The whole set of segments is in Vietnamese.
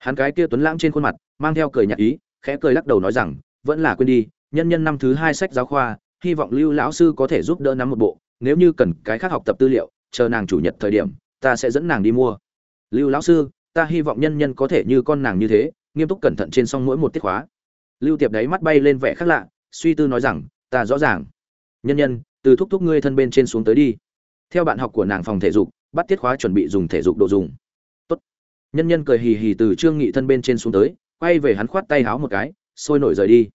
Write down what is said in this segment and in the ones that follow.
hắn cái kia tuấn lãng trên khuôn mặt, mang theo cười nhạt ý, khẽ cười lắc đầu nói rằng, vẫn là quên đi, nhân nhân năm thứ hai sách giáo khoa, hy vọng lưu lão sư có thể giúp đỡ nắm một bộ, nếu như cần cái khác học tập tư liệu, chờ nàng chủ nhật thời điểm, ta sẽ dẫn nàng đi mua. Lưu lão sư, ta hy vọng nhân nhân có thể như con nàng như thế, nghiêm túc cẩn thận trên xong mỗi một tiết khóa. Lưu tiệp đáy mắt bay lên vẻ khác lạ, suy tư nói rằng, ta rõ ràng. Nhân nhân, từ thúc thúc ngươi thân bên trên xuống tới đi. Theo bạn học của nàng phòng thể dục, bắt tiết khóa chuẩn bị dùng thể dục đồ dùng nhân nhân cười hì hì từ trương nghị thân bên trên xuống tới, quay về hắn khoát tay háo một cái, sôi nổi rời đi.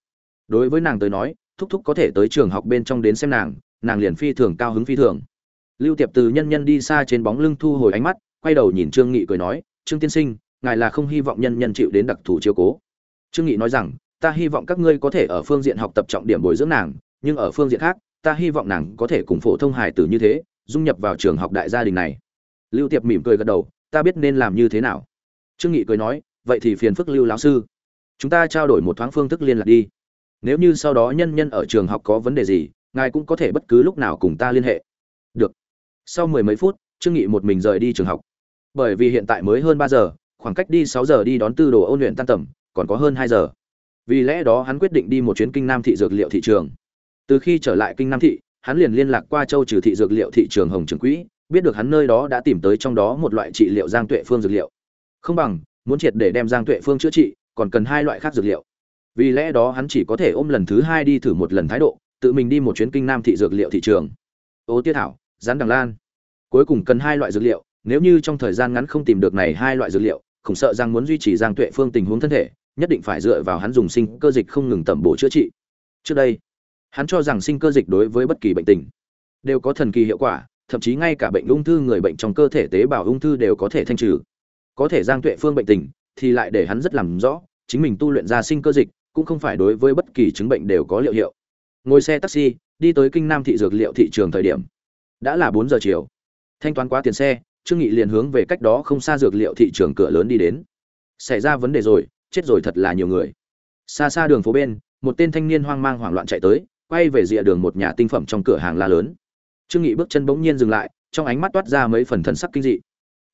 Đối với nàng tới nói, thúc thúc có thể tới trường học bên trong đến xem nàng nàng liền phi thường cao hứng phi thường. Lưu tiệp từ nhân nhân đi xa trên bóng lưng thu hồi ánh mắt, quay đầu nhìn trương nghị cười nói, trương tiên sinh, ngài là không hy vọng nhân nhân chịu đến đặc thù chiếu cố. Trương nghị nói rằng, ta hy vọng các ngươi có thể ở phương diện học tập trọng điểm bồi dưỡng nàng, nhưng ở phương diện khác, ta hy vọng nàng có thể cùng phổ thông hài tử như thế, dung nhập vào trường học đại gia đình này. Lưu tiệp mỉm cười gật đầu, ta biết nên làm như thế nào trương nghị cười nói, vậy thì phiền phức lưu lão sư. Chúng ta trao đổi một thoáng phương thức liên lạc đi. Nếu như sau đó nhân nhân ở trường học có vấn đề gì, ngài cũng có thể bất cứ lúc nào cùng ta liên hệ. Được. Sau mười mấy phút, trương nghị một mình rời đi trường học. Bởi vì hiện tại mới hơn ba giờ, khoảng cách đi sáu giờ đi đón tư đồ ôn luyện tan tầm, còn có hơn hai giờ. Vì lẽ đó hắn quyết định đi một chuyến kinh nam thị dược liệu thị trường. Từ khi trở lại kinh nam thị, hắn liền liên lạc qua châu trừ thị dược liệu thị trường hồng trường quỹ, biết được hắn nơi đó đã tìm tới trong đó một loại trị liệu giang tuệ phương dược liệu không bằng, muốn triệt để đem giang tuệ phương chữa trị, còn cần hai loại khác dược liệu. Vì lẽ đó hắn chỉ có thể ôm lần thứ hai đi thử một lần thái độ, tự mình đi một chuyến kinh nam thị dược liệu thị trường. Ô tiết thảo rắn đằng lan. Cuối cùng cần hai loại dược liệu, nếu như trong thời gian ngắn không tìm được này hai loại dược liệu, khủng sợ rằng muốn duy trì giang tuệ phương tình huống thân thể, nhất định phải dựa vào hắn dùng sinh cơ dịch không ngừng tẩm bổ chữa trị. Trước đây, hắn cho rằng sinh cơ dịch đối với bất kỳ bệnh tình đều có thần kỳ hiệu quả, thậm chí ngay cả bệnh ung thư người bệnh trong cơ thể tế bào ung thư đều có thể thanh trừ có thể giang tuệ phương bệnh tình, thì lại để hắn rất làm rõ, chính mình tu luyện ra sinh cơ dịch, cũng không phải đối với bất kỳ chứng bệnh đều có liệu hiệu. Ngồi xe taxi, đi tới kinh nam thị dược liệu thị trường thời điểm. Đã là bốn giờ chiều. Thanh toán quá tiền xe, trương nghị liền hướng về cách đó không xa dược liệu thị trường cửa lớn đi đến. Xảy ra vấn đề rồi, chết rồi thật là nhiều người. Xa xa đường phố bên, một tên thanh niên hoang mang hoảng loạn chạy tới, quay về rìa đường một nhà tinh phẩm trong cửa hàng la lớn. Trương nghị bước chân bỗng nhiên dừng lại, trong ánh mắt toát ra mấy phần thần sắc kinh dị.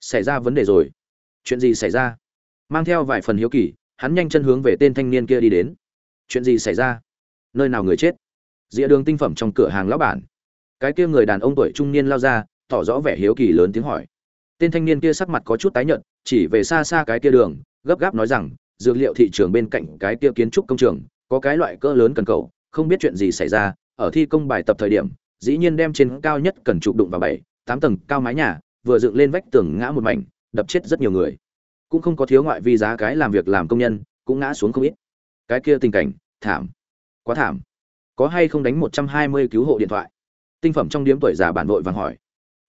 Xảy ra vấn đề rồi chuyện gì xảy ra? Mang theo vài phần hiếu kỳ, hắn nhanh chân hướng về tên thanh niên kia đi đến. Chuyện gì xảy ra? Nơi nào người chết? Rìa đường tinh phẩm trong cửa hàng lão bản. Cái kia người đàn ông tuổi trung niên lao ra, tỏ rõ vẻ hiếu kỳ lớn tiếng hỏi. Tên thanh niên kia sắc mặt có chút tái nhợt, chỉ về xa xa cái kia đường, gấp gáp nói rằng, dược liệu thị trường bên cạnh cái kia kiến trúc công trường, có cái loại cỡ lớn cần cầu, không biết chuyện gì xảy ra, ở thi công bài tập thời điểm, dĩ nhiên đem trên cao nhất cần trụ đụng vào bảy, tám tầng cao mái nhà, vừa dựng lên vách tường ngã một mảnh đập chết rất nhiều người. Cũng không có thiếu ngoại vi giá cái làm việc làm công nhân, cũng ngã xuống không ít. Cái kia tình cảnh, thảm. Quá thảm. Có hay không đánh một trăm hai mươi cứu hộ điện thoại? Tinh phẩm trong điếm tuổi già bản vội vàng hỏi.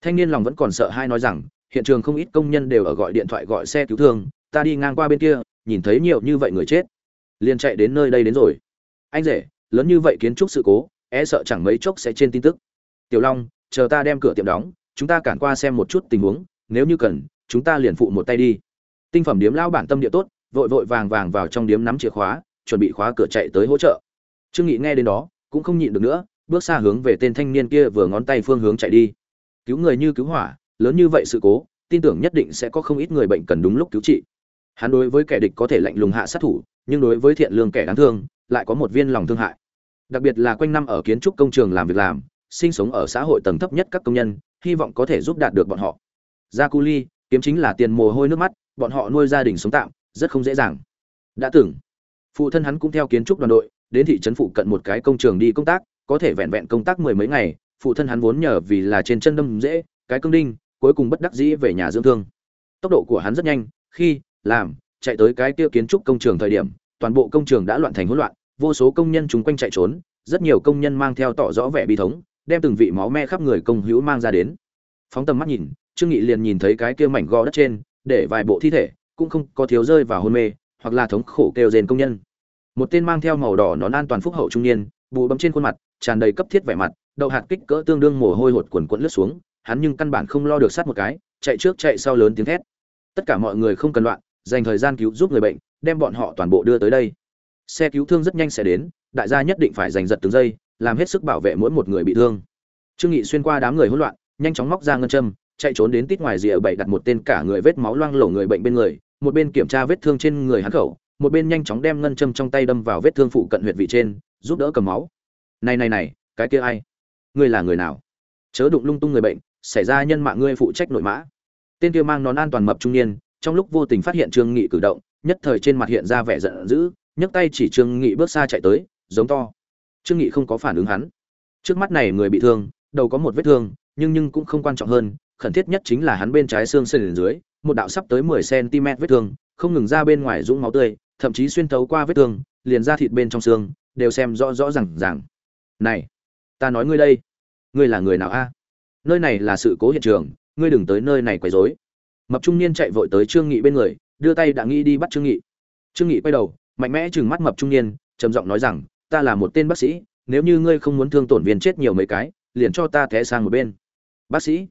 Thanh niên lòng vẫn còn sợ hai nói rằng, hiện trường không ít công nhân đều ở gọi điện thoại gọi xe cứu thương, ta đi ngang qua bên kia, nhìn thấy nhiều như vậy người chết. Liền chạy đến nơi đây đến rồi. Anh rể, lớn như vậy kiến trúc sự cố e sợ chẳng mấy chốc sẽ trên tin tức. Tiểu long, chờ ta đem cửa tiệm đóng, chúng ta cản qua xem một chút tình huống, nếu như cần chúng ta liền phụ một tay đi. Tinh phẩm điếm lao bản tâm địa tốt, vội vội vàng vàng vào trong điếm nắm chìa khóa, chuẩn bị khóa cửa chạy tới hỗ trợ. Trương nghị nghe đến đó, cũng không nhịn được nữa, bước xa hướng về tên thanh niên kia vừa ngón tay phương hướng chạy đi. Cứu người như cứu hỏa, lớn như vậy sự cố, tin tưởng nhất định sẽ có không ít người bệnh cần đúng lúc cứu trị. Hắn đối với kẻ địch có thể lạnh lùng hạ sát thủ, nhưng đối với thiện lương kẻ đáng thương, lại có một viên lòng thương hại. Đặc biệt là quanh năm ở kiến trúc công trường làm việc làm, sinh sống ở xã hội tầng thấp nhất các công nhân, hy vọng có thể giúp đạt được bọn họ. Gia cu ly kiếm chính là tiền mồ hôi nước mắt, bọn họ nuôi gia đình sống tạm, rất không dễ dàng. Đã tưởng phụ thân hắn cũng theo kiến trúc đoàn đội, đến thị trấn phụ cận một cái công trường đi công tác, có thể vẹn vẹn công tác mười mấy ngày, phụ thân hắn vốn nhờ vì là trên chân đâm dễ, cái cương đinh, cuối cùng bất đắc dĩ về nhà dưỡng thương. Tốc độ của hắn rất nhanh, khi, làm, chạy tới cái kia kiến trúc công trường thời điểm, toàn bộ công trường đã loạn thành hỗn loạn, vô số công nhân chúng quanh chạy trốn, rất nhiều công nhân mang theo tỏ rõ vẻ bi thống, đem từng vị máu me khắp người công hữu mang ra đến. Phóng tầm mắt nhìn trương nghị liền nhìn thấy cái kia mảnh gò đất trên, để vài bộ thi thể, cũng không có thiếu rơi vào hôn mê, hoặc là thống khổ kêu rên công nhân. Một tên mang theo màu đỏ nón an toàn phúc hậu trung niên, bù bấm trên khuôn mặt, tràn đầy cấp thiết vẻ mặt, đầu hạt kích cỡ tương đương mồ hôi hột quần quẫn lướt xuống, hắn nhưng căn bản không lo được sát một cái, chạy trước chạy sau lớn tiếng thét. Tất cả mọi người không cần loạn, dành thời gian cứu giúp người bệnh, đem bọn họ toàn bộ đưa tới đây. Xe cứu thương rất nhanh sẽ đến, đại gia nhất định phải giành giật từng giây, làm hết sức bảo vệ mỗi một người bị thương. Trương nghị xuyên qua đám người hỗn loạn, nhanh chóng móc ra ngân châm chạy trốn đến tít ngoài rìa bảy đặt một tên cả người vết máu loang lổ người bệnh bên người, một bên kiểm tra vết thương trên người hắn khẩu, một bên nhanh chóng đem ngân châm trong tay đâm vào vết thương phụ cận huyệt vị trên, giúp đỡ cầm máu. Này này này, cái kia ai? Ngươi là người nào? Chớ đụng lung tung người bệnh, xảy ra nhân mạng ngươi phụ trách nội mã. Tên kia mang nón an toàn mập trung niên, trong lúc vô tình phát hiện trương nghị cử động, nhất thời trên mặt hiện ra vẻ giận dữ, nhấc tay chỉ trương nghị bước xa chạy tới, giống to. Trương nghị không có phản ứng hắn. Trước mắt này người bị thương, đầu có một vết thương, nhưng nhưng cũng không quan trọng hơn khẩn thiết nhất chính là hắn bên trái xương sườn dưới, một đạo sắp tới 10 cm vết thương, không ngừng ra bên ngoài dũng máu tươi, thậm chí xuyên thấu qua vết thương, liền ra thịt bên trong xương, đều xem rõ rõ ràng ràng. Này, ta nói ngươi đây, ngươi là người nào a? Nơi này là sự cố hiện trường, ngươi đừng tới nơi này quấy rối. Mập trung niên chạy vội tới trương nghị bên người, đưa tay đã nghĩ đi bắt trương nghị. Trương nghị quay đầu, mạnh mẽ chừng mắt mập trung niên, trầm giọng nói rằng, ta là một tên bác sĩ, nếu như ngươi không muốn thương tổn viên chết nhiều mấy cái, liền cho ta té sang một bên. Bác sĩ?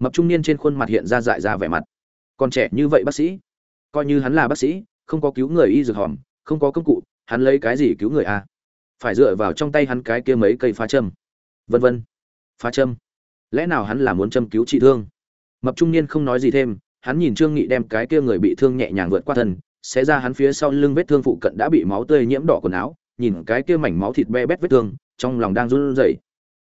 Mập trung niên trên khuôn mặt hiện ra dại ra vẻ mặt. Còn trẻ như vậy bác sĩ? Coi như hắn là bác sĩ, không có cứu người y dược hòm không có công cụ, hắn lấy cái gì cứu người a phải dựa vào trong tay hắn cái kia mấy cây phá châm. Vân vân. Phá châm. Lẽ nào hắn là muốn châm cứu trị thương? Mập trung niên không nói gì thêm, hắn nhìn trương nghị đem cái kia người bị thương nhẹ nhàng vượt qua thân sẽ ra hắn phía sau lưng vết thương phụ cận đã bị máu tươi nhiễm đỏ quần áo, nhìn cái kia mảnh máu thịt be bét vết thương, trong lòng đang run rẩy.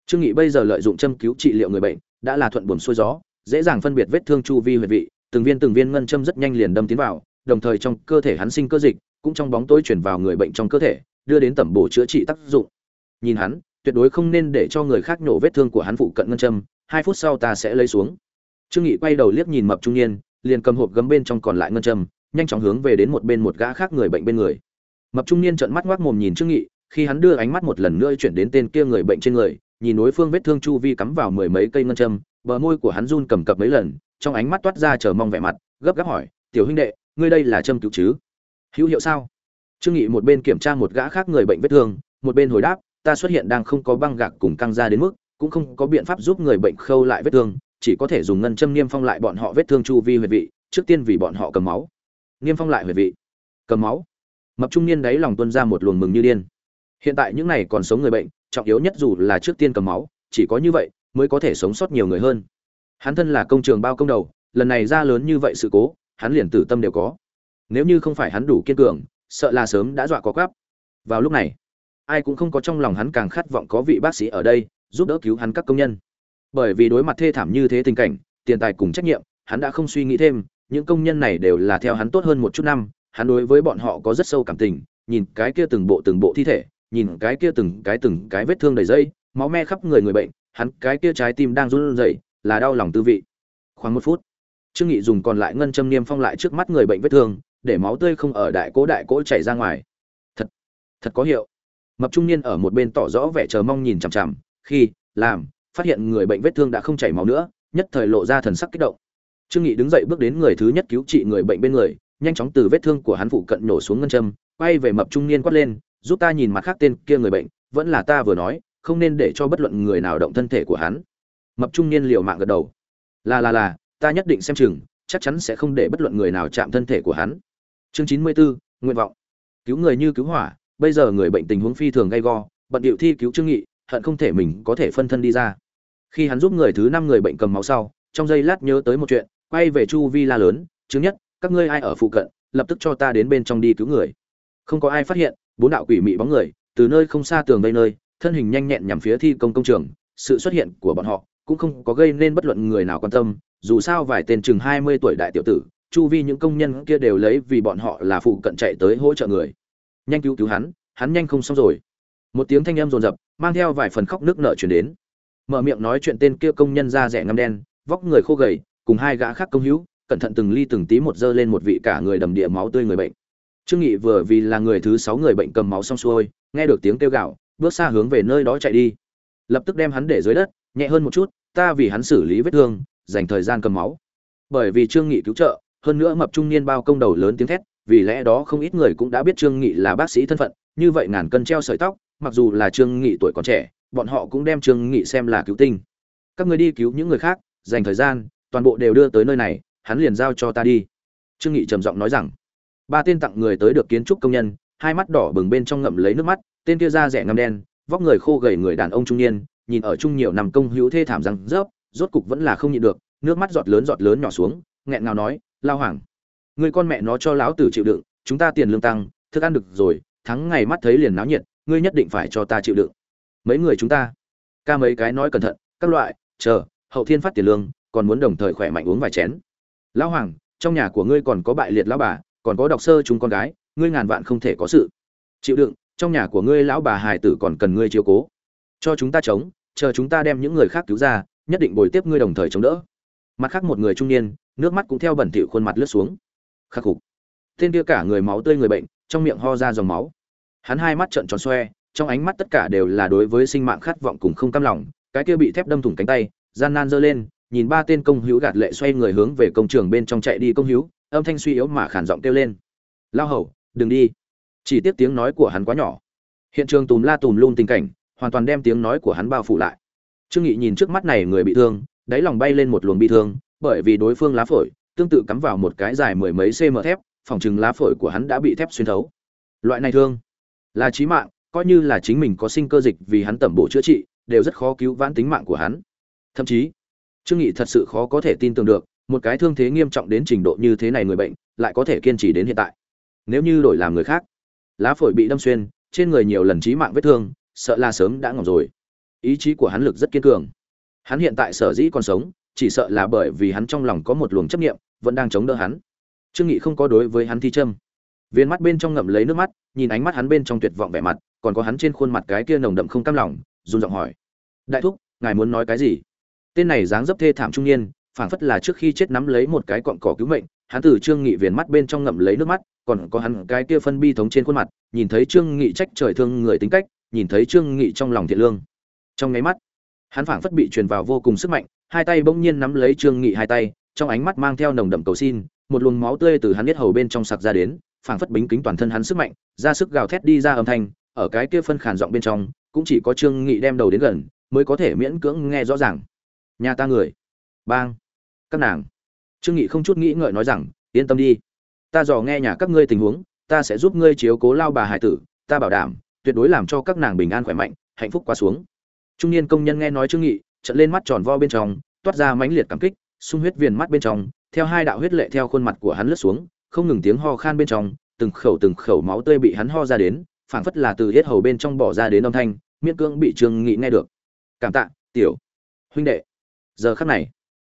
Trương nghị bây giờ lợi dụng châm cứu trị liệu người bệnh đã là thuận buồm xuôi gió, dễ dàng phân biệt vết thương chu vi huyệt vị, từng viên từng viên ngân châm rất nhanh liền đâm tiến vào, đồng thời trong cơ thể hắn sinh cơ dịch, cũng trong bóng tối chuyển vào người bệnh trong cơ thể, đưa đến tẩm bổ chữa trị tác dụng. Nhìn hắn, tuyệt đối không nên để cho người khác nhổ vết thương của hắn phụ cận ngân châm, hai phút sau ta sẽ lấy xuống. Trương nghị quay đầu liếc nhìn mập trung niên, liền cầm hộp gấm bên trong còn lại ngân châm, nhanh chóng hướng về đến một bên một gã khác người bệnh bên người. Mập trung niên trợn mắt ngoác mồm nhìn trương nghị, khi hắn đưa ánh mắt một lần nữa chuyển đến tên kia người bệnh trên người nhìn đối phương vết thương chu vi cắm vào mười mấy cây ngân châm, bờ môi của hắn run cầm cập mấy lần, trong ánh mắt toát ra chờ mong vẻ mặt, gấp gáp hỏi, tiểu huynh đệ, ngươi đây là châm cứu chứ? Hữu hiệu sao? Trương nghị một bên kiểm tra một gã khác người bệnh vết thương, một bên hồi đáp, ta xuất hiện đang không có băng gạc cùng căng ra đến mức, cũng không có biện pháp giúp người bệnh khâu lại vết thương, chỉ có thể dùng ngân châm niêm phong lại bọn họ vết thương chu vi huyệt vị, trước tiên vì bọn họ cầm máu. Niêm phong lại huyệt vị? Cầm máu? Mập trung niên đấy lòng tuôn ra một luồng mừng như điên. Hiện tại những này còn sống người bệnh trọng yếu nhất dù là trước tiên cầm máu, chỉ có như vậy mới có thể sống sót nhiều người hơn. Hắn thân là công trường bao công đầu, lần này ra lớn như vậy sự cố, hắn liền tử tâm đều có. Nếu như không phải hắn đủ kiên cường, sợ là sớm đã dọa có gắp vào lúc này, ai cũng không có trong lòng hắn càng khát vọng có vị bác sĩ ở đây giúp đỡ cứu hắn các công nhân. Bởi vì đối mặt thê thảm như thế tình cảnh, tiền tài cùng trách nhiệm, hắn đã không suy nghĩ thêm, những công nhân này đều là theo hắn tốt hơn một chút năm, hắn đối với bọn họ có rất sâu cảm tình, nhìn cái kia từng bộ từng bộ thi thể nhìn cái kia từng cái từng cái vết thương đầy dây, máu me khắp người người bệnh, hắn cái kia trái tim đang run rẩy, là đau lòng tư vị. Khoảng một phút, trương nghị dùng còn lại ngân châm niêm phong lại trước mắt người bệnh vết thương, để máu tươi không ở đại cố đại cố chảy ra ngoài. Thật thật có hiệu. Mập trung niên ở một bên tỏ rõ vẻ chờ mong nhìn chằm chằm, khi, làm, phát hiện người bệnh vết thương đã không chảy máu nữa, nhất thời lộ ra thần sắc kích động. Trương nghị đứng dậy bước đến người thứ nhất cứu trị người bệnh bên người, nhanh chóng từ vết thương của hắn phụ cận nổ xuống ngân châm, quay về mập trung niên quát lên giúp ta nhìn mặt khác tên kia người bệnh vẫn là ta vừa nói không nên để cho bất luận người nào động thân thể của hắn. Mập trung niên liều mạng gật đầu. Là là là ta nhất định xem chừng chắc chắn sẽ không để bất luận người nào chạm thân thể của hắn. Chương chín mươi 94, nguyện vọng. Cứu người như cứu hỏa bây giờ người bệnh tình huống phi thường gay go bận điệu thi cứu trương nghị hận không thể mình có thể phân thân đi ra. Khi hắn giúp người thứ năm người bệnh cầm máu sau trong giây lát nhớ tới một chuyện quay về chu vi la lớn chứng nhất các ngươi ai ở phụ cận lập tức cho ta đến bên trong đi cứu người. Không có ai phát hiện bốn đạo quỷ mị bóng người, từ nơi không xa tường vây nơi, thân hình nhanh nhẹn nhằm phía thi công công trường, sự xuất hiện của bọn họ cũng không có gây nên bất luận người nào quan tâm, dù sao vài tên chừng mươi tuổi đại tiểu tử, chu vi những công nhân kia đều lấy vì bọn họ là phụ cận chạy tới hỗ trợ người. Nhanh cứu cứu hắn hắn nhanh không xong rồi. Một tiếng thanh âm rồn rập mang theo vài phần khóc nước nợ chuyển đến. Mở miệng nói chuyện tên kia công nhân da rẻ ngăm đen, vóc người khô gầy, cùng hai gã khác công hữu, cẩn thận từng ly từng tí một dơ lên một vị cả người đầm địa máu tươi người bệnh trương nghị vừa vì là người thứ sáu người bệnh cầm máu xong xuôi, nghe được tiếng kêu gào, bước xa hướng về nơi đó chạy đi. Lập tức đem hắn để dưới đất, nhẹ hơn một chút, ta vì hắn xử lý vết thương, dành thời gian cầm máu. Bởi vì trương nghị cứu trợ, hơn nữa mập trung niên bao công đầu lớn tiếng thét, vì lẽ đó không ít người cũng đã biết trương nghị là bác sĩ thân phận, như vậy ngàn cân treo sợi tóc, mặc dù là trương nghị tuổi còn trẻ, bọn họ cũng đem trương nghị xem là cứu tinh. Các người đi cứu những người khác, dành thời gian, toàn bộ đều đưa tới nơi này, hắn liền giao cho ta đi. Trương nghị trầm giọng nói rằng ba tên tặng người tới được kiến trúc công nhân, hai mắt đỏ bừng bên trong ngậm lấy nước mắt, tên kia da rẻ ngâm đen, vóc người khô gầy người đàn ông trung niên, nhìn ở chung nhiều nằm công hữu thê thảm răng rớp, rốt cục vẫn là không nhịn được, nước mắt giọt lớn giọt lớn nhỏ xuống, nghẹn ngào nói, lao hoàng, người con mẹ nó cho lão tử chịu đựng, chúng ta tiền lương tăng, thức ăn được rồi, thắng ngày mắt thấy liền náo nhiệt, ngươi nhất định phải cho ta chịu đựng. Mấy người chúng ta, ca mấy cái nói cẩn thận, các loại, chờ, hậu thiên phát tiền lương, còn muốn đồng thời khỏe mạnh uống vài chén. Lão hoàng, trong nhà của ngươi còn có bại liệt lão bà còn có đọc sơ chúng con gái, ngươi ngàn vạn không thể có sự. Chịu đựng, trong nhà của ngươi lão bà hài tử còn cần ngươi chiếu cố. Cho chúng ta chống, chờ chúng ta đem những người khác cứu ra, nhất định bồi tiếp ngươi đồng thời chống đỡ. Mặt khác một người trung niên, nước mắt cũng theo bẩn thỉu khuôn mặt lướt xuống. Khắc phục tên kia cả người máu tươi người bệnh, trong miệng ho ra dòng máu. Hắn hai mắt trợn tròn xoe, trong ánh mắt tất cả đều là đối với sinh mạng khát vọng cùng không cam lòng. Cái kia bị thép đâm thủng cánh tay, gian nan giơ lên, nhìn ba tên công hữu gạt lệ xoay người hướng về công trường bên trong chạy đi công hữu âm thanh suy yếu mà khản giọng kêu lên. Lao hầu, đừng đi. Chỉ tiếc tiếng nói của hắn quá nhỏ. Hiện trường tùm la tùm luôn tình cảnh, hoàn toàn đem tiếng nói của hắn bao phủ lại. Trương nghị nhìn trước mắt này người bị thương, đáy lòng bay lên một luồng bi thương, bởi vì đối phương lá phổi tương tự cắm vào một cái dài mười mấy cm thép, phòng chừng lá phổi của hắn đã bị thép xuyên thấu. Loại này thương là chí mạng, coi như là chính mình có sinh cơ dịch vì hắn tẩm bổ chữa trị, đều rất khó cứu vãn tính mạng của hắn. Thậm chí, trương nghị thật sự khó có thể tin tưởng được một cái thương thế nghiêm trọng đến trình độ như thế này người bệnh, lại có thể kiên trì đến hiện tại. Nếu như đổi làm người khác, lá phổi bị đâm xuyên, trên người nhiều lần chí mạng vết thương, sợ là sớm đã ngỏng rồi. Ý chí của hắn lực rất kiên cường. Hắn hiện tại sở dĩ còn sống, chỉ sợ là bởi vì hắn trong lòng có một luồng chấp nghiệm vẫn đang chống đỡ hắn. Trương nghị không có đối với hắn thi châm. Viên mắt bên trong ngậm lấy nước mắt, nhìn ánh mắt hắn bên trong tuyệt vọng vẻ mặt, còn có hắn trên khuôn mặt cái kia nồng đậm không cam lòng, run giọng hỏi. Đại thúc, ngài muốn nói cái gì? Tên này dáng dấp thê thảm trung niên phảng phất là trước khi chết nắm lấy một cái cọng cỏ cứu mệnh, hắn từ trương nghị viền mắt bên trong ngậm lấy nước mắt, còn có hắn cái kia phân bi thống trên khuôn mặt, nhìn thấy trương nghị trách trời thương người tính cách, nhìn thấy trương nghị trong lòng thiện lương. Trong ngáy mắt, hắn phảng phất bị truyền vào vô cùng sức mạnh, hai tay bỗng nhiên nắm lấy trương nghị hai tay, trong ánh mắt mang theo nồng đậm cầu xin, một luồng máu tươi từ hắn biết hầu bên trong sặc ra đến, phảng phất bính kính toàn thân hắn sức mạnh, ra sức gào thét đi ra âm thanh, ở cái kia phân khàn giọng bên trong, cũng chỉ có trương nghị đem đầu đến gần, mới có thể miễn cưỡng nghe rõ ràng. Nhà ta người. Bang các nàng. Trương nghị không chút nghĩ ngợi nói rằng, yên tâm đi. Ta dò nghe nhà các ngươi tình huống, ta sẽ giúp ngươi chiếu cố lao bà hải tử, ta bảo đảm, tuyệt đối làm cho các nàng bình an khỏe mạnh, hạnh phúc qua xuống. Trung niên công nhân nghe nói trương nghị trận lên mắt tròn vo bên trong, toát ra mãnh liệt cảm kích, sung huyết viền mắt bên trong, theo hai đạo huyết lệ theo khuôn mặt của hắn lướt xuống, không ngừng tiếng ho khan bên trong, từng khẩu từng khẩu máu tươi bị hắn ho ra đến, phảng phất là từ yết hầu bên trong bỏ ra đến âm thanh, miễn cưỡng bị trương nghị nghe được. Cảm tạ, tiểu, huynh đệ. Giờ khắc này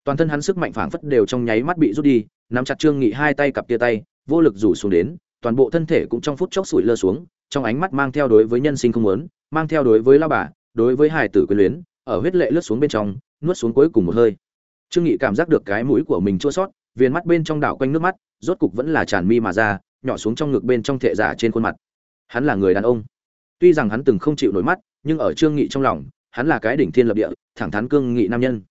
toàn thân hắn sức mạnh phảng phất đều trong nháy mắt bị rút đi, nắm chặt trương nghị hai tay cặp kia tay, vô lực rủ xuống đến, toàn bộ thân thể cũng trong phút chốc sủi lơ xuống, trong ánh mắt mang theo đối với nhân sinh không muốn, mang theo đối với lao bà, đối với hài tử quyến luyến, ở huyết lệ lướt xuống bên trong, nuốt xuống cuối cùng một hơi. Trương nghị cảm giác được cái mũi của mình chua sót viền mắt bên trong đảo quanh nước mắt, rốt cục vẫn là tràn mi mà ra, nhỏ xuống trong ngực bên trong thệ giả trên khuôn mặt. Hắn là người đàn ông. Tuy rằng hắn từng không chịu nổi mắt, nhưng ở trương nghị trong lòng, hắn là cái đỉnh thiên lập địa, thẳng thắn cương nghị nam nhân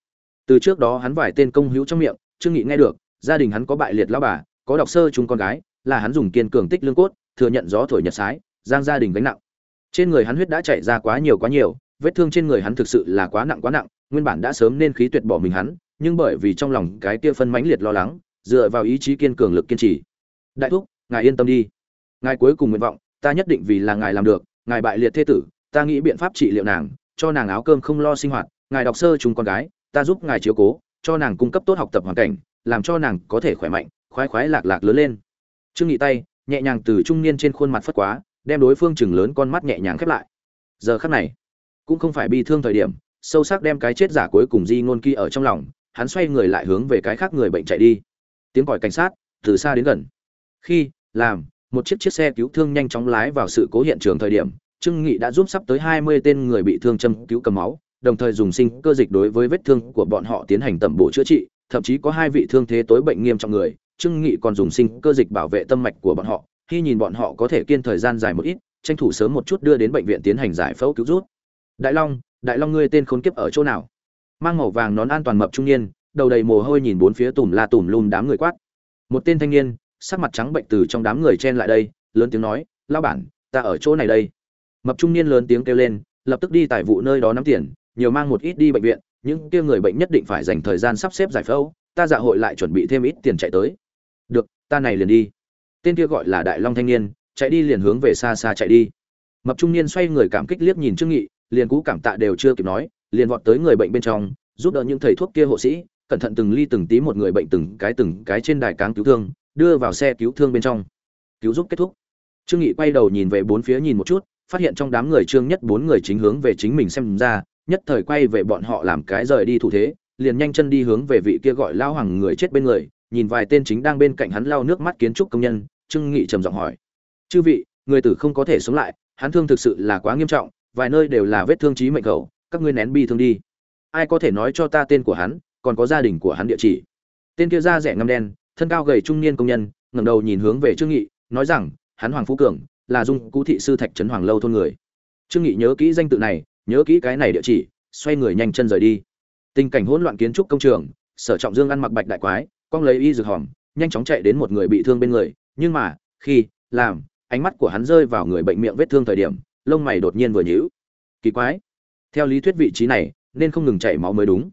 từ trước đó hắn vài tên công hữu trong miệng trương nghị nghe được, gia đình hắn có bại liệt lão bà, có đọc sơ chúng con gái, là hắn dùng kiên cường tích lương cốt, thừa nhận gió thổi nhật sái, giang gia đình gánh nặng. Trên người hắn huyết đã chảy ra quá nhiều quá nhiều, vết thương trên người hắn thực sự là quá nặng quá nặng, nguyên bản đã sớm nên khí tuyệt bỏ mình hắn, nhưng bởi vì trong lòng cái kia phân mãnh liệt lo lắng, dựa vào ý chí kiên cường lực kiên trì. Đại thúc, ngài yên tâm đi. Ngài cuối cùng nguyện vọng, ta nhất định vì là ngài làm được, ngài bại liệt thế tử, ta nghĩ biện pháp trị liệu nàng, cho nàng áo cơm không lo sinh hoạt, ngài đọc sơ chúng con gái ta giúp ngài chiếu cố, cho nàng cung cấp tốt học tập hoàn cảnh, làm cho nàng có thể khỏe mạnh, khoái khoái lạc lạc lớn lên. Trương nghị tay, nhẹ nhàng từ trung niên trên khuôn mặt phất quá, đem đối phương chừng lớn con mắt nhẹ nhàng khép lại. Giờ khắc này, cũng không phải bi thương thời điểm, sâu sắc đem cái chết giả cuối cùng di ngôn kia ở trong lòng, hắn xoay người lại hướng về cái khác người bệnh chạy đi. Tiếng còi cảnh sát, từ xa đến gần. Khi, làm, một chiếc chiếc xe cứu thương nhanh chóng lái vào sự cố hiện trường thời điểm, trương nghị đã giúp sắp tới 20 tên người bị thương châm cứu cầm máu đồng thời dùng sinh cơ dịch đối với vết thương của bọn họ tiến hành tẩm bổ chữa trị, thậm chí có hai vị thương thế tối bệnh nghiêm trọng người, trương nghị còn dùng sinh cơ dịch bảo vệ tâm mạch của bọn họ, khi nhìn bọn họ có thể kiên thời gian dài một ít, tranh thủ sớm một chút đưa đến bệnh viện tiến hành giải phẫu cứu rút. Đại long đại long ngươi tên khốn kiếp ở chỗ nào? Mang màu vàng nón an toàn mập trung niên, đầu đầy mồ hôi nhìn bốn phía tùm la tùm lum đám người quát. Một tên thanh niên, sắc mặt trắng bệnh từ trong đám người chen lại đây, lớn tiếng nói lao bản, ta ở chỗ này đây. Mập trung niên lớn tiếng kêu lên, lập tức đi tại vụ nơi đó nắm tiền nhiều mang một ít đi bệnh viện, những kia người bệnh nhất định phải dành thời gian sắp xếp giải phẫu, ta dạ hội lại chuẩn bị thêm ít tiền chạy tới. Được, ta này liền đi. Tên kia gọi là đại long thanh niên, chạy đi liền hướng về xa xa chạy đi. Mập trung niên xoay người cảm kích liếc nhìn trương nghị, liền cú cảm tạ đều chưa kịp nói, liền vọt tới người bệnh bên trong, giúp đỡ những thầy thuốc kia hộ sĩ, cẩn thận từng ly từng tí một người bệnh từng cái từng cái trên đài cáng cứu thương, đưa vào xe cứu thương bên trong. Cứu giúp kết thúc. Trương nghị quay đầu nhìn về bốn phía nhìn một chút, phát hiện trong đám người trương nhất bốn người chính hướng về chính mình xem ra nhất thời quay về bọn họ làm cái rời đi thủ thế liền nhanh chân đi hướng về vị kia gọi lao hoàng người chết bên người nhìn vài tên chính đang bên cạnh hắn lau nước mắt kiến trúc công nhân trương nghị trầm giọng hỏi. Chư vị người tử không có thể sống lại hắn thương thực sự là quá nghiêm trọng vài nơi đều là vết thương chí mệnh cầu, các ngươi nén bi thương đi. Ai có thể nói cho ta tên của hắn còn có gia đình của hắn địa chỉ? Tên kia da rẻ ngăm đen thân cao gầy trung niên công nhân ngẩng đầu nhìn hướng về trương nghị nói rằng hắn hoàng phú cường là dung cú thị sư thạch trấn hoàng lâu thôn người. Trương nghị nhớ kỹ danh tự này nhớ kỹ cái này địa chỉ, xoay người nhanh chân rời đi. Tình cảnh hỗn loạn kiến trúc công trường, sở trọng dương ăn mặc bạch đại quái cong lấy y dược hòm nhanh chóng chạy đến một người bị thương bên người, nhưng mà, khi, làm, ánh mắt của hắn rơi vào người bệnh miệng vết thương thời điểm, lông mày đột nhiên vừa nhíu. Kỳ quái. Theo lý thuyết vị trí này, nên không ngừng chảy máu mới đúng.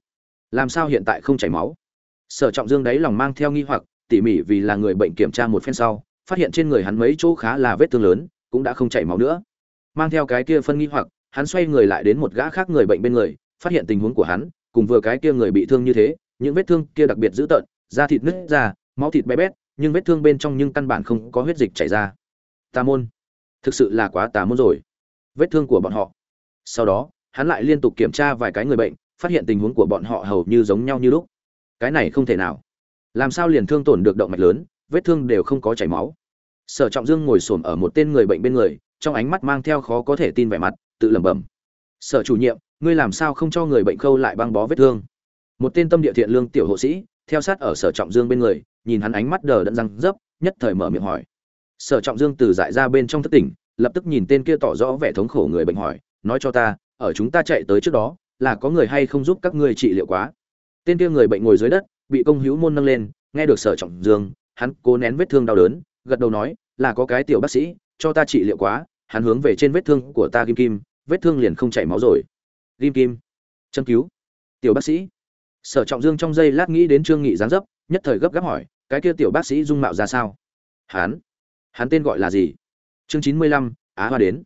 Làm sao hiện tại không chảy máu? Sở trọng dương đáy lòng mang theo nghi hoặc, tỉ mỉ vì là người bệnh kiểm tra một phen sau, phát hiện trên người hắn mấy chỗ khá là vết thương lớn, cũng đã không chảy máu nữa. Mang theo cái kia phân nghi hoặc hắn xoay người lại đến một gã khác người bệnh bên người, phát hiện tình huống của hắn, cùng vừa cái kia người bị thương như thế, những vết thương kia đặc biệt dữ tợn, da thịt nứt ra, máu thịt bé bét, nhưng vết thương bên trong nhưng căn bản không có huyết dịch chảy ra. Tà môn. Thực sự là quá tà môn rồi. Vết thương của bọn họ. Sau đó, hắn lại liên tục kiểm tra vài cái người bệnh, phát hiện tình huống của bọn họ hầu như giống nhau như lúc. Cái này không thể nào. Làm sao liền thương tổn được động mạch lớn, vết thương đều không có chảy máu. Sở trọng dương ngồi xổm ở một tên người bệnh bên người, trong ánh mắt mang theo khó có thể tin vẻ mặt tự lẩm bẩm. Sở chủ nhiệm, ngươi làm sao không cho người bệnh khâu lại băng bó vết thương? Một tên tâm địa thiện lương tiểu hộ sĩ, theo sát ở sở trọng dương bên người, nhìn hắn ánh mắt đờ đẫn răng dấp, nhất thời mở miệng hỏi. Sở trọng dương từ dại ra bên trong thất tỉnh, lập tức nhìn tên kia tỏ rõ vẻ thống khổ người bệnh hỏi, nói cho ta, ở chúng ta chạy tới trước đó, là có người hay không giúp các ngươi trị liệu quá? Tên kia người bệnh ngồi dưới đất, bị công hữu môn nâng lên, nghe được sở trọng dương, hắn cố nén vết thương đau đớn, gật đầu nói, là có cái tiểu bác sĩ, cho ta trị liệu quá, hắn hướng về trên vết thương của ta kim kim vết thương liền không chảy máu rồi. Kim kim, châm cứu. Tiểu bác sĩ. Sở trọng dương trong giây lát nghĩ đến trương nghị giáng dấp, nhất thời gấp gáp hỏi, cái kia tiểu bác sĩ dung mạo ra sao? Hắn hắn tên gọi là gì? Chương chín mươi lăm, á hoa đến.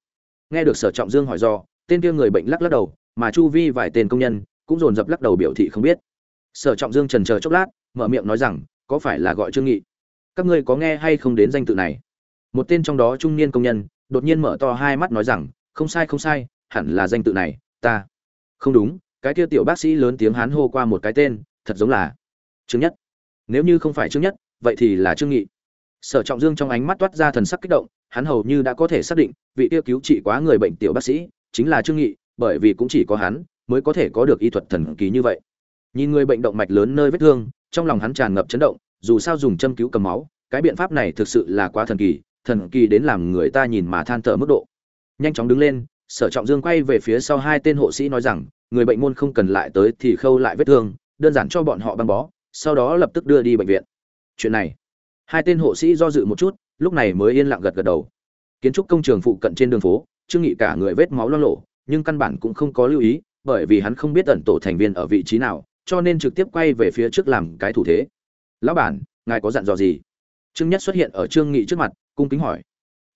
Nghe được sở trọng dương hỏi do, tên kia người bệnh lắc lắc đầu, mà chu vi vài tên công nhân cũng dồn dập lắc đầu biểu thị không biết. Sở trọng dương trần chờ chốc lát, mở miệng nói rằng, có phải là gọi trương nghị? Các ngươi có nghe hay không đến danh tự này? Một tên trong đó trung niên công nhân đột nhiên mở to hai mắt nói rằng, không sai không sai hẳn là danh tự này, ta. Không đúng, cái kia tiểu bác sĩ lớn tiếng hán hô qua một cái tên, thật giống là trương nhất. Nếu như không phải trương nhất, vậy thì là trương nghị. Sở trọng dương trong ánh mắt toát ra thần sắc kích động, hắn hầu như đã có thể xác định, vị tiêu cứu trị quá người bệnh tiểu bác sĩ chính là trương nghị, bởi vì cũng chỉ có hắn mới có thể có được y thuật thần kỳ như vậy. Nhìn người bệnh động mạch lớn nơi vết thương, trong lòng hắn tràn ngập chấn động, dù sao dùng châm cứu cầm máu, cái biện pháp này thực sự là quá thần kỳ thần kỳ đến làm người ta nhìn mà than thở mức độ. Nhanh chóng đứng lên sở trọng dương quay về phía sau hai tên hộ sĩ nói rằng, người bệnh môn không cần lại tới thì khâu lại vết thương, đơn giản cho bọn họ băng bó, sau đó lập tức đưa đi bệnh viện. Chuyện này, hai tên hộ sĩ do dự một chút, lúc này mới yên lặng gật gật đầu. Kiến trúc công trường phụ cận trên đường phố trương nghị cả người vết máu loang lộ, nhưng căn bản cũng không có lưu ý, bởi vì hắn không biết ẩn tổ thành viên ở vị trí nào, cho nên trực tiếp quay về phía trước làm cái thủ thế. Lão bản, ngài có dặn dò gì? Trương nhất xuất hiện ở trương nghị trước mặt, cung kính hỏi.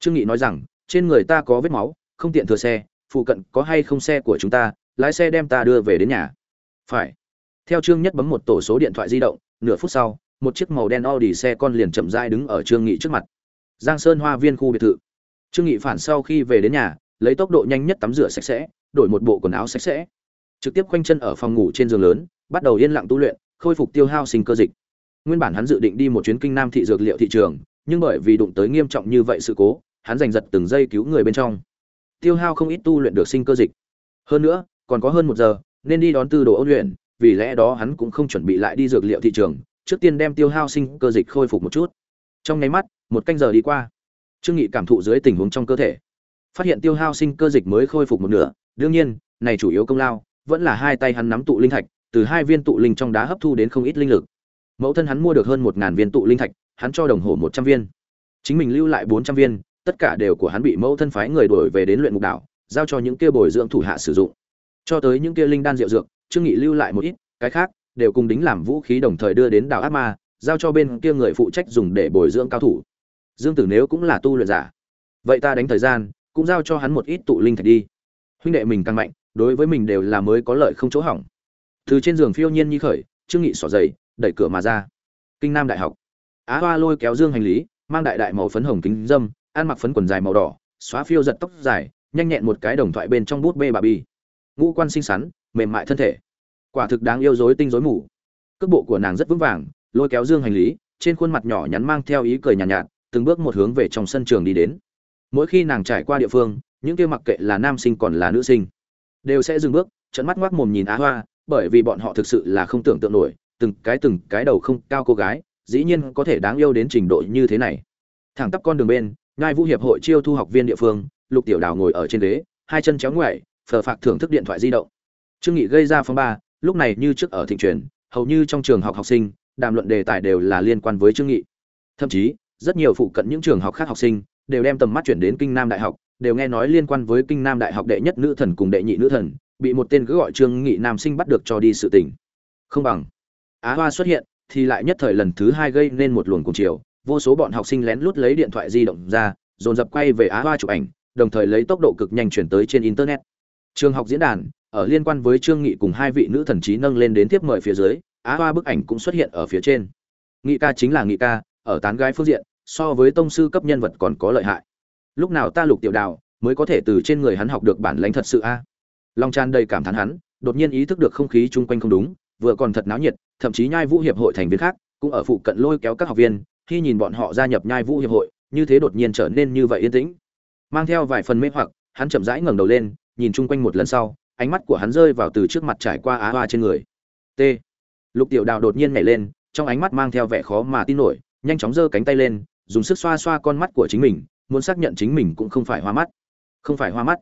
Trương nghị nói rằng, trên người ta có vết máu không tiện thừa xe phụ cận có hay không xe của chúng ta lái xe đem ta đưa về đến nhà phải theo trương nhất bấm một tổ số điện thoại di động nửa phút sau một chiếc màu đen Audi xe con liền chậm rãi đứng ở Trương Nghị trước mặt. Giang Sơn Hoa Viên khu biệt thự. Trương Nghị phản sau khi về đến nhà, lấy tốc độ nhanh nhất tắm rửa sạch sẽ, đổi một bộ quần áo sạch sẽ, trực tiếp quanh chân ở phòng ngủ trên giường lớn, bắt đầu yên lặng tu luyện, khôi phục tiêu hao sinh cơ dịch. Nguyên bản hắn dự định đi một chuyến kinh nam thị dược liệu thị trường, nhưng bởi vì đụng tới nghiêm trọng như vậy sự cố, hắn giành giật từng giây cứu người bên trong. Tiêu hao không ít tu luyện được sinh cơ dịch. Hơn nữa, còn có hơn một giờ, nên đi đón tư đồ ôn luyện, vì lẽ đó hắn cũng không chuẩn bị lại đi dược liệu thị trường, trước tiên đem tiêu hao sinh cơ dịch khôi phục một chút. Trong nháy mắt một canh giờ đi qua. Trương nghị cảm thụ dưới tình huống trong cơ thể. Phát hiện tiêu hao sinh cơ dịch mới khôi phục một nửa đương nhiên này chủ yếu công lao vẫn là hai tay hắn nắm tụ linh thạch từ hai viên tụ linh trong đá hấp thu đến không ít linh lực. Mẫu thân hắn mua được hơn một ngàn viên tụ linh thạch hắn cho đồng hồ một trăm viên. Chính mình lưu lại bốn trăm viên tất cả đều của hắn bị mẫu thân phái người đổi về đến luyện mục đảo giao cho những kia bồi dưỡng thủ hạ sử dụng. Cho tới những kia linh đan rượu dược trương nghị lưu lại một ít cái khác đều cùng đính làm vũ khí đồng thời đưa đến đảo ác ma giao cho bên kia người phụ trách dùng để bồi dưỡng cao thủ. Dương tử nếu cũng là tu luyện giả. Vậy ta đánh thời gian cũng giao cho hắn một ít tụ linh thạch đi. Huynh đệ mình càng mạnh đối với mình đều là mới có lợi không chỗ hỏng. Từ trên giường phiêu nhiên như khởi trương nghị xỏ giày, đẩy cửa mà ra. Kinh nam đại học. Á hoa lôi kéo dương hành lý mang đại đại màu phấn hồng kính dâm ăn mặc phấn quần dài màu đỏ xóa phiêu giật tóc dài nhanh nhẹn một cái đồng thoại bên trong bút bê bà bi. Ngũ quan xinh xắn mềm mại thân thể. Quả thực đáng yêu dối tinh dối mù. Cước bộ của nàng rất vững vàng lôi kéo dương hành lý trên khuôn mặt nhỏ nhắn mang theo ý cười nhàn nhạt, nhạt từng bước một hướng về trong sân trường đi đến. Mỗi khi nàng trải qua địa phương những kia mặc kệ là nam sinh còn là nữ sinh đều sẽ dừng bước trận mắt ngoác mồm nhìn á hoa bởi vì bọn họ thực sự là không tưởng tượng nổi từng cái từng cái đầu không cao cô gái dĩ nhiên có thể đáng yêu đến trình độ như thế này. Thẳng tắp con đường bên ngai vũ hiệp hội chiêu thu học viên địa phương, lục tiểu đào ngồi ở trên ghế, hai chân chéo ngoại phờ phạc thưởng thức điện thoại di động. Trương nghị gây ra phong ba, lúc này như trước ở thịnh truyền, hầu như trong trường học học sinh, đàm luận đề tài đều là liên quan với trương nghị. Thậm chí, rất nhiều phụ cận những trường học khác học sinh đều đem tầm mắt chuyển đến kinh nam đại học, đều nghe nói liên quan với kinh nam đại học đệ nhất nữ thần cùng đệ nhị nữ thần, bị một tên cứ gọi trương nghị nam sinh bắt được cho đi sự tình. Không bằng. Á hoa xuất hiện, thì lại nhất thời lần thứ hai gây nên một luồng cùng chiều vô số bọn học sinh lén lút lấy điện thoại di động ra, dồn dập quay về á hoa chụp ảnh, đồng thời lấy tốc độ cực nhanh chuyển tới trên internet. Trường học diễn đàn, ở liên quan với trương nghị cùng hai vị nữ thần trí nâng lên đến tiếp mời phía dưới, á hoa bức ảnh cũng xuất hiện ở phía trên. Nghị ca chính là nghị ca, ở tán gái phương diện, so với tông sư cấp nhân vật còn có lợi hại. Lúc nào ta lục tiểu đào, mới có thể từ trên người hắn học được bản lãnh thật sự a? Long tràn đầy cảm thán hắn, đột nhiên ý thức được không khí chung quanh không đúng, vừa còn thật náo nhiệt, thậm chí nhai vũ hiệp hội thành viên khác, cũng ở phụ cận lôi kéo các học viên khi nhìn bọn họ gia nhập nhai vũ hiệp hội, như thế đột nhiên trở nên như vậy yên tĩnh. Mang theo vài phần mê hoặc, hắn chậm rãi ngẩng đầu lên, nhìn chung quanh một lần sau, ánh mắt của hắn rơi vào từ trước mặt trải qua á hoa trên người. T. Lục tiểu đào đột nhiên nhảy lên, trong ánh mắt mang theo vẻ khó mà tin nổi, nhanh chóng giơ cánh tay lên, dùng sức xoa xoa con mắt của chính mình, muốn xác nhận chính mình cũng không phải hoa mắt. Không phải hoa mắt.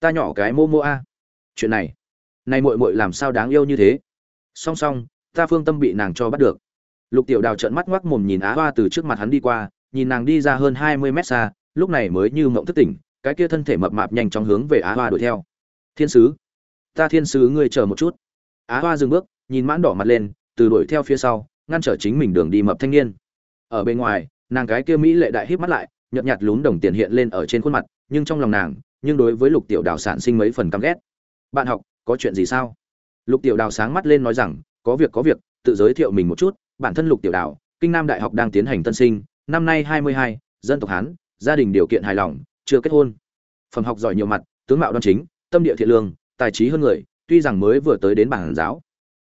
Ta nhỏ cái mô mô a. Chuyện này này muội muội làm sao đáng yêu như thế? Song song, ta phương tâm bị nàng cho bắt được lục tiểu đào trợn mắt ngoác mồm nhìn á hoa từ trước mặt hắn đi qua, nhìn nàng đi ra hơn hai mươi mét xa, lúc này mới như mộng thức tỉnh, cái kia thân thể mập mạp nhanh chóng hướng về á hoa đuổi theo. Thiên sứ, ta thiên sứ ngươi chờ một chút. Á hoa dừng bước, nhìn mãn đỏ mặt lên, từ đuổi theo phía sau, ngăn trở chính mình đường đi mập thanh niên. Ở bên ngoài, nàng cái kia mỹ lệ đại híp mắt lại, nhợt nhạt lún đồng tiền hiện lên ở trên khuôn mặt, nhưng trong lòng nàng, nhưng đối với lục tiểu đào sản sinh mấy phần căm ghét. Bạn học, có chuyện gì sao? Lục tiểu đào sáng mắt lên nói rằng, có việc có việc, tự giới thiệu mình một chút bản thân lục tiểu đào kinh nam đại học đang tiến hành tân sinh, năm nay hai mươi hai, dân tộc hán, gia đình điều kiện hài lòng, chưa kết hôn. Phẩm học giỏi nhiều mặt, tướng mạo đoan chính, tâm địa thiện lương, tài trí hơn người, tuy rằng mới vừa tới đến bản giáo,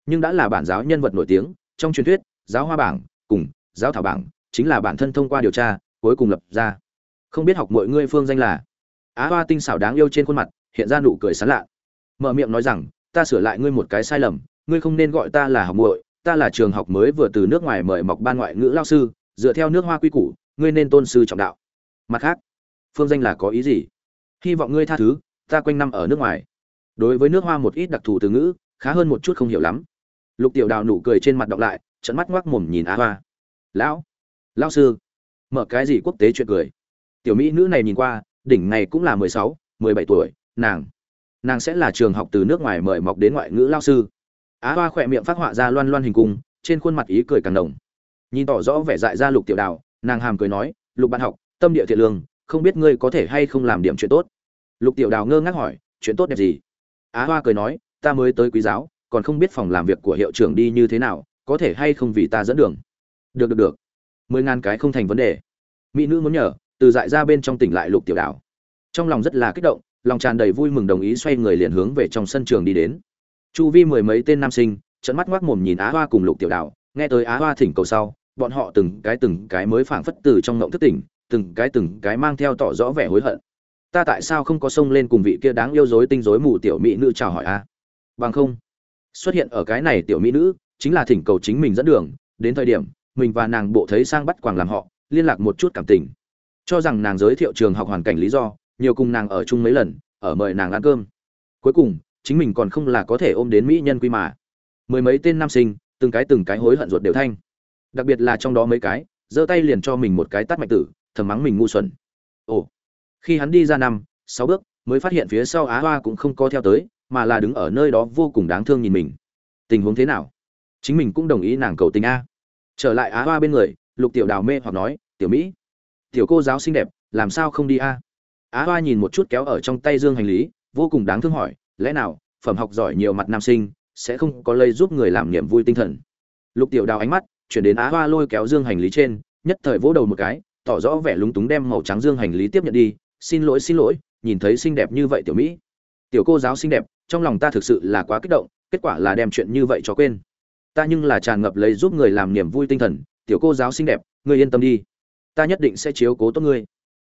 nhưng đã là bản giáo nhân vật nổi tiếng, trong truyền thuyết, giáo hoa bảng cùng giáo thảo bảng chính là bản thân thông qua điều tra, cuối cùng lập ra. Không biết học mọi ngươi phương danh là á hoa tinh xảo đáng yêu trên khuôn mặt, hiện ra nụ cười sán lạ. Mở miệng nói rằng, ta sửa lại ngươi một cái sai lầm, ngươi không nên gọi ta là học muội ta là trường học mới vừa từ nước ngoài mời mọc ban ngoại ngữ lao sư, dựa theo nước hoa quy củ, ngươi nên tôn sư trọng đạo. Mặt khác, phương danh là có ý gì? Hy vọng ngươi tha thứ, ta quanh năm ở nước ngoài. Đối với nước hoa một ít đặc thù từ ngữ, khá hơn một chút không hiểu lắm. Lục tiểu đào nụ cười trên mặt đọc lại trận mắt ngoác mồm nhìn á hoa. Lão lão sư, mở cái gì quốc tế chuyện cười? Tiểu mỹ nữ này nhìn qua, đỉnh này cũng là mười sáu, mười bảy tuổi, nàng nàng sẽ là trường học từ nước ngoài mời mọc đến ngoại ngữ lao sư á hoa khỏe miệng phát họa ra loan loan hình cung trên khuôn mặt ý cười càng đồng nhìn tỏ rõ vẻ dại ra lục tiểu đào nàng hàm cười nói lục bạn học tâm địa thiện lương không biết ngươi có thể hay không làm điểm chuyện tốt? Lục tiểu đào ngơ ngác hỏi chuyện tốt đẹp gì? Á hoa cười nói ta mới tới quý giáo còn không biết phòng làm việc của hiệu trưởng đi như thế nào có thể hay không vì ta dẫn đường? Được được được. Mười ngàn cái không thành vấn đề. Mỹ nữ muốn nhờ từ dại ra bên trong tỉnh lại lục tiểu đào, trong lòng rất là kích động lòng tràn đầy vui mừng đồng ý xoay người liền hướng về trong sân trường đi đến chu vi mười mấy tên nam sinh trận mắt ngoác mồm nhìn á hoa cùng lục tiểu đảo nghe tới á hoa thỉnh cầu sau, bọn họ từng cái từng cái mới phảng phất từ trong ngộng thức tỉnh, từng cái từng cái mang theo tỏ rõ vẻ hối hận. Ta tại sao không có sông lên cùng vị kia đáng yêu dối tinh dối mù tiểu mỹ nữ chào hỏi a? Bằng không, xuất hiện ở cái này tiểu mỹ nữ, chính là thỉnh cầu chính mình dẫn đường, đến thời điểm, mình và nàng bộ thấy sang bắt quàng làm họ, liên lạc một chút cảm tình. Cho rằng nàng giới thiệu trường học hoàn cảnh lý do, nhiều cùng nàng ở chung mấy lần, ở mời nàng ăn cơm. Cuối cùng chính mình còn không là có thể ôm đến mỹ nhân quy mà. Mười mấy tên nam sinh, từng cái từng cái hối hận ruột đều thanh. Đặc biệt là trong đó mấy cái, giơ tay liền cho mình một cái tát mạnh tử, thầm mắng mình ngu xuẩn. Ồ. Khi hắn đi ra năm, sáu bước, mới phát hiện phía sau á hoa cũng không có theo tới, mà là đứng ở nơi đó vô cùng đáng thương nhìn mình. Tình huống thế nào? Chính mình cũng đồng ý nàng cầu tình a. Trở lại á hoa bên người, lục tiểu đào mê hoặc nói, tiểu mỹ, tiểu cô giáo xinh đẹp, làm sao không đi a? Á hoa nhìn một chút kéo ở trong tay dương hành lý, vô cùng đáng thương hỏi lẽ nào, phẩm học giỏi nhiều mặt nam sinh, sẽ không có lây giúp người làm niềm vui tinh thần? Lục tiểu đào ánh mắt chuyển đến á hoa lôi kéo dương hành lý trên, nhất thời vỗ đầu một cái, tỏ rõ vẻ lúng túng đem màu trắng dương hành lý tiếp nhận đi, xin lỗi xin lỗi, nhìn thấy xinh đẹp như vậy tiểu mỹ. Tiểu cô giáo xinh đẹp, trong lòng ta thực sự là quá kích động, kết quả là đem chuyện như vậy cho quên. Ta nhưng là tràn ngập lấy giúp người làm niềm vui tinh thần, tiểu cô giáo xinh đẹp, ngươi yên tâm đi. Ta nhất định sẽ chiếu cố tốt ngươi.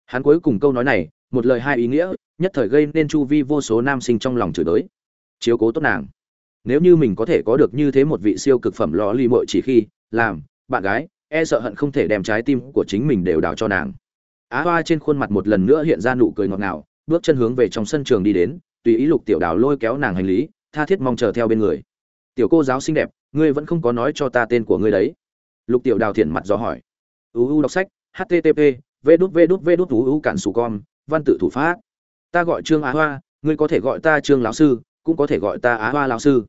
Hắn cuối cùng câu nói này một lời hai ý nghĩa, nhất thời gây nên chu vi vô số nam sinh trong lòng chửi đới. chiếu cố tốt nàng. Nếu như mình có thể có được như thế một vị siêu cực phẩm lò ly mội chỉ khi, làm, bạn gái e sợ hận không thể đem trái tim của chính mình đều đào cho nàng. Á hoa trên khuôn mặt một lần nữa hiện ra nụ cười ngọt ngào, bước chân hướng về trong sân trường đi đến, tùy ý lục tiểu đào lôi kéo nàng hành lý, tha thiết mong chờ theo bên người. Tiểu cô giáo xinh đẹp, ngươi vẫn không có nói cho ta tên của ngươi đấy. Lục tiểu đào thiện mặt do hỏi. Uu đọc sách, http v đút v đút v đút uu cản sù com văn tự thủ pháp. Ta gọi trương á hoa, ngươi có thể gọi ta trương lão sư, cũng có thể gọi ta á hoa lão sư.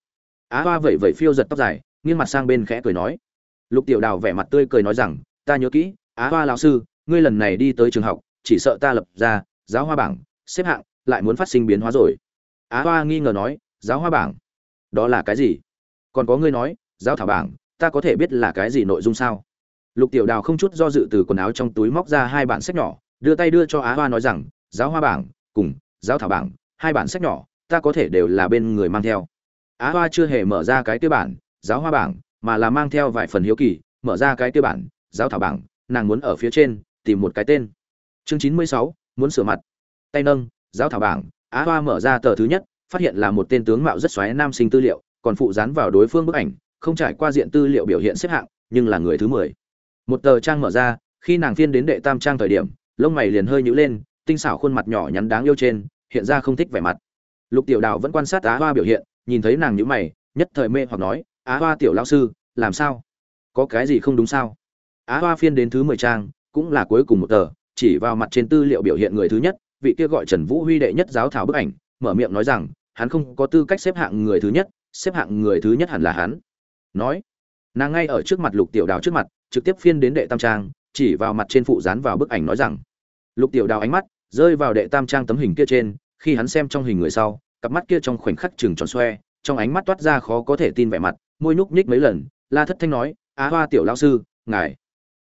Á hoa vẩy vẩy phiêu giật tóc dài, nghiêng mặt sang bên khẽ cười nói. Lục tiểu đào vẻ mặt tươi cười nói rằng, ta nhớ kỹ, á hoa lão sư, ngươi lần này đi tới trường học, chỉ sợ ta lập ra, giáo hoa bảng, xếp hạng, lại muốn phát sinh biến hóa rồi. Á hoa nghi ngờ nói, giáo hoa bảng? Đó là cái gì? Còn có ngươi nói, giáo thảo bảng, ta có thể biết là cái gì nội dung sao? Lục tiểu đào không chút do dự từ quần áo trong túi móc ra hai bản sách nhỏ đưa tay đưa cho á hoa nói rằng, giáo hoa bảng, cùng giáo thảo bảng, hai bản sách nhỏ, ta có thể đều là bên người mang theo. Á hoa chưa hề mở ra cái tiêu bản, giáo hoa bảng, mà là mang theo vài phần hiếu kỳ, mở ra cái tiêu bản, giáo thảo bảng, nàng muốn ở phía trên tìm một cái tên. Chương chín mươi sáu, muốn sửa mặt. Tay nâng, giáo thảo bảng, á hoa mở ra tờ thứ nhất, phát hiện là một tên tướng mạo rất xoáy nam sinh tư liệu, còn phụ dán vào đối phương bức ảnh, không trải qua diện tư liệu biểu hiện xếp hạng, nhưng là người thứ mười. Một tờ trang mở ra, khi nàng phiên đến đệ tam trang thời điểm lông mày liền hơi nhữ lên, tinh xảo khuôn mặt nhỏ nhắn đáng yêu trên, hiện ra không thích vẻ mặt. Lục tiểu đào vẫn quan sát á hoa biểu hiện, nhìn thấy nàng nhữ mày, nhất thời mê hoặc nói, á hoa tiểu lao sư, làm sao? Có cái gì không đúng sao? Á hoa phiên đến thứ mười trang, cũng là cuối cùng một tờ, chỉ vào mặt trên tư liệu biểu hiện người thứ nhất, vị kia gọi trần vũ huy đệ nhất giáo thảo bức ảnh, mở miệng nói rằng, hắn không có tư cách xếp hạng người thứ nhất, xếp hạng người thứ nhất hẳn là hắn. Nói, nàng ngay ở trước mặt lục tiểu đào trước mặt, trực tiếp phiên đến đệ tam trang chỉ vào mặt trên phụ dán vào bức ảnh nói rằng, lục tiểu đào ánh mắt rơi vào đệ tam trang tấm hình kia trên, khi hắn xem trong hình người sau, cặp mắt kia trong khoảnh khắc chừng tròn xoe, trong ánh mắt toát ra khó có thể tin vẻ mặt, môi nhúc nhích mấy lần, la thất thanh nói, á hoa tiểu lao sư, ngài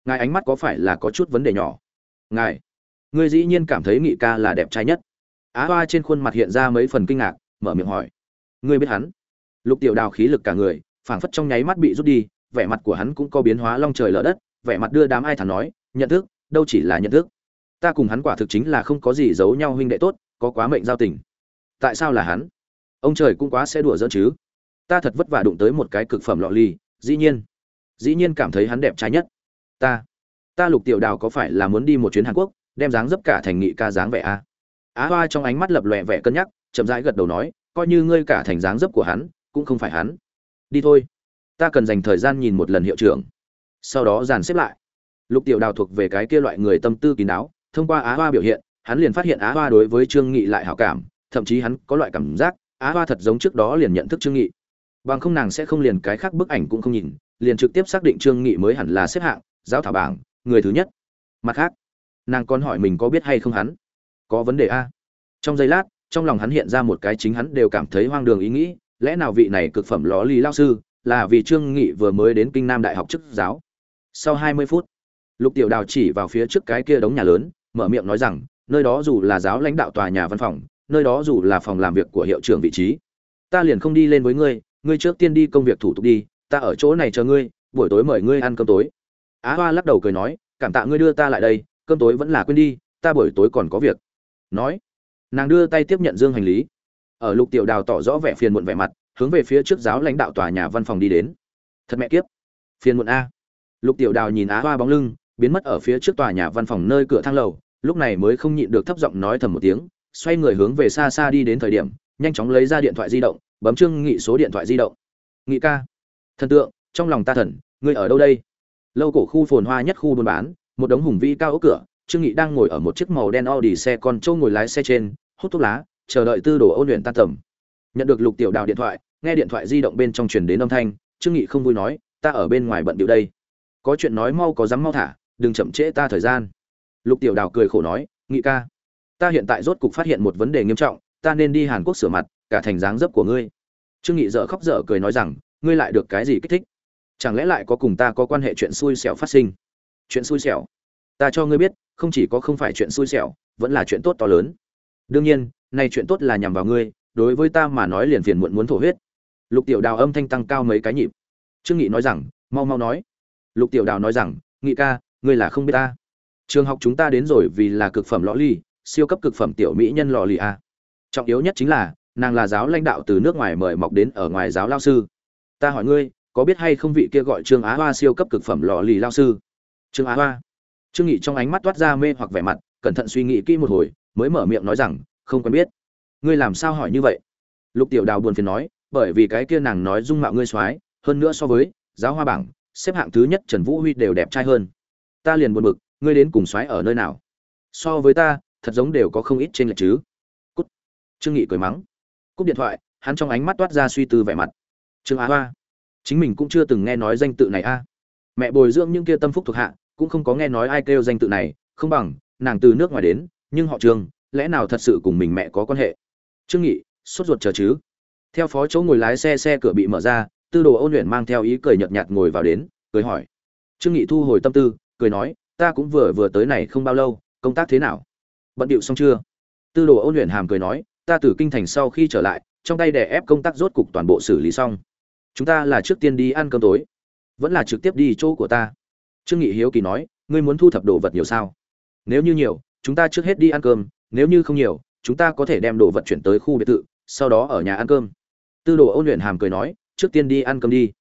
ngài ánh mắt có phải là có chút vấn đề nhỏ? Ngài, ngươi dĩ nhiên cảm thấy nghị ca là đẹp trai nhất. Á hoa trên khuôn mặt hiện ra mấy phần kinh ngạc, mở miệng hỏi, ngươi biết hắn? Lục tiểu đào khí lực cả người, phảng phất trong nháy mắt bị rút đi, vẻ mặt của hắn cũng có biến hóa long trời lở đất vẻ mặt đưa đám ai thản nói, nhận thức, đâu chỉ là nhận thức. Ta cùng hắn quả thực chính là không có gì giấu nhau huynh đệ tốt, có quá mệnh giao tình. Tại sao là hắn? Ông trời cũng quá sẽ đùa giỡn chứ. Ta thật vất vả đụng tới một cái cực phẩm lọ ly, dĩ nhiên dĩ nhiên cảm thấy hắn đẹp trai nhất. Ta ta lục tiểu đào có phải là muốn đi một chuyến hàn quốc, đem dáng dấp cả thành nghị ca dáng vẻ a? À? á hoa trong ánh mắt lập lòe vẻ cân nhắc, chậm rãi gật đầu nói, coi như ngươi cả thành dáng dấp của hắn, cũng không phải hắn. Đi thôi. Ta cần dành thời gian nhìn một lần hiệu trưởng sau đó dàn xếp lại. Lục tiểu đào thuộc về cái kia loại người tâm tư kín đáo, thông qua á hoa biểu hiện, hắn liền phát hiện á hoa đối với trương nghị lại hảo cảm, thậm chí hắn có loại cảm giác, á hoa thật giống trước đó liền nhận thức trương nghị. Bằng không nàng sẽ không liền cái khác bức ảnh cũng không nhìn, liền trực tiếp xác định trương nghị mới hẳn là xếp hạng, giáo thảo bảng, người thứ nhất. Mặt khác, nàng còn hỏi mình có biết hay không hắn? Có vấn đề a? Trong giây lát, trong lòng hắn hiện ra một cái chính hắn đều cảm thấy hoang đường ý nghĩ, lẽ nào vị này cực phẩm ló lì lao sư là vì trương nghị vừa mới đến kinh nam đại học chức giáo? Sau 20 phút, lục tiểu đào chỉ vào phía trước cái kia đống nhà lớn, mở miệng nói rằng, nơi đó dù là giáo lãnh đạo tòa nhà văn phòng, nơi đó dù là phòng làm việc của hiệu trưởng vị trí, ta liền không đi lên với ngươi ngươi trước tiên đi công việc thủ tục đi, ta ở chỗ này chờ ngươi, buổi tối mời ngươi ăn cơm tối. Á hoa lắc đầu cười nói, cảm tạ ngươi đưa ta lại đây, cơm tối vẫn là quên đi, ta buổi tối còn có việc. Nói, nàng đưa tay tiếp nhận dương hành lý. Ở lục tiểu đào tỏ rõ vẻ phiền muộn vẻ mặt, hướng về phía trước giáo lãnh đạo tòa nhà văn phòng đi đến. Thật mẹ kiếp, phiền muộn a lục tiểu đào nhìn á hoa bóng lưng, biến mất ở phía trước tòa nhà văn phòng nơi cửa thang lầu, lúc này mới không nhịn được thấp giọng nói thầm một tiếng, xoay người hướng về xa xa đi đến thời điểm, nhanh chóng lấy ra điện thoại di động, bấm trương nghị số điện thoại di động. Nghị ca, thần tượng, trong lòng ta thần, ngươi ở đâu đây? Lâu cổ khu phồn hoa nhất khu buôn bán, một đống hùng vĩ cao ốc cửa, trương nghị đang ngồi ở một chiếc màu đen audi xe con châu ngồi lái xe trên, hút thuốc lá, chờ đợi tư đồ ôn luyện tan tầm. Nhận được lục tiểu đào điện thoại, nghe điện thoại di động bên trong truyền đến âm thanh, trương nghị không vui nói, ta ở bên ngoài bận điệu đây có chuyện nói mau có dám mau thả, đừng chậm trễ ta thời gian. Lục tiểu đào cười khổ nói nghị ca, ta hiện tại rốt cục phát hiện một vấn đề nghiêm trọng, ta nên đi hàn quốc sửa mặt, cả thành dáng dấp của ngươi. Trương nghị dở khóc dở cười nói rằng, ngươi lại được cái gì kích thích? Chẳng lẽ lại có cùng ta có quan hệ chuyện xui xẻo phát sinh? Chuyện xui xẻo? Ta cho ngươi biết, không chỉ có không phải chuyện xui xẻo, vẫn là chuyện tốt to lớn. Đương nhiên, nay chuyện tốt là nhằm vào ngươi, đối với ta mà nói liền phiền muộn muốn thổ huyết. Lục tiểu đào âm thanh tăng cao mấy cái nhịp. Trương nghị nói rằng, mau mau nói lục tiểu đào nói rằng, nghị ca, ngươi là không biết ta. Trường học chúng ta đến rồi vì là cực phẩm lõ ly siêu cấp cực phẩm tiểu mỹ nhân lò lì a trọng yếu nhất chính là, nàng là giáo lãnh đạo từ nước ngoài mời mọc đến ở ngoài giáo lao sư. Ta hỏi ngươi, có biết hay không vị kia gọi trương á hoa siêu cấp cực phẩm lò lì lao sư? Trương á hoa. Trương nghị trong ánh mắt toát ra mê hoặc vẻ mặt, cẩn thận suy nghĩ kỹ một hồi, mới mở miệng nói rằng, không quen biết. Ngươi làm sao hỏi như vậy? Lục tiểu đào buồn phiền nói, bởi vì cái kia nàng nói dung mạo ngươi soái, hơn nữa so với giáo hoa bảng xếp hạng thứ nhất trần vũ huy đều đẹp trai hơn. Ta liền buồn bực, ngươi đến cùng soái ở nơi nào? So với ta, thật giống đều có không ít trên lệch chứ. Cút. Trương nghị cười mắng. Cúp điện thoại, hắn trong ánh mắt toát ra suy tư vẻ mặt. Trương á hoa, chính mình cũng chưa từng nghe nói danh tự này a. Mẹ bồi dưỡng những kia tâm phúc thuộc hạ, cũng không có nghe nói ai kêu danh tự này, không bằng, nàng từ nước ngoài đến, nhưng họ trương, lẽ nào thật sự cùng mình mẹ có quan hệ? Trương nghị, sốt ruột chờ chứ. Theo phó chỗ ngồi lái xe xe cửa bị mở ra tư đồ ôn luyện mang theo ý cười nhợt nhạt ngồi vào đến, cười hỏi. Trương nghị thu hồi tâm tư, cười nói, ta cũng vừa vừa tới này không bao lâu, công tác thế nào? Bận điệu xong chưa? Tư đồ ôn luyện hàm cười nói, ta từ kinh thành sau khi trở lại, trong tay đè ép công tác rốt cục toàn bộ xử lý xong. Chúng ta là trước tiên đi ăn cơm tối, vẫn là trực tiếp đi chỗ của ta. Trương nghị hiếu kỳ nói, ngươi muốn thu thập đồ vật nhiều sao? Nếu như nhiều, chúng ta trước hết đi ăn cơm, nếu như không nhiều, chúng ta có thể đem đồ vật chuyển tới khu biệt thự, sau đó ở nhà ăn cơm. Tư đồ ôn luyện hàm cười nói trước tiên đi ăn cơm đi.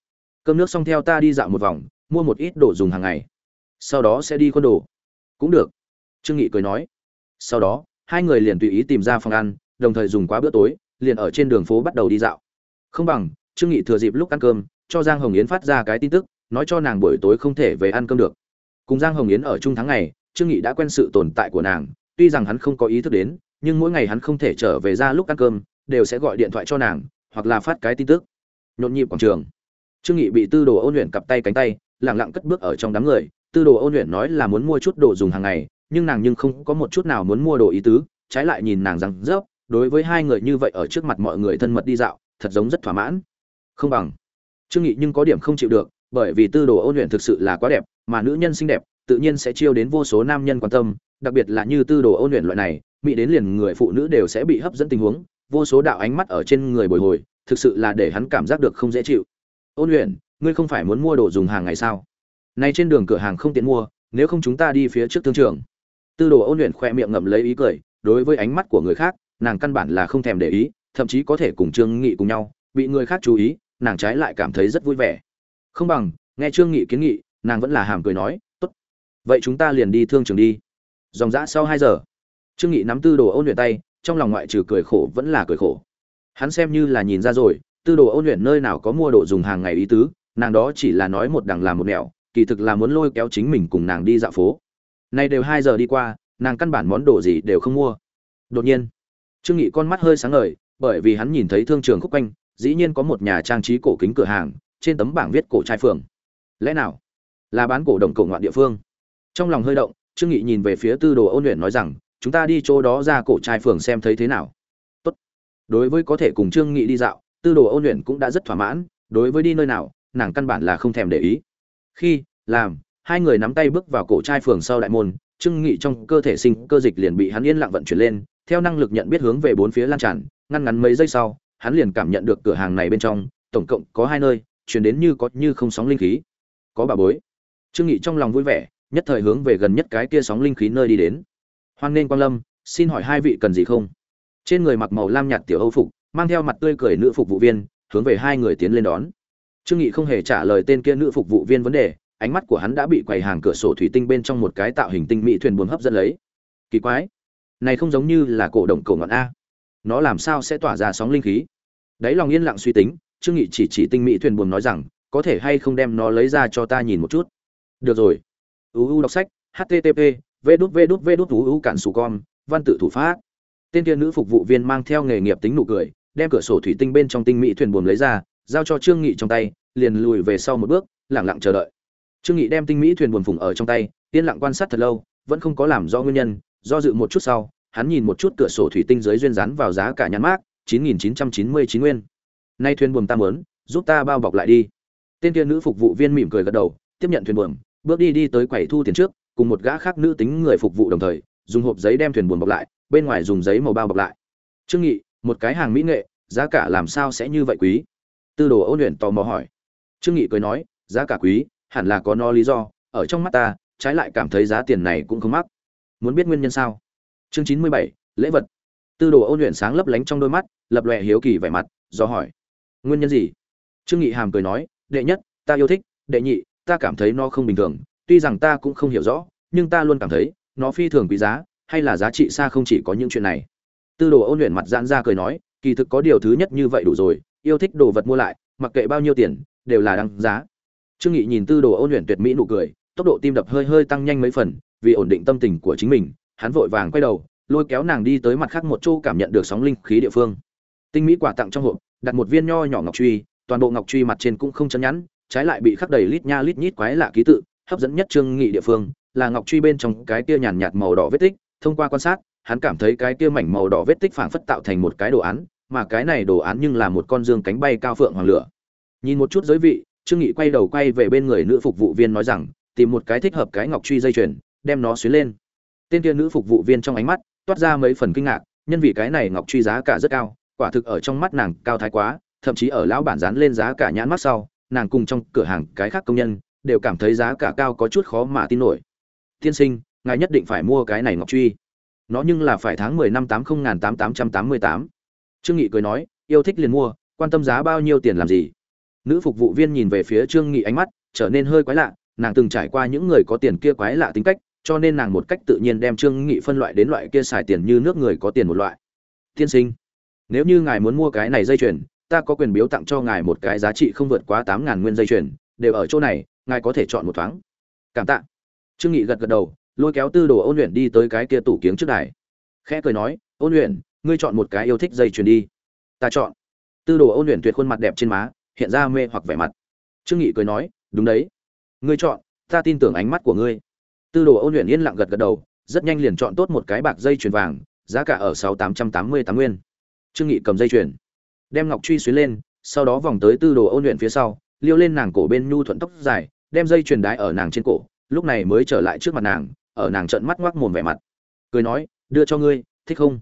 Cơm nước xong theo ta đi dạo một vòng, mua một ít đồ dùng hàng ngày. Sau đó sẽ đi con đồ. Cũng được. Trương nghị cười nói. Sau đó, hai người liền tùy ý tìm ra phòng ăn, đồng thời dùng quá bữa tối, liền ở trên đường phố bắt đầu đi dạo. Không bằng, trương nghị thừa dịp lúc ăn cơm, cho giang hồng yến phát ra cái tin tức, nói cho nàng buổi tối không thể về ăn cơm được. Cùng giang hồng yến ở chung tháng ngày, trương nghị đã quen sự tồn tại của nàng, tuy rằng hắn không có ý thức đến, nhưng mỗi ngày hắn không thể trở về ra lúc ăn cơm, đều sẽ gọi điện thoại cho nàng, hoặc là phát cái tin tức nhộn nhịp quảng trường. Trương nghị bị tư đồ ôn luyện cặp tay cánh tay, lặng lặng cất bước ở trong đám người. Tư đồ ôn luyện nói là muốn mua chút đồ dùng hàng ngày, nhưng nàng nhưng không có một chút nào muốn mua đồ ý tứ. Trái lại nhìn nàng rằng rớp đối với hai người như vậy ở trước mặt mọi người thân mật đi dạo, thật giống rất thỏa mãn. Không bằng. Trương nghị nhưng có điểm không chịu được, bởi vì tư đồ ôn luyện thực sự là quá đẹp, mà nữ nhân xinh đẹp, tự nhiên sẽ chiêu đến vô số nam nhân quan tâm, đặc biệt là như tư đồ ôn luyện loại này, mỹ đến liền người phụ nữ đều sẽ bị hấp dẫn tình huống, vô số đạo ánh mắt ở trên người bồi hồi thực sự là để hắn cảm giác được không dễ chịu. Ôn luyện ngươi không phải muốn mua đồ dùng hàng ngày sao? Nay trên đường cửa hàng không tiện mua, nếu không chúng ta đi phía trước thương trường. Tư đồ ôn luyện khoe miệng ngậm lấy ý cười, đối với ánh mắt của người khác, nàng căn bản là không thèm để ý, thậm chí có thể cùng trương nghị cùng nhau, bị người khác chú ý, nàng trái lại cảm thấy rất vui vẻ. Không bằng, nghe trương nghị kiến nghị, nàng vẫn là hàm cười nói, tốt, vậy chúng ta liền đi thương trường đi. Dòng dã sau hai giờ, trương nghị nắm tư đồ ôn luyện tay, trong lòng ngoại trừ cười khổ vẫn là cười khổ hắn xem như là nhìn ra rồi, tư đồ ôn luyện nơi nào có mua đồ dùng hàng ngày ý tứ, nàng đó chỉ là nói một đằng làm một nẻo, kỳ thực là muốn lôi kéo chính mình cùng nàng đi dạo phố. Nay đều hai giờ đi qua, nàng căn bản món đồ gì đều không mua. Đột nhiên, trương nghị con mắt hơi sáng ngời, bởi vì hắn nhìn thấy thương trường khúc quanh, dĩ nhiên có một nhà trang trí cổ kính cửa hàng, trên tấm bảng viết cổ trai phường. Lẽ nào là bán cổ đồng cổ ngoạn địa phương? Trong lòng hơi động, trương nghị nhìn về phía tư đồ ôn luyện nói rằng, chúng ta đi chỗ đó ra cổ trai phường xem thấy thế nào đối với có thể cùng trương nghị đi dạo, tư đồ ôn luyện cũng đã rất thỏa mãn, đối với đi nơi nào, nàng căn bản là không thèm để ý. Khi, làm, hai người nắm tay bước vào cổ trai phường sau đại môn, trương nghị trong cơ thể sinh cơ dịch liền bị hắn yên lặng vận chuyển lên, theo năng lực nhận biết hướng về bốn phía lan tràn, ngăn ngắn mấy giây sau, hắn liền cảm nhận được cửa hàng này bên trong, tổng cộng có hai nơi, chuyển đến như có như không sóng linh khí. Có bà bối. Trương nghị trong lòng vui vẻ, nhất thời hướng về gần nhất cái kia sóng linh khí nơi đi đến. Hoan nên quan lâm, xin hỏi hai vị cần gì không? Trên người mặc màu lam nhạt tiểu âu phục, mang theo mặt tươi cười nữ phục vụ viên, hướng về hai người tiến lên đón. Trương nghị không hề trả lời tên kia nữ phục vụ viên vấn đề, ánh mắt của hắn đã bị quầy hàng cửa sổ thủy tinh bên trong một cái tạo hình tinh mỹ thuyền buồm hấp dẫn lấy. Kỳ quái, này không giống như là cổ động cổ ngọn a. Nó làm sao sẽ tỏa ra sóng linh khí? Đấy lòng yên lặng suy tính, trương nghị chỉ chỉ tinh mỹ thuyền buồm nói rằng, có thể hay không đem nó lấy ra cho ta nhìn một chút. Được rồi. Uu đọc sách http v đút v đút v đút uu cản sù con văn tự thủ pháp tên kia nữ phục vụ viên mang theo nghề nghiệp tính nụ cười, đem cửa sổ thủy tinh bên trong tinh mỹ thuyền buồm lấy ra, giao cho trương nghị trong tay, liền lùi về sau một bước, lặng lặng chờ đợi. Trương nghị đem tinh mỹ thuyền buồm phùng ở trong tay, yên lặng quan sát thật lâu, vẫn không có làm rõ nguyên nhân, do dự một chút sau, hắn nhìn một chút cửa sổ thủy tinh dưới duyên dán vào giá cả nhãn mát 9999 nguyên. Nay thuyền buồm ta muốn, giúp ta bao bọc lại đi. Tên kia nữ phục vụ viên mỉm cười gật đầu, tiếp nhận thuyền buồm, bước đi đi tới quầy thu tiền trước, cùng một gã khác nữ tính người phục vụ đồng thời, dùng hộp giấy đem thuyền buồn bọc lại bên ngoài dùng giấy màu bao bọc lại. Trương nghị, một cái hàng mỹ nghệ, giá cả làm sao sẽ như vậy quý? Tư đồ ôn luyện tò mò hỏi. Trương nghị cười nói, giá cả quý, hẳn là có no lý do, ở trong mắt ta, trái lại cảm thấy giá tiền này cũng không mắc. Muốn biết nguyên nhân sao? Chương chín mươi bảy, lễ vật. Tư đồ ôn luyện sáng lấp lánh trong đôi mắt, lập lòe hiếu kỳ vẻ mặt, do hỏi. Nguyên nhân gì? Trương nghị hàm cười nói, đệ nhất, ta yêu thích, đệ nhị, ta cảm thấy nó không bình thường, tuy rằng ta cũng không hiểu rõ, nhưng ta luôn cảm thấy, nó phi thường quý giá hay là giá trị xa không chỉ có những chuyện này? Tư đồ ôn luyện mặt giãn ra cười nói, kỳ thực có điều thứ nhất như vậy đủ rồi, yêu thích đồ vật mua lại, mặc kệ bao nhiêu tiền, đều là đáng giá. Trương nghị nhìn tư đồ ôn luyện tuyệt mỹ nụ cười, tốc độ tim đập hơi hơi tăng nhanh mấy phần, vì ổn định tâm tình của chính mình, hắn vội vàng quay đầu, lôi kéo nàng đi tới mặt khác một chỗ cảm nhận được sóng linh khí địa phương. Tinh mỹ quả tặng trong hộp, đặt một viên nho nhỏ ngọc truy, toàn bộ ngọc truy mặt trên cũng không chấn nhẵn, trái lại bị khắc đầy lít nha lít nhít quái lạ ký tự, hấp dẫn nhất trương nghị địa phương, là ngọc truy bên trong cái kia nhàn nhạt màu đỏ vết tích thông qua quan sát, hắn cảm thấy cái kia mảnh màu đỏ vết tích phảng phất tạo thành một cái đồ án, mà cái này đồ án nhưng là một con dương cánh bay cao phượng hoàng lửa. Nhìn một chút giới vị, trương nghị quay đầu quay về bên người nữ phục vụ viên nói rằng, tìm một cái thích hợp cái ngọc truy dây chuyền, đem nó xuyến lên. Tên kia nữ phục vụ viên trong ánh mắt toát ra mấy phần kinh ngạc, nhân vì cái này ngọc truy giá cả rất cao, quả thực ở trong mắt nàng cao thái quá, thậm chí ở lão bản dán lên giá cả nhãn mắt sau, nàng cùng trong cửa hàng cái khác công nhân đều cảm thấy giá cả cao có chút khó mà tin nổi. Tiên sinh ngài nhất định phải mua cái này ngọc truy. Nó nhưng là phải tháng mười năm tám không tám tám trăm tám mươi tám. Trương nghị cười nói, yêu thích liền mua, quan tâm giá bao nhiêu tiền làm gì? Nữ phục vụ viên nhìn về phía trương nghị ánh mắt trở nên hơi quái lạ, nàng từng trải qua những người có tiền kia quái lạ tính cách, cho nên nàng một cách tự nhiên đem trương nghị phân loại đến loại kia xài tiền như nước người có tiền một loại. Tiên sinh, nếu như ngài muốn mua cái này dây chuyền, ta có quyền biếu tặng cho ngài một cái giá trị không vượt quá tám ngàn nguyên dây chuyền, đều ở chỗ này, ngài có thể chọn một thoáng. Cảm tạ. Trương nghị gật gật đầu lôi kéo tư đồ ôn luyện đi tới cái kia tủ kiếng trước đài. Khẽ cười nói, ôn luyện, ngươi chọn một cái yêu thích dây chuyền đi. Ta chọn. Tư đồ ôn luyện tuyệt khuôn mặt đẹp trên má, hiện ra mê hoặc vẻ mặt. Trương nghị cười nói, đúng đấy. Ngươi chọn, ta tin tưởng ánh mắt của ngươi. Tư đồ ôn luyện yên lặng gật gật đầu, rất nhanh liền chọn tốt một cái bạc dây chuyền vàng, giá cả ở sáu tám trăm tám mươi tám nguyên. Trương nghị cầm dây chuyền, đem ngọc truy xuyến lên, sau đó vòng tới tư đồ ôn luyện phía sau, liêu lên nàng cổ bên nhu thuận tóc dài, đem dây chuyền đái ở nàng trên cổ, lúc này mới trở lại trước mặt nàng ở nàng trợn mắt ngoác mồm vẻ mặt. Cười nói, đưa cho ngươi, thích không?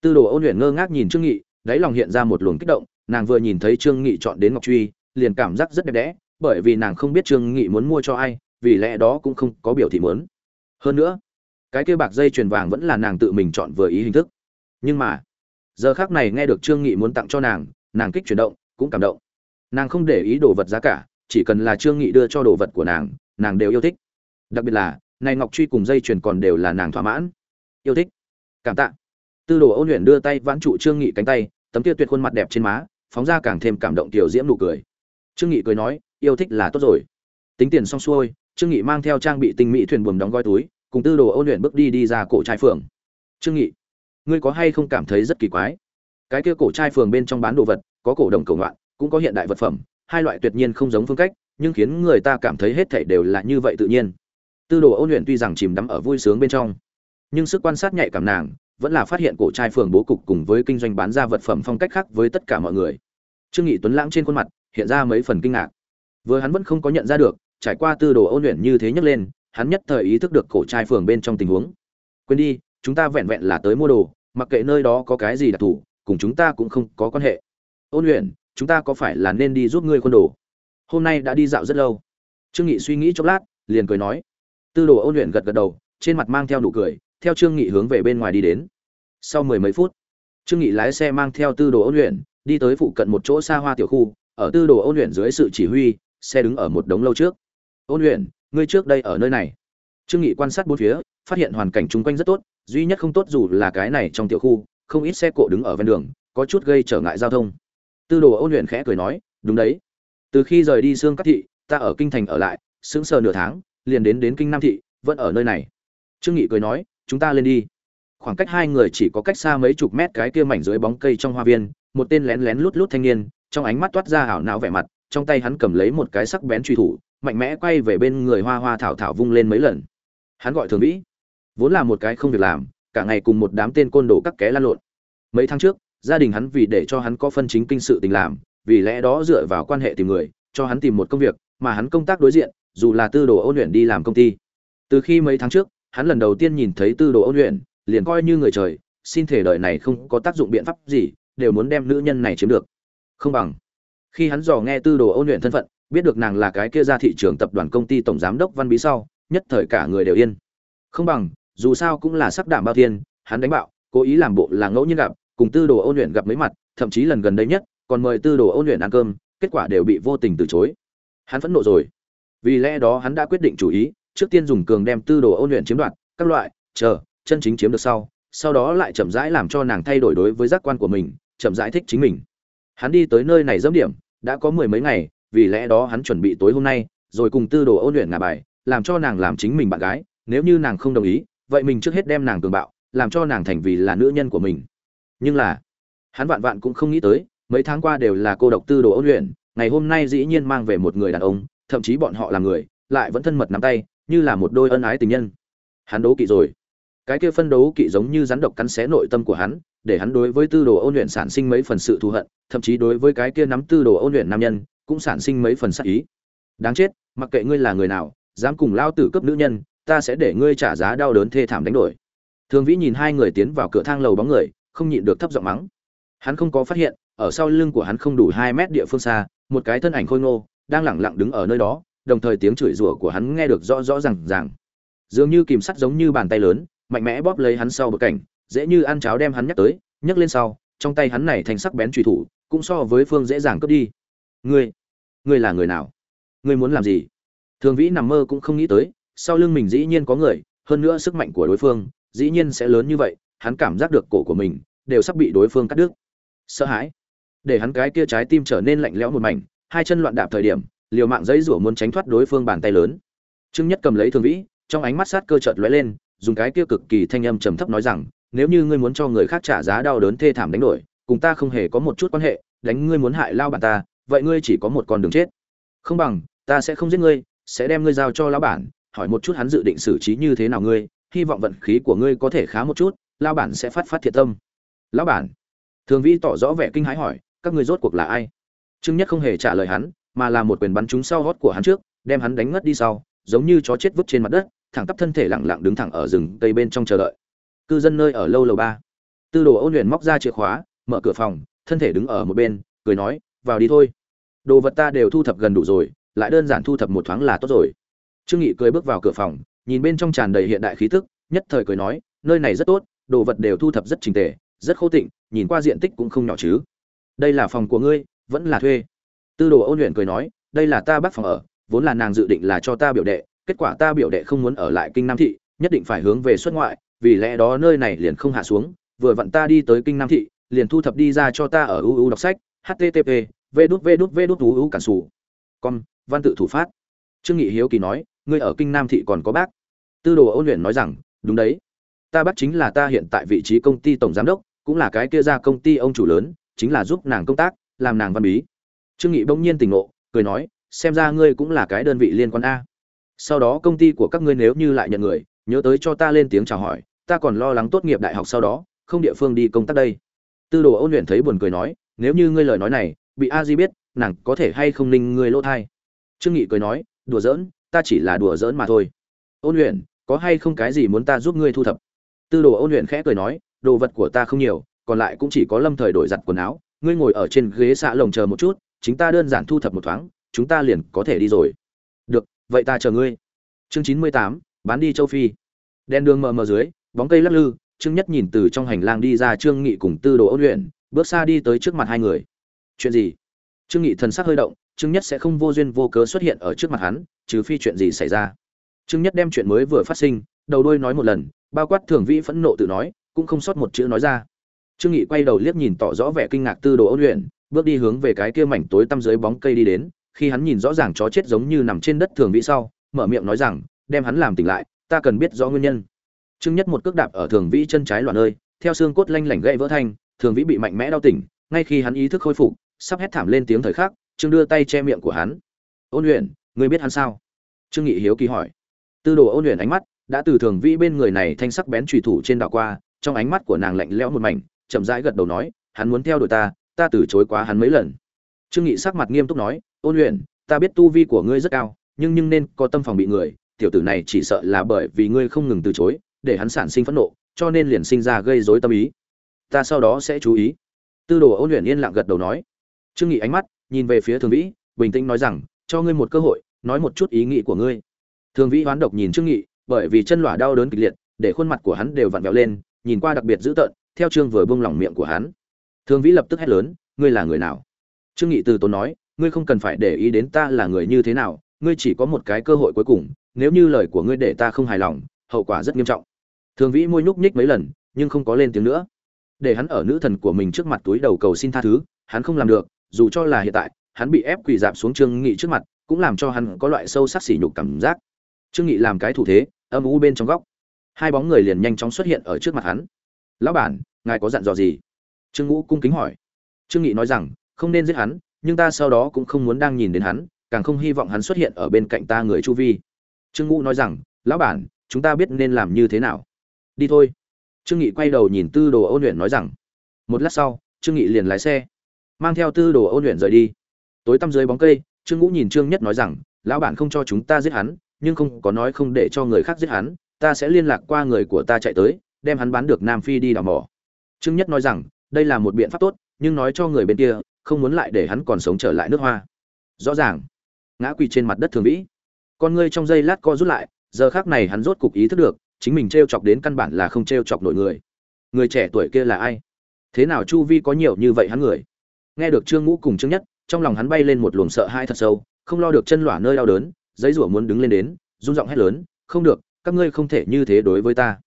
Tư đồ ôn luyện ngơ ngác nhìn trương nghị, đáy lòng hiện ra một luồng kích động, nàng vừa nhìn thấy trương nghị chọn đến ngọc truy, liền cảm giác rất đẹp đẽ, bởi vì nàng không biết trương nghị muốn mua cho ai, vì lẽ đó cũng không có biểu thị muốn. Hơn nữa, cái kia bạc dây chuyền vàng vẫn là nàng tự mình chọn vừa ý hình thức. Nhưng mà, giờ khác này nghe được trương nghị muốn tặng cho nàng nàng kích chuyển động, cũng cảm động. Nàng không để ý đồ vật giá cả, chỉ cần là trương nghị đưa cho đồ vật của nàng nàng đều yêu thích. Đặc biệt là này ngọc truy cùng dây chuyền còn đều là nàng thỏa mãn. Yêu thích. Cảm tạ. Tư đồ ôn luyện đưa tay vãn trụ trương nghị cánh tay, tấm kia tuyệt khuôn mặt đẹp trên má, phóng ra càng thêm cảm động tiểu diễm nụ cười. Trương nghị cười nói, yêu thích là tốt rồi. Tính tiền xong xuôi, trương nghị mang theo trang bị tinh mỹ thuyền buồm đóng gói túi, cùng tư đồ ôn luyện bước đi đi ra cổ trai phường. Trương nghị, ngươi có hay không cảm thấy rất kỳ quái? Cái kia cổ trai phường bên trong bán đồ vật, có cổ đồng cổ ngoạn, cũng có hiện đại vật phẩm, hai loại tuyệt nhiên không giống phương cách, nhưng khiến người ta cảm thấy hết thảy đều là như vậy tự nhiên tư đồ ôn luyện tuy rằng chìm đắm ở vui sướng bên trong, nhưng sức quan sát nhạy cảm nàng vẫn là phát hiện cổ trai phường bố cục cùng với kinh doanh bán ra vật phẩm phong cách khác với tất cả mọi người. Trương nghị tuấn lãng trên khuôn mặt hiện ra mấy phần kinh ngạc. Vừa hắn vẫn không có nhận ra được, trải qua tư đồ ôn luyện như thế nhấc lên, hắn nhất thời ý thức được cổ trai phường bên trong tình huống. Quên đi, chúng ta vẹn vẹn là tới mua đồ, mặc kệ nơi đó có cái gì đặc thù, cùng chúng ta cũng không có quan hệ. Ôn luyện, chúng ta có phải là nên đi giúp ngươi quân đồ? Hôm nay đã đi dạo rất lâu. Trương nghị suy nghĩ chốc lát, liền cười nói tư đồ ôn luyện gật gật đầu, trên mặt mang theo nụ cười, theo trương nghị hướng về bên ngoài đi đến. Sau mười mấy phút, trương nghị lái xe mang theo tư đồ ôn luyện, đi tới phụ cận một chỗ xa hoa tiểu khu. Ở tư đồ ôn luyện dưới sự chỉ huy, xe đứng ở một đống lâu trước. Ôn luyện, ngươi trước đây ở nơi này. Trương nghị quan sát bốn phía, phát hiện hoàn cảnh chung quanh rất tốt, duy nhất không tốt dù là cái này trong tiểu khu, không ít xe cộ đứng ở ven đường, có chút gây trở ngại giao thông. Tư đồ ôn luyện khẽ cười nói, đúng đấy. Từ khi rời đi xương cát thị, ta ở kinh thành ở lại, sững sờ nửa tháng liền đến đến kinh nam thị, vẫn ở nơi này. Trương nghị cười nói, chúng ta lên đi. Khoảng cách hai người chỉ có cách xa mấy chục mét cái kia mảnh dưới bóng cây trong hoa viên, một tên lén lén lút lút thanh niên, trong ánh mắt toát ra hảo não vẻ mặt, trong tay hắn cầm lấy một cái sắc bén truy thủ, mạnh mẽ quay về bên người hoa hoa thảo thảo vung lên mấy lần. Hắn gọi thường vĩ. Vốn là một cái không việc làm, cả ngày cùng một đám tên côn đồ các ké lan lộn. Mấy tháng trước, gia đình hắn vì để cho hắn có phân chính kinh sự tình làm, vì lẽ đó dựa vào quan hệ tìm người, cho hắn tìm một công việc, mà hắn công tác đối diện dù là tư đồ ôn luyện đi làm công ty. Từ khi mấy tháng trước, hắn lần đầu tiên nhìn thấy tư đồ ôn luyện, liền coi như người trời, xin thể đời này không có tác dụng biện pháp gì, đều muốn đem nữ nhân này chiếm được. Không bằng. Khi hắn dò nghe tư đồ ôn luyện thân phận, biết được nàng là cái kia ra thị trường tập đoàn công ty tổng giám đốc văn bí sau, nhất thời cả người đều yên. Không bằng, dù sao cũng là sắc đảm bao thiên, hắn đánh bạo, cố ý làm bộ là ngẫu nhiên gặp, cùng tư đồ ôn luyện gặp mấy mặt, thậm chí lần gần đây nhất, còn mời tư đồ ôn luyện ăn cơm, kết quả đều bị vô tình từ chối. Hắn phẫn nộ rồi vì lẽ đó hắn đã quyết định chủ ý, trước tiên dùng cường đem tư đồ ôn luyện chiếm đoạt, các loại, chờ, chân chính chiếm được sau sau đó lại chậm rãi làm cho nàng thay đổi đối với giác quan của mình, chậm rãi thích chính mình. Hắn đi tới nơi này dẫm điểm, đã có mười mấy ngày, vì lẽ đó hắn chuẩn bị tối hôm nay, rồi cùng tư đồ ôn luyện ngả bài, làm cho nàng làm chính mình bạn gái, nếu như nàng không đồng ý, vậy mình trước hết đem nàng cường bạo, làm cho nàng thành vì là nữ nhân của mình. Nhưng là, hắn vạn vạn cũng không nghĩ tới, mấy tháng qua đều là cô độc tư đồ ôn luyện, ngày hôm nay dĩ nhiên mang về một người đàn ông thậm chí bọn họ là người, lại vẫn thân mật nắm tay, như là một đôi ân ái tình nhân. Hắn đố kỵ rồi. Cái kia phân đấu kỵ giống như rắn độc cắn xé nội tâm của hắn, để hắn đối với tư đồ ôn luyện sản sinh mấy phần sự thù hận, thậm chí đối với cái kia nắm tư đồ ôn luyện nam nhân, cũng sản sinh mấy phần sắc ý. Đáng chết, mặc kệ ngươi là người nào, dám cùng lao tử cấp nữ nhân, ta sẽ để ngươi trả giá đau đớn thê thảm đánh đổi. Thường vĩ nhìn hai người tiến vào cửa thang lầu bóng người, không nhịn được thấp giọng mắng. Hắn không có phát hiện, ở sau lưng của hắn không đủ hai mét địa phương xa, một cái thân ảnh khôi ngô đang lẳng lặng đứng ở nơi đó, đồng thời tiếng chửi rủa của hắn nghe được rõ rõ ràng ràng. Dường như kìm sắt giống như bàn tay lớn, mạnh mẽ bóp lấy hắn sau bức cảnh, dễ như ăn cháo đem hắn nhắc tới, nhấc lên sau, trong tay hắn này thành sắc bén truy thủ, cũng so với phương dễ dàng cướp đi. Ngươi ngươi là người nào? Ngươi muốn làm gì? Thường vĩ nằm mơ cũng không nghĩ tới, sau lưng mình dĩ nhiên có người, hơn nữa sức mạnh của đối phương, dĩ nhiên sẽ lớn như vậy, hắn cảm giác được cổ của mình, đều sắp bị đối phương cắt đứt. Sợ hãi. Để hắn cái kia trái tim trở nên lạnh lẽo một mảnh hai chân loạn đạp thời điểm, liều mạng giấy rủa muốn tránh thoát đối phương bàn tay lớn. Trương nhất cầm lấy thường vĩ, trong ánh mắt sát cơ chợt lóe lên, dùng cái kia cực kỳ thanh âm trầm thấp nói rằng, nếu như ngươi muốn cho người khác trả giá đau đớn thê thảm đánh đổi, cùng ta không hề có một chút quan hệ, đánh ngươi muốn hại lao bản ta, vậy ngươi chỉ có một con đường chết. Không bằng, ta sẽ không giết ngươi, sẽ đem ngươi giao cho lão bản, hỏi một chút hắn dự định xử trí như thế nào ngươi, hy vọng vận khí của ngươi có thể khá một chút, lao bản sẽ phát phát thiệt tâm. Lão bản? Thường vĩ tỏ rõ vẻ kinh hãi hỏi, các ngươi rốt cuộc là ai? Trương nhất không hề trả lời hắn, mà là một quyền bắn trúng sau hót của hắn trước, đem hắn đánh ngất đi sau, giống như chó chết vứt trên mặt đất, thẳng tắp thân thể lặng lặng đứng thẳng ở rừng cây bên trong chờ đợi. Cư dân nơi ở lâu lầu ba. Tư đồ ôn luyện móc ra chìa khóa, mở cửa phòng, thân thể đứng ở một bên, cười nói, vào đi thôi. Đồ vật ta đều thu thập gần đủ rồi, lại đơn giản thu thập một thoáng là tốt rồi. Trương nghị cười bước vào cửa phòng, nhìn bên trong tràn đầy hiện đại khí tức, nhất thời cười nói, nơi này rất tốt, đồ vật đều thu thập rất trình tề, rất khô tịnh, nhìn qua diện tích cũng không nhỏ chứ. Đây là phòng của ngươi vẫn là thuê. Tư đồ ôn luyện cười nói, đây là ta bắt phòng ở, vốn là nàng dự định là cho ta biểu đệ, kết quả ta biểu đệ không muốn ở lại kinh nam thị, nhất định phải hướng về xuất ngoại, vì lẽ đó nơi này liền không hạ xuống, vừa vặn ta đi tới kinh nam thị, liền thu thập đi ra cho ta ở uu đọc sách http v đút v đút v đút uu cản sủ. Con, văn tự thủ phát. Trương nghị hiếu kỳ nói, ngươi ở kinh nam thị còn có bác. Tư đồ ôn luyện nói rằng, đúng đấy. Ta bác chính là ta hiện tại vị trí công ty tổng giám đốc, cũng là cái kia ra công ty ông chủ lớn, chính là giúp nàng công tác làm nàng văn bí. Trương nghị bỗng nhiên tỉnh ngộ, cười nói, xem ra ngươi cũng là cái đơn vị liên quan a. Sau đó công ty của các ngươi nếu như lại nhận người, nhớ tới cho ta lên tiếng chào hỏi, ta còn lo lắng tốt nghiệp đại học sau đó, không địa phương đi công tác đây. Tư đồ ôn luyện thấy buồn cười nói, nếu như ngươi lời nói này, bị a di biết, nàng có thể hay không ninh ngươi lỗ thai. Trương nghị cười nói, đùa giỡn, ta chỉ là đùa giỡn mà thôi. Ôn luyện, có hay không cái gì muốn ta giúp ngươi thu thập? Tư đồ ôn luyện khẽ cười nói, đồ vật của ta không nhiều, còn lại cũng chỉ có lâm thời đổi giặt quần áo ngươi ngồi ở trên ghế xạ lồng chờ một chút, chính ta đơn giản thu thập một thoáng, chúng ta liền có thể đi rồi. Được, vậy ta chờ ngươi. Chương chín mươi tám, bán đi châu phi. Đèn đường mờ mờ dưới, bóng cây lắc lư, trương nhất nhìn từ trong hành lang đi ra trương nghị cùng tư đồ ôn luyện, bước xa đi tới trước mặt hai người. Chuyện gì? Trương nghị thần sắc hơi động, trương nhất sẽ không vô duyên vô cớ xuất hiện ở trước mặt hắn, trừ phi chuyện gì xảy ra. Trương nhất đem chuyện mới vừa phát sinh, đầu đuôi nói một lần, bao quát thường vĩ phẫn nộ tự nói, cũng không sót một chữ nói ra trương nghị quay đầu liếc nhìn tỏ rõ vẻ kinh ngạc tư đồ ôn luyện, bước đi hướng về cái kia mảnh tối tăm dưới bóng cây đi đến, khi hắn nhìn rõ ràng chó chết giống như nằm trên đất thường vĩ sau, mở miệng nói rằng, đem hắn làm tỉnh lại, ta cần biết rõ nguyên nhân. Trương nhất một cước đạp ở thường vĩ chân trái loạn ơi theo xương cốt lanh lảnh gãy vỡ thanh thường vĩ bị mạnh mẽ đau tỉnh, ngay khi hắn ý thức khôi phục, sắp hét thảm lên tiếng thời khắc, trương đưa tay che miệng của hắn. Ôn luyện ngươi biết hắn sao? Trương nghị hiếu kỳ hỏi. Tư đồ ôn luyện ánh mắt đã từ thường vĩ bên người này thanh sắc bén trùy thủ trên đảo qua, trong ánh mắt của nàng lạnh lẽo một mảnh chậm rãi gật đầu nói, hắn muốn theo đuổi ta ta từ chối quá hắn mấy lần. Trương nghị sắc mặt nghiêm túc nói, ôn luyện ta biết tu vi của ngươi rất cao, nhưng nhưng nên có tâm phòng bị người, tiểu tử này chỉ sợ là bởi vì ngươi không ngừng từ chối, để hắn sản sinh phẫn nộ, cho nên liền sinh ra gây rối tâm ý. Ta sau đó sẽ chú ý. Tư đồ ôn luyện yên lặng gật đầu nói. Trương nghị ánh mắt nhìn về phía thường vĩ, bình tĩnh nói rằng, cho ngươi một cơ hội, nói một chút ý nghĩ của ngươi. Thường vĩ hoán độc nhìn trương nghị, bởi vì chân lỏa đau đớn kịch liệt, để khuôn mặt của hắn đều vặn vẹo lên, nhìn qua đặc biệt dữ tợn theo trương vừa buông lỏng miệng của hắn. Thường vĩ lập tức hét lớn, ngươi là người nào? Trương nghị từ tốn nói, ngươi không cần phải để ý đến ta là người như thế nào, ngươi chỉ có một cái cơ hội cuối cùng, nếu như lời của ngươi để ta không hài lòng, hậu quả rất nghiêm trọng. Thường vĩ môi nhúc nhích mấy lần, nhưng không có lên tiếng nữa. Để hắn ở nữ thần của mình trước mặt túi đầu cầu xin tha thứ, hắn không làm được, dù cho là hiện tại, hắn bị ép quỳ dạp xuống trương nghị trước mặt, cũng làm cho hắn có loại sâu sắc sỉ nhục cảm giác. Trương nghị làm cái thủ thế, âm u bên trong góc. Hai bóng người liền nhanh chóng xuất hiện ở trước mặt hắn lão bản, ngài có dặn dò gì? Trương ngũ cung kính hỏi. Trương nghị nói rằng, không nên giết hắn, nhưng ta sau đó cũng không muốn đang nhìn đến hắn, càng không hy vọng hắn xuất hiện ở bên cạnh ta người chu vi. Trương ngũ nói rằng, lão bản, chúng ta biết nên làm như thế nào. Đi thôi. Trương nghị quay đầu nhìn tư đồ ôn luyện nói rằng, một lát sau, trương nghị liền lái xe, mang theo tư đồ ôn luyện rời đi. Tối tăm dưới bóng cây, trương ngũ nhìn trương nhất nói rằng, lão bản không cho chúng ta giết hắn, nhưng không có nói không để cho người khác giết hắn, ta sẽ liên lạc qua người của ta chạy tới đem hắn bán được nam phi đi đào mỏ. Trương nhất nói rằng, đây là một biện pháp tốt, nhưng nói cho người bên kia, không muốn lại để hắn còn sống trở lại nước hoa. Rõ ràng, ngã quỳ trên mặt đất thường vĩ. Con ngươi trong giây lát co rút lại, giờ khác này hắn rốt cục ý thức được, chính mình t r e o chọc đến căn bản là không t r e o chọc nổi người. Người trẻ tuổi kia là ai? Thế nào chu vi có nhiều như vậy hắn người? Nghe được trương ngũ cùng trương nhất, trong lòng hắn bay lên một luồng sợ hãi thật sâu, không lo được chân lỏa nơi đau đớn, giấy rủa muốn đứng lên đến, run giọng hét lớn, không được, các ngươi không thể như thế đối với ta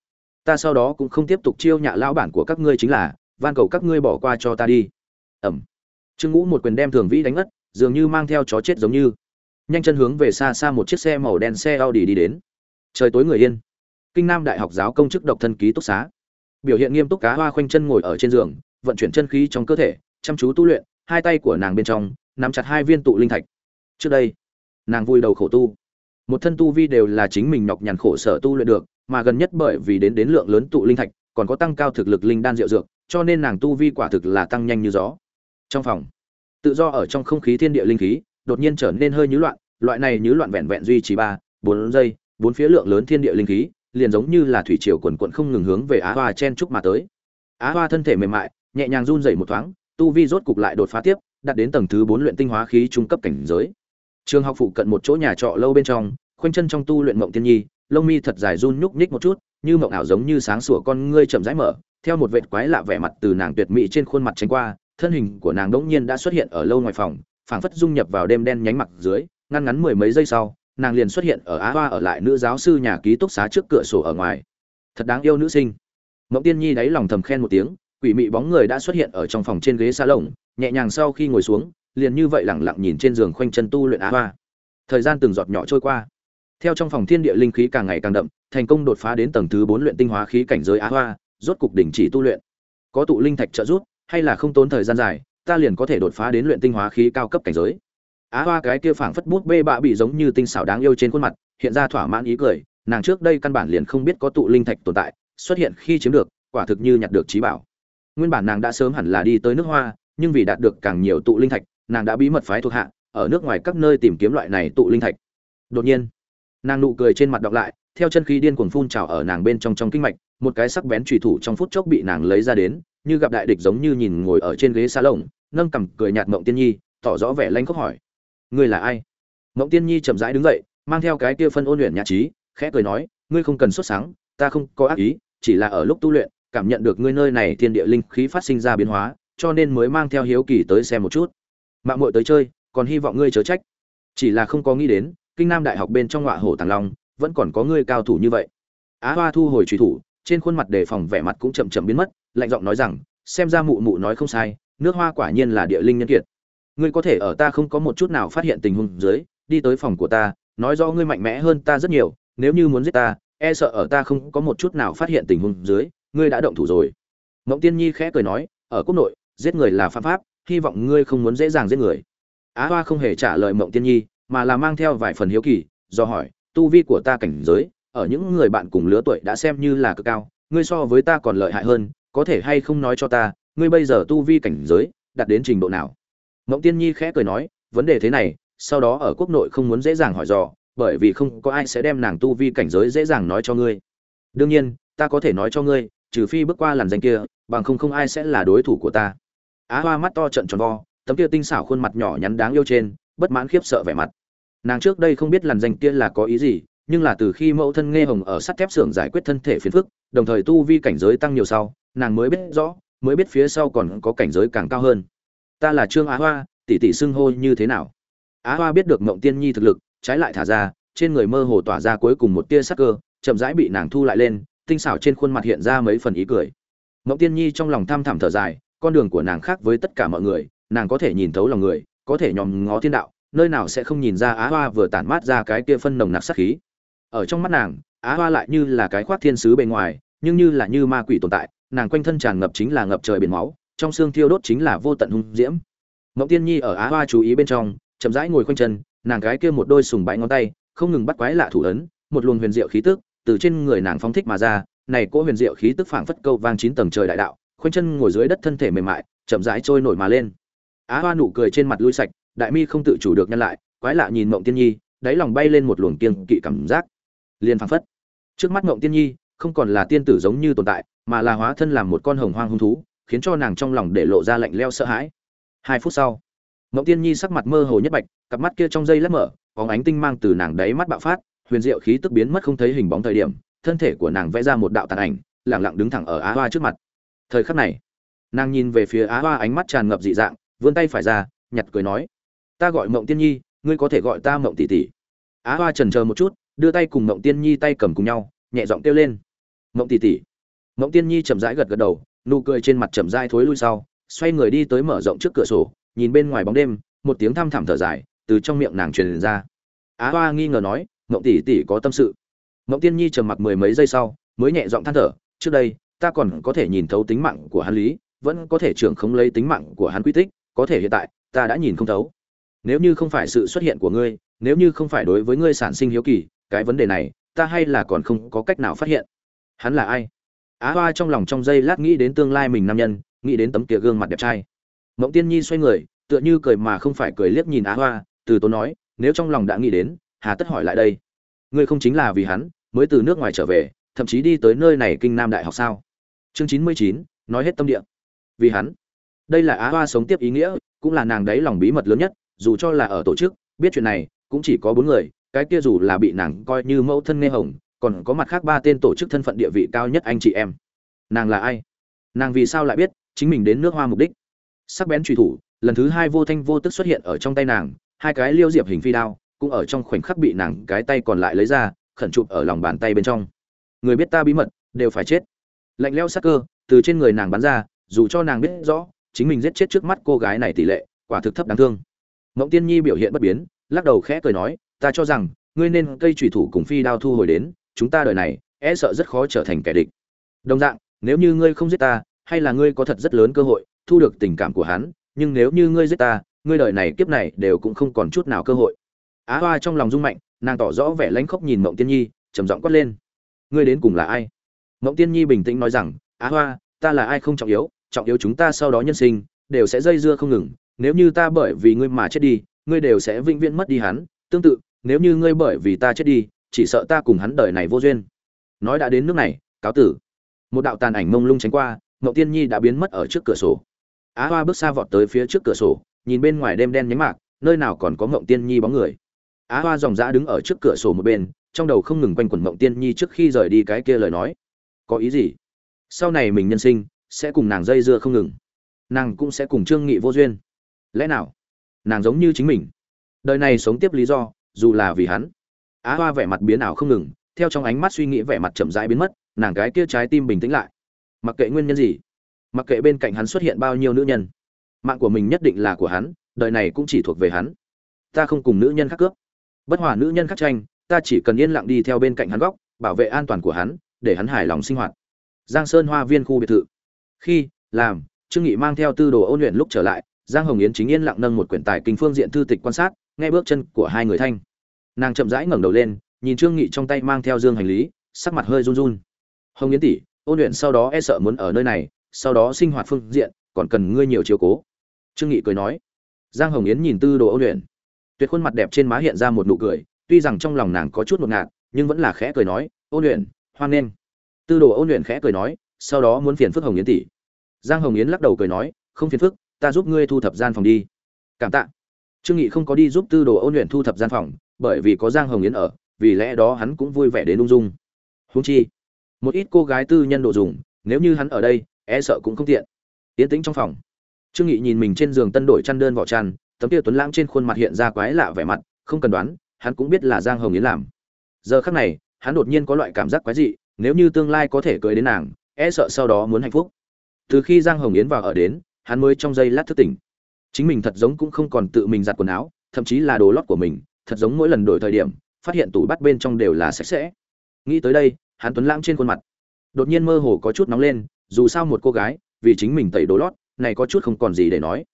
ta sau đó cũng không tiếp tục chiêu nhạ lão bản của các ngươi chính là, van cầu các ngươi bỏ qua cho ta đi. Ẩm. Trương ngũ một quyền đem thường vĩ đánh ngất, dường như mang theo chó chết giống như. Nhanh chân hướng về xa xa một chiếc xe màu đen xe audi đi đến. Trời tối người yên. Kinh nam đại học giáo công chức độc thân ký túc xá. Biểu hiện nghiêm túc cá hoa khoanh chân ngồi ở trên giường, vận chuyển chân khí trong cơ thể, chăm chú tu luyện, hai tay của nàng bên trong, nắm chặt hai viên tụ linh thạch. Trước đây, nàng vui đầu khổ tu. Một thân tu vi đều là chính mình nhọc nhằn khổ sở tu luyện được mà gần nhất bởi vì đến đến lượng lớn tụ linh thạch, còn có tăng cao thực lực linh đan diệu dược, cho nên nàng tu vi quả thực là tăng nhanh như gió. Trong phòng, tự do ở trong không khí thiên địa linh khí, đột nhiên trở nên hơi nhứ loạn, loại này nhứ loạn vẹn vẹn duy trì ba, bốn giây, bốn phía lượng lớn thiên địa linh khí, liền giống như là thủy triều quần cuộn không ngừng hướng về á hoa chen trúc mà tới. Á hoa thân thể mềm mại, nhẹ nhàng run rẩy một thoáng, tu vi rốt cục lại đột phá tiếp, đạt đến tầng thứ bốn luyện tinh hóa khí trung cấp cảnh giới. Trường học phụ cận một chỗ nhà trọ lâu bên trong, khoanh chân trong tu luyện mộng tiên nhi lông mi thật dài run nhúc nhích một chút, như mộng ảo giống như sáng sủa con ngươi chậm rãi mở, theo một vệt quái lạ vẻ mặt từ nàng tuyệt mỹ trên khuôn mặt tránh qua, thân hình của nàng đỗng nhiên đã xuất hiện ở lâu ngoài phòng, phảng phất dung nhập vào đêm đen nhánh mặt dưới, ngăn ngắn mười mấy giây sau, nàng liền xuất hiện ở á hoa ở lại nữ giáo sư nhà ký túc xá trước cửa sổ ở ngoài. Thật đáng yêu nữ sinh. Mộng tiên nhi đáy lòng thầm khen một tiếng, quỷ mị bóng người đã xuất hiện ở trong phòng trên ghế xa lồng nhẹ nhàng sau khi ngồi xuống, liền như vậy lẳng lặng nhìn trên giường khoanh chân tu luyện á hoa. Thời gian từng giọt nhỏ trôi qua theo trong phòng thiên địa linh khí càng ngày càng đậm, thành công đột phá đến tầng thứ bốn luyện tinh hóa khí cảnh giới á hoa, rốt cục đỉnh chỉ tu luyện. Có tụ linh thạch trợ giúp, hay là không tốn thời gian dài, ta liền có thể đột phá đến luyện tinh hóa khí cao cấp cảnh giới. Á hoa cái kia phảng phất bút bê bạ bị giống như tinh xảo đáng yêu trên khuôn mặt, hiện ra thỏa mãn ý cười, nàng trước đây căn bản liền không biết có tụ linh thạch tồn tại, xuất hiện khi chiếm được, quả thực như nhặt được trí bảo. Nguyên bản nàng đã sớm hẳn là đi tới nước hoa, nhưng vì đạt được càng nhiều tụ linh thạch, nàng đã bí mật phái thuộc hạ, ở nước ngoài các nơi tìm kiếm loại này tụ linh thạch. Đột nhiên nàng nụ cười trên mặt đọc lại, theo chân khí điên cuồng phun trào ở nàng bên trong trong kinh mạch, một cái sắc bén trùy thủ trong phút chốc bị nàng lấy ra đến, như gặp đại địch giống như nhìn ngồi ở trên ghế xa lồng, nâng cằm cười nhạt mộng tiên nhi, tỏ rõ vẻ lanh khóc hỏi. Ngươi là ai? Mộng tiên nhi chậm rãi đứng dậy, mang theo cái kia phân ôn luyện nhạc trí, khẽ cười nói, ngươi không cần xuất sáng, ta không có ác ý, chỉ là ở lúc tu luyện, cảm nhận được ngươi nơi này thiên địa linh khí phát sinh ra biến hóa, cho nên mới mang theo hiếu kỳ tới xem một chút. Mạng muội tới chơi, còn hy vọng ngươi chớ trách. Chỉ là không có nghĩ đến kinh nam đại học bên trong ngọa hổ tàng long, vẫn còn có ngươi cao thủ như vậy. Á hoa thu hồi truy thủ, trên khuôn mặt đề phòng vẻ mặt cũng chậm chậm biến mất, lạnh giọng nói rằng, xem ra mụ mụ nói không sai, nước hoa quả nhiên là địa linh nhân kiệt. Ngươi có thể ở ta không có một chút nào phát hiện tình huống dưới, đi tới phòng của ta, nói rõ ngươi mạnh mẽ hơn ta rất nhiều, nếu như muốn giết ta e sợ ở ta không có một chút nào phát hiện tình huống dưới, ngươi đã động thủ rồi. Mộng tiên nhi khẽ cười nói, ở quốc nội, giết người là pháp pháp, hy vọng ngươi không muốn dễ dàng giết người. Á hoa không hề trả lời mộng tiên nhi mà là mang theo vài phần hiếu kỳ, do hỏi, tu vi của ta cảnh giới, ở những người bạn cùng lứa tuổi đã xem như là cực cao, ngươi so với ta còn lợi hại hơn, có thể hay không nói cho ta, ngươi bây giờ tu vi cảnh giới đạt đến trình độ nào? Mộng tiên nhi khẽ cười nói, vấn đề thế này, sau đó ở quốc nội không muốn dễ dàng hỏi dò, bởi vì không có ai sẽ đem nàng tu vi cảnh giới dễ dàng nói cho ngươi. Đương nhiên, ta có thể nói cho ngươi, trừ phi bước qua làn danh kia, bằng không không ai sẽ là đối thủ của ta. Á hoa mắt to trận tròn vo, tấm kia tinh xảo khuôn mặt nhỏ nhắn đáng yêu trên, bất mãn khiếp sợ vẻ mặt nàng trước đây không biết làn danh kia là có ý gì, nhưng là từ khi mẫu thân nghe hồng ở sắt thép xưởng giải quyết thân thể phiền phức, đồng thời tu vi cảnh giới tăng nhiều sau, nàng mới biết rõ, mới biết phía sau còn có cảnh giới càng cao hơn. Ta là trương á hoa, tỷ tỷ xưng hô như thế nào? Á hoa biết được mộng tiên nhi thực lực, trái lại thả ra, trên người mơ hồ tỏa ra cuối cùng một tia sắc cơ, chậm rãi bị nàng thu lại lên, tinh xảo trên khuôn mặt hiện ra mấy phần ý cười. Mộng tiên nhi trong lòng tham thảm thở dài, con đường của nàng khác với tất cả mọi người, nàng có thể nhìn thấu lòng người, có thể nhòm ngó thiên đạo nơi nào sẽ không nhìn ra á hoa vừa tản mát ra cái kia phân nồng nặc sát khí. Ở trong mắt nàng, á hoa lại như là cái khoác thiên sứ bề ngoài, nhưng như là như ma quỷ tồn tại, nàng quanh thân tràn ngập chính là ngập trời biển máu, trong xương thiêu đốt chính là vô tận hung diễm. Mộng tiên nhi ở á hoa chú ý bên trong, chậm rãi ngồi khoanh chân, nàng cái kia một đôi sùng bãi ngón tay, không ngừng bắt quái lạ thủ ấn, một luồng huyền diệu khí tức từ trên người nàng phóng thích mà ra, này cỗ huyền diệu khí tức phảng phất câu vang chín tầng trời đại đạo, khoanh chân ngồi dưới đất thân thể mềm mại, chậm rãi trôi nổi mà lên. Á hoa nụ cười trên mặt lui sạch đại mi không tự chủ được nhân lại, quái lạ nhìn mộng tiên nhi, đáy lòng bay lên một luồng kiên kỵ cảm giác. Liền phảng phất, trước mắt mộng tiên nhi không còn là tiên tử giống như tồn tại, mà là hóa thân làm một con hồng hoang hung thú, khiến cho nàng trong lòng để lộ ra lạnh leo sợ hãi. Hai phút sau, mộng tiên nhi sắc mặt mơ hồ nhất bạch, cặp mắt kia trong dây lát mở có ánh tinh mang từ nàng đáy mắt bạo phát, huyền diệu khí tức biến mất không thấy hình bóng thời điểm, thân thể của nàng vẽ ra một đạo tàn ảnh lẳng lặng đứng thẳng ở á hoa trước mặt. Thời khắc này, nàng nhìn về phía á hoa ánh mắt tràn ngập dị dạng, vươn tay phải ra, nhặt cười nói ta gọi mộng tiên nhi, ngươi có thể gọi ta mộng tỷ tỷ. Á hoa trần chờ một chút, đưa tay cùng mộng tiên nhi tay cầm cùng nhau, nhẹ giọng kêu lên. Mộng tỷ tỷ. Mộng tiên nhi chậm rãi gật gật đầu, nụ cười trên mặt chậm rãi thối lui sau, xoay người đi tới mở rộng trước cửa sổ, nhìn bên ngoài bóng đêm, một tiếng thăm thẳm thở dài, từ trong miệng nàng truyền ra. Á hoa nghi ngờ nói, mộng tỷ tỷ có tâm sự. Mộng tiên nhi trầm mặc mười mấy giây sau, mới nhẹ giọng than thở, trước đây, ta còn có thể nhìn thấu tính mạng của hắn lý, vẫn có thể trưởng không lấy tính mạng của hắn quy tích, có thể hiện tại, ta đã nhìn không thấu nếu như không phải sự xuất hiện của ngươi, nếu như không phải đối với ngươi sản sinh hiếu kỳ, cái vấn đề này, ta hay là còn không có cách nào phát hiện. Hắn là ai? Á hoa trong lòng trong giây lát nghĩ đến tương lai mình nam nhân, nghĩ đến tấm kia gương mặt đẹp trai. Mộng tiên nhi xoay người, tựa như cười mà không phải cười liếc nhìn á hoa, từ tốn nói, nếu trong lòng đã nghĩ đến, hà tất hỏi lại đây. Ngươi không chính là vì hắn, mới từ nước ngoài trở về, thậm chí đi tới nơi này kinh nam đại học sao? Chương chín mươi chín, nói hết tâm địa. Vì hắn. Đây là á hoa sống tiếp ý nghĩa, cũng là nàng đấy lòng bí mật lớn nhất dù cho là ở tổ chức, biết chuyện này, cũng chỉ có bốn người, cái kia dù là bị nàng coi như mẫu thân nghe hồng, còn có mặt khác ba tên tổ chức thân phận địa vị cao nhất anh chị em. Nàng là ai? Nàng vì sao lại biết chính mình đến nước hoa mục đích? Sắc bén truy thủ, lần thứ hai vô thanh vô tức xuất hiện ở trong tay nàng, hai cái liêu diệp hình phi đao, cũng ở trong khoảnh khắc bị nàng cái tay còn lại lấy ra, khẩn chụp ở lòng bàn tay bên trong. Người biết ta bí mật, đều phải chết. Lạnh leo sắc cơ, từ trên người nàng bắn ra, dù cho nàng biết rõ, chính mình giết chết trước mắt cô gái này tỷ lệ, quả thực thấp đáng thương mộng tiên nhi biểu hiện bất biến, lắc đầu khẽ cười nói, ta cho rằng, ngươi nên cây trùy thủ cùng phi đao thu hồi đến, chúng ta đời này e sợ rất khó trở thành kẻ địch. Đồng dạng, nếu như ngươi không giết ta, hay là ngươi có thật rất lớn cơ hội thu được tình cảm của hắn, nhưng nếu như ngươi giết ta, ngươi đời này kiếp này đều cũng không còn chút nào cơ hội. Á hoa trong lòng rung mạnh, nàng tỏ rõ vẻ lãnh khốc nhìn mộng tiên nhi, trầm giọng quát lên, ngươi đến cùng là ai? Mộng tiên nhi bình tĩnh nói rằng, á hoa, ta là ai không trọng yếu trọng yếu chúng ta sau đó nhân sinh, đều sẽ dây dưa không ngừng nếu như ta bởi vì ngươi mà chết đi, ngươi đều sẽ vĩnh viễn mất đi hắn. Tương tự, nếu như ngươi bởi vì ta chết đi, chỉ sợ ta cùng hắn đời này vô duyên. Nói đã đến nước này, cáo tử. Một đạo tàn ảnh mông lung tránh qua mậu tiên nhi đã biến mất ở trước cửa sổ. Á hoa bước xa vọt tới phía trước cửa sổ, nhìn bên ngoài đêm đen nhánh mạc, nơi nào còn có mậu tiên nhi bóng người. Á hoa dòng dã đứng ở trước cửa sổ một bên, trong đầu không ngừng quanh quẩn mộng tiên nhi trước khi rời đi cái kia lời nói. Có ý gì? Sau này mình nhân sinh, sẽ cùng nàng dây dưa không ngừng. Nàng cũng sẽ cùng trương nghị vô duyên lẽ nào? Nàng giống như chính mình. Đời này sống tiếp lý do, dù là vì hắn. Á hoa vẻ mặt biến ảo không ngừng, theo trong ánh mắt suy nghĩ vẻ mặt chậm rãi biến mất, nàng gái kia trái tim bình tĩnh lại. Mặc kệ nguyên nhân gì, mặc kệ bên cạnh hắn xuất hiện bao nhiêu nữ nhân, mạng của mình nhất định là của hắn, đời này cũng chỉ thuộc về hắn. Ta không cùng nữ nhân khác cướp. Bất hòa nữ nhân khác tranh, ta chỉ cần yên lặng đi theo bên cạnh hắn góc, bảo vệ an toàn của hắn, để hắn hài lòng sinh hoạt. Giang sơn hoa viên khu biệt thự. Khi, làm, trương nghị mang theo tư đồ ôn luyện lúc trở lại giang hồng yến chính yên lặng nâng một quyển tài kinh phương diện thư tịch quan sát, nghe bước chân của hai người thanh. Nàng chậm rãi ngẩng đầu lên, nhìn trương nghị trong tay mang theo dương hành lý, sắc mặt hơi run run. Hồng yến tỷ, ôn luyện sau đó e sợ muốn ở nơi này, sau đó sinh hoạt phương diện, còn cần ngươi nhiều chiếu cố. Trương nghị cười nói. Giang hồng yến nhìn tư đồ ôn luyện. Tuyệt khuôn mặt đẹp trên má hiện ra một nụ cười, tuy rằng trong lòng nàng có chút ngột ngạt, nhưng vẫn là khẽ cười nói, ôn luyện, hoan nghênh. Tư đồ ôn luyện khẽ cười nói, sau đó muốn phiền phức hồng yến tỷ. Giang hồng yến lắc đầu cười nói, không phiền phức ta giúp ngươi thu thập gian phòng đi. Cảm tạ. Trương nghị không có đi giúp tư đồ ôn luyện thu thập gian phòng, bởi vì có giang hồng yến ở, vì lẽ đó hắn cũng vui vẻ đến ung dung. Huống chi, một ít cô gái tư nhân đồ dùng, nếu như hắn ở đây e sợ cũng không tiện. Yên tĩnh trong phòng. Trương nghị nhìn mình trên giường tân đổi chăn đơn vỏ chăn, tấm kia tuấn lãng trên khuôn mặt hiện ra quái lạ vẻ mặt, không cần đoán, hắn cũng biết là giang hồng yến làm. Giờ khắc này, hắn đột nhiên có loại cảm giác quái dị, nếu như tương lai có thể cưới đến nàng e sợ sau đó muốn hạnh phúc. Từ khi giang hồng yến vào ở đến hắn mới trong giây lát thức tỉnh. Chính mình thật giống cũng không còn tự mình giặt quần áo, thậm chí là đồ lót của mình, thật giống mỗi lần đổi thời điểm, phát hiện tủ bắt bên trong đều là sạch sẽ. Nghĩ tới đây, hắn tuấn lãng trên khuôn mặt. Đột nhiên mơ hồ có chút nóng lên, dù sao một cô gái, vì chính mình tẩy đồ lót, này có chút không còn gì để nói.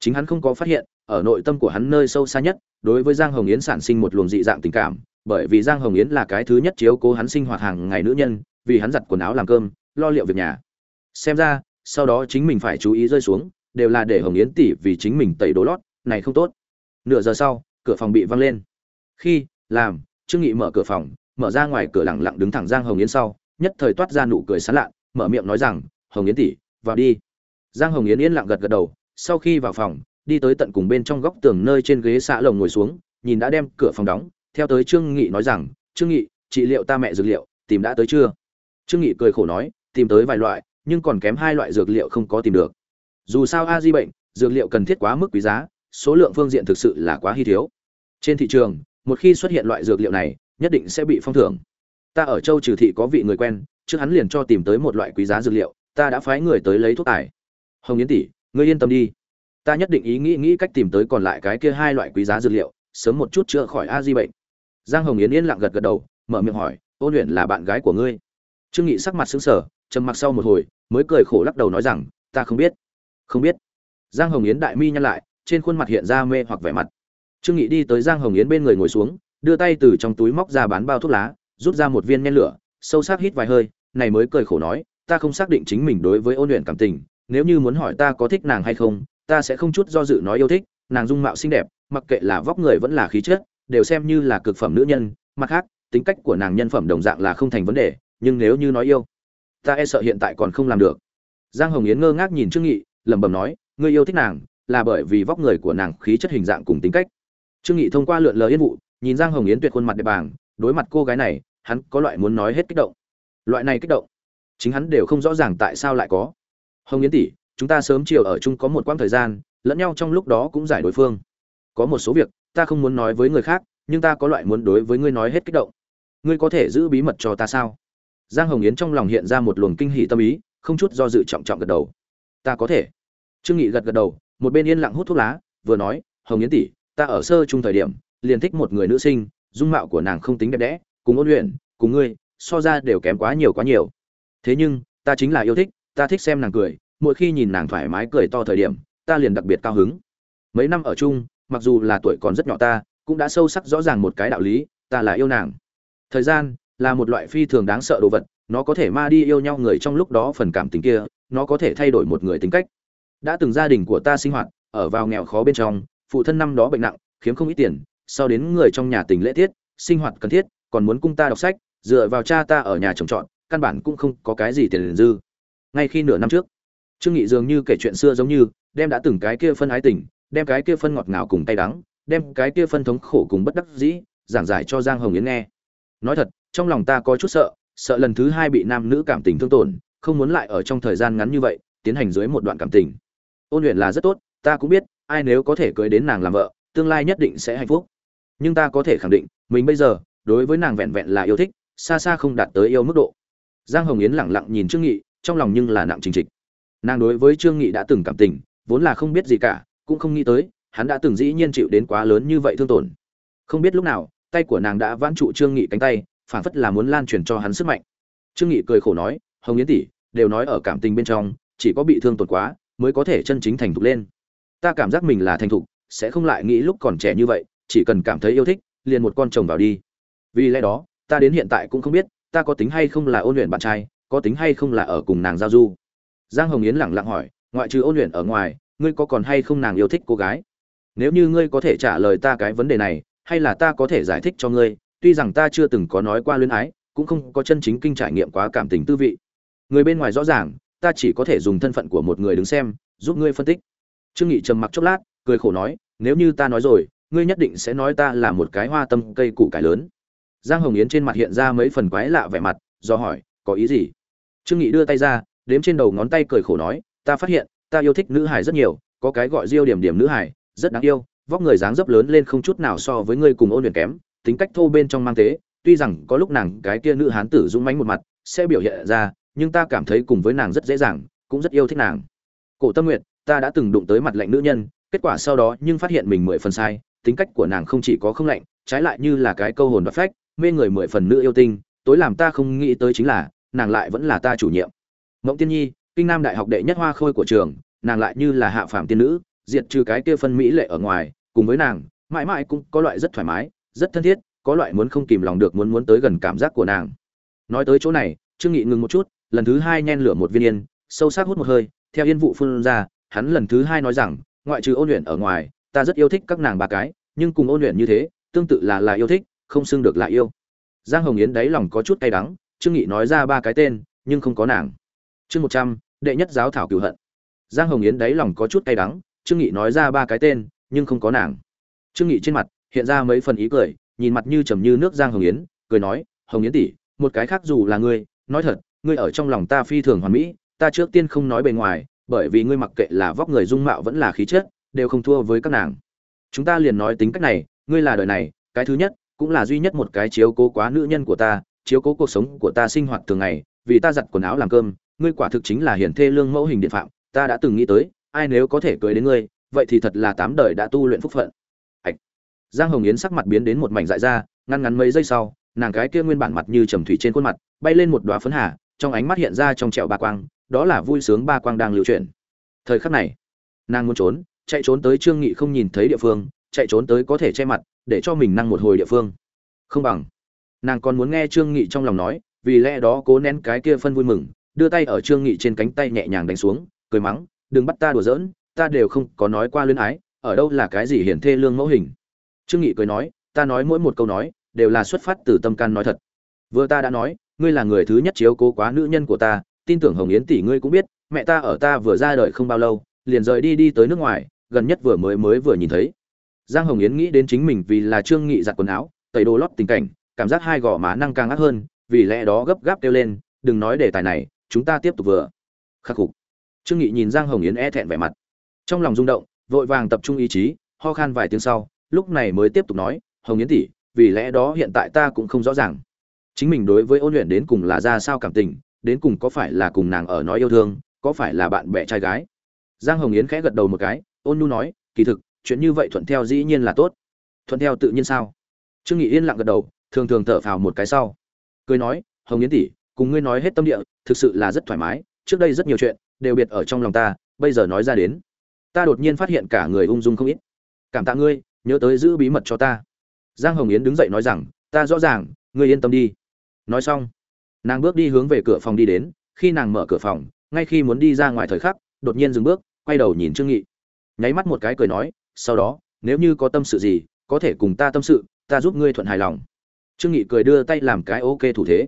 Chính hắn không có phát hiện, ở nội tâm của hắn nơi sâu xa nhất, đối với giang hồng yến sản sinh một luồng dị dạng tình cảm, bởi vì giang hồng yến là cái thứ nhất chiếu cố hắn sinh hoạt hàng ngày nữ nhân, vì hắn giặt quần áo làm cơm, lo liệu việc nhà. Xem ra sau đó chính mình phải chú ý rơi xuống, đều là để hồng yến tỷ vì chính mình tẩy đồ lót, này không tốt. Nửa giờ sau, cửa phòng bị văng lên. Khi, làm, trương nghị mở cửa phòng, mở ra ngoài cửa lặng lặng đứng thẳng giang hồng yến sau, nhất thời toát ra nụ cười sán lạ mở miệng nói rằng, hồng yến tỷ, vào đi. Giang hồng yến yên lặng gật gật đầu, sau khi vào phòng, đi tới tận cùng bên trong góc tường nơi trên ghế xạ lồng ngồi xuống, nhìn đã đem cửa phòng đóng, theo tới trương nghị nói rằng, trương nghị trị liệu ta mẹ dược liệu, tìm đã tới chưa? Trương nghị cười khổ nói, tìm tới vài loại nhưng còn kém hai loại dược liệu không có tìm được. Dù sao a di bệnh, dược liệu cần thiết quá mức quý giá, số lượng phương diện thực sự là quá hy thiếu. Trên thị trường, một khi xuất hiện loại dược liệu này, nhất định sẽ bị phong thưởng. Ta ở châu trừ thị có vị người quen, trước hắn liền cho tìm tới một loại quý giá dược liệu, ta đã phái người tới lấy thuốc tài hồng yến tỷ, ngươi yên tâm đi. Ta nhất định ý nghĩ nghĩ cách tìm tới còn lại cái kia hai loại quý giá dược liệu, sớm một chút chữa khỏi a di bệnh. Giang hồng yến yên lặng gật gật đầu, mở miệng hỏi ôn luyện là bạn gái của ngươi? Trương nghị sắc mặt sững sờ, trầm mặc sau một hồi mới cười khổ lắc đầu nói rằng, ta không biết không biết. Giang hồng yến đại mi nhăn lại, trên khuôn mặt hiện ra mê hoặc vẻ mặt. Trương nghị đi tới giang hồng yến bên người ngồi xuống, đưa tay từ trong túi móc ra bán bao thuốc lá, rút ra một viên nhen lửa, sâu sắc hít vài hơi, này mới cười khổ nói, ta không xác định chính mình đối với ôn luyện cảm tình, nếu như muốn hỏi ta có thích nàng hay không, ta sẽ không chút do dự nói yêu thích, nàng dung mạo xinh đẹp, mặc kệ là vóc người vẫn là khí chất, đều xem như là cực phẩm nữ nhân, mặt khác, tính cách của nàng nhân phẩm đồng dạng là không thành vấn đề, nhưng nếu như nói yêu ta e sợ hiện tại còn không làm được. Giang hồng yến ngơ ngác nhìn trương nghị, lẩm bẩm nói, ngươi yêu thích nàng, là bởi vì vóc người của nàng khí chất hình dạng cùng tính cách. Trương nghị thông qua lượn lờ yên vụ, nhìn giang hồng yến tuyệt khuôn mặt đẹp bàng, đối mặt cô gái này, hắn có loại muốn nói hết kích động. Loại này kích động, chính hắn đều không rõ ràng tại sao lại có. Hồng yến tỷ, chúng ta sớm chiều ở chung có một quãng thời gian, lẫn nhau trong lúc đó cũng giải đối phương. Có một số việc, ta không muốn nói với người khác, nhưng ta có loại muốn đối với ngươi nói hết kích động. Ngươi có thể giữ bí mật cho ta sao? Giang hồng yến trong lòng hiện ra một luồng kinh hỉ tâm ý, không chút do dự trọng trọng gật đầu. Ta có thể. Trương nghị gật gật đầu, một bên yên lặng hút thuốc lá, vừa nói, hồng yến tỷ, ta ở sơ chung thời điểm, liền thích một người nữ sinh, dung mạo của nàng không tính đẹp đẽ, cùng ôn luyện, cùng ngươi, so ra đều kém quá nhiều quá nhiều. Thế nhưng, ta chính là yêu thích, ta thích xem nàng cười, mỗi khi nhìn nàng thoải mái cười to thời điểm, ta liền đặc biệt cao hứng. Mấy năm ở chung, mặc dù là tuổi còn rất nhỏ ta, cũng đã sâu sắc rõ ràng một cái đạo lý, ta là yêu nàng. Thời gian là một loại phi thường đáng sợ đồ vật, nó có thể ma đi yêu nhau người trong lúc đó phần cảm tình kia, nó có thể thay đổi một người tính cách. Đã từng gia đình của ta sinh hoạt, ở vào nghèo khó bên trong, phụ thân năm đó bệnh nặng khiếm không ít tiền, sau đến người trong nhà tình lễ tiết, sinh hoạt cần thiết, còn muốn cung ta đọc sách, dựa vào cha ta ở nhà trồng trọt, căn bản cũng không có cái gì tiền dư. Ngay khi nửa năm trước, trương nghị dường như kể chuyện xưa giống như, đem đã từng cái kia phân ái tình, đem cái kia phân ngọt ngào cùng tay đắng, đem cái kia phân thống khổ cùng bất đắc dĩ, giảng giải cho giang hồng yến nghe. Nói thật trong lòng ta có chút sợ sợ lần thứ hai bị nam nữ cảm tình thương tổn, không muốn lại ở trong thời gian ngắn như vậy, tiến hành dưới một đoạn cảm tình. Ôn luyện là rất tốt, ta cũng biết, ai nếu có thể cưới đến nàng làm vợ, tương lai nhất định sẽ hạnh phúc. Nhưng ta có thể khẳng định, mình bây giờ, đối với nàng vẹn vẹn là yêu thích, xa xa không đạt tới yêu mức độ. Giang hồng yến lẳng lặng nhìn trương nghị, trong lòng nhưng là nặng trình trịch. Nàng đối với trương nghị đã từng cảm tình, vốn là không biết gì cả, cũng không nghĩ tới, hắn đã từng dĩ nhiên chịu đến quá lớn như vậy thương tổn. Không biết lúc nào, tay của nàng đã vãn trụ trương nghị cánh tay phản phất là muốn lan truyền cho hắn sức mạnh. Trương nghị cười khổ nói, hồng yến tỷ, đều nói ở cảm tình bên trong, chỉ có bị thương tổn quá, mới có thể chân chính thành thục lên. Ta cảm giác mình là thành thục, sẽ không lại nghĩ lúc còn trẻ như vậy, chỉ cần cảm thấy yêu thích, liền một con chồng vào đi. Vì lẽ đó, ta đến hiện tại cũng không biết, ta có tính hay không là ôn luyện bạn trai, có tính hay không là ở cùng nàng giao du. Giang hồng yến lẳng lặng hỏi, ngoại trừ ôn luyện ở ngoài, ngươi có còn hay không nàng yêu thích cô gái? Nếu như ngươi có thể trả lời ta cái vấn đề này, hay là ta có thể giải thích cho ngươi tuy rằng ta chưa từng có nói qua luyến ái, cũng không có chân chính kinh trải nghiệm quá cảm tình tư vị. Người bên ngoài rõ ràng, ta chỉ có thể dùng thân phận của một người đứng xem, giúp ngươi phân tích. Trương nghị trầm mặc chốc lát, cười khổ nói, nếu như ta nói rồi, ngươi nhất định sẽ nói ta là một cái hoa tâm cây củ cải lớn. Giang hồng yến trên mặt hiện ra mấy phần quái lạ vẻ mặt, do hỏi, có ý gì? Trương nghị đưa tay ra, đếm trên đầu ngón tay cười khổ nói, ta phát hiện, ta yêu thích nữ hải rất nhiều, có cái gọi diêu điểm điểm nữ hải rất đáng yêu, vóc người dáng dấp lớn lên không chút nào so với ngươi cùng ôn luyện kém tính cách thô bên trong mang tế tuy rằng có lúc nàng cái kia nữ hán tử dũng mãnh một mặt, sẽ biểu hiện ra, nhưng ta cảm thấy cùng với nàng rất dễ dàng, cũng rất yêu thích nàng. Cổ tâm nguyện ta đã từng đụng tới mặt lạnh nữ nhân, kết quả sau đó nhưng phát hiện mình mười phần sai, tính cách của nàng không chỉ có không lạnh, trái lại như là cái câu hồn đoạt phách, mê người mười phần nữ yêu tinh, tối làm ta không nghĩ tới chính là, nàng lại vẫn là ta chủ nhiệm. Mộng tiên nhi, kinh nam đại học đệ nhất hoa khôi của trường, nàng lại như là hạ phàm tiên nữ, diệt trừ cái kia phân mỹ lệ ở ngoài, cùng với nàng, mãi mãi cũng có loại rất thoải mái rất thân thiết, có loại muốn không kìm lòng được muốn muốn tới gần cảm giác của nàng. Nói tới chỗ này, trương nghị ngừng một chút, lần thứ hai nhen lửa một viên yên, sâu sắc hút một hơi, theo yên vụ phun ra, hắn lần thứ hai nói rằng, ngoại trừ ôn luyện ở ngoài, ta rất yêu thích các nàng ba cái, nhưng cùng ôn luyện như thế, tương tự là là yêu thích, không xưng được là yêu. Giang hồng yến đáy lòng có chút cay đắng, trương nghị nói ra ba cái tên, nhưng không có nàng. Chương một trăm, đệ nhất giáo thảo cửu hận. Giang hồng yến đáy lòng có chút cay đắng, trương nghị nói ra ba cái tên, nhưng không có nàng. Trương nghị trên mặt hiện ra mấy phần ý cười, nhìn mặt như trầm như nước giang hồng yến, cười nói, hồng yến tỷ, một cái khác dù là ngươi, nói thật, ngươi ở trong lòng ta phi thường hoàn mỹ, ta trước tiên không nói bề ngoài, bởi vì ngươi mặc kệ là vóc người dung mạo vẫn là khí chất, đều không thua với các nàng. Chúng ta liền nói tính cách này, ngươi là đời này, cái thứ nhất, cũng là duy nhất một cái chiếu cố quá nữ nhân của ta, chiếu cố cuộc sống của ta sinh hoạt thường ngày, vì ta giặt quần áo làm cơm, ngươi quả thực chính là hiển thê lương mẫu hình điện phạm, ta đã từng nghĩ tới, ai nếu có thể cưới đến ngươi, vậy thì thật là tám đời đã tu luyện phúc phận giang hồng yến sắc mặt biến đến một mảnh dại ra ngăn ngắn mấy giây sau, nàng cái kia nguyên bản mặt như trầm thủy trên khuôn mặt, bay lên một đóa phấn hà, trong ánh mắt hiện ra trong trẹo ba quang, đó là vui sướng ba quang đang lưu chuyển. Thời khắc này, nàng muốn trốn, chạy trốn tới trương nghị không nhìn thấy địa phương, chạy trốn tới có thể che mặt, để cho mình năng một hồi địa phương. Không bằng, nàng còn muốn nghe trương nghị trong lòng nói, vì lẽ đó cố nén cái kia phân vui mừng, đưa tay ở trương nghị trên cánh tay nhẹ nhàng đánh xuống, cười mắng, đừng bắt ta đùa giỡn, ta đều không có nói qua luyến ái, ở đâu là cái gì hiển thê lương mẫu hình trương nghị cười nói, ta nói mỗi một câu nói đều là xuất phát từ tâm can nói thật. Vừa ta đã nói, ngươi là người thứ nhất chiếu cố quá nữ nhân của ta, tin tưởng hồng yến tỷ ngươi cũng biết, mẹ ta ở ta vừa ra đời không bao lâu, liền rời đi đi tới nước ngoài, gần nhất vừa mới mới vừa nhìn thấy. Giang hồng yến nghĩ đến chính mình vì là trương nghị giặt quần áo, tẩy đồ lót tình cảnh, cảm giác hai gò má năng càng ác hơn, vì lẽ đó gấp gáp kêu lên, đừng nói đề tài này, chúng ta tiếp tục vừa. Khắc phục. Trương nghị nhìn giang hồng yến e thẹn vẻ mặt. Trong lòng rung động, vội vàng tập trung ý chí, ho khan vài tiếng sau lúc này mới tiếp tục nói, hồng yến tỷ, vì lẽ đó hiện tại ta cũng không rõ ràng. Chính mình đối với ôn luyện đến cùng là ra sao cảm tình, đến cùng có phải là cùng nàng ở nói yêu thương, có phải là bạn bè trai gái? Giang hồng yến khẽ gật đầu một cái, ôn nhu nói, kỳ thực, chuyện như vậy thuận theo dĩ nhiên là tốt. Thuận theo tự nhiên sao? Trương nghị yên lặng gật đầu, thường thường thở phào một cái sau. Cười nói, hồng yến tỷ, cùng ngươi nói hết tâm địa, thực sự là rất thoải mái, trước đây rất nhiều chuyện, đều biệt ở trong lòng ta, bây giờ nói ra đến, ta đột nhiên phát hiện cả người ung dung không ít. Cảm tạ ngươi nhớ tới giữ bí mật cho ta. Giang hồng yến đứng dậy nói rằng, ta rõ ràng, ngươi yên tâm đi. Nói xong, nàng bước đi hướng về cửa phòng đi đến. Khi nàng mở cửa phòng, ngay khi muốn đi ra ngoài thời khắc, đột nhiên dừng bước, quay đầu nhìn trương nghị. Nháy mắt một cái cười nói, sau đó, nếu như có tâm sự gì, có thể cùng ta tâm sự, ta giúp ngươi thuận hài lòng. Trương nghị cười đưa tay làm cái ok thủ thế.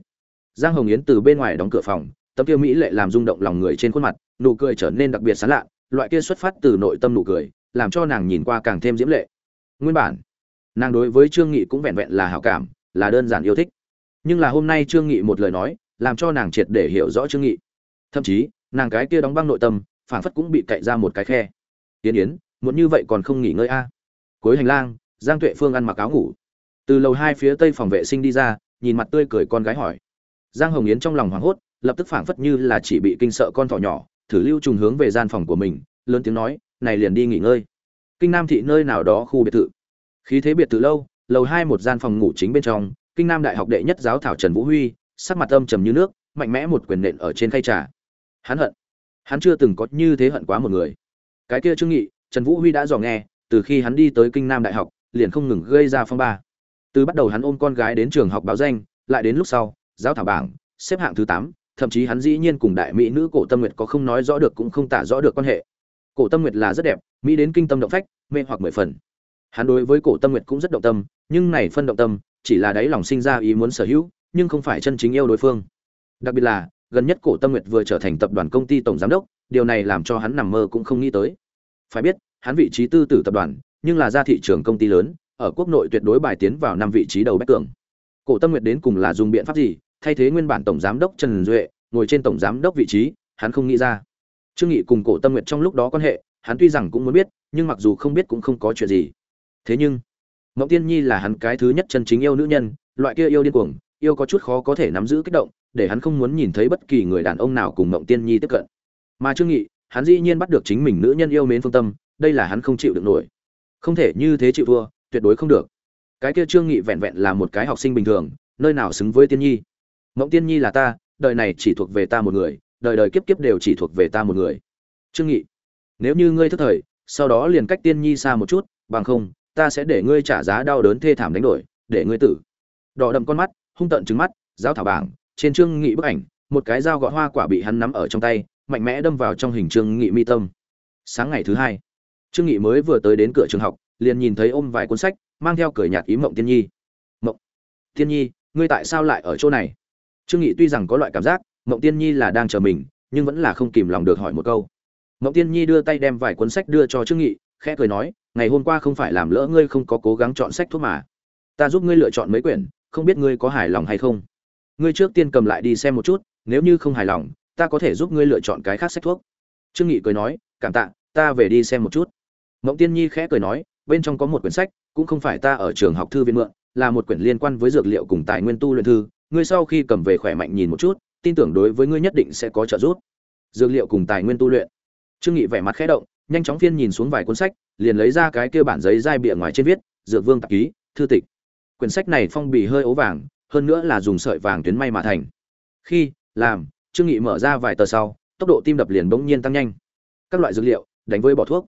Giang hồng yến từ bên ngoài đóng cửa phòng tấm kia mỹ lệ làm rung động lòng người trên khuôn mặt, nụ cười trở nên đặc biệt sán lạ, loại kia xuất phát từ nội tâm nụ cười, làm cho nàng nhìn qua càng thêm diễm lệ nguyên bản. Nàng đối với trương nghị cũng vẹn vẹn là hảo cảm, là đơn giản yêu thích. Nhưng là hôm nay trương nghị một lời nói, làm cho nàng triệt để hiểu rõ trương nghị. Thậm chí, nàng cái kia đóng băng nội tâm, phảng phất cũng bị cậy ra một cái khe. Yến yến, muốn như vậy còn không nghỉ ngơi a? Cuối hành lang, giang tuệ phương ăn mặc áo ngủ. Từ lầu hai phía tây phòng vệ sinh đi ra, nhìn mặt tươi cười con gái hỏi. Giang hồng yến trong lòng hoảng hốt, lập tức phảng phất như là chỉ bị kinh sợ con thỏ nhỏ, thử lưu trùng hướng về gian phòng của mình, lớn tiếng nói, này liền đi nghỉ ngơi kinh nam thị nơi nào đó khu biệt thự. Khí thế biệt thự lâu, lầu hai một gian phòng ngủ chính bên trong, kinh nam đại học đệ nhất giáo thảo trần vũ huy, sắc mặt âm trầm như nước, mạnh mẽ một quyền nện ở trên khay trà. Hắn hận. Hắn chưa từng có như thế hận quá một người. Cái kia trương nghị, trần vũ huy đã dò nghe, từ khi hắn đi tới kinh nam đại học, liền không ngừng gây ra phong ba. Từ bắt đầu hắn ôm con gái đến trường học báo danh, lại đến lúc sau, giáo thảo bảng, xếp hạng thứ tám, thậm chí hắn dĩ nhiên cùng đại mỹ nữ cổ tâm nguyệt có không nói rõ được cũng không tả rõ được quan hệ cổ tâm nguyệt là rất đẹp, mỹ đến kinh tâm động phách, mê hoặc mười phần. Hắn đối với cổ tâm nguyệt cũng rất động tâm, nhưng này phân động tâm, chỉ là đáy lòng sinh ra ý muốn sở hữu, nhưng không phải chân chính yêu đối phương. Đặc biệt là, gần nhất cổ tâm nguyệt vừa trở thành tập đoàn công ty tổng giám đốc, điều này làm cho hắn nằm mơ cũng không nghĩ tới. Phải biết, hắn vị trí tư tử tập đoàn, nhưng là ra thị trường công ty lớn, ở quốc nội tuyệt đối bài tiến vào năm vị trí đầu bách cường cổ tâm nguyệt đến cùng là dùng biện pháp gì? Thay thế nguyên bản tổng giám đốc trần duệ, ngồi trên tổng giám đốc vị trí, hắn không nghĩ ra trương nghị cùng cổ tâm nguyệt trong lúc đó quan hệ, hắn tuy rằng cũng muốn biết, nhưng mặc dù không biết cũng không có chuyện gì. Thế nhưng, mộng tiên nhi là hắn cái thứ nhất chân chính yêu nữ nhân, loại kia yêu điên cuồng, yêu có chút khó có thể nắm giữ kích động, để hắn không muốn nhìn thấy bất kỳ người đàn ông nào cùng mộng tiên nhi tiếp cận. Mà trương nghị, hắn dĩ nhiên bắt được chính mình nữ nhân yêu mến phương tâm, đây là hắn không chịu được nổi. Không thể như thế chịu thua, tuyệt đối không được. Cái kia trương nghị vẹn vẹn là một cái học sinh bình thường, nơi nào xứng với tiên nhi? Mộng tiên nhi là ta, đời này chỉ thuộc về ta một người đời đời kiếp kiếp đều chỉ thuộc về ta một người. Trương nghị, nếu như ngươi thất thời, sau đó liền cách tiên nhi xa một chút, bằng không, ta sẽ để ngươi trả giá đau đớn thê thảm đánh đổi, để ngươi tử. Đỏ đậm con mắt, hung tận trứng mắt, giao thảo bảng, trên trương nghị bức ảnh, một cái dao gọt hoa quả bị hắn nắm ở trong tay, mạnh mẽ đâm vào trong hình trương nghị mi tâm. Sáng ngày thứ hai, trương nghị mới vừa tới đến cửa trường học, liền nhìn thấy ôm vài cuốn sách, mang theo cười nhạt ý mộng tiên nhi. Mộng, tiên nhi, ngươi tại sao lại ở chỗ này? Trương nghị tuy rằng có loại cảm giác mộng tiên nhi là đang chờ mình, nhưng vẫn là không kìm lòng được hỏi một câu. Mộng tiên nhi đưa tay đem vài cuốn sách đưa cho trương nghị, khẽ cười nói, ngày hôm qua không phải làm lỡ ngươi không có cố gắng chọn sách thuốc mà. Ta giúp ngươi lựa chọn mấy quyển, không biết ngươi có hài lòng hay không? Ngươi trước tiên cầm lại đi xem một chút, nếu như không hài lòng, ta có thể giúp ngươi lựa chọn cái khác sách thuốc. Trương nghị cười nói, cảm tạ, ta về đi xem một chút. Mộng tiên nhi khẽ cười nói, bên trong có một quyển sách, cũng không phải ta ở trường học thư viện mượn, là một quyển liên quan với dược liệu cùng tài nguyên tu luyện thư, ngươi sau khi cầm về khỏe mạnh nhìn một chút tin tưởng đối với ngươi nhất định sẽ có trợ giúp. Dược liệu cùng tài nguyên tu luyện. Trương nghị vẻ mặt khẽ động, nhanh chóng phiên nhìn xuống vài cuốn sách, liền lấy ra cái kia bản giấy dai bìa ngoài trên viết, dược vương tạp ký, thư tịch. Quyển sách này phong bì hơi ố vàng, hơn nữa là dùng sợi vàng tuyến may mà thành. Khi, làm, trương nghị mở ra vài tờ sau, tốc độ tim đập liền bỗng nhiên tăng nhanh. Các loại dược liệu, đánh với bỏ thuốc.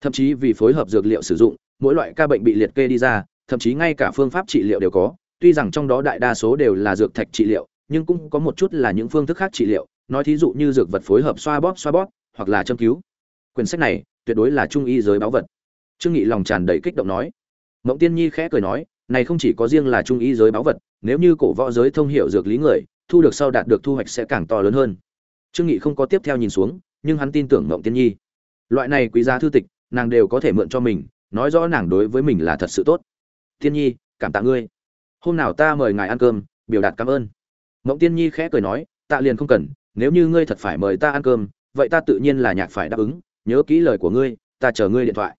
Thậm chí vì phối hợp dược liệu sử dụng, mỗi loại ca bệnh bị liệt kê đi ra, thậm chí ngay cả phương pháp trị liệu đều có, tuy rằng trong đó đại đa số đều là dược thạch trị liệu nhưng cũng có một chút là những phương thức khác trị liệu, nói thí dụ như dược vật phối hợp xoa bóp xoa bóp, hoặc là châm cứu. Quyển sách này tuyệt đối là trung y giới báu vật. Trương nghị lòng tràn đầy kích động nói. Mộng tiên nhi khẽ cười nói, này không chỉ có riêng là trung y giới báu vật, nếu như cổ võ giới thông hiểu dược lý người, thu được sau đạt được thu hoạch sẽ càng to lớn hơn. Trương nghị không có tiếp theo nhìn xuống, nhưng hắn tin tưởng mộng tiên nhi. Loại này quý giá thư tịch, nàng đều có thể mượn cho mình, nói rõ nàng đối với mình là thật sự tốt. Tiên nhi, cảm tạ ngươi. Hôm nào ta mời ngài ăn cơm, biểu đạt cảm ơn mộng tiên nhi khẽ cười nói, tạ liền không cần, nếu như ngươi thật phải mời ta ăn cơm, vậy ta tự nhiên là nhạc phải đáp ứng, nhớ kỹ lời của ngươi, ta chờ ngươi điện thoại.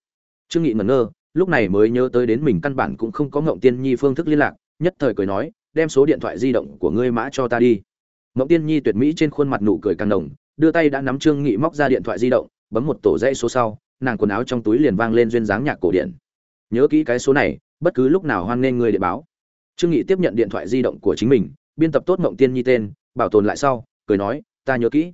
Trương nghị ngẩn ngơ, lúc này mới nhớ tới đến mình căn bản cũng không có Mộng tiên nhi phương thức liên lạc, nhất thời cười nói, đem số điện thoại di động của ngươi mã cho ta đi. Mộng tiên nhi tuyệt mỹ trên khuôn mặt nụ cười càng đồng đưa tay đã nắm trương nghị móc ra điện thoại di động, bấm một tổ dãy số sau, nàng quần áo trong túi liền vang lên duyên dáng nhạc cổ điển nhớ kỹ cái số này, bất cứ lúc nào hoan nghênh người điện báo. Trương nghị tiếp nhận điện thoại di động của chính mình biên tập tốt mộng tiên nhi tên, bảo tồn lại sau, cười nói, ta nhớ kỹ.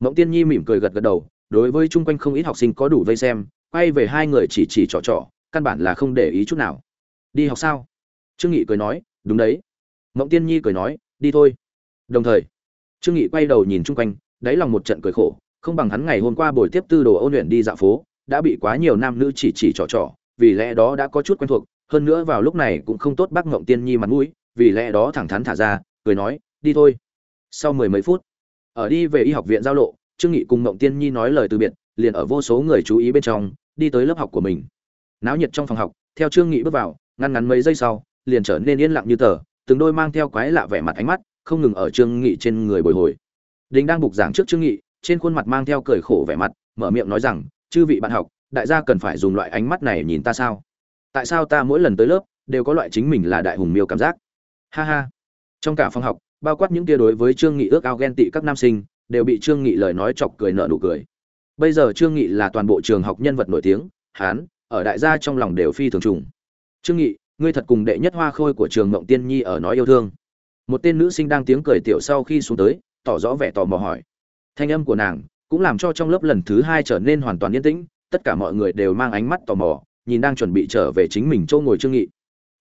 Mộng tiên nhi mỉm cười gật gật đầu, đối với chung quanh không ít học sinh có đủ vây xem, quay về hai người chỉ chỉ trò trò, căn bản là không để ý chút nào. Đi học sao? Trương nghị cười nói, đúng đấy. Mộng tiên nhi cười nói, đi thôi. Đồng thời, trương nghị quay đầu nhìn chung quanh, đáy lòng một trận cười khổ, không bằng hắn ngày hôm qua buổi tiếp tư đồ ôn luyện đi dạo phố, đã bị quá nhiều nam nữ chỉ chỉ trò trò, vì lẽ đó đã có chút quen thuộc, hơn nữa vào lúc này cũng không tốt bác ngộng tiên nhi mặt mũi, vì lẽ đó thẳng thắn thả ra cười nói, đi thôi. Sau mười mấy phút, ở đi về y học viện giao lộ, trương nghị cùng ngộng tiên nhi nói lời từ biệt, liền ở vô số người chú ý bên trong, đi tới lớp học của mình. Náo nhiệt trong phòng học, theo trương nghị bước vào, ngăn ngắn mấy giây sau, liền trở nên yên lặng như tờ, từng đôi mang theo quái lạ vẻ mặt ánh mắt, không ngừng ở trương nghị trên người bồi hồi. Đình đang bục giảng trước trương nghị, trên khuôn mặt mang theo cười khổ vẻ mặt, mở miệng nói rằng, chư vị bạn học, đại gia cần phải dùng loại ánh mắt này nhìn ta sao? Tại sao ta mỗi lần tới lớp, đều có loại chính mình là đại hùng miêu cảm giác? Ha ha trong cả phòng học, bao quát những kia đối với trương nghị ước ao ghen tị các nam sinh, đều bị trương nghị lời nói chọc cười nợ nụ cười. Bây giờ trương nghị là toàn bộ trường học nhân vật nổi tiếng hán ở đại gia trong lòng đều phi thường trùng. Trương nghị, ngươi thật cùng đệ nhất hoa khôi của trường mộng tiên nhi ở nói yêu thương. Một tên nữ sinh đang tiếng cười tiểu sau khi xuống tới, tỏ rõ vẻ tò mò hỏi. Thanh âm của nàng cũng làm cho trong lớp lần thứ hai trở nên hoàn toàn yên tĩnh, tất cả mọi người đều mang ánh mắt tò mò, nhìn đang chuẩn bị trở về chính mình châu ngồi trương nghị.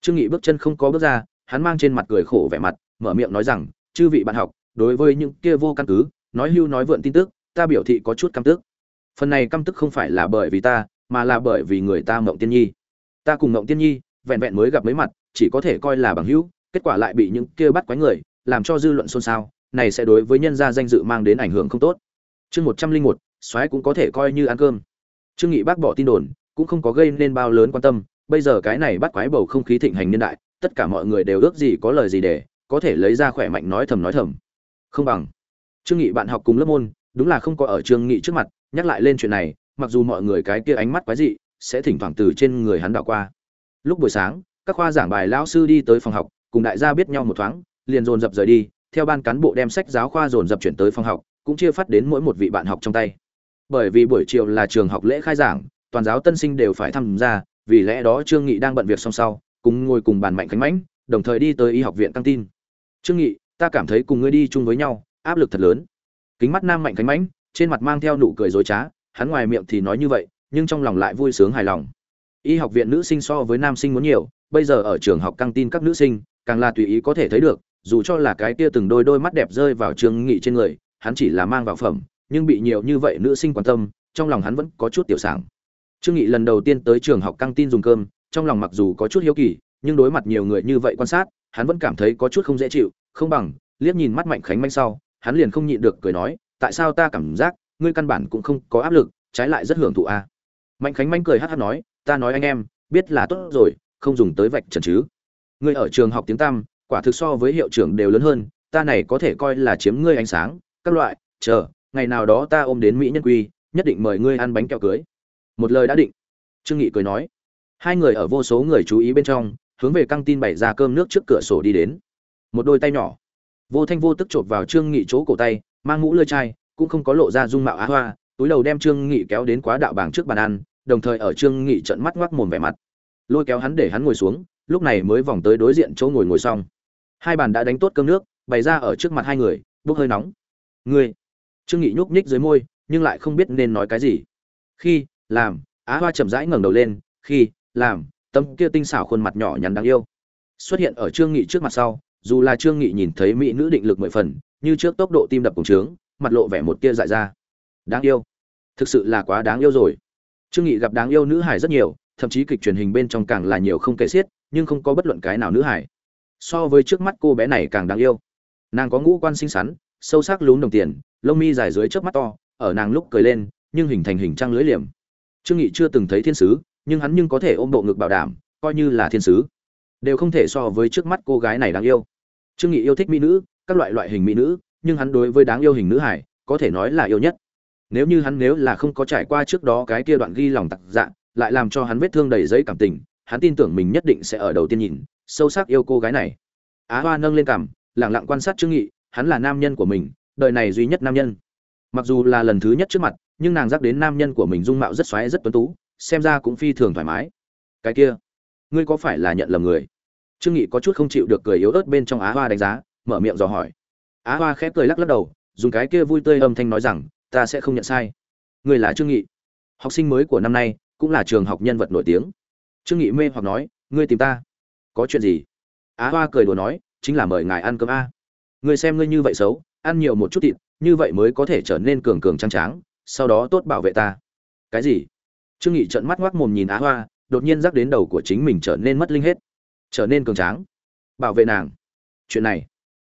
Trương nghị bước chân không có bước ra, hắn mang trên mặt cười khổ vẻ mặt mở miệng nói rằng, chư vị bạn học, đối với những kia vô căn cứ, nói hưu nói vượn tin tức, ta biểu thị có chút căm tức. Phần này căm tức không phải là bởi vì ta, mà là bởi vì người ta mộng tiên nhi. Ta cùng mộng tiên nhi vẹn vẹn mới gặp mấy mặt, chỉ có thể coi là bằng hữu, kết quả lại bị những kia bắt quái người, làm cho dư luận xôn xao, này sẽ đối với nhân gia danh dự mang đến ảnh hưởng không tốt. Chương một trăm linh một, soái cũng có thể coi như ăn cơm. Trương nghị bác bỏ tin đồn, cũng không có gây nên bao lớn quan tâm, bây giờ cái này bắt quái bầu không khí thịnh hành niên đại, tất cả mọi người đều ước gì có lời gì để có thể lấy ra khỏe mạnh nói thầm nói thầm. Không bằng. Trương nghị bạn học cùng lớp môn, đúng là không có ở trương nghị trước mặt, nhắc lại lên chuyện này, mặc dù mọi người cái kia ánh mắt quái dị, sẽ thỉnh thoảng từ trên người hắn đảo qua. Lúc buổi sáng, các khoa giảng bài lão sư đi tới phòng học, cùng đại gia biết nhau một thoáng, liền dồn dập rời đi, theo ban cán bộ đem sách giáo khoa dồn dập chuyển tới phòng học, cũng chia phát đến mỗi một vị bạn học trong tay. Bởi vì buổi chiều là trường học lễ khai giảng, toàn giáo tân sinh đều phải tham gia, vì lẽ đó trương nghị đang bận việc song sau, cùng ngồi cùng bàn mạnh khánh mãnh, đồng thời đi tới y học viện căng tin trương nghị, ta cảm thấy cùng ngươi đi chung với nhau, áp lực thật lớn. Kính mắt nam mạnh khánh mãnh, trên mặt mang theo nụ cười dối trá, hắn ngoài miệng thì nói như vậy, nhưng trong lòng lại vui sướng hài lòng. Y học viện nữ sinh so với nam sinh muốn nhiều, bây giờ ở trường học căng tin các nữ sinh, càng là tùy ý có thể thấy được, dù cho là cái kia từng đôi đôi mắt đẹp rơi vào trương nghị trên người, hắn chỉ là mang vào phẩm, nhưng bị nhiều như vậy nữ sinh quan tâm, trong lòng hắn vẫn có chút tiểu sảng. Trương nghị lần đầu tiên tới trường học căng tin dùng cơm, trong lòng mặc dù có chút hiếu kỳ, nhưng đối mặt nhiều người như vậy quan sát hắn vẫn cảm thấy có chút không dễ chịu không bằng liếc nhìn mắt mạnh khánh manh sau hắn liền không nhịn được cười nói tại sao ta cảm giác ngươi căn bản cũng không có áp lực trái lại rất hưởng thụ a. À? mạnh khánh manh cười hát hát nói ta nói anh em biết là tốt rồi không dùng tới vạch trần chứ. Ngươi ở trường học tiếng tam, quả thực so với hiệu trưởng đều lớn hơn ta này có thể coi là chiếm ngươi ánh sáng các loại chờ ngày nào đó ta ôm đến mỹ nhân quy nhất định mời ngươi ăn bánh kẹo cưới. Một lời đã định. Trương nghị cười nói hai người ở vô số người chú ý bên trong hướng về căng tin bày ra cơm nước trước cửa sổ đi đến. Một đôi tay nhỏ. Vô thanh vô tức chộp vào trương nghị chỗ cổ tay, mang mũ lơi chai, cũng không có lộ ra dung mạo á hoa, túi đầu đem trương nghị kéo đến quá đạo bảng trước bàn ăn, đồng thời ở trương nghị trợn mắt ngoác mồm vẻ mặt. Lôi kéo hắn để hắn ngồi xuống, lúc này mới vòng tới đối diện chỗ ngồi ngồi xong. Hai bàn đã đánh tốt cơm nước, bày ra ở trước mặt hai người, bốc hơi nóng. Ngươi? Trương nghị nhúc nhích dưới môi, nhưng lại không biết nên nói cái gì. Khi, làm. Á hoa chậm rãi ngẩng đầu lên. Khi, làm tấm kia tinh xảo khuôn mặt nhỏ nhắn đáng yêu. Xuất hiện ở trương nghị trước mặt sau, dù là trương nghị nhìn thấy mỹ nữ định lực mười phần, như trước tốc độ tim đập cùng trướng, mặt lộ vẻ một tia dại ra. Đáng yêu. Thực sự là quá đáng yêu rồi. Trương nghị gặp đáng yêu nữ hải rất nhiều, thậm chí kịch truyền hình bên trong càng là nhiều không kể xiết, nhưng không có bất luận cái nào nữ hải. So với trước mắt cô bé này càng đáng yêu. Nàng có ngũ quan xinh xắn, sâu sắc lún đồng tiền, lông mi dài dưới trước mắt to, ở nàng lúc cười lên, nhưng hình thành hình trăng lưới liềm. Trương nghị chưa từng thấy thiên sứ nhưng hắn nhưng có thể ôm bộ ngực bảo đảm, coi như là thiên sứ. Đều không thể so với trước mắt cô gái này đáng yêu. Trương nghị yêu thích mỹ nữ, các loại loại hình mỹ nữ, nhưng hắn đối với đáng yêu hình nữ hải có thể nói là yêu nhất. Nếu như hắn nếu là không có trải qua trước đó cái kia đoạn ghi lòng tặc dạng lại làm cho hắn vết thương đầy giấy cảm tình, hắn tin tưởng mình nhất định sẽ ở đầu tiên nhìn, sâu sắc yêu cô gái này. Á hoa nâng lên cằm, lặng lặng quan sát trương nghị, hắn là nam nhân của mình, đời này duy nhất nam nhân. Mặc dù là lần thứ nhất trước mặt, nhưng nàng dắt đến nam nhân của mình dung mạo rất xoáy, rất tuấn tú xem ra cũng phi thường thoải mái. Cái kia, ngươi có phải là nhận lầm người? Trương nghị có chút không chịu được cười yếu ớt bên trong á hoa đánh giá, mở miệng dò hỏi. Á hoa khẽ cười lắc lắc đầu, dùng cái kia vui tươi âm thanh nói rằng, ta sẽ không nhận sai. Ngươi là trương nghị. Học sinh mới của năm nay, cũng là trường học nhân vật nổi tiếng. Trương nghị mê hoặc nói, ngươi tìm ta? Có chuyện gì? Á hoa cười đùa nói, chính là mời ngài ăn cơm a. Ngươi xem ngươi như vậy xấu, ăn nhiều một chút thịt, như vậy mới có thể trở nên cường cường trắng tráng, sau đó tốt bảo vệ ta. Cái gì? Trương nghị trợn mắt ngoác mồm nhìn á hoa, đột nhiên rắc đến đầu của chính mình trở nên mất linh hết. Trở nên cường tráng. Bảo vệ nàng. Chuyện này.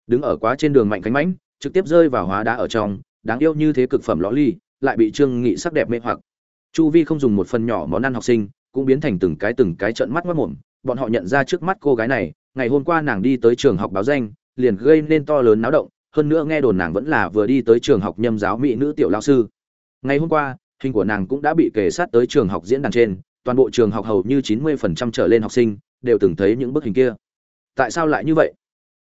Đứng ở quá trên đường mạnh cánh mãnh, trực tiếp rơi vào hóa đá ở trong, đáng yêu như thế cực phẩm lõ ly, lại bị trương nghị sắc đẹp mê hoặc. Chu vi không dùng một phần nhỏ món ăn học sinh, cũng biến thành từng cái từng cái trợn mắt ngoác mồm. Bọn họ nhận ra trước mắt cô gái này, ngày hôm qua nàng đi tới trường học báo danh, liền gây nên to lớn náo động, hơn nữa nghe đồn nàng vẫn là vừa đi tới trường học nhâm giáo mỹ nữ tiểu lao sư. Ngày hôm qua hình của nàng cũng đã bị kề sát tới trường học diễn đàn trên, toàn bộ trường học hầu như chín mươi phần trăm trở lên học sinh đều từng thấy những bức hình kia. Tại sao lại như vậy?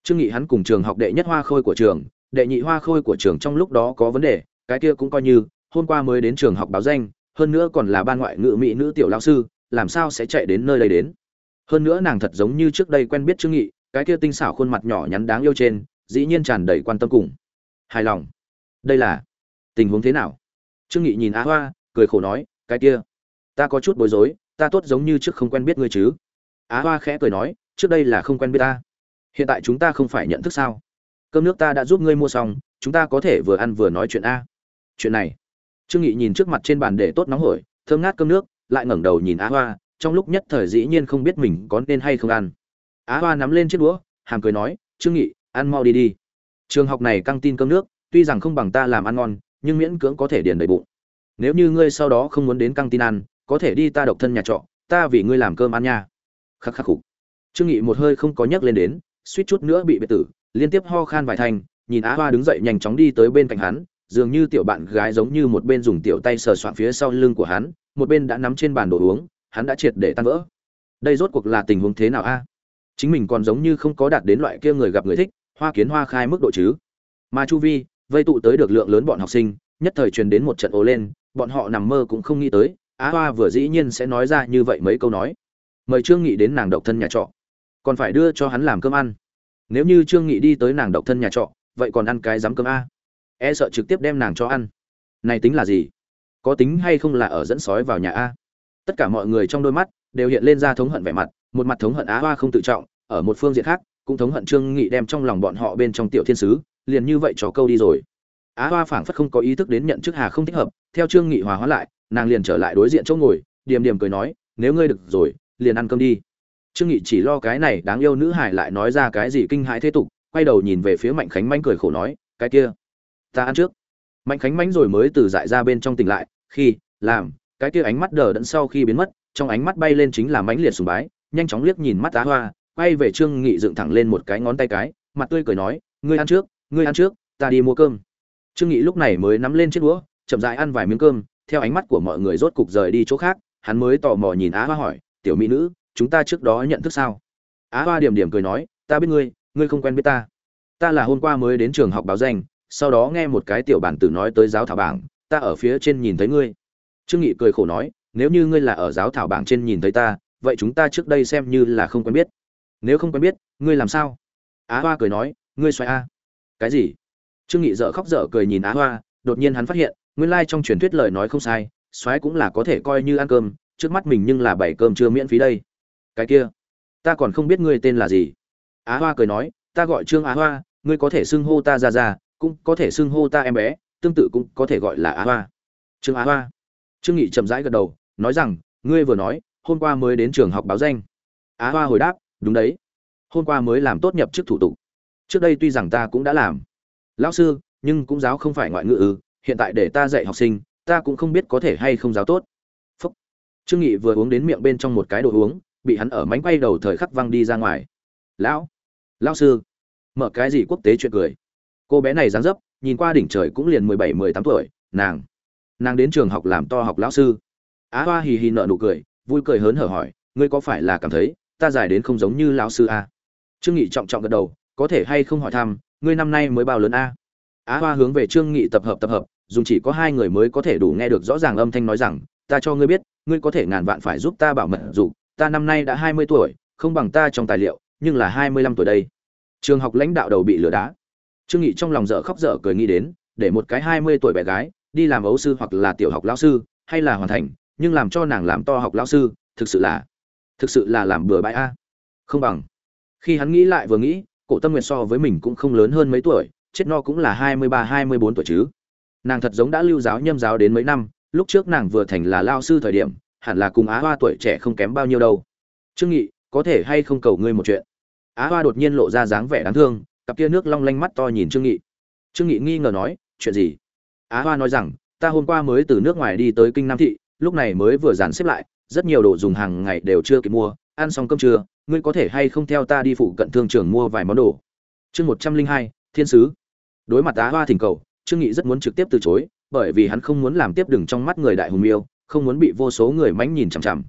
Trương nghị hắn cùng trường học đệ nhất hoa khôi của trường, đệ nhị hoa khôi của trường trong lúc đó có vấn đề, cái kia cũng coi như, hôm qua mới đến trường học báo danh, hơn nữa còn là ban ngoại ngữ mỹ nữ tiểu lão sư, làm sao sẽ chạy đến nơi đây đến? Hơn nữa nàng thật giống như trước đây quen biết trương nghị, cái kia tinh xảo khuôn mặt nhỏ nhắn đáng yêu trên, dĩ nhiên tràn đầy quan tâm cùng hài lòng. Đây là tình huống thế nào? Trương nghị nhìn á hoa, cười khổ nói, cái kia, ta có chút bối rối, ta tốt giống như trước không quen biết ngươi chứ. Á hoa khẽ cười nói, trước đây là không quen biết ta. Hiện tại chúng ta không phải nhận thức sao? Cơm nước ta đã giúp ngươi mua xong, chúng ta có thể vừa ăn vừa nói chuyện a. Chuyện này, trương nghị nhìn trước mặt trên bàn để tốt nóng hổi, thơm ngát cơm nước, lại ngẩng đầu nhìn á hoa, trong lúc nhất thời dĩ nhiên không biết mình có nên hay không ăn. Á hoa nắm lên chiếc đũa, hàm cười nói, trương nghị, ăn mau đi đi. Trường học này căng tin cơm nước, tuy rằng không bằng ta làm ăn ngon nhưng miễn cưỡng có thể điền đầy bụng. Nếu như ngươi sau đó không muốn đến căng tin ăn, có thể đi ta độc thân nhà trọ, ta vì ngươi làm cơm ăn nha. Khắc khắc khục. Trương nghị một hơi không có nhắc lên đến, suýt chút nữa bị biệt tử, liên tiếp ho khan vài thành, nhìn á hoa đứng dậy nhanh chóng đi tới bên cạnh hắn, dường như tiểu bạn gái giống như một bên dùng tiểu tay sờ soạn phía sau lưng của hắn, một bên đã nắm trên bàn đồ uống, hắn đã triệt để tan vỡ. Đây rốt cuộc là tình huống thế nào a? Chính mình còn giống như không có đạt đến loại kia người gặp người thích, hoa kiến hoa khai mức độ chứ. Mà chu vi vây tụ tới được lượng lớn bọn học sinh, nhất thời truyền đến một trận ố lên, bọn họ nằm mơ cũng không nghĩ tới, á hoa vừa dĩ nhiên sẽ nói ra như vậy mấy câu nói. Mời trương nghị đến nàng độc thân nhà trọ. Còn phải đưa cho hắn làm cơm ăn. Nếu như trương nghị đi tới nàng độc thân nhà trọ, vậy còn ăn cái dám cơm a. E sợ trực tiếp đem nàng cho ăn. Này tính là gì? Có tính hay không là ở dẫn sói vào nhà a? Tất cả mọi người trong đôi mắt đều hiện lên ra thống hận vẻ mặt, một mặt thống hận á hoa không tự trọng, ở một phương diện khác, cũng thống hận trương nghị đem trong lòng bọn họ bên trong tiểu thiên sứ liền như vậy cho câu đi rồi. Á hoa phảng phất không có ý thức đến nhận chức hà không thích hợp, theo trương nghị hòa hóa lại, nàng liền trở lại đối diện chỗ ngồi, điềm điềm cười nói, nếu ngươi được rồi, liền ăn cơm đi. Trương nghị chỉ lo cái này đáng yêu nữ hải lại nói ra cái gì kinh hãi thế tục, quay đầu nhìn về phía mạnh khánh manh cười khổ nói, cái kia, ta ăn trước. Mạnh khánh manh rồi mới từ dại ra bên trong tỉnh lại, khi, làm, cái kia ánh mắt đờ đẫn sau khi biến mất, trong ánh mắt bay lên chính là mãnh liệt sùng bái, nhanh chóng liếc nhìn mắt á hoa, quay về trương nghị dựng thẳng lên một cái ngón tay cái, mặt tươi cười nói, ngươi ăn trước ngươi ăn trước, ta đi mua cơm. Trương nghị lúc này mới nắm lên chiếc đũa, chậm rãi ăn vài miếng cơm, theo ánh mắt của mọi người rốt cục rời đi chỗ khác, hắn mới tò mò nhìn á hoa hỏi, tiểu mỹ nữ, chúng ta trước đó nhận thức sao? Á hoa điểm điểm cười nói, ta biết ngươi ngươi không quen biết ta. Ta là hôm qua mới đến trường học báo danh, sau đó nghe một cái tiểu bản tử nói tới giáo thảo bảng, ta ở phía trên nhìn thấy ngươi. Trương nghị cười khổ nói, nếu như ngươi là ở giáo thảo bảng trên nhìn thấy ta, vậy chúng ta trước đây xem như là không quen biết. Nếu không quen biết, ngươi làm sao? Á hoa cười nói, ngươi xoay a cái gì? Trương nghị dở khóc dở cười nhìn á hoa, đột nhiên hắn phát hiện, nguyên lai trong truyền thuyết lời nói không sai, soái cũng là có thể coi như ăn cơm, trước mắt mình nhưng là bảy cơm chưa miễn phí đây. Cái kia, ta còn không biết ngươi tên là gì. Á hoa cười nói, ta gọi trương á hoa, ngươi có thể xưng hô ta ra ra, cũng có thể xưng hô ta em bé, tương tự cũng có thể gọi là á hoa. Trương á hoa. Trương nghị chậm rãi gật đầu, nói rằng, ngươi vừa nói, hôm qua mới đến trường học báo danh. Á hoa hồi đáp, đúng đấy. Hôm qua mới làm tốt nhập chức thủ tục trước đây tuy rằng ta cũng đã làm. Lão sư, nhưng cũng giáo không phải ngoại ngữ ư, hiện tại để ta dạy học sinh, ta cũng không biết có thể hay không giáo tốt. Phúc. Trương nghị vừa uống đến miệng bên trong một cái đồ uống, bị hắn ở mánh quay đầu thời khắc văng đi ra ngoài. Lão. Lão sư. Mở cái gì quốc tế chuyện cười. Cô bé này dáng dấp, nhìn qua đỉnh trời cũng liền mười bảy, mười tám tuổi, nàng. Nàng đến trường học làm to học lão sư. Á hoa hì hì nợ nụ cười, vui cười hớn hở hỏi, ngươi có phải là cảm thấy ta dài đến không giống như lão sư à? Trương nghị trọng trọng gật đầu có thể hay không hỏi thăm, ngươi năm nay mới bao lớn a? Á hoa hướng về trương nghị tập hợp tập hợp dùng chỉ có hai người mới có thể đủ nghe được rõ ràng âm thanh nói rằng, ta cho ngươi biết, ngươi có thể ngàn vạn phải giúp ta bảo mật dù ta năm nay đã hai mươi tuổi, không bằng ta trong tài liệu, nhưng là hai mươi lăm tuổi đây. Trường học lãnh đạo đầu bị lừa đá. Trương nghị trong lòng dở khóc dở cười nghĩ đến, để một cái hai mươi tuổi bé gái, đi làm ấu sư hoặc là tiểu học lão sư, hay là hoàn thành, nhưng làm cho nàng làm to học lão sư, thực sự là, thực sự là làm bừa bãi a. Không bằng. Khi hắn nghĩ lại vừa nghĩ cổ tâm nguyệt so với mình cũng không lớn hơn mấy tuổi, chết no cũng là hai mươi ba, hai mươi bốn tuổi chứ. Nàng thật giống đã lưu giáo nhâm giáo đến mấy năm, lúc trước nàng vừa thành là lao sư thời điểm, hẳn là cùng á hoa tuổi trẻ không kém bao nhiêu đâu. Trương nghị, có thể hay không cầu ngươi một chuyện? Á hoa đột nhiên lộ ra dáng vẻ đáng thương, cặp kia nước long lanh mắt to nhìn trương nghị. Trương nghị nghi ngờ nói, chuyện gì? Á hoa nói rằng, ta hôm qua mới từ nước ngoài đi tới kinh nam thị, lúc này mới vừa dàn xếp lại, rất nhiều đồ dùng hàng ngày đều chưa kịp mua, ăn xong cơm trưa ngươi có thể hay không theo ta đi phụ cận thương trường mua vài món đồ? Chương một trăm linh hai, thiên sứ. Đối mặt á hoa thỉnh cầu, trương nghị rất muốn trực tiếp từ chối, bởi vì hắn không muốn làm tiếp đừng trong mắt người đại hùng miêu, không muốn bị vô số người mánh nhìn chằm chằm.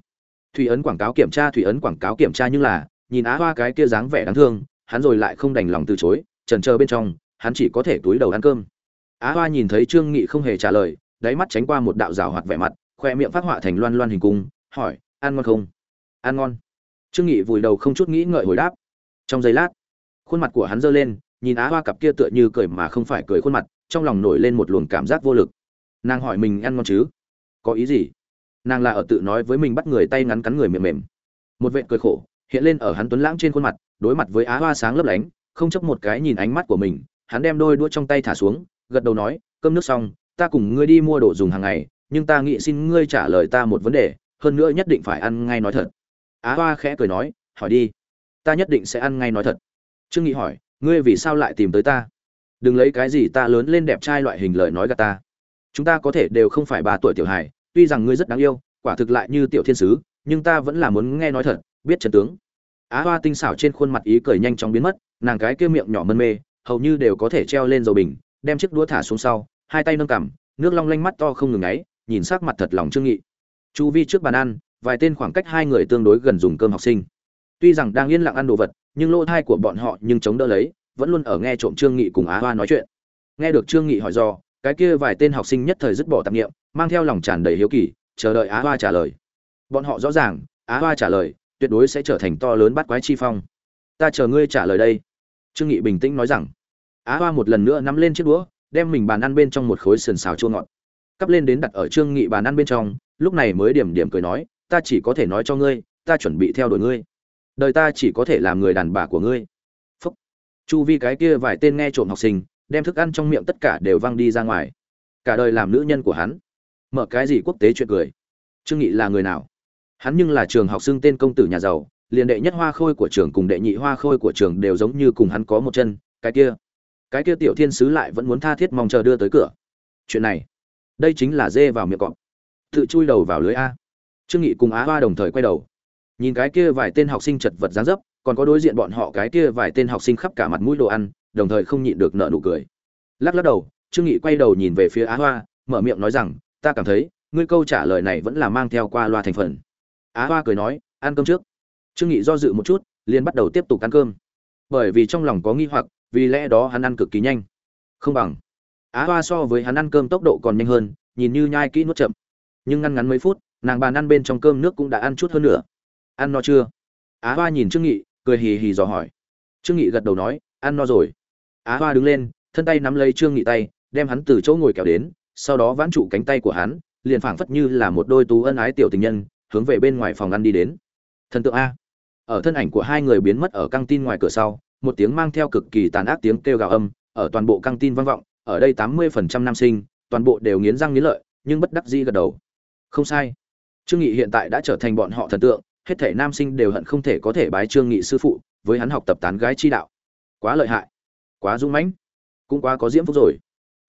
Thủy ấn quảng cáo kiểm tra, thủy ấn quảng cáo kiểm tra nhưng là, nhìn á hoa cái kia dáng vẻ đáng thương, hắn rồi lại không đành lòng từ chối trần chờ bên trong, hắn chỉ có thể túi đầu ăn cơm. Á hoa nhìn thấy trương nghị không hề trả lời, đáy mắt tránh qua một đạo rào hoạt vẻ mặt, khoe miệng phát họa thành loan loan hình cung, hỏi, ăn ngon không? Ăn ngon trương nghị vùi đầu không chút nghĩ ngợi hồi đáp. Trong giây lát, khuôn mặt của hắn dơ lên, nhìn á hoa cặp kia tựa như cười mà không phải cười khuôn mặt, trong lòng nổi lên một luồng cảm giác vô lực. Nàng hỏi mình ăn ngon chứ? Có ý gì? Nàng là ở tự nói với mình bắt người tay ngắn cắn người mềm mềm. Một vệ cười khổ, hiện lên ở hắn tuấn lãng trên khuôn mặt, đối mặt với á hoa sáng lấp lánh, không chấp một cái nhìn ánh mắt của mình, hắn đem đôi đũa trong tay thả xuống, gật đầu nói, cơm nước xong, ta cùng ngươi đi mua đồ dùng hàng ngày, nhưng ta nghĩ xin ngươi trả lời ta một vấn đề, hơn nữa nhất định phải ăn ngay nói thật á hoa khẽ cười nói, hỏi đi, ta nhất định sẽ ăn ngay nói thật. Trương nghị hỏi, ngươi vì sao lại tìm tới ta? Đừng lấy cái gì ta lớn lên đẹp trai loại hình lời nói gạt ta. Chúng ta có thể đều không phải ba tuổi tiểu hài, tuy rằng ngươi rất đáng yêu, quả thực lại như tiểu thiên sứ, nhưng ta vẫn là muốn nghe nói thật, biết trận tướng. Á hoa tinh xảo trên khuôn mặt ý cười nhanh chóng biến mất, nàng cái kia miệng nhỏ mân mê, hầu như đều có thể treo lên dầu bình, đem chiếc đũa thả xuống sau, hai tay nâng cằm, nước long lanh mắt to không ngừng ngáy, nhìn sắc mặt thật lòng trương nghị. Chu vi trước bàn ăn vài tên khoảng cách hai người tương đối gần dùng cơm học sinh. Tuy rằng đang yên lặng ăn đồ vật, nhưng lỗ thai của bọn họ nhưng chống đỡ lấy, vẫn luôn ở nghe trộm trương nghị cùng á hoa nói chuyện. Nghe được trương nghị hỏi do, cái kia vài tên học sinh nhất thời dứt bỏ tạp niệm, mang theo lòng tràn đầy hiếu kỳ, chờ đợi á hoa trả lời. Bọn họ rõ ràng, á hoa trả lời, tuyệt đối sẽ trở thành to lớn bắt quái chi phong. Ta chờ ngươi trả lời đây. Trương nghị bình tĩnh nói rằng. Á hoa một lần nữa nắm lên chiếc đũa, đem mình bàn ăn bên trong một khối sườn xào chua ngọt. Cắp lên đến đặt ở trương nghị bàn ăn bên trong, lúc này mới điểm điểm cười nói ta chỉ có thể nói cho ngươi, ta chuẩn bị theo đuổi ngươi. Đời ta chỉ có thể làm người đàn bà của ngươi. Phúc. Chu vi cái kia vài tên nghe trộm học sinh, đem thức ăn trong miệng tất cả đều văng đi ra ngoài. Cả đời làm nữ nhân của hắn. Mở cái gì quốc tế chuyện cười. Trương nghị là người nào? Hắn nhưng là trường học xưng tên công tử nhà giàu, liền đệ nhất hoa khôi của trường cùng đệ nhị hoa khôi của trường đều giống như cùng hắn có một chân, cái kia. Cái kia tiểu thiên sứ lại vẫn muốn tha thiết mong chờ đưa tới cửa. Chuyện này, đây chính là dê vào miệng cọp. Tự chui đầu vào lưới a trương nghị cùng á hoa đồng thời quay đầu. Nhìn cái kia vài tên học sinh chật vật dáng dấp, còn có đối diện bọn họ cái kia vài tên học sinh khắp cả mặt mũi đồ ăn, đồng thời không nhịn được nợ nụ cười. Lắc lắc đầu, trương nghị quay đầu nhìn về phía á hoa, mở miệng nói rằng, ta cảm thấy, ngươi câu trả lời này vẫn là mang theo qua loa thành phần. Á hoa cười nói, ăn cơm trước. Trương nghị do dự một chút, liền bắt đầu tiếp tục ăn cơm. Bởi vì trong lòng có nghi hoặc, vì lẽ đó hắn ăn cực kỳ nhanh. Không bằng. Á hoa so với hắn ăn cơm tốc độ còn nhanh hơn, nhìn như nhai kỹ nuốt chậm. Nhưng ngăn ngắn mấy phút nàng bàn ăn bên trong cơm nước cũng đã ăn chút hơn nữa. Ăn no chưa? Á hoa nhìn trương nghị, cười hì hì dò hỏi. Trương nghị gật đầu nói, ăn no rồi. Á hoa đứng lên, thân tay nắm lấy trương nghị tay, đem hắn từ chỗ ngồi kéo đến, sau đó vãn trụ cánh tay của hắn, liền phảng phất như là một đôi tú ân ái tiểu tình nhân, hướng về bên ngoài phòng ăn đi đến. Thần tượng a. Ở thân ảnh của hai người biến mất ở căng tin ngoài cửa sau, một tiếng mang theo cực kỳ tàn ác tiếng kêu gào âm, ở toàn bộ căng tin vang vọng, ở đây tám mươi phần trăm nam sinh, toàn bộ đều nghiến răng nghiến lợi, nhưng bất đắc dĩ gật đầu. Không sai trương nghị hiện tại đã trở thành bọn họ thần tượng, hết thể nam sinh đều hận không thể có thể bái trương nghị sư phụ với hắn học tập tán gái chi đạo. Quá lợi hại, quá dũng mãnh, cũng quá có diễm phúc rồi.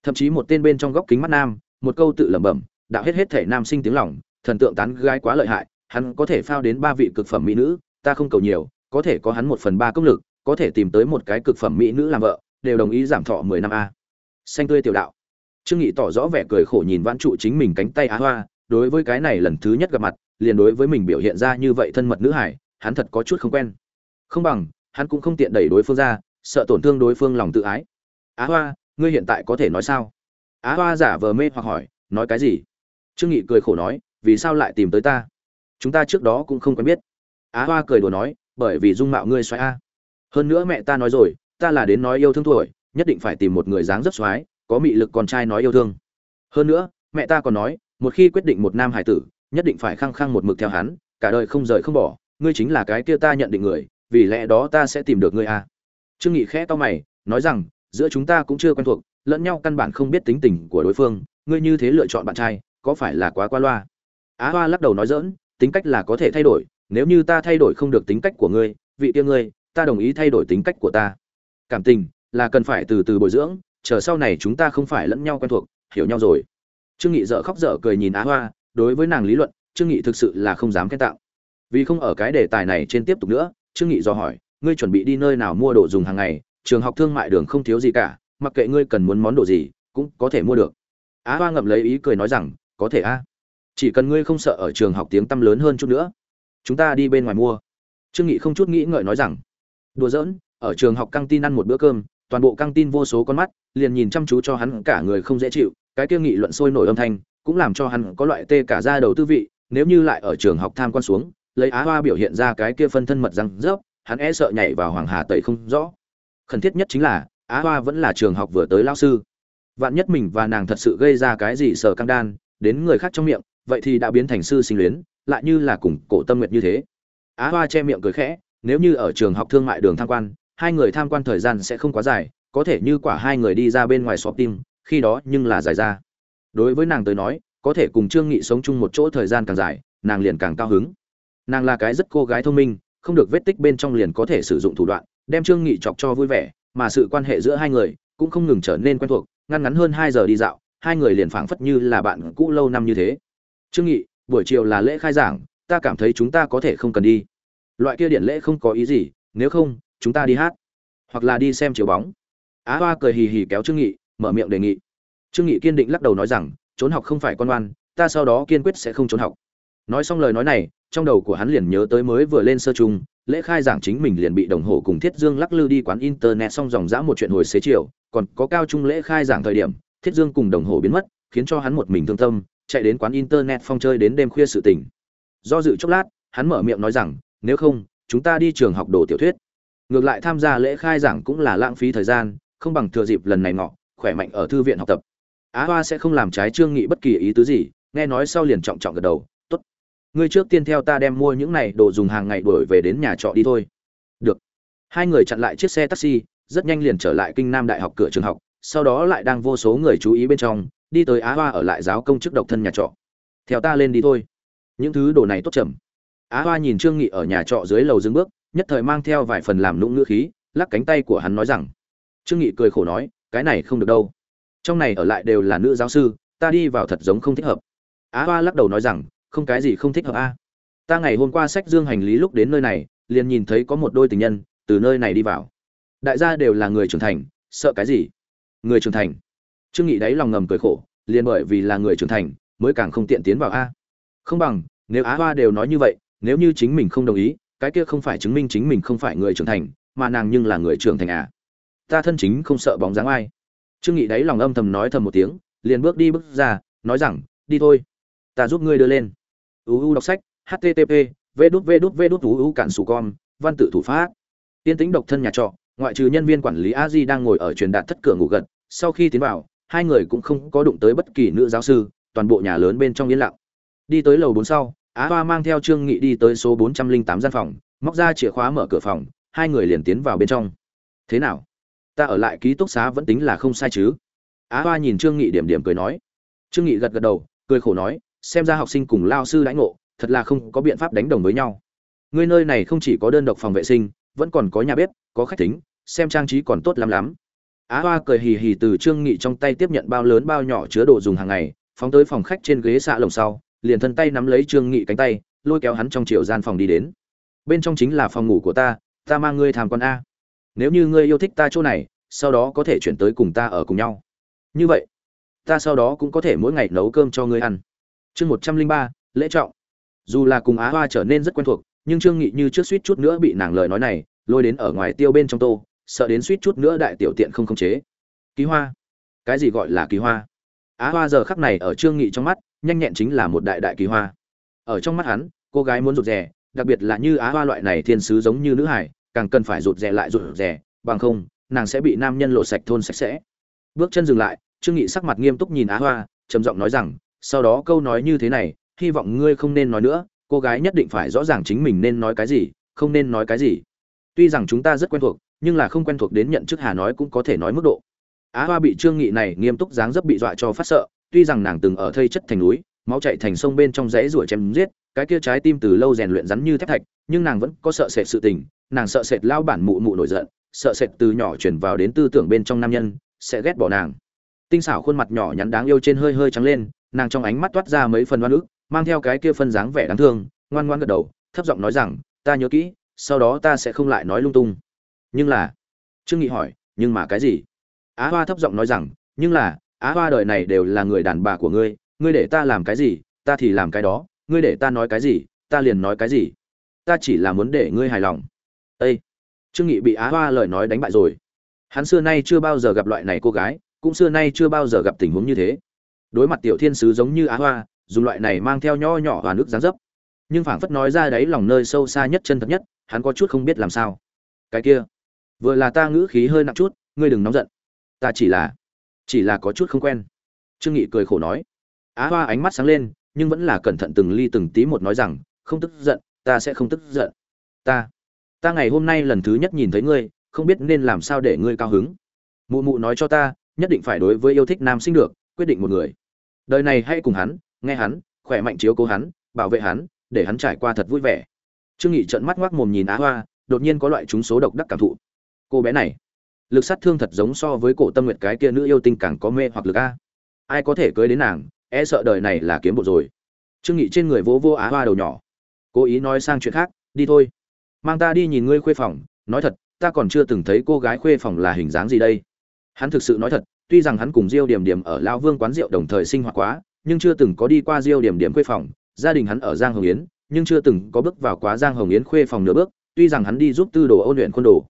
Thậm chí một tên bên trong góc kính mắt nam, một câu tự lẩm bẩm, đạo hết hết thể nam sinh tiếng lòng, thần tượng tán gái quá lợi hại, hắn có thể phao đến ba vị cực phẩm mỹ nữ, ta không cầu nhiều, có thể có hắn một phần ba công lực, có thể tìm tới một cái cực phẩm mỹ nữ làm vợ, đều đồng ý giảm thọ mười năm a. Xanh tươi tiểu đạo. Trương nghị tỏ rõ vẻ cười khổ nhìn vãn trụ chính mình cánh tay á hoa đối với cái này lần thứ nhất gặp mặt, liền đối với mình biểu hiện ra như vậy thân mật nữ hải, hắn thật có chút không quen. Không bằng, hắn cũng không tiện đẩy đối phương ra, sợ tổn thương đối phương lòng tự ái. Á hoa, ngươi hiện tại có thể nói sao? Á hoa giả vờ mê hoặc hỏi, nói cái gì? Trương nghị cười khổ nói, vì sao lại tìm tới ta? Chúng ta trước đó cũng không quen biết. Á hoa cười đùa nói, bởi vì dung mạo ngươi xoáy a. Hơn nữa mẹ ta nói rồi, ta là đến nói yêu thương tuổi, nhất định phải tìm một người dáng rất xoáy có mị lực con trai nói yêu thương. Hơn nữa, mẹ ta còn nói một khi quyết định một nam hải tử, nhất định phải khăng khăng một mực theo hắn, cả đời không rời không bỏ, ngươi chính là cái kia ta nhận định người, vì lẽ đó ta sẽ tìm được ngươi a. Trương nghị khẽ to mày, nói rằng, giữa chúng ta cũng chưa quen thuộc, lẫn nhau căn bản không biết tính tình của đối phương, ngươi như thế lựa chọn bạn trai, có phải là quá qua loa? Á hoa lắc đầu nói dỡn tính cách là có thể thay đổi, nếu như ta thay đổi không được tính cách của ngươi, vị kia ngươi, ta đồng ý thay đổi tính cách của ta. Cảm tình là cần phải từ từ bồi dưỡng, chờ sau này chúng ta không phải lẫn nhau quen thuộc, hiểu nhau rồi trương nghị dở khóc dở cười nhìn á hoa, đối với nàng lý luận, trương nghị thực sự là không dám khen tạo vì không ở cái đề tài này trên tiếp tục nữa, trương nghị do hỏi, ngươi chuẩn bị đi nơi nào mua đồ dùng hàng ngày? Trường học thương mại đường không thiếu gì cả, mặc kệ ngươi cần muốn món đồ gì, cũng có thể mua được. Á hoa ngậm lấy ý cười nói rằng, có thể a. Chỉ cần ngươi không sợ ở trường học tiếng tăm lớn hơn chút nữa, chúng ta đi bên ngoài mua. Trương nghị không chút nghĩ ngợi nói rằng, đùa giỡn, ở trường học căng tin ăn một bữa cơm, toàn bộ căng tin vô số con mắt, liền nhìn chăm chú cho hắn cả người không dễ chịu cái kia nghị luận sôi nổi âm thanh, cũng làm cho hắn có loại tê cả da đầu tư vị, nếu như lại ở trường học tham quan xuống, lấy á hoa biểu hiện ra cái kia phân thân mật răng rớp, hắn e sợ nhảy vào hoàng hà tẩy không rõ. Khẩn thiết nhất chính là, á hoa vẫn là trường học vừa tới lao sư. Vạn nhất mình và nàng thật sự gây ra cái gì sờ căng đan, đến người khác trong miệng, vậy thì đã biến thành sư sinh luyến, lại như là cùng cổ tâm nguyệt như thế. Á hoa che miệng cười khẽ, nếu như ở trường học thương mại đường tham quan, hai người tham quan thời gian sẽ không quá dài, có thể như quả hai người đi ra bên ngoài shop tim khi đó nhưng là dài ra. Đối với nàng tới nói, có thể cùng trương nghị sống chung một chỗ thời gian càng dài, nàng liền càng cao hứng. Nàng là cái rất cô gái thông minh, không được vết tích bên trong liền có thể sử dụng thủ đoạn, đem trương nghị chọc cho vui vẻ, mà sự quan hệ giữa hai người cũng không ngừng trở nên quen thuộc ngăn ngắn hơn hai giờ đi dạo, hai người liền phảng phất như là bạn cũ lâu năm như thế. Trương nghị, buổi chiều là lễ khai giảng, ta cảm thấy chúng ta có thể không cần đi. Loại kia điện lễ không có ý gì, nếu không, chúng ta đi hát, hoặc là đi xem chiếu bóng. Á hoa cười hì hì kéo trương nghị mở miệng đề nghị. Trương nghị kiên định lắc đầu nói rằng, trốn học không phải con oan, ta sau đó kiên quyết sẽ không trốn học. Nói xong lời nói này, trong đầu của hắn liền nhớ tới mới vừa lên sơ trung lễ khai giảng chính mình liền bị đồng hồ cùng thiết dương lắc lư đi quán internet xong dòng dã một chuyện hồi xế chiều, còn có cao trung lễ khai giảng thời điểm, thiết dương cùng đồng hồ biến mất, khiến cho hắn một mình thương tâm, chạy đến quán internet phong chơi đến đêm khuya sự tỉnh. do dự chốc lát, hắn mở miệng nói rằng, nếu không, chúng ta đi trường học đồ tiểu thuyết. Ngược lại tham gia lễ khai giảng cũng là lãng phí thời gian, không bằng thừa dịp lần này ngọ khỏe mạnh ở thư viện học tập. Á hoa sẽ không làm trái trương nghị bất kỳ ý tứ gì, nghe nói sau liền trọng trọng gật đầu, tốt, ngươi trước tiên theo ta đem mua những này đồ dùng hàng ngày đuổi về đến nhà trọ đi thôi. Được. Hai người chặn lại chiếc xe taxi, rất nhanh liền trở lại kinh nam đại học cửa trường học, sau đó lại đang vô số người chú ý bên trong, đi tới á hoa ở lại giáo công chức độc thân nhà trọ. Theo ta lên đi thôi. Những thứ đồ này tốt chậm. Á hoa nhìn trương nghị ở nhà trọ dưới lầu dừng bước, nhất thời mang theo vài phần làm nũng ngữ khí, lắc cánh tay của hắn nói rằng, trương nghị cười khổ nói cái này không được đâu. Trong này ở lại đều là nữ giáo sư, ta đi vào thật giống không thích hợp. Á hoa lắc đầu nói rằng, không cái gì không thích hợp a. Ta ngày hôm qua sách dương hành lý lúc đến nơi này, liền nhìn thấy có một đôi tình nhân, từ nơi này đi vào. Đại gia đều là người trưởng thành, sợ cái gì? Người trưởng thành. Trương nghị đáy lòng ngầm cười khổ, liền bởi vì là người trưởng thành, mới càng không tiện tiến vào a. Không bằng, nếu á hoa đều nói như vậy, nếu như chính mình không đồng ý, cái kia không phải chứng minh chính mình không phải người trưởng thành, mà nàng nhưng là người trưởng thành à ta thân chính không sợ bóng dáng ai. Trương nghị đáy lòng âm thầm nói thầm một tiếng, liền bước đi bước ra, nói rằng, đi thôi. Ta giúp ngươi đưa lên. Uu đọc sách http v đút v đút v đút uu cản sủ con, văn tự thủ pháp. Tiên tính độc thân nhà trọ, ngoại trừ nhân viên quản lý a di đang ngồi ở truyền đạt thất cửa ngủ gật, sau khi tiến vào, hai người cũng không có đụng tới bất kỳ nữ giáo sư, toàn bộ nhà lớn bên trong yên lặng. Đi tới lầu bốn sau, á hoa mang theo trương nghị đi tới số bốn trăm linh tám gian phòng, móc ra chìa khóa mở cửa phòng, hai người liền tiến vào bên trong. Thế nào? Ta ở lại ký túc xá vẫn tính là không sai chứ. Á hoa nhìn trương nghị điểm điểm cười nói. Trương nghị gật gật đầu, cười khổ nói, xem ra học sinh cùng lao sư lãnh ngộ, thật là không có biện pháp đánh đồng với nhau. Ngươi nơi này không chỉ có đơn độc phòng vệ sinh, vẫn còn có nhà bếp, có khách tính, xem trang trí còn tốt lắm lắm. Á hoa cười hì hì từ trương nghị trong tay tiếp nhận bao lớn bao nhỏ chứa đồ dùng hàng ngày, phóng tới phòng khách trên ghế xạ lồng sau, liền thân tay nắm lấy trương nghị cánh tay, lôi kéo hắn trong chiều gian phòng đi đến. Bên trong chính là phòng ngủ của ta ta mang ngươi tham quan a nếu như ngươi yêu thích ta chỗ này, sau đó có thể chuyển tới cùng ta ở cùng nhau. Như vậy, ta sau đó cũng có thể mỗi ngày nấu cơm cho ngươi ăn. Chương một trăm linh ba, lễ trọng. Dù là cùng á hoa trở nên rất quen thuộc, nhưng trương nghị như trước suýt chút nữa bị nàng lời nói này, lôi đến ở ngoài tiêu bên trong tô, sợ đến suýt chút nữa đại tiểu tiện không khống chế. Ký hoa. Cái gì gọi là ký hoa? Á hoa giờ khắc này ở trương nghị trong mắt, nhanh nhẹn chính là một đại đại kỳ hoa. Ở trong mắt hắn, cô gái muốn rụt rè, đặc biệt là như á hoa loại này thiên sứ giống như nữ hải càng cần phải rụt rè lại rụt rè, bằng không, nàng sẽ bị nam nhân lộ sạch thôn sạch sẽ. Bước chân dừng lại, trương nghị sắc mặt nghiêm túc nhìn á hoa, trầm giọng nói rằng, sau đó câu nói như thế này, hy vọng ngươi không nên nói nữa, cô gái nhất định phải rõ ràng chính mình nên nói cái gì, không nên nói cái gì. Tuy rằng chúng ta rất quen thuộc, nhưng là không quen thuộc đến nhận chức hà nói cũng có thể nói mức độ. Á hoa bị trương nghị này nghiêm túc dáng dấp bị dọa cho phát sợ, tuy rằng nàng từng ở thây chất thành núi, máu chạy thành sông bên trong rẽ ruổi chém giết, cái kia trái tim từ lâu rèn luyện rắn như thép thạch, nhưng nàng vẫn có sợ sệt sự tình nàng sợ sệt lao bản mụ mụ nổi giận, sợ sệt từ nhỏ chuyển vào đến tư tưởng bên trong nam nhân, sẽ ghét bỏ nàng. Tinh xảo khuôn mặt nhỏ nhắn đáng yêu trên hơi hơi trắng lên, nàng trong ánh mắt toát ra mấy phần oan ức, mang theo cái kia phân dáng vẻ đáng thương, ngoan ngoan gật đầu, thấp giọng nói rằng, ta nhớ kỹ, sau đó ta sẽ không lại nói lung tung. Nhưng là? Trương nghị hỏi, nhưng mà cái gì? Á hoa thấp giọng nói rằng, nhưng là, á hoa đời này đều là người đàn bà của ngươi ngươi để ta làm cái gì, ta thì làm cái đó, ngươi để ta nói cái gì, ta liền nói cái gì. Ta chỉ là muốn để ngươi hài lòng ây trương nghị bị á hoa lời nói đánh bại rồi. Hắn xưa nay chưa bao giờ gặp loại này cô gái, cũng xưa nay chưa bao giờ gặp tình huống như thế. Đối mặt tiểu thiên sứ giống như á hoa, dùng loại này mang theo nho nhỏ và nước dáng dấp. Nhưng phảng phất nói ra đấy lòng nơi sâu xa nhất chân thật nhất, hắn có chút không biết làm sao. Cái kia, vừa là ta ngữ khí hơi nặng chút, ngươi đừng nóng giận. Ta chỉ là chỉ là có chút không quen. Trương nghị cười khổ nói. Á hoa ánh mắt sáng lên, nhưng vẫn là cẩn thận từng ly từng tí một nói rằng, không tức giận, ta sẽ không tức giận. Ta ta ngày hôm nay lần thứ nhất nhìn thấy ngươi, không biết nên làm sao để ngươi cao hứng. Mụ mụ nói cho ta, nhất định phải đối với yêu thích nam sinh được, quyết định một người. Đời này hãy cùng hắn, nghe hắn, khỏe mạnh chiếu cố hắn, bảo vệ hắn, để hắn trải qua thật vui vẻ. Trương nghị trợn mắt ngoác mồm nhìn á hoa, đột nhiên có loại chúng số độc đắc cảm thụ. Cô bé này, lực sát thương thật giống so với cổ tâm nguyệt cái kia nữ yêu tinh càng có mê hoặc lực a. Ai có thể cưới đến nàng e sợ đời này là kiếm bộ rồi. Trương nghị trên người vỗ vô á hoa đầu nhỏ. Cố ý nói sang chuyện khác, đi thôi mang ta đi nhìn ngươi khuê phòng, nói thật, ta còn chưa từng thấy cô gái khuê phòng là hình dáng gì đây. Hắn thực sự nói thật, tuy rằng hắn cùng diêu điểm điểm ở lão vương quán rượu đồng thời sinh hoạt quá, nhưng chưa từng có đi qua diêu điểm điểm khuê phòng. Gia đình hắn ở giang hồng yến, nhưng chưa từng có bước vào quá giang hồng yến khuê phòng nửa bước, tuy rằng hắn đi giúp tư đồ ôn luyện quân đồ,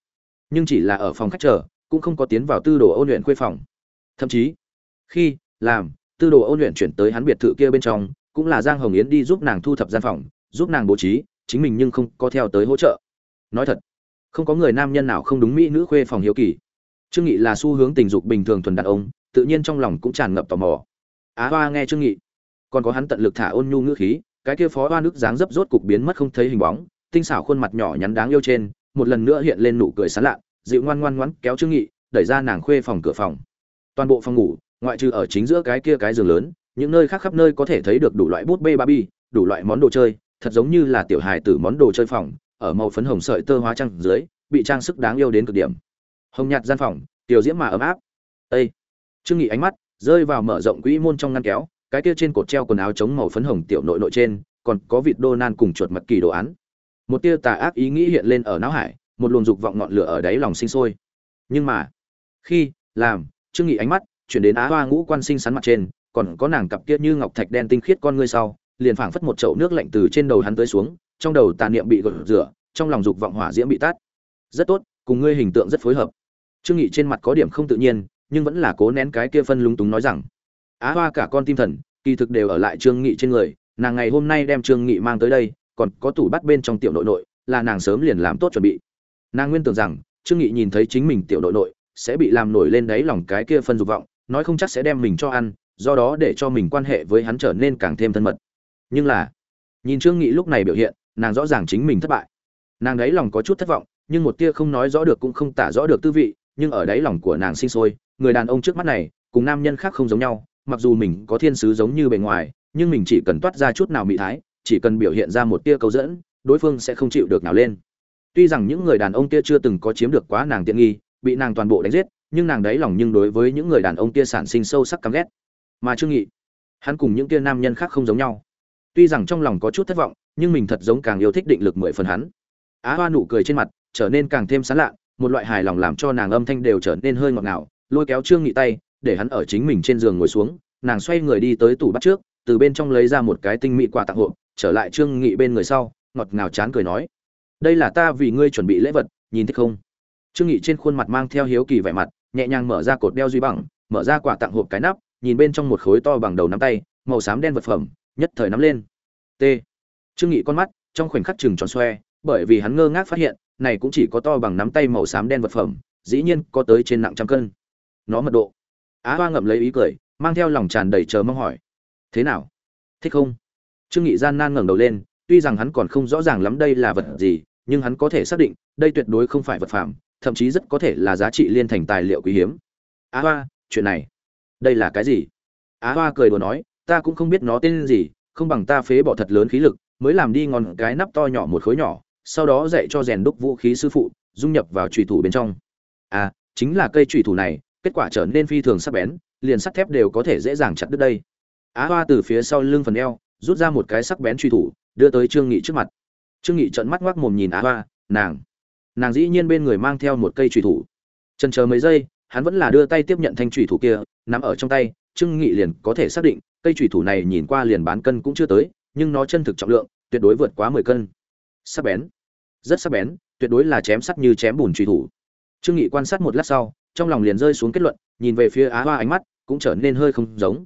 nhưng chỉ là ở phòng khách chờ, cũng không có tiến vào tư đồ ôn luyện khuê phòng. Thậm chí, khi làm, tư đồ ôn luyện chuyển tới hắn biệt thự kia bên trong, cũng là giang hồng yến đi giúp nàng thu thập gian phòng, giúp nàng bố trí, chính mình nhưng không có theo tới hỗ trợ nói thật, không có người nam nhân nào không đúng mỹ nữ khuê phòng hiếu kỳ. Trương nghị là xu hướng tình dục bình thường thuần đàn ông, tự nhiên trong lòng cũng tràn ngập tò mò. Á hoa nghe trương nghị, còn có hắn tận lực thả ôn nhu ngữ khí, cái kia phó hoa nước dáng dấp rốt cục biến mất không thấy hình bóng, tinh xảo khuôn mặt nhỏ nhắn đáng yêu trên, một lần nữa hiện lên nụ cười sán lạ dịu ngoan ngoan ngoãn kéo trương nghị, đẩy ra nàng khuê phòng cửa phòng. Toàn bộ phòng ngủ, ngoại trừ ở chính giữa cái kia cái giường lớn, những nơi khác khắp nơi có thể thấy được đủ loại bút bê bi đủ loại món đồ chơi, thật giống như là tiểu hài tử món đồ chơi phòng ở màu phấn hồng sợi tơ hóa trang dưới, bị trang sức đáng yêu đến cực điểm. Hồng nhạt gian phòng, tiểu diễm mà ấm áp. Ê! trương nghị ánh mắt rơi vào mở rộng quỹ môn trong ngăn kéo, cái kia trên cột treo quần áo chống màu phấn hồng tiểu nội nội trên, còn có vịt đô nan cùng chuột mặt kỳ đồ án. Một tia tà ác ý nghĩ hiện lên ở não hải, một luồng dục vọng ngọn lửa ở đáy lòng sinh sôi. Nhưng mà, khi làm, trương nghị ánh mắt chuyển đến á hoa ngũ quan sinh sắn mặt trên, còn có nàng cặp kia như ngọc thạch đen tinh khiết con ngươi sau, liền phảng phất một chậu nước lạnh từ trên đầu hắn tới xuống trong đầu tà niệm bị gột rửa, trong lòng dục vọng hỏa diễm bị tắt. Rất tốt, cùng ngươi hình tượng rất phối hợp. Trương nghị trên mặt có điểm không tự nhiên, nhưng vẫn là cố nén cái kia phân lúng túng nói rằng, á hoa cả con tim thần, kỳ thực đều ở lại trương nghị trên người, nàng ngày hôm nay đem trương nghị mang tới đây, còn có tủ bắt bên trong tiểu nội nội, là nàng sớm liền làm tốt chuẩn bị. Nàng nguyên tưởng rằng, trương nghị nhìn thấy chính mình tiểu nội nội, sẽ bị làm nổi lên đáy lòng cái kia phân dục vọng, nói không chắc sẽ đem mình cho ăn, do đó để cho mình quan hệ với hắn trở nên càng thêm thân mật. Nhưng là, nhìn trương nghị lúc này biểu hiện nàng rõ ràng chính mình thất bại. Nàng đáy lòng có chút thất vọng, nhưng một tia không nói rõ được cũng không tả rõ được tư vị, nhưng ở đáy lòng của nàng sinh sôi, người đàn ông trước mắt này, cùng nam nhân khác không giống nhau, mặc dù mình có thiên sứ giống như bề ngoài, nhưng mình chỉ cần toát ra chút nào mị thái, chỉ cần biểu hiện ra một tia câu dẫn, đối phương sẽ không chịu được nào lên. Tuy rằng những người đàn ông kia chưa từng có chiếm được quá nàng tiện nghi, bị nàng toàn bộ đánh giết, nhưng nàng đáy lòng nhưng đối với những người đàn ông kia sản sinh sâu sắc căm ghét. Mà trương nghị, hắn cùng những kia nam nhân khác không giống nhau tuy rằng trong lòng có chút thất vọng nhưng mình thật giống càng yêu thích định lực mười phần hắn. Á hoa nụ cười trên mặt trở nên càng thêm sán lạ một loại hài lòng làm cho nàng âm thanh đều trở nên hơi ngọt ngào lôi kéo trương nghị tay để hắn ở chính mình trên giường ngồi xuống nàng xoay người đi tới tủ bắt trước từ bên trong lấy ra một cái tinh mỹ quà tặng hộp, trở lại trương nghị bên người sau ngọt ngào chán cười nói đây là ta vì ngươi chuẩn bị lễ vật nhìn thích không? Trương nghị trên khuôn mặt mang theo hiếu kỳ vẻ mặt nhẹ nhàng mở ra cột đeo duy bằng mở ra quà tặng hộp cái nắp nhìn bên trong một khối to bằng đầu nắm tay màu xám đen vật phẩm nhất thời nắm lên. T. Trương nghị con mắt trong khoảnh khắc chừng tròn xoe, bởi vì hắn ngơ ngác phát hiện, này cũng chỉ có to bằng nắm tay màu xám đen vật phẩm, dĩ nhiên có tới trên nặng trăm cân. Nó mật độ. Á hoa ngậm lấy ý cười, mang theo lòng tràn đầy chờ mong hỏi. Thế nào? Thích không? Trương nghị gian nan ngẩng đầu lên, tuy rằng hắn còn không rõ ràng lắm đây là vật gì, nhưng hắn có thể xác định, đây tuyệt đối không phải vật phẩm, thậm chí rất có thể là giá trị liên thành tài liệu quý hiếm. Á hoa, chuyện này, đây là cái gì? Á hoa cười đùa nói ta cũng không biết nó tên gì, không bằng ta phế bỏ thật lớn khí lực, mới làm đi ngon cái nắp to nhỏ một khối nhỏ, sau đó dạy cho rèn đúc vũ khí sư phụ, dung nhập vào trùy thủ bên trong. À chính là cây trùy thủ này, kết quả trở nên phi thường sắc bén, liền sắt thép đều có thể dễ dàng chặt đứt đây. Á hoa từ phía sau lưng phần eo, rút ra một cái sắc bén truy thủ, đưa tới trương nghị trước mặt. Trương nghị trợn mắt ngoác mồm nhìn á hoa, nàng. Nàng dĩ nhiên bên người mang theo một cây truy thủ. Chần chờ mấy giây, hắn vẫn là đưa tay tiếp nhận thanh truy thủ kia, nắm ở trong tay trương nghị liền có thể xác định, cây truy thủ này nhìn qua liền bán cân cũng chưa tới, nhưng nó chân thực trọng lượng, tuyệt đối vượt quá mười cân. Sắc bén. Rất sắc bén, tuyệt đối là chém sắt như chém bùn truy thủ. Trương nghị quan sát một lát sau, trong lòng liền rơi xuống kết luận, nhìn về phía á hoa ánh mắt cũng trở nên hơi không giống.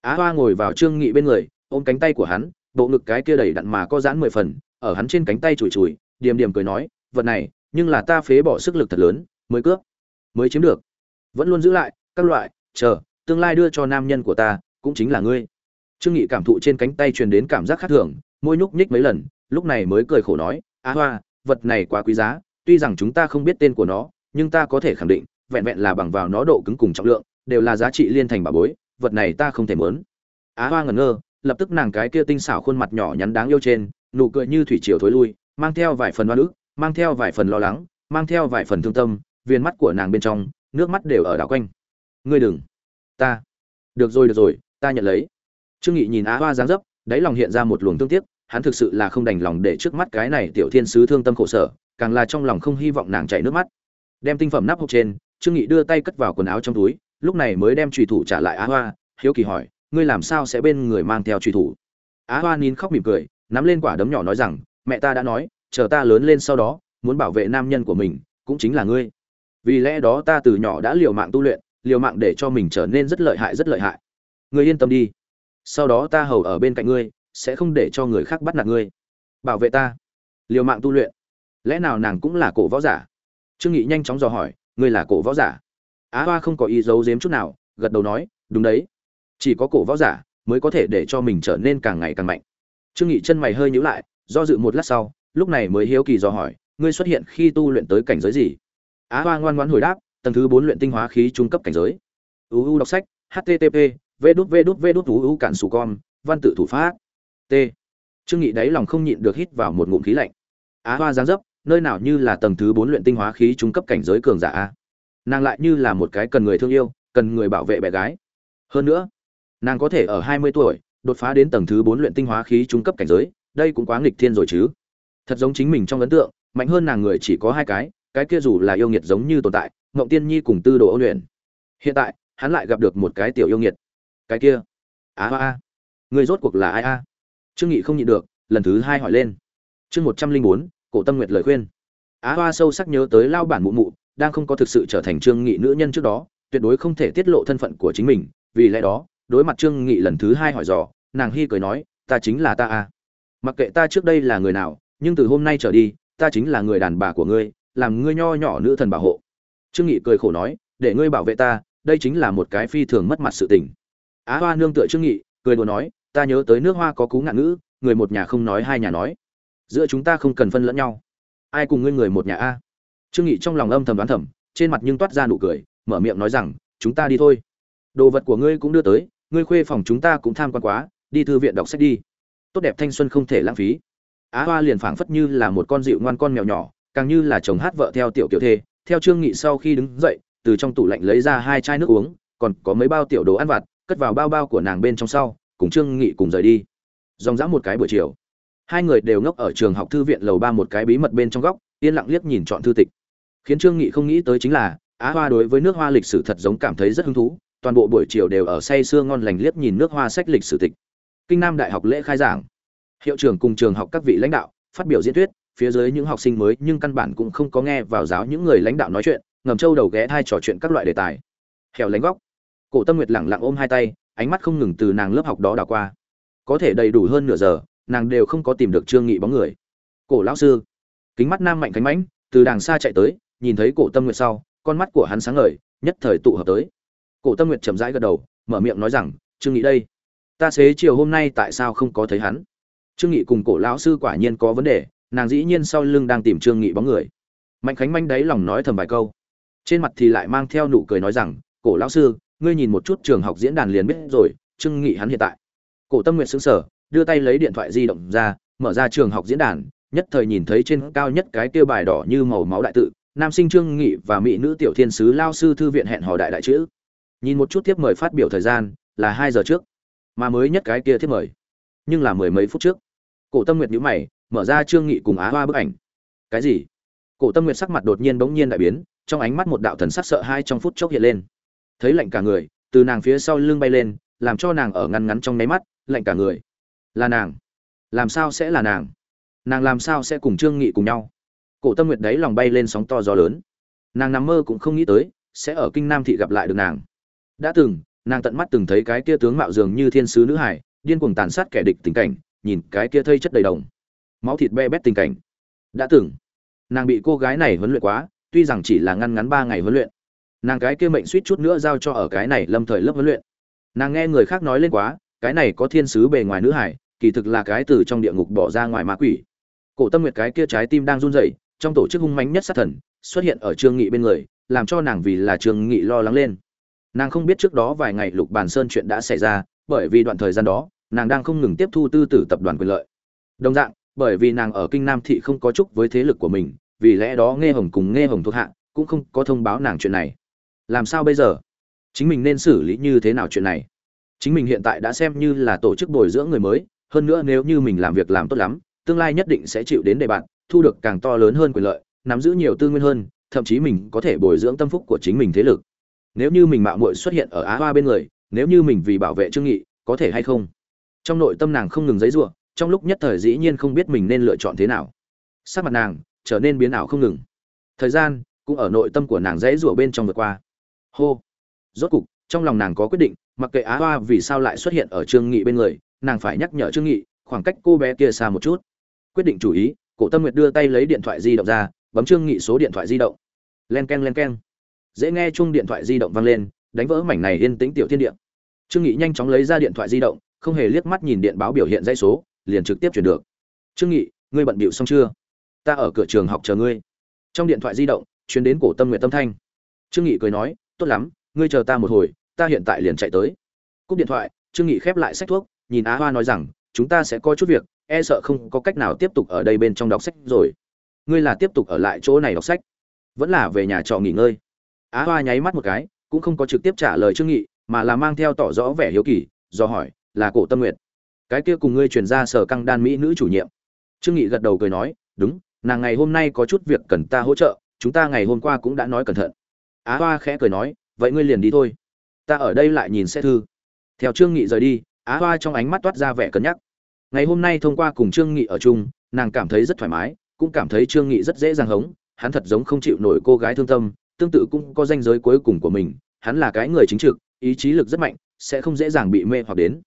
Á hoa ngồi vào trương nghị bên người, ôm cánh tay của hắn, bộ ngực cái kia đầy đặn mà có giãn mười phần, ở hắn trên cánh tay chùi chùi, điềm điềm cười nói, vật này, nhưng là ta phế bỏ sức lực thật lớn, mới cướp, mới chiếm được. Vẫn luôn giữ lại, các loại, chờ tương lai đưa cho nam nhân của ta, cũng chính là ngươi. Trương nghị cảm thụ trên cánh tay truyền đến cảm giác khác thường, môi nhúc nhích mấy lần, lúc này mới cười khổ nói á hoa, vật này quá quý giá, tuy rằng chúng ta không biết tên của nó, nhưng ta có thể khẳng định, vẹn vẹn là bằng vào nó độ cứng cùng trọng lượng, đều là giá trị liên thành bà bối, vật này ta không thể muốn. á hoa ngẩn ngơ, lập tức nàng cái kia tinh xảo khuôn mặt nhỏ nhắn đáng yêu trên, nụ cười như thủy triều thối lui, mang theo vài phần oan ức, mang theo vài phần lo lắng, mang theo vài phần thương tâm viên mắt của nàng bên trong, nước mắt đều ở đảo quanh. Ngươi đừng ta. Được rồi được rồi, ta nhận lấy. Trương nghị nhìn á hoa dáng dấp, đáy lòng hiện ra một luồng thương tiếc, hắn thực sự là không đành lòng để trước mắt cái này tiểu thiên sứ thương tâm khổ sở, càng là trong lòng không hy vọng nàng chảy nước mắt. Đem tinh phẩm nắp hộp trên, trương nghị đưa tay cất vào quần áo trong túi, lúc này mới đem trùy thủ trả lại á hoa, hiếu kỳ hỏi, ngươi làm sao sẽ bên người mang theo trùy thủ? Á hoa nín khóc mỉm cười, nắm lên quả đấm nhỏ nói rằng, mẹ ta đã nói, chờ ta lớn lên sau đó, muốn bảo vệ nam nhân của mình, cũng chính là ngươi. Vì lẽ đó ta từ nhỏ đã liều mạng tu luyện liều mạng để cho mình trở nên rất lợi hại, rất lợi hại. Ngươi yên tâm đi. Sau đó ta hầu ở bên cạnh ngươi, sẽ không để cho người khác bắt nạt ngươi. Bảo vệ ta. Liều mạng tu luyện. Lẽ nào nàng cũng là cổ võ giả? Trương nghị nhanh chóng dò hỏi, ngươi là cổ võ giả? Á hoa không có ý giấu giếm chút nào, gật đầu nói, đúng đấy. Chỉ có cổ võ giả mới có thể để cho mình trở nên càng ngày càng mạnh. Trương nghị chân mày hơi nhíu lại, do dự một lát sau, lúc này mới hiếu kỳ dò hỏi, ngươi xuất hiện khi tu luyện tới cảnh giới gì? Á hoa ngoan ngoãn hồi đáp tầng thứ bốn luyện tinh hóa khí trung cấp cảnh giới. Uu đọc sách http v cản sủ con văn tự thủ pháp. T. Trương nghị đáy lòng không nhịn được hít vào một ngụm khí lạnh. Á hoa dáng dấp, nơi nào như là tầng thứ bốn luyện tinh hóa khí trung cấp cảnh giới cường giả a. Nàng lại như là một cái cần người thương yêu, cần người bảo vệ bé gái. Hơn nữa, nàng có thể ở hai mươi tuổi, đột phá đến tầng thứ bốn luyện tinh hóa khí trung cấp cảnh giới, đây cũng quá nghịch thiên rồi chứ. Thật giống chính mình trong ấn tượng, mạnh hơn nàng người chỉ có hai cái cái kia dù là yêu nghiệt giống như tồn tại ngộng tiên nhi cùng tư đồ ôn luyện. Hiện tại, hắn lại gặp được một cái tiểu yêu nghiệt. Cái kia. Á a a người rốt cuộc là ai a trương nghị không nhịn được, lần thứ hai hỏi lên. Chương một trăm linh bốn, cổ tâm nguyệt lời khuyên. Á, hoa sâu sắc nhớ tới lao bản mụ mụ, đang không có thực sự trở thành trương nghị nữ nhân trước đó, tuyệt đối không thể tiết lộ thân phận của chính mình. Vì lẽ đó, đối mặt trương nghị lần thứ hai hỏi dò, nàng hi cười nói, ta chính là ta a mặc kệ ta trước đây là người nào, nhưng từ hôm nay trở đi, ta chính là người đàn bà của ngươi, làm ngươi nho nhỏ nữ thần bảo hộ trương nghị cười khổ nói, để ngươi bảo vệ ta, đây chính là một cái phi thường mất mặt sự tình. Á hoa nương tựa trương nghị, cười đùa nói, ta nhớ tới nước hoa có cú ngạn ngữ, người một nhà không nói hai nhà nói. Giữa chúng ta không cần phân lẫn nhau. Ai cùng ngươi người một nhà a? Trương nghị trong lòng âm thầm đoán thầm, trên mặt nhưng toát ra nụ cười, mở miệng nói rằng, chúng ta đi thôi. Đồ vật của ngươi cũng đưa tới, ngươi khuê phòng chúng ta cũng tham quan quá, đi thư viện đọc sách đi. Tốt đẹp thanh xuân không thể lãng phí. Á hoa liền phảng phất như là một con dịu ngoan con mèo nhỏ, càng như là chồng hát vợ theo tiểu kiểu thê theo trương nghị sau khi đứng dậy, từ trong tủ lạnh lấy ra hai chai nước uống, còn có mấy bao tiểu đồ ăn vặt, cất vào bao bao của nàng bên trong sau, cùng trương nghị cùng rời đi. Dòng dã một cái buổi chiều, hai người đều ngốc ở trường học thư viện lầu ba một cái bí mật bên trong góc, yên lặng liếc nhìn chọn thư tịch. Khiến trương nghị không nghĩ tới chính là, á hoa đối với nước hoa lịch sử thật giống cảm thấy rất hứng thú, toàn bộ buổi chiều đều ở say sưa ngon lành liếc nhìn nước hoa sách lịch sử tịch. Kinh nam đại học lễ khai giảng. Hiệu trưởng cùng trường học các vị lãnh đạo, phát biểu diễn thuyết phía dưới những học sinh mới nhưng căn bản cũng không có nghe vào giáo những người lãnh đạo nói chuyện, ngầm trâu đầu ghé thai trò chuyện các loại đề tài. Hẻo lánh góc. Cổ tâm nguyệt lẳng lặng ôm hai tay, ánh mắt không ngừng từ nàng lớp học đó đảo qua. Có thể đầy đủ hơn nửa giờ, nàng đều không có tìm được trương nghị bóng người. Cổ lão sư. Kính mắt nam mạnh cánh mãnh, từ đàng xa chạy tới, nhìn thấy cổ tâm nguyệt sau, con mắt của hắn sáng ngời, nhất thời tụ hợp tới. Cổ tâm nguyệt chậm rãi gật đầu, mở miệng nói rằng, trương nghị đây, ta xế chiều hôm nay tại sao không có thấy hắn? Trương nghị cùng cổ lão sư quả nhiên có vấn đề nàng dĩ nhiên sau lưng đang tìm trương nghị bóng người. Mạnh khánh manh đáy lòng nói thầm vài câu. Trên mặt thì lại mang theo nụ cười nói rằng, cổ lão sư, ngươi nhìn một chút trường học diễn đàn liền biết rồi, trương nghị hắn hiện tại. Cổ tâm nguyệt sững sờ, đưa tay lấy điện thoại di động ra, mở ra trường học diễn đàn, nhất thời nhìn thấy trên cao nhất cái kia bài đỏ như màu máu đại tự, nam sinh trương nghị và mỹ nữ tiểu thiên sứ lao sư thư viện hẹn hò đại đại chữ. Nhìn một chút tiếp mời phát biểu thời gian, là hai giờ trước, mà mới nhất cái kia tiếp mời, nhưng là mười mấy phút trước. Cổ tâm nguyệt nhíu mày mở ra trương nghị cùng á hoa bức ảnh. Cái gì? Cổ tâm nguyệt sắc mặt đột nhiên bỗng nhiên đại biến, trong ánh mắt một đạo thần sắc sợ hai trong phút chốc hiện lên. Thấy lạnh cả người, từ nàng phía sau lưng bay lên, làm cho nàng ở ngăn ngắn trong nháy mắt, lạnh cả người. Là nàng. Làm sao sẽ là nàng? Nàng làm sao sẽ cùng trương nghị cùng nhau? Cổ tâm nguyệt đấy lòng bay lên sóng to gió lớn. Nàng nằm mơ cũng không nghĩ tới, sẽ ở kinh nam thị gặp lại được nàng. Đã từng, nàng tận mắt từng thấy cái kia tướng mạo dường như thiên sứ nữ hải, điên cuồng tàn sát kẻ địch tình cảnh, nhìn cái kia thây chất đầy đồng máu thịt be bét tình cảnh. Đã từng, nàng bị cô gái này huấn luyện quá, tuy rằng chỉ là ngăn ngắn ba ngày huấn luyện, nàng cái kia mệnh suýt chút nữa giao cho ở cái này lâm thời lớp huấn luyện. Nàng nghe người khác nói lên quá, cái này có thiên sứ bề ngoài nữ hải, kỳ thực là cái từ trong địa ngục bỏ ra ngoài ma quỷ. Cổ tâm nguyệt cái kia trái tim đang run rẩy, trong tổ chức hung mãnh nhất sát thần, xuất hiện ở trương nghị bên người, làm cho nàng vì là trương nghị lo lắng lên. Nàng không biết trước đó vài ngày lục bàn sơn chuyện đã xảy ra, bởi vì đoạn thời gian đó, nàng đang không ngừng tiếp thu tư tử tập đoàn quyền lợi. Đồng dạng bởi vì nàng ở kinh nam thị không có chúc với thế lực của mình, vì lẽ đó nghe hồng cùng nghe hồng thuộc hạ cũng không có thông báo nàng chuyện này. Làm sao bây giờ? Chính mình nên xử lý như thế nào chuyện này? Chính mình hiện tại đã xem như là tổ chức bồi dưỡng người mới, hơn nữa nếu như mình làm việc làm tốt lắm, tương lai nhất định sẽ chịu đến đề bạn, thu được càng to lớn hơn quyền lợi, nắm giữ nhiều tư nguyên hơn, thậm chí mình có thể bồi dưỡng tâm phúc của chính mình thế lực. Nếu như mình mạo muội xuất hiện ở á hoa bên người, nếu như mình vì bảo vệ trương nghị, có thể hay không? Trong nội tâm nàng không ngừng giấy rủa trong lúc nhất thời dĩ nhiên không biết mình nên lựa chọn thế nào. Sắc mặt nàng trở nên biến ảo không ngừng. Thời gian cũng ở nội tâm của nàng dãy rủa bên trong vượt qua. Hô. Rốt cục, trong lòng nàng có quyết định, mặc kệ á hoa vì sao lại xuất hiện ở trương nghị bên người, nàng phải nhắc nhở trương nghị, khoảng cách cô bé kia xa một chút. Quyết định chủ ý, cổ tâm nguyệt đưa tay lấy điện thoại di động ra, bấm trương nghị số điện thoại di động. Len keng len keng. Dễ nghe chung điện thoại di động vang lên, đánh vỡ mảnh này yên tĩnh tiểu thiên địa. Trương nghị nhanh chóng lấy ra điện thoại di động, không hề liếc mắt nhìn điện báo biểu hiện dãy số liền trực tiếp chuyển được. Trương nghị, ngươi bận bịu xong chưa? Ta ở cửa trường học chờ ngươi. Trong điện thoại di động, truyền đến cổ tâm nguyện tâm thanh. Trương nghị cười nói, tốt lắm, ngươi chờ ta một hồi, ta hiện tại liền chạy tới. Cúp điện thoại, trương nghị khép lại sách thuốc, nhìn á hoa nói rằng, chúng ta sẽ có chút việc e sợ không có cách nào tiếp tục ở đây bên trong đọc sách rồi. Ngươi là tiếp tục ở lại chỗ này đọc sách, vẫn là về nhà trọ nghỉ ngơi. Á hoa nháy mắt một cái, cũng không có trực tiếp trả lời trương nghị, mà là mang theo tỏ rõ vẻ hiếu kỳ, do hỏi, là cổ tâm nguyệt cái kia cùng ngươi truyền ra sở căng đan mỹ nữ chủ nhiệm. Trương nghị gật đầu cười nói, đúng, nàng ngày hôm nay có chút việc cần ta hỗ trợ, chúng ta ngày hôm qua cũng đã nói cẩn thận. Á hoa khẽ cười nói, vậy ngươi liền đi thôi. Ta ở đây lại nhìn xe thư. Theo trương nghị rời đi, á hoa trong ánh mắt toát ra vẻ cân nhắc. Ngày hôm nay thông qua cùng trương nghị ở chung, nàng cảm thấy rất thoải mái, cũng cảm thấy trương nghị rất dễ dàng hống, hắn thật giống không chịu nổi cô gái thương tâm, tương tự cũng có danh giới cuối cùng của mình, hắn là cái người chính trực, ý chí lực rất mạnh, sẽ không dễ dàng bị mê hoặc đến.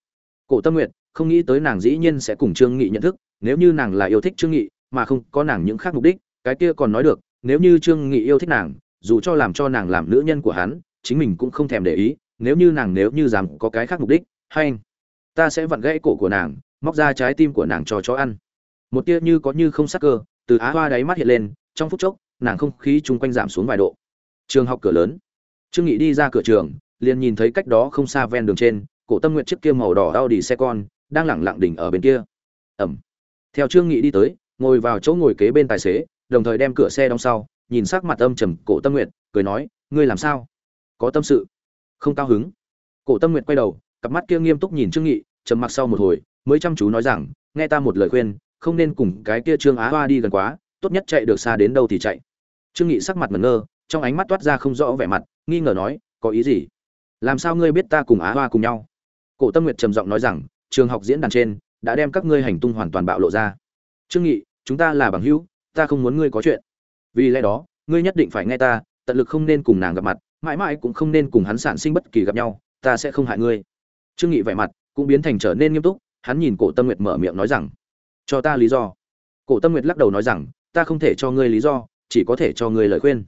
Cổ tâm nguyệt không nghĩ tới nàng dĩ nhiên sẽ cùng trương nghị nhận thức, nếu như nàng là yêu thích trương nghị, mà không có nàng những khác mục đích, cái kia còn nói được, nếu như trương nghị yêu thích nàng, dù cho làm cho nàng làm nữ nhân của hắn, chính mình cũng không thèm để ý, nếu như nàng nếu như rằng có cái khác mục đích, hay anh, ta sẽ vặn gãy cổ của nàng, móc ra trái tim của nàng cho chó ăn. Một tia như có như không sắc cơ, từ á hoa đáy mắt hiện lên, trong phút chốc, nàng không khí chung quanh giảm xuống vài độ. Trường học cửa lớn. Trương nghị đi ra cửa trường, liền nhìn thấy cách đó không xa ven đường trên, cổ tâm nguyện chiếc kia màu đỏ đau đi xe con đang lẳng lặng đỉnh ở bên kia. Ẩm. Theo trương nghị đi tới, ngồi vào chỗ ngồi kế bên tài xế, đồng thời đem cửa xe đóng sau, nhìn sắc mặt âm trầm cổ tâm nguyện cười nói, ngươi làm sao? Có tâm sự? Không cao hứng. Cổ tâm nguyện quay đầu, cặp mắt kia nghiêm túc nhìn trương nghị, trầm mặc sau một hồi, mới chăm chú nói rằng, nghe ta một lời khuyên, không nên cùng cái kia trương á hoa đi gần quá, tốt nhất chạy được xa đến đâu thì chạy. Trương nghị sắc mặt mẩn ngơ, trong ánh mắt toát ra không rõ vẻ mặt, nghi ngờ nói, có ý gì? Làm sao ngươi biết ta cùng á hoa cùng nhau? Cổ tâm nguyệt trầm giọng nói rằng trường học diễn đàn trên, đã đem các ngươi hành tung hoàn toàn bạo lộ ra. Trương nghị, chúng ta là bằng hữu, ta không muốn ngươi có chuyện. Vì lẽ đó, ngươi nhất định phải nghe ta, tận lực không nên cùng nàng gặp mặt, mãi mãi cũng không nên cùng hắn sản sinh bất kỳ gặp nhau, ta sẽ không hại ngươi. Trương nghị vẻ mặt cũng biến thành trở nên nghiêm túc, hắn nhìn cổ tâm nguyệt mở miệng nói rằng, cho ta lý do. Cổ tâm nguyệt lắc đầu nói rằng, ta không thể cho ngươi lý do, chỉ có thể cho ngươi lời khuyên.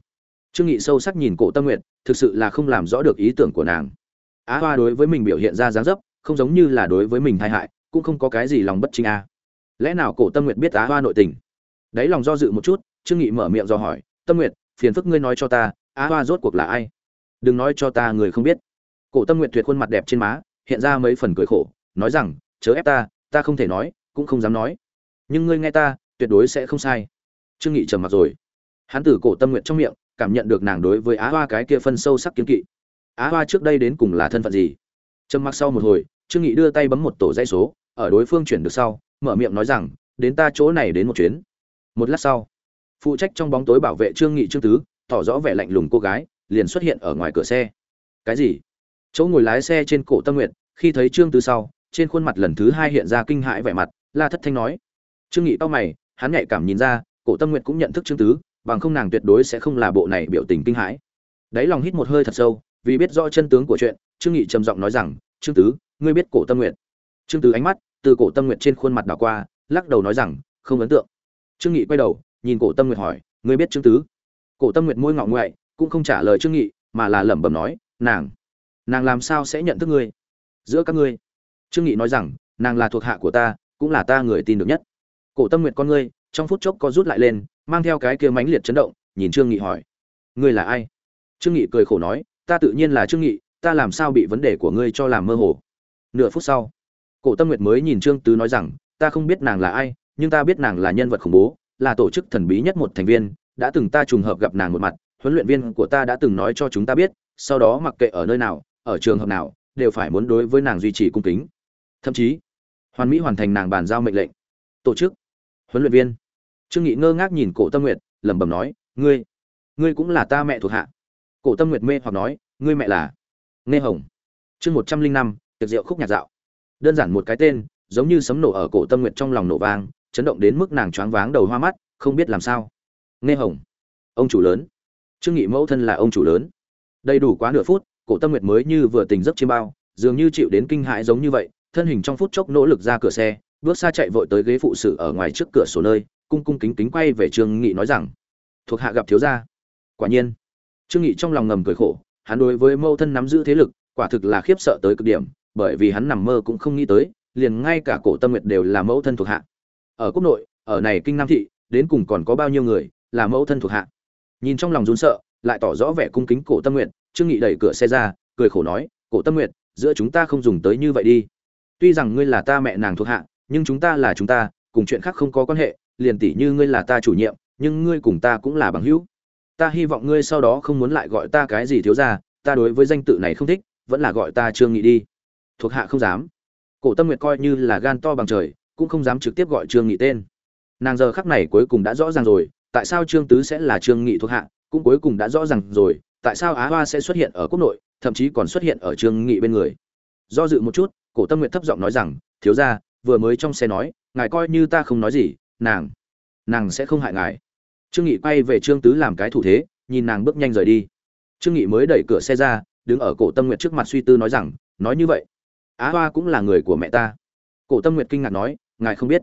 Trương nghị sâu sắc nhìn cổ tâm nguyệt, thực sự là không làm rõ được ý tưởng của nàng. Á hoa đối với mình biểu hiện ra dáng dấp không giống như là đối với mình tai hại, cũng không có cái gì lòng bất chính a. Lẽ nào cổ tâm nguyệt biết á hoa nội tình? Đấy lòng do dự một chút, trương nghị mở miệng do hỏi, tâm nguyệt, phiền phức ngươi nói cho ta, á hoa rốt cuộc là ai? Đừng nói cho ta người không biết. Cổ tâm nguyệt tuyệt khuôn mặt đẹp trên má, hiện ra mấy phần cười khổ, nói rằng, chớ ép ta ta không thể nói, cũng không dám nói. Nhưng ngươi nghe ta, tuyệt đối sẽ không sai. Trương nghị trầm mặt rồi. Hắn từ cổ tâm nguyện trong miệng, cảm nhận được nàng đối với á hoa cái kia phân sâu sắc kiến kỵ. Á hoa trước đây đến cùng là thân phận gì? Trầm mặc sau một hồi trương nghị đưa tay bấm một tổ dây số, ở đối phương chuyển được sau, mở miệng nói rằng, đến ta chỗ này đến một chuyến. Một lát sau, phụ trách trong bóng tối bảo vệ trương nghị trương tứ, tỏ rõ vẻ lạnh lùng cô gái, liền xuất hiện ở ngoài cửa xe. Cái gì? Chỗ ngồi lái xe trên cổ tâm nguyện khi thấy trương tứ sau, trên khuôn mặt lần thứ hai hiện ra kinh hãi vẻ mặt, la thất thanh nói. Trương nghị to mày, hắn nhạy cảm nhìn ra, cổ tâm nguyện cũng nhận thức trương tứ, bằng không nàng tuyệt đối sẽ không là bộ này biểu tình kinh hãi. Đáy lòng hít một hơi thật sâu, vì biết rõ chân tướng của chuyện, trương nghị trầm giọng nói rằng, trương tứ ngươi biết cổ tâm nguyện trương tứ ánh mắt từ cổ tâm nguyện trên khuôn mặt đảo qua, lắc đầu nói rằng, không ấn tượng. Trương nghị quay đầu, nhìn cổ tâm nguyện hỏi, ngươi biết trương tứ? Cổ tâm nguyện môi ngọng ngoại, cũng không trả lời trương nghị, mà là lẩm bẩm nói, nàng nàng làm sao sẽ nhận thức ngươi? Giữa các ngươi. Trương nghị nói rằng, nàng là thuộc hạ của ta, cũng là ta người tin được nhất. Cổ tâm nguyện con ngươi, trong phút chốc có rút lại lên, mang theo cái kia mãnh liệt chấn động, nhìn trương nghị hỏi, ngươi là ai? Trương nghị cười khổ nói, ta tự nhiên là trương nghị, ta làm sao bị vấn đề của ngươi cho làm mơ hồ? Nửa phút sau, cổ tâm nguyệt mới nhìn trương tứ nói rằng, ta không biết nàng là ai, nhưng ta biết nàng là nhân vật khủng bố, là tổ chức thần bí nhất một thành viên, đã từng ta trùng hợp gặp nàng một mặt, huấn luyện viên của ta đã từng nói cho chúng ta biết, sau đó mặc kệ ở nơi nào, ở trường hợp nào, đều phải muốn đối với nàng duy trì cung kính. Thậm chí, hoàn mỹ hoàn thành nàng bàn giao mệnh lệnh. Tổ chức, huấn luyện viên. Trương nghị ngơ ngác nhìn cổ tâm nguyệt, lẩm bẩm nói, ngươi ngươi cũng là ta mẹ thuộc hạ. Cổ tâm nguyệt mê hoặc nói, ngươi mẹ là nghe hồng. Chương một trăm linh năm tiệc rượu khúc nhạc dạo. Đơn giản một cái tên, giống như sấm nổ ở cổ tâm nguyệt trong lòng nổ vang, chấn động đến mức nàng choáng váng đầu hoa mắt, không biết làm sao. Nghe hồng, ông chủ lớn. Trương nghị mẫu thân là ông chủ lớn. Đầy đủ quá nửa phút, cổ tâm nguyệt mới như vừa tỉnh giấc chiêm bao, dường như chịu đến kinh hãi giống như vậy, thân hình trong phút chốc nỗ lực ra cửa xe, bước xa chạy vội tới ghế phụ sự ở ngoài trước cửa sổ nơi, cung cung kính kính quay về trương nghị nói rằng, thuộc hạ gặp thiếu gia. Quả nhiên, trương nghị trong lòng ngầm cười khổ, hắn đối với mẫu thân nắm giữ thế lực, quả thực là khiếp sợ tới cực điểm bởi vì hắn nằm mơ cũng không nghĩ tới liền ngay cả cổ tâm nguyệt đều là mẫu thân thuộc hạ. Ở quốc nội ở này kinh nam thị đến cùng còn có bao nhiêu người là mẫu thân thuộc hạ? Nhìn trong lòng run sợ lại tỏ rõ vẻ cung kính cổ tâm nguyệt trương nghị đẩy cửa xe ra cười khổ nói cổ tâm nguyệt giữa chúng ta không dùng tới như vậy đi. Tuy rằng ngươi là ta mẹ nàng thuộc hạ nhưng chúng ta là chúng ta cùng chuyện khác không có quan hệ liền tỷ như ngươi là ta chủ nhiệm nhưng ngươi cùng ta cũng là bằng hữu. Ta hy vọng ngươi sau đó không muốn lại gọi ta cái gì thiếu gia, ta đối với danh tự này không thích vẫn là gọi ta trương nghị đi thuộc hạ không dám. Cổ tâm nguyệt coi như là gan to bằng trời, cũng không dám trực tiếp gọi trương nghị tên. Nàng giờ khắc này cuối cùng đã rõ ràng rồi, tại sao trương tứ sẽ là trương nghị thuộc hạ, cũng cuối cùng đã rõ ràng rồi, tại sao á hoa sẽ xuất hiện ở quốc nội, thậm chí còn xuất hiện ở trương nghị bên người. Do dự một chút, cổ tâm nguyệt thấp giọng nói rằng, thiếu gia, vừa mới trong xe nói, ngài coi như ta không nói gì, nàng nàng sẽ không hại ngài. Trương nghị quay về trương tứ làm cái thủ thế, nhìn nàng bước nhanh rời đi. Trương nghị mới đẩy cửa xe ra, đứng ở cổ tâm nguyệt trước mặt suy tư nói rằng, nói như vậy á hoa cũng là người của mẹ ta. Cổ tâm nguyệt kinh ngạc nói, ngài không biết?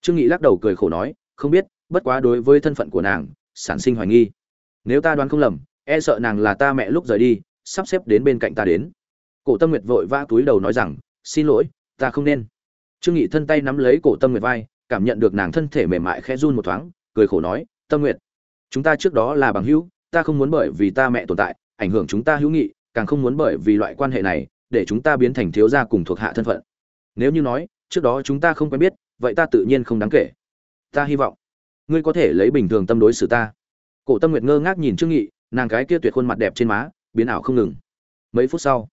Trương nghị lắc đầu cười khổ nói, không biết, bất quá đối với thân phận của nàng, sản sinh hoài nghi. Nếu ta đoán không lầm e sợ nàng là ta mẹ lúc rời đi, sắp xếp đến bên cạnh ta đến. Cổ tâm nguyệt vội vã túi đầu nói rằng, xin lỗi, ta không nên. Trương nghị thân tay nắm lấy cổ tâm nguyệt vai, cảm nhận được nàng thân thể mềm mại khẽ run một thoáng, cười khổ nói, tâm nguyệt, chúng ta trước đó là bằng hữu, ta không muốn bởi vì ta mẹ tồn tại, ảnh hưởng chúng ta hữu nghị, càng không muốn bởi vì loại quan hệ này để chúng ta biến thành thiếu gia cùng thuộc hạ thân phận. Nếu như nói, trước đó chúng ta không quen biết, vậy ta tự nhiên không đáng kể. Ta hy vọng, ngươi có thể lấy bình thường tâm đối xử ta. Cổ tâm nguyệt ngơ ngác nhìn trương nghị, nàng cái kia tuyệt khuôn mặt đẹp trên má, biến ảo không ngừng. Mấy phút sau,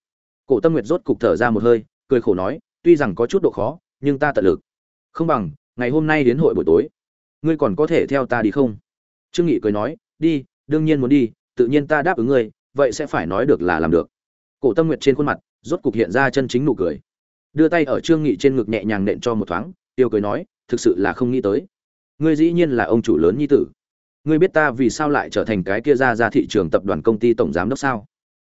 cổ tâm nguyệt rốt cục thở ra một hơi, cười khổ nói, tuy rằng có chút độ khó, nhưng ta tận lực. Không bằng, ngày hôm nay đến hội buổi tối, ngươi còn có thể theo ta đi không? Trương nghị cười nói, đi, đương nhiên muốn đi, tự nhiên ta đáp ứng ngươi, vậy sẽ phải nói được là làm được. Cổ tâm nguyệt trên khuôn mặt rốt cục hiện ra chân chính nụ cười. Đưa tay ở trương nghị trên ngực nhẹ nhàng nện cho một thoáng, tiêu cười nói, thực sự là không nghĩ tới. Ngươi dĩ nhiên là ông chủ lớn nhi tử. Ngươi biết ta vì sao lại trở thành cái kia ra ra thị trường tập đoàn công ty tổng giám đốc sao?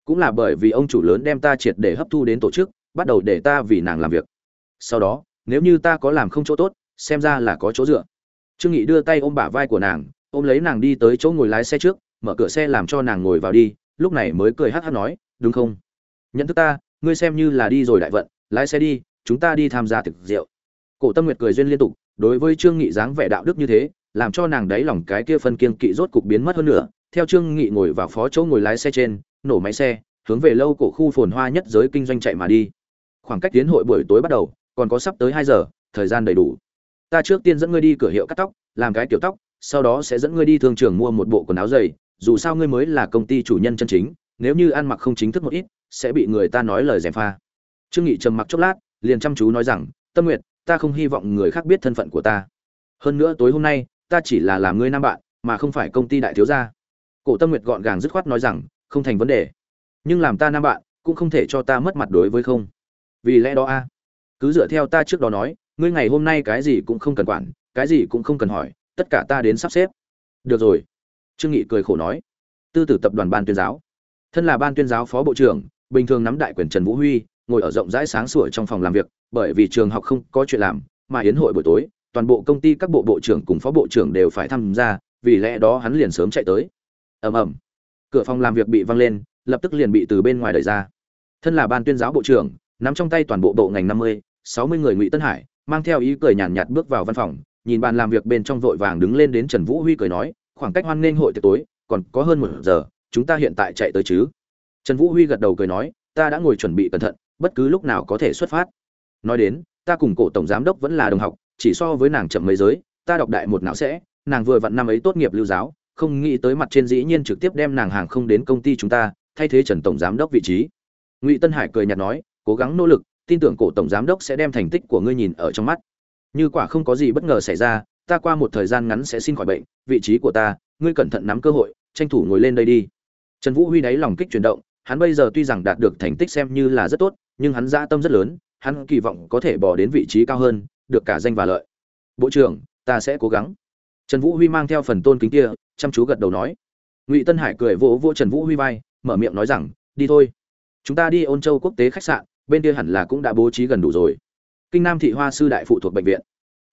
Cũng là bởi vì ông chủ lớn đem ta triệt để hấp thu đến tổ chức, bắt đầu để ta vì nàng làm việc. Sau đó, nếu như ta có làm không chỗ tốt, xem ra là có chỗ dựa. Trương nghị đưa tay ôm bả vai của nàng, ôm lấy nàng đi tới chỗ ngồi lái xe trước, mở cửa xe làm cho nàng ngồi vào đi, lúc này mới cười hắt hắt nói, đúng không? Nhận thức ta ngươi xem như là đi rồi đại vận, lái xe đi, chúng ta đi tham gia thực rượu. Cổ tâm nguyệt cười duyên liên tục, đối với trương nghị dáng vẻ đạo đức như thế, làm cho nàng đáy lòng cái kia phân kiên kỵ rốt cục biến mất hơn nữa. Theo trương nghị ngồi vào phó chỗ ngồi lái xe trên, nổ máy xe, hướng về lâu cổ khu phồn hoa nhất giới kinh doanh chạy mà đi. Khoảng cách tiến hội buổi tối bắt đầu, còn có sắp tới hai giờ, thời gian đầy đủ. Ta trước tiên dẫn ngươi đi cửa hiệu cắt tóc, làm cái kiểu tóc, sau đó sẽ dẫn ngươi đi thương trường mua một bộ quần áo dày, dù sao ngươi mới là công ty chủ nhân chân chính, nếu như ăn mặc không chính thức một ít sẽ bị người ta nói lời gièm pha. Trương nghị trầm mặc chốc lát, liền chăm chú nói rằng, tâm nguyệt, ta không hy vọng người khác biết thân phận của ta. Hơn nữa tối hôm nay, ta chỉ là làm ngươi nam bạn, mà không phải công ty đại thiếu gia. Cổ tâm nguyệt gọn gàng dứt khoát nói rằng, không thành vấn đề. Nhưng làm ta nam bạn, cũng không thể cho ta mất mặt đối với không. Vì lẽ đó a, cứ dựa theo ta trước đó nói, ngươi ngày hôm nay cái gì cũng không cần quản, cái gì cũng không cần hỏi, tất cả ta đến sắp xếp. Được rồi. Trương nghị cười khổ nói. Tư tử tập đoàn ban tuyên giáo. Thân là ban tuyên giáo phó bộ trưởng bình thường nắm đại quyền trần vũ huy ngồi ở rộng rãi sáng sủa trong phòng làm việc bởi vì trường học không có chuyện làm mà yến hội buổi tối toàn bộ công ty các bộ bộ trưởng cùng phó bộ trưởng đều phải tham gia vì lẽ đó hắn liền sớm chạy tới. Ầm ầm. Cửa phòng làm việc bị văng lên lập tức liền bị từ bên ngoài đẩy ra. Thân là ban tuyên giáo bộ trưởng nắm trong tay toàn bộ bộ ngành năm mươi sáu mươi người ngụy tân hải mang theo ý cười nhàn nhạt, bước vào văn phòng nhìn bàn làm việc bên trong vội vàng đứng lên đến trần vũ huy cười nói khoảng cách hoan nghênh hội tiệc tối còn có hơn một giờ chúng ta hiện tại chạy tới chứ? Trần vũ huy gật đầu cười nói, ta đã ngồi chuẩn bị cẩn thận, bất cứ lúc nào có thể xuất phát. Nói đến, ta cùng cổ tổng giám đốc vẫn là đồng học, chỉ so với nàng chậm mấy giới, ta đọc đại một não sẽ, nàng vừa vặn năm ấy tốt nghiệp lưu giáo, không nghĩ tới mặt trên dĩ nhiên trực tiếp đem nàng hàng không đến công ty chúng ta, thay thế trần tổng giám đốc vị trí. Ngụy tân hải cười nhạt nói, cố gắng nỗ lực, tin tưởng cổ tổng giám đốc sẽ đem thành tích của ngươi nhìn ở trong mắt. Như quả không có gì bất ngờ xảy ra, ta qua một thời gian ngắn sẽ xin khỏi bệnh, vị trí của ta, ngươi cẩn thận nắm cơ hội, tranh thủ ngồi lên đây đi. Trần vũ huy đáy lòng kích chuyển động hắn bây giờ tuy rằng đạt được thành tích xem như là rất tốt, nhưng hắn dạ tâm rất lớn, hắn kỳ vọng có thể bỏ đến vị trí cao hơn, được cả danh và lợi. Bộ trưởng, ta sẽ cố gắng. Trần vũ huy mang theo phần tôn kính kia, chăm chú gật đầu nói. Ngụy tân hải cười vỗ vỗ trần vũ huy vai, mở miệng nói rằng, đi thôi. Chúng ta đi ôn châu quốc tế khách sạn, bên kia hẳn là cũng đã bố trí gần đủ rồi. Kinh nam thị hoa sư đại phụ thuộc bệnh viện.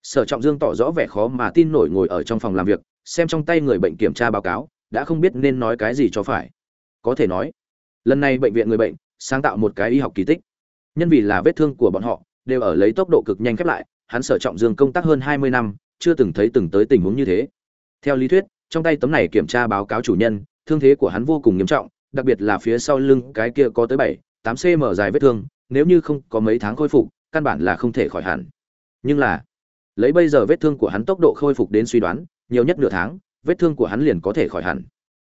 Sở trọng dương tỏ rõ vẻ khó mà tin nổi ngồi ở trong phòng làm việc, xem trong tay người bệnh kiểm tra báo cáo, đã không biết nên nói cái gì cho phải. Có thể nói lần này bệnh viện người bệnh, sáng tạo một cái y học kỳ tích. Nhân vì là vết thương của bọn họ, đều ở lấy tốc độ cực nhanh khép lại, hắn sở trọng dương công tác hơn hai mươi năm, chưa từng thấy từng tới tình huống như thế. Theo lý thuyết, trong tay tấm này kiểm tra báo cáo chủ nhân, thương thế của hắn vô cùng nghiêm trọng, đặc biệt là phía sau lưng cái kia có tới bảy, tám cm dài vết thương, nếu như không có mấy tháng khôi phục, căn bản là không thể khỏi hẳn. Nhưng là, lấy bây giờ vết thương của hắn tốc độ khôi phục đến suy đoán, nhiều nhất nửa tháng, vết thương của hắn liền có thể khỏi hẳn.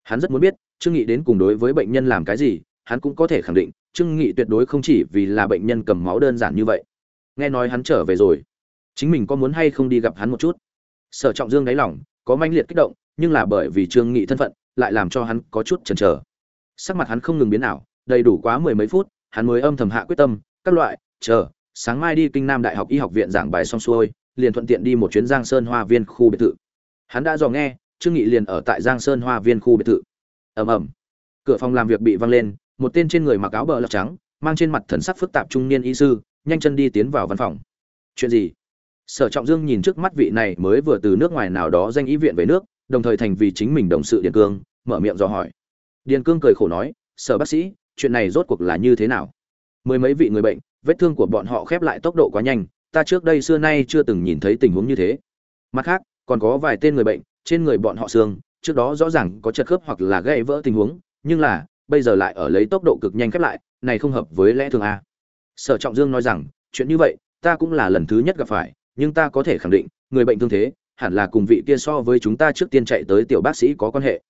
Hắn rất muốn biết trương nghị đến cùng đối với bệnh nhân làm cái gì, hắn cũng có thể khẳng định, trương nghị tuyệt đối không chỉ vì là bệnh nhân cầm máu đơn giản như vậy. Nghe nói hắn trở về rồi. Chính mình có muốn hay không đi gặp hắn một chút? Sở trọng dương đáy lòng, có manh liệt kích động, nhưng là bởi vì trương nghị thân phận, lại làm cho hắn có chút chần chờ. Sắc mặt hắn không ngừng biến ảo, đầy đủ quá mười mấy phút, hắn mới âm thầm hạ quyết tâm, các loại, chờ, sáng mai đi kinh nam đại học y học viện giảng bài xong xuôi, liền thuận tiện đi một chuyến giang sơn hoa viên khu biệt thự. Hắn đã dò nghe, trương nghị liền ở tại giang sơn hoa viên khu biệt thự ầm ầm. Cửa phòng làm việc bị văng lên, một tên trên người mặc áo bờ lọc trắng, mang trên mặt thần sắc phức tạp trung niên y sư, nhanh chân đi tiến vào văn phòng. Chuyện gì? Sở trọng dương nhìn trước mắt vị này mới vừa từ nước ngoài nào đó danh y viện về nước, đồng thời thành vì chính mình đồng sự điền cương, mở miệng dò hỏi. Điền cương cười khổ nói, sở bác sĩ, chuyện này rốt cuộc là như thế nào? Mười mấy vị người bệnh, vết thương của bọn họ khép lại tốc độ quá nhanh, ta trước đây xưa nay chưa từng nhìn thấy tình huống như thế. Mặt khác, còn có vài tên người bệnh, trên người bọn họ xương trước đó rõ ràng có chật khớp hoặc là gãy vỡ tình huống, nhưng là, bây giờ lại ở lấy tốc độ cực nhanh khép lại, này không hợp với lẽ thường a. Sở trọng dương nói rằng, chuyện như vậy, ta cũng là lần thứ nhất gặp phải, nhưng ta có thể khẳng định, người bệnh thương thế, hẳn là cùng vị kia so với chúng ta trước tiên chạy tới tiểu bác sĩ có quan hệ.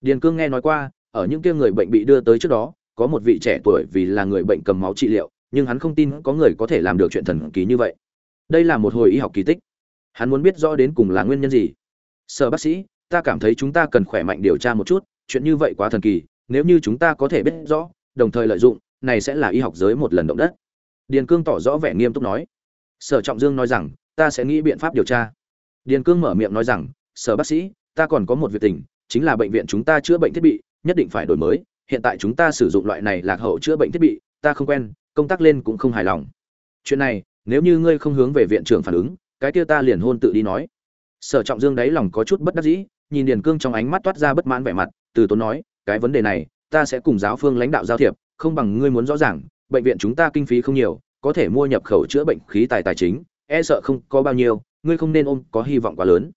Điền cương nghe nói qua, ở những kia người bệnh bị đưa tới trước đó, có một vị trẻ tuổi vì là người bệnh cầm máu trị liệu, nhưng hắn không tin có người có thể làm được chuyện thần kỳ như vậy. Đây là một hồi y học kỳ tích. Hắn muốn biết rõ đến cùng là nguyên nhân gì. Sở bác sĩ ta cảm thấy chúng ta cần khỏe mạnh điều tra một chút, chuyện như vậy quá thần kỳ, nếu như chúng ta có thể biết rõ, đồng thời lợi dụng, này sẽ là y học giới một lần động đất. Điền cương tỏ rõ vẻ nghiêm túc nói. Sở trọng dương nói rằng, ta sẽ nghĩ biện pháp điều tra. Điền cương mở miệng nói rằng, sở bác sĩ, ta còn có một việc tình, chính là bệnh viện chúng ta chữa bệnh thiết bị, nhất định phải đổi mới. Hiện tại chúng ta sử dụng loại này lạc hậu chữa bệnh thiết bị, ta không quen, công tác lên cũng không hài lòng. Chuyện này, nếu như ngươi không hướng về viện trưởng phản ứng, cái kia ta liền hôn tự đi nói. Sở trọng dương đáy lòng có chút bất đắc dĩ nhìn điền cương trong ánh mắt toát ra bất mãn vẻ mặt, từ tốn nói, cái vấn đề này, ta sẽ cùng giáo phương lãnh đạo giao thiệp, không bằng ngươi muốn rõ ràng, bệnh viện chúng ta kinh phí không nhiều, có thể mua nhập khẩu chữa bệnh khí tài tài chính e sợ không có bao nhiêu, ngươi không nên ôm có hy vọng quá lớn.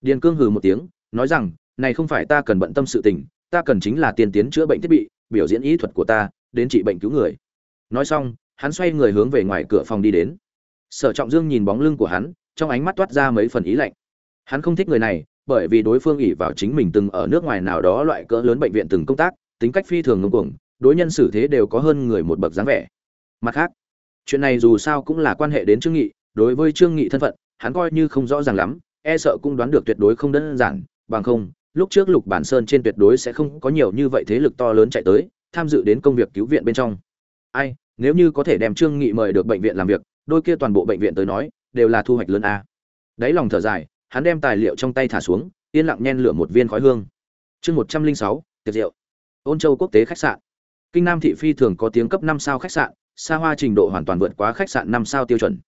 Điền cương hừ một tiếng, nói rằng, này không phải ta cần bận tâm sự tình, ta cần chính là tiền tiến chữa bệnh thiết bị, biểu diễn ý thuật của ta, đến trị bệnh cứu người. Nói xong, hắn xoay người hướng về ngoài cửa phòng đi đến. Sở trọng dương nhìn bóng lưng của hắn, trong ánh mắt toát ra mấy phần ý lạnh. Hắn không thích người này bởi vì đối phương ỉ vào chính mình từng ở nước ngoài nào đó loại cỡ lớn bệnh viện từng công tác, tính cách phi thường ngông cuồng, đối nhân xử thế đều có hơn người một bậc dáng vẻ. Mặt khác, chuyện này dù sao cũng là quan hệ đến trương nghị, đối với trương nghị thân phận, hắn coi như không rõ ràng lắm e sợ cũng đoán được tuyệt đối không đơn giản, bằng không, lúc trước lục bản sơn trên tuyệt đối sẽ không có nhiều như vậy thế lực to lớn chạy tới, tham dự đến công việc cứu viện bên trong. Ai, nếu như có thể đem trương nghị mời được bệnh viện làm việc, đôi kia toàn bộ bệnh viện tới nói, đều là thu hoạch lớn a. Đáy lòng thở dài hắn đem tài liệu trong tay thả xuống, yên lặng nhen lửa một viên khói hương. Chương một trăm linh sáu, tiệc rượu. Ôn châu quốc tế khách sạn. Kinh nam thị phi thường có tiếng cấp năm sao khách sạn, xa hoa trình độ hoàn toàn vượt quá khách sạn năm sao tiêu chuẩn.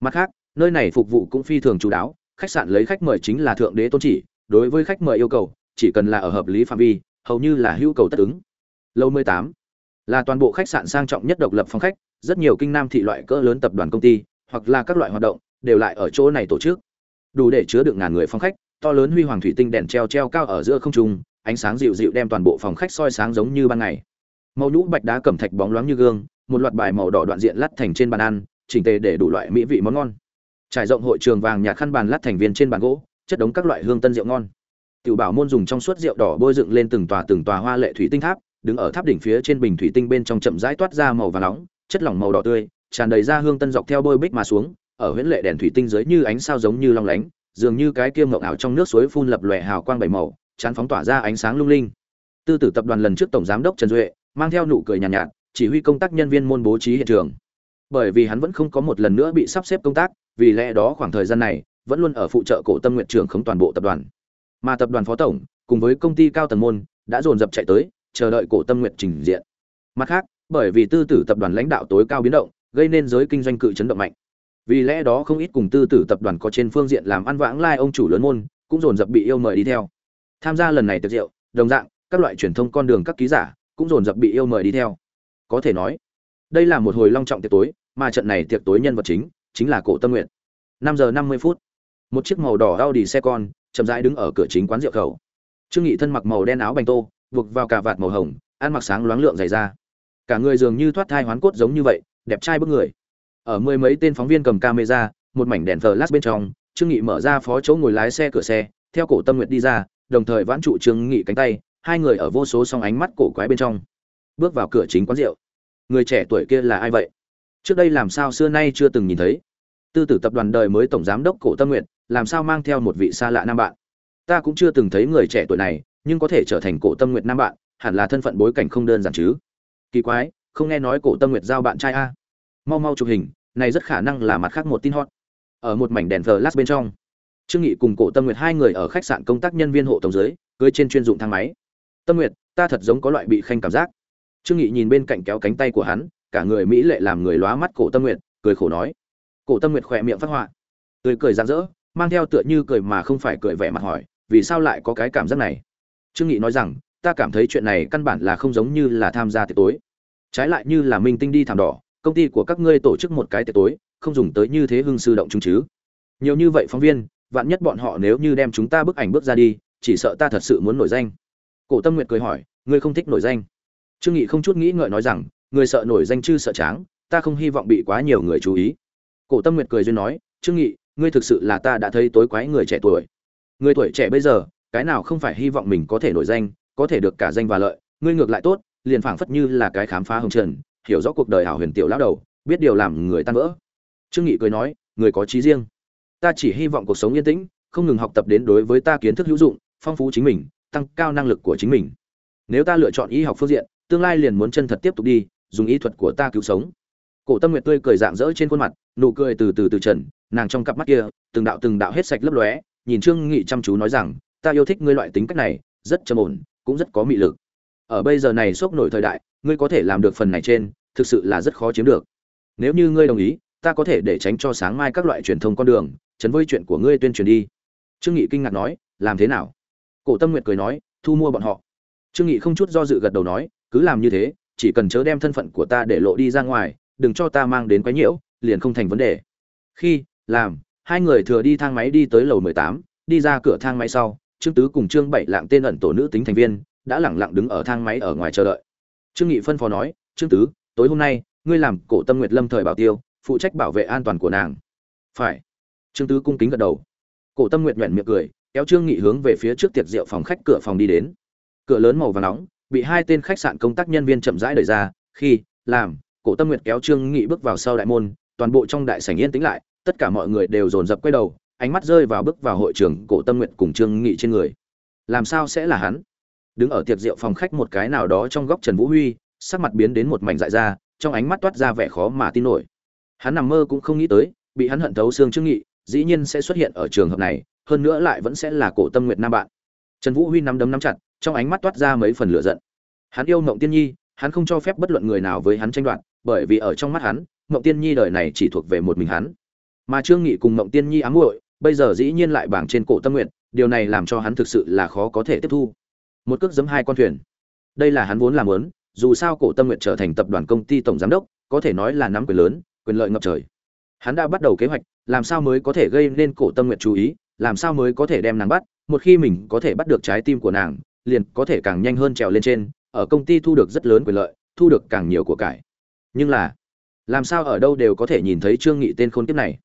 Mặt khác, nơi này phục vụ cũng phi thường chú đáo, khách sạn lấy khách mời chính là thượng đế tôn chỉ, đối với khách mời yêu cầu, chỉ cần là ở hợp lý phạm vi, hầu như là hữu cầu tất ứng. Lâu mười tám, là toàn bộ khách sạn sang trọng nhất độc lập phòng khách, rất nhiều kinh nam thị loại cỡ lớn tập đoàn công ty, hoặc là các loại hoạt động, đều lại ở chỗ này tổ chức đủ để chứa được ngàn người phòng khách, to lớn huy hoàng thủy tinh đèn treo treo cao ở giữa không trung, ánh sáng dịu dịu đem toàn bộ phòng khách soi sáng giống như ban ngày. Màu nhũ bạch đá cẩm thạch bóng loáng như gương, một loạt bài màu đỏ đoạn diện lắt thành trên bàn ăn, chỉnh tề để đủ loại mỹ vị món ngon. Trải rộng hội trường vàng nhạt khăn bàn lát thành viên trên bàn gỗ, chất đống các loại hương tân rượu ngon. Tiểu bảo môn dùng trong suốt rượu đỏ bôi dựng lên từng tòa từng tòa hoa lệ thủy tinh tháp, đứng ở tháp đỉnh phía trên bình thủy tinh bên trong chậm rãi toát ra màu vàng nóng, chất lỏng màu đỏ tươi, tràn đầy ra hương tân dọc theo bôi bích mà xuống ở huyễn lệ đèn thủy tinh dưới như ánh sao giống như long lánh dường như cái kiêm ngọc ảo trong nước suối phun lập lòe hào quang bảy màu chán phóng tỏa ra ánh sáng lung linh. Tư tử tập đoàn lần trước tổng giám đốc trần duệ mang theo nụ cười nhàn nhạt, nhạt chỉ huy công tác nhân viên môn bố trí hiện trường. Bởi vì hắn vẫn không có một lần nữa bị sắp xếp công tác vì lẽ đó khoảng thời gian này vẫn luôn ở phụ trợ cổ tâm nguyện trưởng khống toàn bộ tập đoàn. Mà tập đoàn phó tổng cùng với công ty cao tầng môn đã dồn dập chạy tới chờ đợi cổ tâm nguyện trình diện. Mặt khác bởi vì tư tử tập đoàn lãnh đạo tối cao biến động gây nên giới kinh doanh cự chấn động mạnh vì lẽ đó không ít cùng tư tử tập đoàn có trên phương diện làm ăn vãng lai ông chủ lớn môn, cũng dồn dập bị yêu mời đi theo. Tham gia lần này tiệc rượu, đồng dạng, các loại truyền thông con đường các ký giả cũng dồn dập bị yêu mời đi theo. Có thể nói, đây là một hồi long trọng tiệc tối, mà trận này tiệc tối nhân vật chính chính là cổ tâm nguyện năm giờ năm mươi phút, một chiếc màu đỏ Audi xe con chậm rãi đứng ở cửa chính quán rượu khẩu. Trương nghị thân mặc màu đen áo bành tô, buộc vào cà vạt màu hồng, ăn mặc sáng loáng lượng dày ra cả người dường như thoát thai hoán cốt giống như vậy, đẹp trai bức người ở mười mấy tên phóng viên cầm camera, một mảnh đèn flash bên trong, trương nghị mở ra phó chỗ ngồi lái xe cửa xe, theo cổ tâm nguyệt đi ra, đồng thời vãn trụ trương nghị cánh tay, hai người ở vô số song ánh mắt cổ quái bên trong. Bước vào cửa chính quán rượu. Người trẻ tuổi kia là ai vậy? Trước đây làm sao xưa nay chưa từng nhìn thấy? Tư tử tập đoàn đời mới tổng giám đốc cổ tâm nguyện làm sao mang theo một vị xa lạ nam bạn? Ta cũng chưa từng thấy người trẻ tuổi này, nhưng có thể trở thành cổ tâm nguyện nam bạn, hẳn là thân phận bối cảnh không đơn giản chứ. Kỳ quái, không nghe nói cổ tâm nguyện giao bạn trai a mau mau chụp hình, này rất khả năng là mặt khác một tin hot. Ở một mảnh đèn flash bên trong, trương nghị cùng cổ tâm nguyệt hai người ở khách sạn công tác nhân viên hộ tổng dưới, cưới trên chuyên dụng thang máy. Tâm nguyệt, ta thật giống có loại bị khanh cảm giác. Trương nghị nhìn bên cạnh kéo cánh tay của hắn, cả người mỹ lệ làm người lóa mắt cổ tâm nguyệt, cười khổ nói. Cổ tâm nguyệt khỏe miệng phát họa, tươi cười rạng rỡ, mang theo tựa như cười mà không phải cười vẻ mặt hỏi, vì sao lại có cái cảm giác này? Trương nghị nói rằng, ta cảm thấy chuyện này căn bản là không giống như là tham gia tiệc tối. Trái lại như là minh tinh đi thảm đỏ công ty của các ngươi tổ chức một cái tiệc tối, không dùng tới như thế hưng sư động chúng chứ. Nhiều như vậy phóng viên, vạn nhất bọn họ nếu như đem chúng ta bức ảnh bước ra đi, chỉ sợ ta thật sự muốn nổi danh. Cổ tâm nguyệt cười hỏi, ngươi không thích nổi danh? Trương nghị không chút nghĩ ngợi nói rằng người sợ nổi danh chứ sợ tráng, ta không hy vọng bị quá nhiều người chú ý. Cổ tâm nguyệt cười duyên nói, trương nghị, ngươi thực sự là ta đã thấy tối quái người trẻ tuổi. Người tuổi trẻ bây giờ, cái nào không phải hy vọng mình có thể nổi danh, có thể được cả danh và lợi, ngươi ngược lại tốt, liền phảng phất như là cái khám phá hồng trần hiểu rõ cuộc đời hảo huyền tiểu lão đầu, biết điều làm người tan vỡ. Trương nghị cười nói, người có trí riêng. Ta chỉ hy vọng cuộc sống yên tĩnh, không ngừng học tập đến đối với ta kiến thức hữu dụng, phong phú chính mình, tăng cao năng lực của chính mình. Nếu ta lựa chọn y học phương diện, tương lai liền muốn chân thật tiếp tục đi, dùng y thuật của ta cứu sống. Cổ tâm nguyệt tươi cười dạng dỡ trên khuôn mặt, nụ cười từ từ từ trần, nàng trong cặp mắt kia, từng đạo từng đạo hết sạch lấp lóe, nhìn trương nghị chăm chú nói rằng, ta yêu thích ngươi loại tính cách này, rất trầm ổn, cũng rất có mị lực ở bây giờ này sốc nổi thời đại ngươi có thể làm được phần này trên thực sự là rất khó chiếm được. Nếu như ngươi đồng ý ta có thể để tránh cho sáng mai các loại truyền thông con đường chấn với chuyện của ngươi tuyên truyền đi. Trương nghị kinh ngạc nói làm thế nào? Cổ tâm nguyệt cười nói thu mua bọn họ. Trương nghị không chút do dự gật đầu nói cứ làm như thế chỉ cần chớ đem thân phận của ta để lộ đi ra ngoài đừng cho ta mang đến quái nhiễu liền không thành vấn đề. Khi làm hai người thừa đi thang máy đi tới lầu mười tám, đi ra cửa thang máy sau trương tứ cùng trương bảy lạng tên ẩn tổ nữ tính thành viên đã lẳng lặng đứng ở thang máy ở ngoài chờ đợi. Trương nghị phân phó nói, trương tứ, tối hôm nay, ngươi làm cổ tâm nguyệt lâm thời bảo tiêu, phụ trách bảo vệ an toàn của nàng. Phải. Trương tứ cung kính gật đầu. Cổ tâm nguyệt nhoẻn miệng cười, kéo trương nghị hướng về phía trước tiệc rượu phòng khách cửa phòng đi đến. Cửa lớn màu vàng nóng, bị hai tên khách sạn công tác nhân viên chậm rãi đẩy ra, khi, làm, cổ tâm nguyệt kéo trương nghị bước vào sau đại môn, toàn bộ trong đại sảnh yên tĩnh lại, tất cả mọi người đều dồn dập quay đầu, ánh mắt rơi vào bước vào hội trường cổ tâm nguyệt cùng trương nghị trên người. Làm sao sẽ là hắn? Đứng ở tiệc rượu phòng khách một cái nào đó trong góc trần vũ huy, sắc mặt biến đến một mảnh dại ra, trong ánh mắt toát ra vẻ khó mà tin nổi. Hắn nằm mơ cũng không nghĩ tới, bị hắn hận thấu xương trương nghị, dĩ nhiên sẽ xuất hiện ở trường hợp này, hơn nữa lại vẫn sẽ là cổ tâm nguyệt nam bạn. Trần vũ huy nắm đấm nắm chặt, trong ánh mắt toát ra mấy phần lửa giận. Hắn yêu mộng tiên nhi, hắn không cho phép bất luận người nào với hắn tranh đoạt, bởi vì ở trong mắt hắn mộng tiên nhi đời này chỉ thuộc về một mình hắn. Mà trương nghị cùng mộng tiên nhi ám muội, bây giờ dĩ nhiên lại bảng trên cổ tâm nguyện điều này làm cho hắn thực sự là khó có thể tiếp thu một cước giấm hai con thuyền. Đây là hắn vốn làm muốn, dù sao cổ tâm nguyện trở thành tập đoàn công ty tổng giám đốc, có thể nói là nắm quyền lớn, quyền lợi ngập trời. Hắn đã bắt đầu kế hoạch, làm sao mới có thể gây nên cổ tâm nguyện chú ý, làm sao mới có thể đem nàng bắt, một khi mình có thể bắt được trái tim của nàng, liền có thể càng nhanh hơn trèo lên trên, ở công ty thu được rất lớn quyền lợi, thu được càng nhiều của cải. Nhưng là, làm sao ở đâu đều có thể nhìn thấy trương nghị tên khôn kiếp này?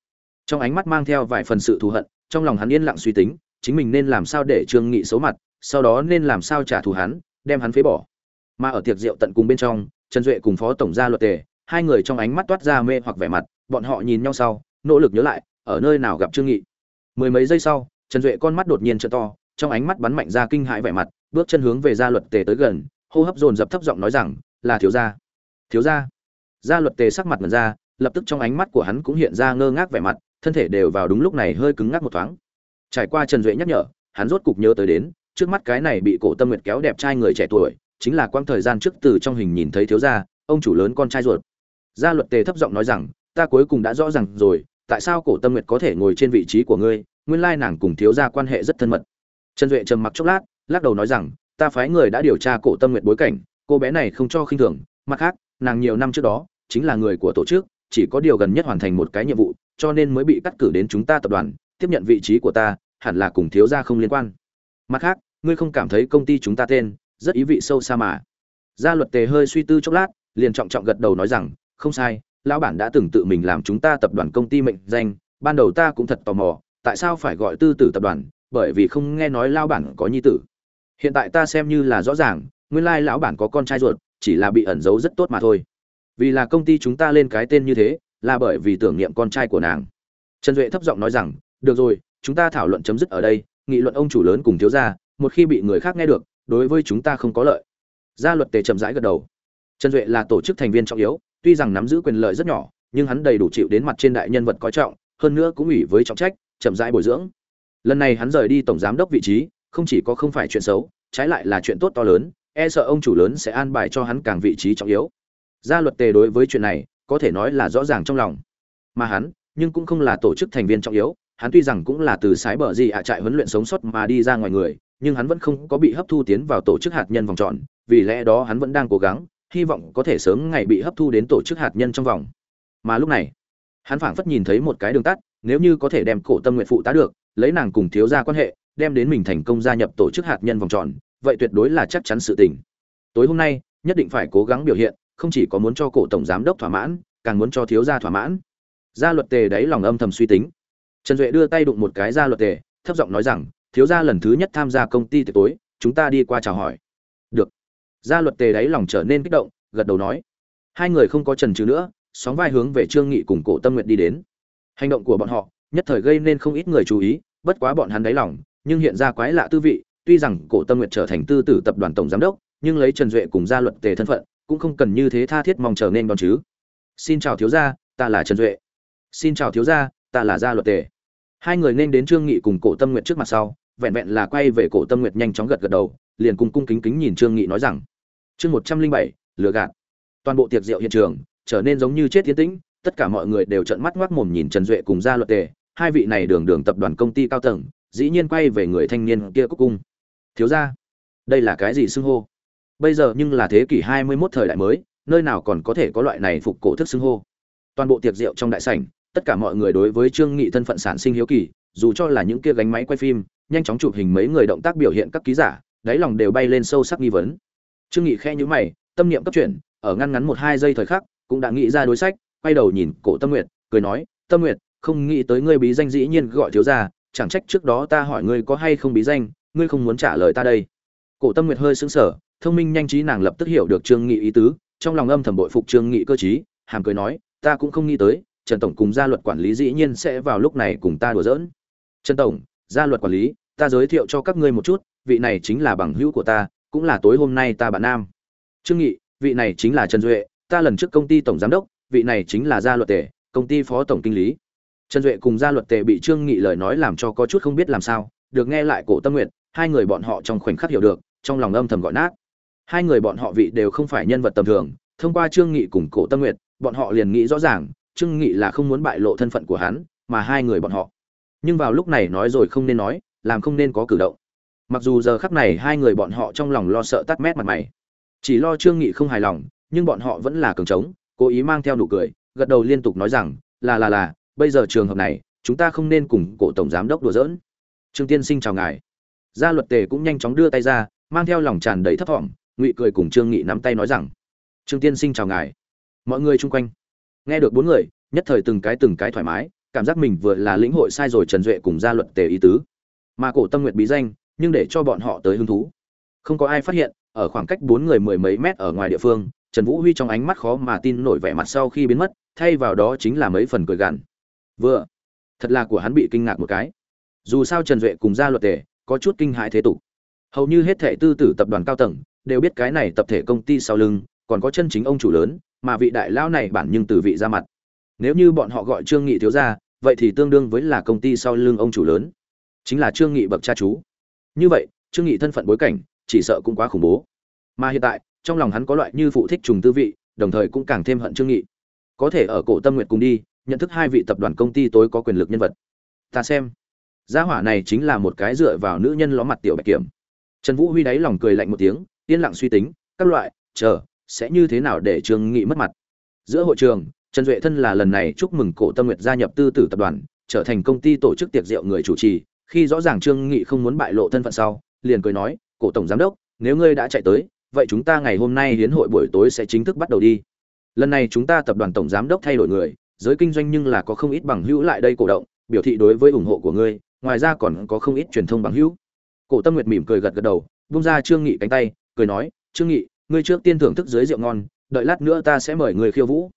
Trong ánh mắt mang theo vài phần sự thù hận, trong lòng hắn yên lặng suy tính, chính mình nên làm sao để trương nghị xấu mặt sau đó nên làm sao trả thù hắn, đem hắn phế bỏ. Mà ở tiệc rượu tận cùng bên trong, trần duệ cùng phó tổng gia luật tề, hai người trong ánh mắt toát ra mê hoặc vẻ mặt, bọn họ nhìn nhau sau, nỗ lực nhớ lại, ở nơi nào gặp trương nghị. Mười mấy giây sau, trần duệ con mắt đột nhiên trợ to, trong ánh mắt bắn mạnh ra kinh hãi vẻ mặt, bước chân hướng về gia luật tề tới gần, hô hấp dồn dập thấp giọng nói rằng, là thiếu gia. Thiếu gia? Gia luật tề sắc mặt mật ra, lập tức trong ánh mắt của hắn cũng hiện ra ngơ ngác vẻ mặt, thân thể đều vào đúng lúc này hơi cứng ngắc một thoáng. Trải qua trần duệ nhắc nhở, hắn rốt cục nhớ tới đến trước mắt cái này bị cổ tâm nguyệt kéo đẹp trai người trẻ tuổi, chính là quang thời gian trước từ trong hình nhìn thấy thiếu gia, ông chủ lớn con trai ruột. Gia luật tề thấp giọng nói rằng, ta cuối cùng đã rõ ràng rồi, tại sao cổ tâm nguyệt có thể ngồi trên vị trí của ngươi? Nguyên lai nàng cùng thiếu gia quan hệ rất thân mật. Trần duệ trầm mặc chốc lát, lắc đầu nói rằng, ta phái người đã điều tra cổ tâm nguyệt bối cảnh, cô bé này không cho khinh thường. Mặt khác, nàng nhiều năm trước đó, chính là người của tổ chức, chỉ có điều gần nhất hoàn thành một cái nhiệm vụ, cho nên mới bị cắt cử đến chúng ta tập đoàn, tiếp nhận vị trí của ta, hẳn là cùng thiếu gia không liên quan. Mặt khác ngươi không cảm thấy công ty chúng ta tên rất ý vị sâu xa mà. Gia luật tề hơi suy tư chốc lát, liền trọng trọng gật đầu nói rằng, không sai, lão bản đã từng tự mình làm chúng ta tập đoàn công ty mệnh danh, ban đầu ta cũng thật tò mò, tại sao phải gọi tư tử tập đoàn, bởi vì không nghe nói lão bản có nhi tử. Hiện tại ta xem như là rõ ràng, nguyên lai lão bản có con trai ruột, chỉ là bị ẩn giấu rất tốt mà thôi. Vì là công ty chúng ta lên cái tên như thế, là bởi vì tưởng niệm con trai của nàng. Trần duệ thấp giọng nói rằng, được rồi, chúng ta thảo luận chấm dứt ở đây, nghị luận ông chủ lớn cùng thiếu gia một khi bị người khác nghe được, đối với chúng ta không có lợi. Gia luật tề chậm rãi gật đầu. Trần duệ là tổ chức thành viên trọng yếu, tuy rằng nắm giữ quyền lợi rất nhỏ, nhưng hắn đầy đủ chịu đến mặt trên đại nhân vật coi trọng, hơn nữa cũng ủy với trọng trách, chậm rãi bồi dưỡng. Lần này hắn rời đi tổng giám đốc vị trí, không chỉ có không phải chuyện xấu, trái lại là chuyện tốt to lớn e sợ ông chủ lớn sẽ an bài cho hắn càng vị trí trọng yếu. Gia luật tề đối với chuyện này, có thể nói là rõ ràng trong lòng. Mà hắn, nhưng cũng không là tổ chức thành viên trọng yếu, hắn tuy rằng cũng là từ sái bờ gì ạ trại huấn luyện sống sót mà đi ra ngoài người nhưng hắn vẫn không có bị hấp thu tiến vào tổ chức hạt nhân vòng tròn, vì lẽ đó hắn vẫn đang cố gắng, hy vọng có thể sớm ngày bị hấp thu đến tổ chức hạt nhân trong vòng. Mà lúc này, hắn phảng phất nhìn thấy một cái đường tắt, nếu như có thể đem cổ tâm nguyện phụ tá được, lấy nàng cùng thiếu gia quan hệ, đem đến mình thành công gia nhập tổ chức hạt nhân vòng tròn, vậy tuyệt đối là chắc chắn sự tình. Tối hôm nay, nhất định phải cố gắng biểu hiện, không chỉ có muốn cho cổ tổng giám đốc thỏa mãn, càng muốn cho thiếu gia thỏa mãn. Gia luật tề đấy lòng âm thầm suy tính. Trần duệ đưa tay đụng một cái gia luật tề, thấp giọng nói rằng thiếu gia lần thứ nhất tham gia công ty tiệc tối, chúng ta đi qua chào hỏi. Được. Gia luật tề đáy lòng trở nên kích động, gật đầu nói. Hai người không có trần trừ nữa, sóng vai hướng về trương nghị cùng cổ tâm nguyện đi đến. Hành động của bọn họ, nhất thời gây nên không ít người chú ý, bất quá bọn hắn đáy lòng, nhưng hiện ra quái lạ tư vị, tuy rằng cổ tâm nguyện trở thành tư tử tập đoàn tổng giám đốc, nhưng lấy trần duệ cùng gia luật tề thân phận, cũng không cần như thế tha thiết mong chờ nên đón chứ. Xin chào thiếu gia, ta là trần duệ. Xin chào thiếu gia, ta là gia luật tề. Hai người nên đến trương nghị cùng cổ tâm nguyệt trước mặt sau vẹn vẹn là quay về cổ tâm nguyệt nhanh chóng gật gật đầu, liền cùng cung kính kính nhìn trương nghị nói rằng, chương một trăm linh bảy, lừa gạt. Toàn bộ tiệc rượu hiện trường trở nên giống như chết tiến tĩnh, tất cả mọi người đều trợn mắt ngoác mồm nhìn trần duệ cùng gia luật tề, hai vị này đường đường tập đoàn công ty cao tầng, dĩ nhiên quay về người thanh niên kia cúc cung. Thiếu gia, đây là cái gì xưng hô? Bây giờ nhưng là thế kỷ hai mươi 21 thời đại mới, nơi nào còn có thể có loại này phục cổ thức xưng hô? Toàn bộ tiệc rượu trong đại sảnh, tất cả mọi người đối với trương nghị thân phận sản sinh hiếu kỳ, dù cho là những kia gánh máy quay phim nhanh chóng chụp hình mấy người động tác biểu hiện các ký giả, đáy lòng đều bay lên sâu sắc nghi vấn. Trương nghị khe nhíu mày, tâm niệm cấp chuyển, ở ngăn ngắn một hai giây thời khắc, cũng đã nghĩ ra đối sách, quay đầu nhìn cổ tâm nguyệt, cười nói, tâm nguyệt, không nghĩ tới ngươi bí danh dĩ nhiên gọi thiếu gia, chẳng trách trước đó ta hỏi ngươi có hay không bí danh, ngươi không muốn trả lời ta đây. Cổ tâm nguyệt hơi sững sờ, thông minh nhanh trí nàng lập tức hiểu được trương nghị ý tứ, trong lòng âm thầm bội phục trương nghị cơ trí, hàm cười nói, ta cũng không nghĩ tới, trần tổng cùng gia luật quản lý dĩ nhiên sẽ vào lúc này cùng ta đùa giỡn. Trần tổng gia luật quản lý, ta giới thiệu cho các ngươi một chút, vị này chính là bằng hữu của ta, cũng là tối hôm nay ta bạn nam. Trương nghị, vị này chính là trần duệ, ta lần trước công ty tổng giám đốc, vị này chính là gia luật tề, công ty phó tổng kinh lý. Trần duệ cùng gia luật tề bị trương nghị lời nói làm cho có chút không biết làm sao, được nghe lại cổ tâm nguyện hai người bọn họ trong khoảnh khắc hiểu được, trong lòng âm thầm gọi nát. Hai người bọn họ vị đều không phải nhân vật tầm thường, thông qua trương nghị cùng cổ tâm nguyệt, bọn họ liền nghĩ rõ ràng, trương nghị là không muốn bại lộ thân phận của hắn, mà hai người bọn họ nhưng vào lúc này nói rồi không nên nói, làm không nên có cử động. Mặc dù giờ khắc này hai người bọn họ trong lòng lo sợ tắt mét mặt mày. Chỉ lo trương nghị không hài lòng, nhưng bọn họ vẫn là cường trống, cố ý mang theo nụ cười, gật đầu liên tục nói rằng, là là là, bây giờ trường hợp này, chúng ta không nên cùng cổ tổng giám đốc đùa giỡn. Trương tiên sinh chào ngài. Gia luật tề cũng nhanh chóng đưa tay ra, mang theo lòng tràn đầy thấp thỏm, ngụy cười cùng trương nghị nắm tay nói rằng, trương tiên sinh chào ngài. Mọi người chung quanh nghe được bốn người, nhất thời từng cái từng cái thoải mái cảm giác mình vừa là lĩnh hội sai rồi trần duệ cùng gia luật tề ý tứ. Mà cổ tâm nguyệt bí danh, nhưng để cho bọn họ tới hứng thú. Không có ai phát hiện, ở khoảng cách bốn người mười mấy mét ở ngoài địa phương, trần vũ huy trong ánh mắt khó mà tin nổi vẻ mặt sau khi biến mất, thay vào đó chính là mấy phần cười gằn. Vừa, thật là của hắn bị kinh ngạc một cái. Dù sao trần duệ cùng gia luật tề có chút kinh hãi thế tục. Hầu như hết thệ tư tử tập đoàn cao tầng đều biết cái này tập thể công ty sau lưng còn có chân chính ông chủ lớn, mà vị đại lão này bản nhưng từ vị ra mặt nếu như bọn họ gọi trương nghị thiếu gia, vậy thì tương đương với là công ty sau lưng ông chủ lớn. Chính là trương nghị bậc cha chú. Như vậy, trương nghị thân phận bối cảnh, chỉ sợ cũng quá khủng bố. Mà hiện tại, trong lòng hắn có loại như phụ thích trùng tư vị, đồng thời cũng càng thêm hận trương nghị. Có thể ở cổ tâm nguyện cùng đi, nhận thức hai vị tập đoàn công ty tối có quyền lực nhân vật. Ta xem, gia hỏa này chính là một cái dựa vào nữ nhân ló mặt tiểu bạch kiểm. Trần vũ huy đáy lòng cười lạnh một tiếng, yên lặng suy tính, các loại, chờ, sẽ như thế nào để trương nghị mất mặt. Giữa hội trường trần duệ thân là lần này chúc mừng cổ tâm nguyệt gia nhập tư tử tập đoàn, trở thành công ty tổ chức tiệc rượu người chủ trì, khi rõ ràng trương nghị không muốn bại lộ thân phận sau, liền cười nói, cổ tổng giám đốc, nếu ngươi đã chạy tới, vậy chúng ta ngày hôm nay hiến hội buổi tối sẽ chính thức bắt đầu đi. Lần này chúng ta tập đoàn tổng giám đốc thay đổi người, giới kinh doanh nhưng là có không ít bằng hữu lại đây cổ động, biểu thị đối với ủng hộ của ngươi, ngoài ra còn có không ít truyền thông bằng hữu. Cổ tâm nguyệt mỉm cười gật gật đầu, buông ra trương nghị cánh tay, cười nói, trương nghị, ngươi trước tiên thưởng thức dưới rượu ngon, đợi lát nữa ta sẽ mời người khiêu vũ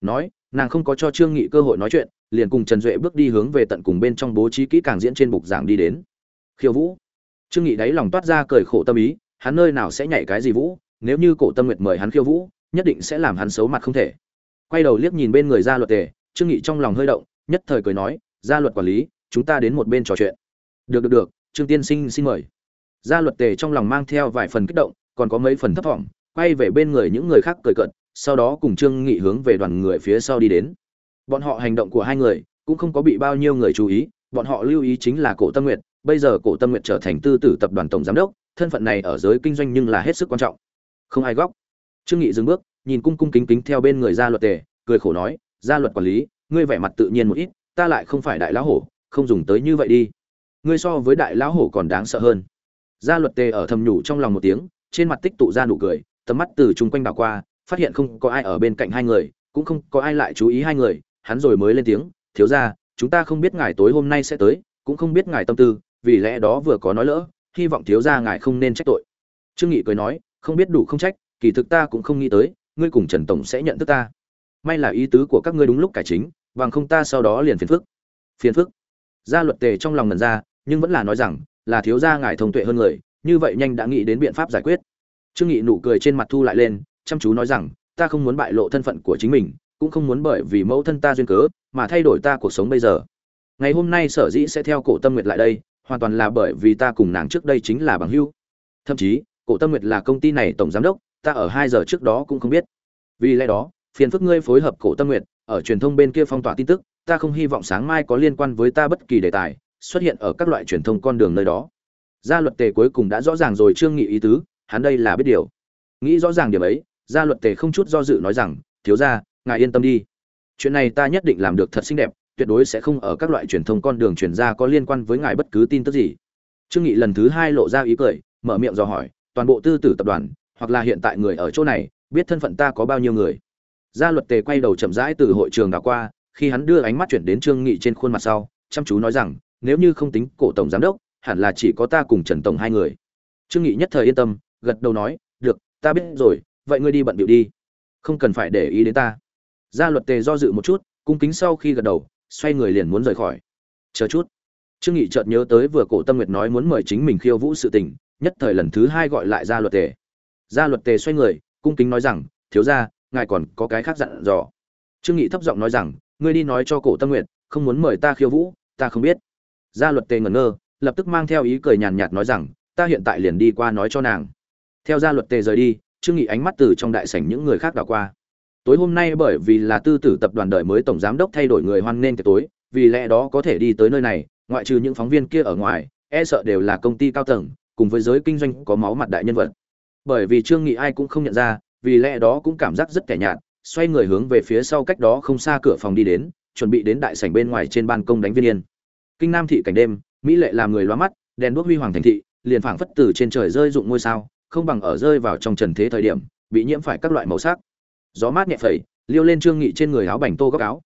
nói, nàng không có cho trương nghị cơ hội nói chuyện, liền cùng trần duệ bước đi hướng về tận cùng bên trong bố trí kỹ càng diễn trên bục giảng đi đến. Khiêu vũ. Trương nghị đáy lòng toát ra cười khổ tâm ý, hắn nơi nào sẽ nhảy cái gì vũ, nếu như cổ tâm nguyệt mời hắn khiêu vũ, nhất định sẽ làm hắn xấu mặt không thể. Quay đầu liếc nhìn bên người gia luật tề, trương nghị trong lòng hơi động, nhất thời cười nói, gia luật quản lý, chúng ta đến một bên trò chuyện. Được được được, trương tiên sinh xin mời. Gia luật tề trong lòng mang theo vài phần kích động, còn có mấy phần thấp thỏm, quay về bên người những người khác cười cợt sau đó cùng trương nghị hướng về đoàn người phía sau đi đến. Bọn họ hành động của hai người cũng không có bị bao nhiêu người chú ý, bọn họ lưu ý chính là cổ tâm nguyệt. Bây giờ cổ tâm nguyệt trở thành tư tử tập đoàn tổng giám đốc, thân phận này ở giới kinh doanh nhưng là hết sức quan trọng. Không ai góc. Trương nghị dừng bước, nhìn cung cung kính kính theo bên người gia luật tề, cười khổ nói, gia luật quản lý, ngươi vẻ mặt tự nhiên một ít, ta lại không phải đại lão hổ, không dùng tới như vậy đi. Ngươi so với đại lão hổ còn đáng sợ hơn. Gia luật tề ở thầm nhủ trong lòng một tiếng, trên mặt tích tụ ra nụ cười, tầm mắt từ chung quanh đảo qua phát hiện không có ai ở bên cạnh hai người, cũng không có ai lại chú ý hai người, hắn rồi mới lên tiếng, thiếu gia, chúng ta không biết ngài tối hôm nay sẽ tới, cũng không biết ngài tâm tư, vì lẽ đó vừa có nói lỡ, hy vọng thiếu gia ngài không nên trách tội. Trương nghị cười nói, không biết đủ không trách, kỳ thực ta cũng không nghĩ tới, ngươi cùng trần tổng sẽ nhận thức ta. May là ý tứ của các ngươi đúng lúc cải chính, bằng không ta sau đó liền phiền phức. Phiền phức? Gia luật tề trong lòng ngần ra, nhưng vẫn là nói rằng, là thiếu gia ngài thông tuệ hơn người, như vậy nhanh đã nghĩ đến biện pháp giải quyết. Trương nghị nụ cười trên mặt thu lại lên chăm chú nói rằng, ta không muốn bại lộ thân phận của chính mình, cũng không muốn bởi vì mẫu thân ta duyên cớ mà thay đổi ta cuộc sống bây giờ. Ngày hôm nay sở dĩ sẽ theo cổ tâm nguyệt lại đây, hoàn toàn là bởi vì ta cùng nàng trước đây chính là bằng hữu. Thậm chí, cổ tâm nguyệt là công ty này tổng giám đốc, ta ở hai giờ trước đó cũng không biết. Vì lẽ đó, phiền phức ngươi phối hợp cổ tâm nguyệt, ở truyền thông bên kia phong tỏa tin tức, ta không hy vọng sáng mai có liên quan với ta bất kỳ đề tài xuất hiện ở các loại truyền thông con đường nơi đó. Gia luật tề cuối cùng đã rõ ràng rồi, trương nghị ý tứ, hắn đây là biết điều. Nghĩ rõ ràng điểm ấy gia luật tề không chút do dự nói rằng, thiếu gia, ngài yên tâm đi. Chuyện này ta nhất định làm được thật xinh đẹp, tuyệt đối sẽ không ở các loại truyền thông con đường truyền ra có liên quan với ngài bất cứ tin tức gì. Trương nghị lần thứ hai lộ ra ý cười, mở miệng dò hỏi, toàn bộ tư tử tập đoàn, hoặc là hiện tại người ở chỗ này, biết thân phận ta có bao nhiêu người? Gia luật tề quay đầu chậm rãi từ hội trường đảo qua, khi hắn đưa ánh mắt chuyển đến trương nghị trên khuôn mặt sau, chăm chú nói rằng, nếu như không tính cổ tổng giám đốc, hẳn là chỉ có ta cùng trần tổng hai người. Trương nghị nhất thời yên tâm, gật đầu nói, được, ta biết rồi vậy ngươi đi bận bịu đi. Không cần phải để ý đến ta. Gia luật tề do dự một chút, cung kính sau khi gật đầu, xoay người liền muốn rời khỏi. Chờ chút. Trương nghị chợt nhớ tới vừa cổ tâm nguyệt nói muốn mời chính mình khiêu vũ sự tình, nhất thời lần thứ hai gọi lại gia luật tề. Gia luật tề xoay người, cung kính nói rằng, thiếu gia, ngài còn có cái khác dặn dò. Trương nghị thấp giọng nói rằng, ngươi đi nói cho cổ tâm nguyệt, không muốn mời ta khiêu vũ, ta không biết. Gia luật tề ngẩn ngơ, lập tức mang theo ý cười nhàn nhạt nói rằng, ta hiện tại liền đi qua nói cho nàng. Theo gia luật tề rời đi trương nghị ánh mắt từ trong đại sảnh những người khác đảo qua. Tối hôm nay bởi vì là tư tử tập đoàn đời mới tổng giám đốc thay đổi người hoan nên tối, vì lẽ đó có thể đi tới nơi này, ngoại trừ những phóng viên kia ở ngoài e sợ đều là công ty cao tầng, cùng với giới kinh doanh có máu mặt đại nhân vật. Bởi vì trương nghị ai cũng không nhận ra, vì lẽ đó cũng cảm giác rất kẻ nhạt, xoay người hướng về phía sau cách đó không xa cửa phòng đi đến, chuẩn bị đến đại sảnh bên ngoài trên ban công đánh viên yên. Kinh nam thị cảnh đêm, mỹ lệ làm người loa mắt, đèn đuốc huy hoàng thành thị, liền phảng phất từ trên trời rơi dụng ngôi sao không bằng ở rơi vào trong trần thế thời điểm, bị nhiễm phải các loại màu sắc. Gió mát nhẹ phẩy, liêu lên trương nghị trên người áo bành tô góc áo.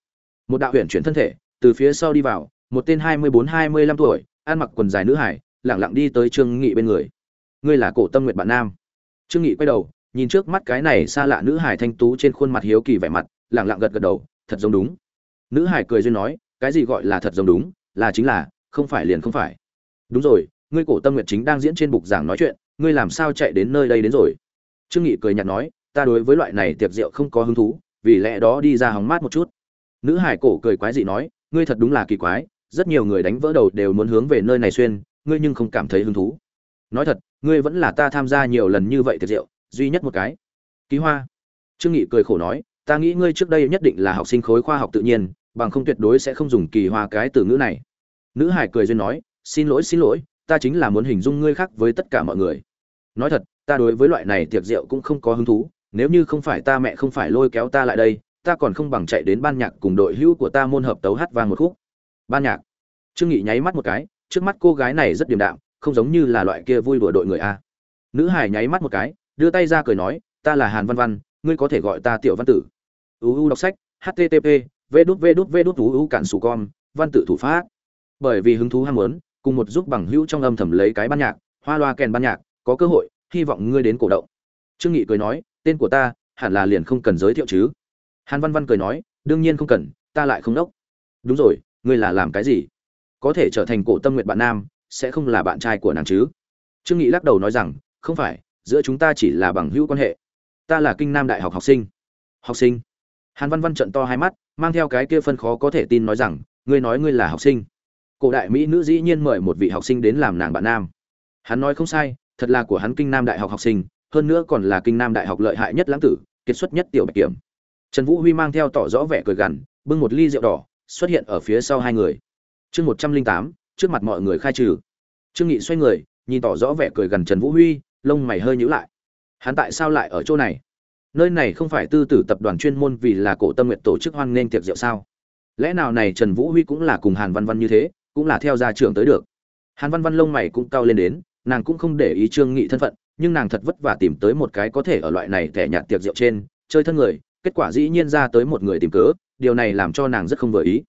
Một đạo huyền chuyển thân thể, từ phía sau đi vào, một tên hai mươi bốn hai mươi lăm tuổi, ăn mặc quần dài nữ hải, lẳng lặng đi tới trương nghị bên người. Ngươi là cổ tâm nguyệt bạn nam. Trương nghị quay đầu, nhìn trước mắt cái này xa lạ nữ hải thanh tú trên khuôn mặt hiếu kỳ vẻ mặt, lẳng lặng gật gật đầu, thật giống đúng. Nữ hải cười duyên nói, cái gì gọi là thật giống đúng, là chính là, không phải liền không phải. Đúng rồi ngươi cổ tâm nguyệt chính đang diễn trên bục giảng nói chuyện, ngươi làm sao chạy đến nơi đây đến rồi? Trương nghị cười nhạt nói, ta đối với loại này tiệc rượu không có hứng thú, vì lẽ đó đi ra hóng mát một chút. Nữ hải cổ cười quái dị nói, ngươi thật đúng là kỳ quái, rất nhiều người đánh vỡ đầu đều muốn hướng về nơi này xuyên, ngươi nhưng không cảm thấy hứng thú. Nói thật, ngươi vẫn là ta tham gia nhiều lần như vậy tiệc rượu, duy nhất một cái. Ký hoa. Trương nghị cười khổ nói, ta nghĩ ngươi trước đây nhất định là học sinh khối khoa học tự nhiên, bằng không tuyệt đối sẽ không dùng kỳ hoa cái từ ngữ này. Nữ hải cười duyên nói, xin lỗi xin lỗi ta chính là muốn hình dung ngươi khác với tất cả mọi người. Nói thật, ta đối với loại này tiệc rượu cũng không có hứng thú, nếu như không phải ta mẹ không phải lôi kéo ta lại đây, ta còn không bằng chạy đến ban nhạc cùng đội hữu của ta môn hợp tấu hát vang một khúc. Ban nhạc. Trương nghị nháy mắt một cái, trước mắt cô gái này rất điềm đạm, không giống như là loại kia vui đùa đội người a. Nữ hải nháy mắt một cái, đưa tay ra cười nói, ta là hàn văn văn, ngươi có thể gọi ta tiểu văn tử. Uu đọc sách http v đút v đút v đút uu cản sù con văn tự thủ pháp. Bởi vì hứng thú ham muốn cùng một giúp bằng hữu trong âm thầm lấy cái ban nhạc, hoa loa kèn ban nhạc, có cơ hội, hy vọng ngươi đến cổ động. Trương nghị cười nói, tên của ta, hẳn là liền không cần giới thiệu chứ. Hàn văn văn cười nói, đương nhiên không cần, ta lại không đốc. Đúng rồi, ngươi là làm cái gì? Có thể trở thành cổ tâm nguyện bạn nam, sẽ không là bạn trai của nàng chứ? Trương nghị lắc đầu nói rằng, không phải, giữa chúng ta chỉ là bằng hữu quan hệ. Ta là kinh nam đại học học sinh. Học sinh. Hàn văn văn trận to hai mắt, mang theo cái kia phân khó có thể tin nói rằng, ngươi nói ngươi là học sinh cổ đại mỹ nữ dĩ nhiên mời một vị học sinh đến làm nàng bạn nam. Hắn nói không sai, thật là của hắn kinh nam đại học học sinh, hơn nữa còn là kinh nam đại học lợi hại nhất lãng tử, kiệt xuất nhất tiểu bạch kiểm. Trần vũ huy mang theo tỏ rõ vẻ cười gằn, bưng một ly rượu đỏ, xuất hiện ở phía sau hai người. Chương một trăm linh tám, trước mặt mọi người khai trừ. Trương nghị xoay người, nhìn tỏ rõ vẻ cười gần trần vũ huy, lông mày hơi nhíu lại. Hắn tại sao lại ở chỗ này? Nơi này không phải tư tử tập đoàn chuyên môn vì là cổ tâm nguyện tổ chức hoan nghênh tiệc rượu sao? Lẽ nào này trần vũ huy cũng là cùng hàn văn văn như thế? Cũng là theo gia trưởng tới được. Hàn văn văn lông mày cũng cao lên đến, nàng cũng không để ý trương nghị thân phận, nhưng nàng thật vất vả tìm tới một cái có thể ở loại này thẻ nhạt tiệc rượu trên, chơi thân người, kết quả dĩ nhiên ra tới một người tìm cớ, điều này làm cho nàng rất không vừa ý.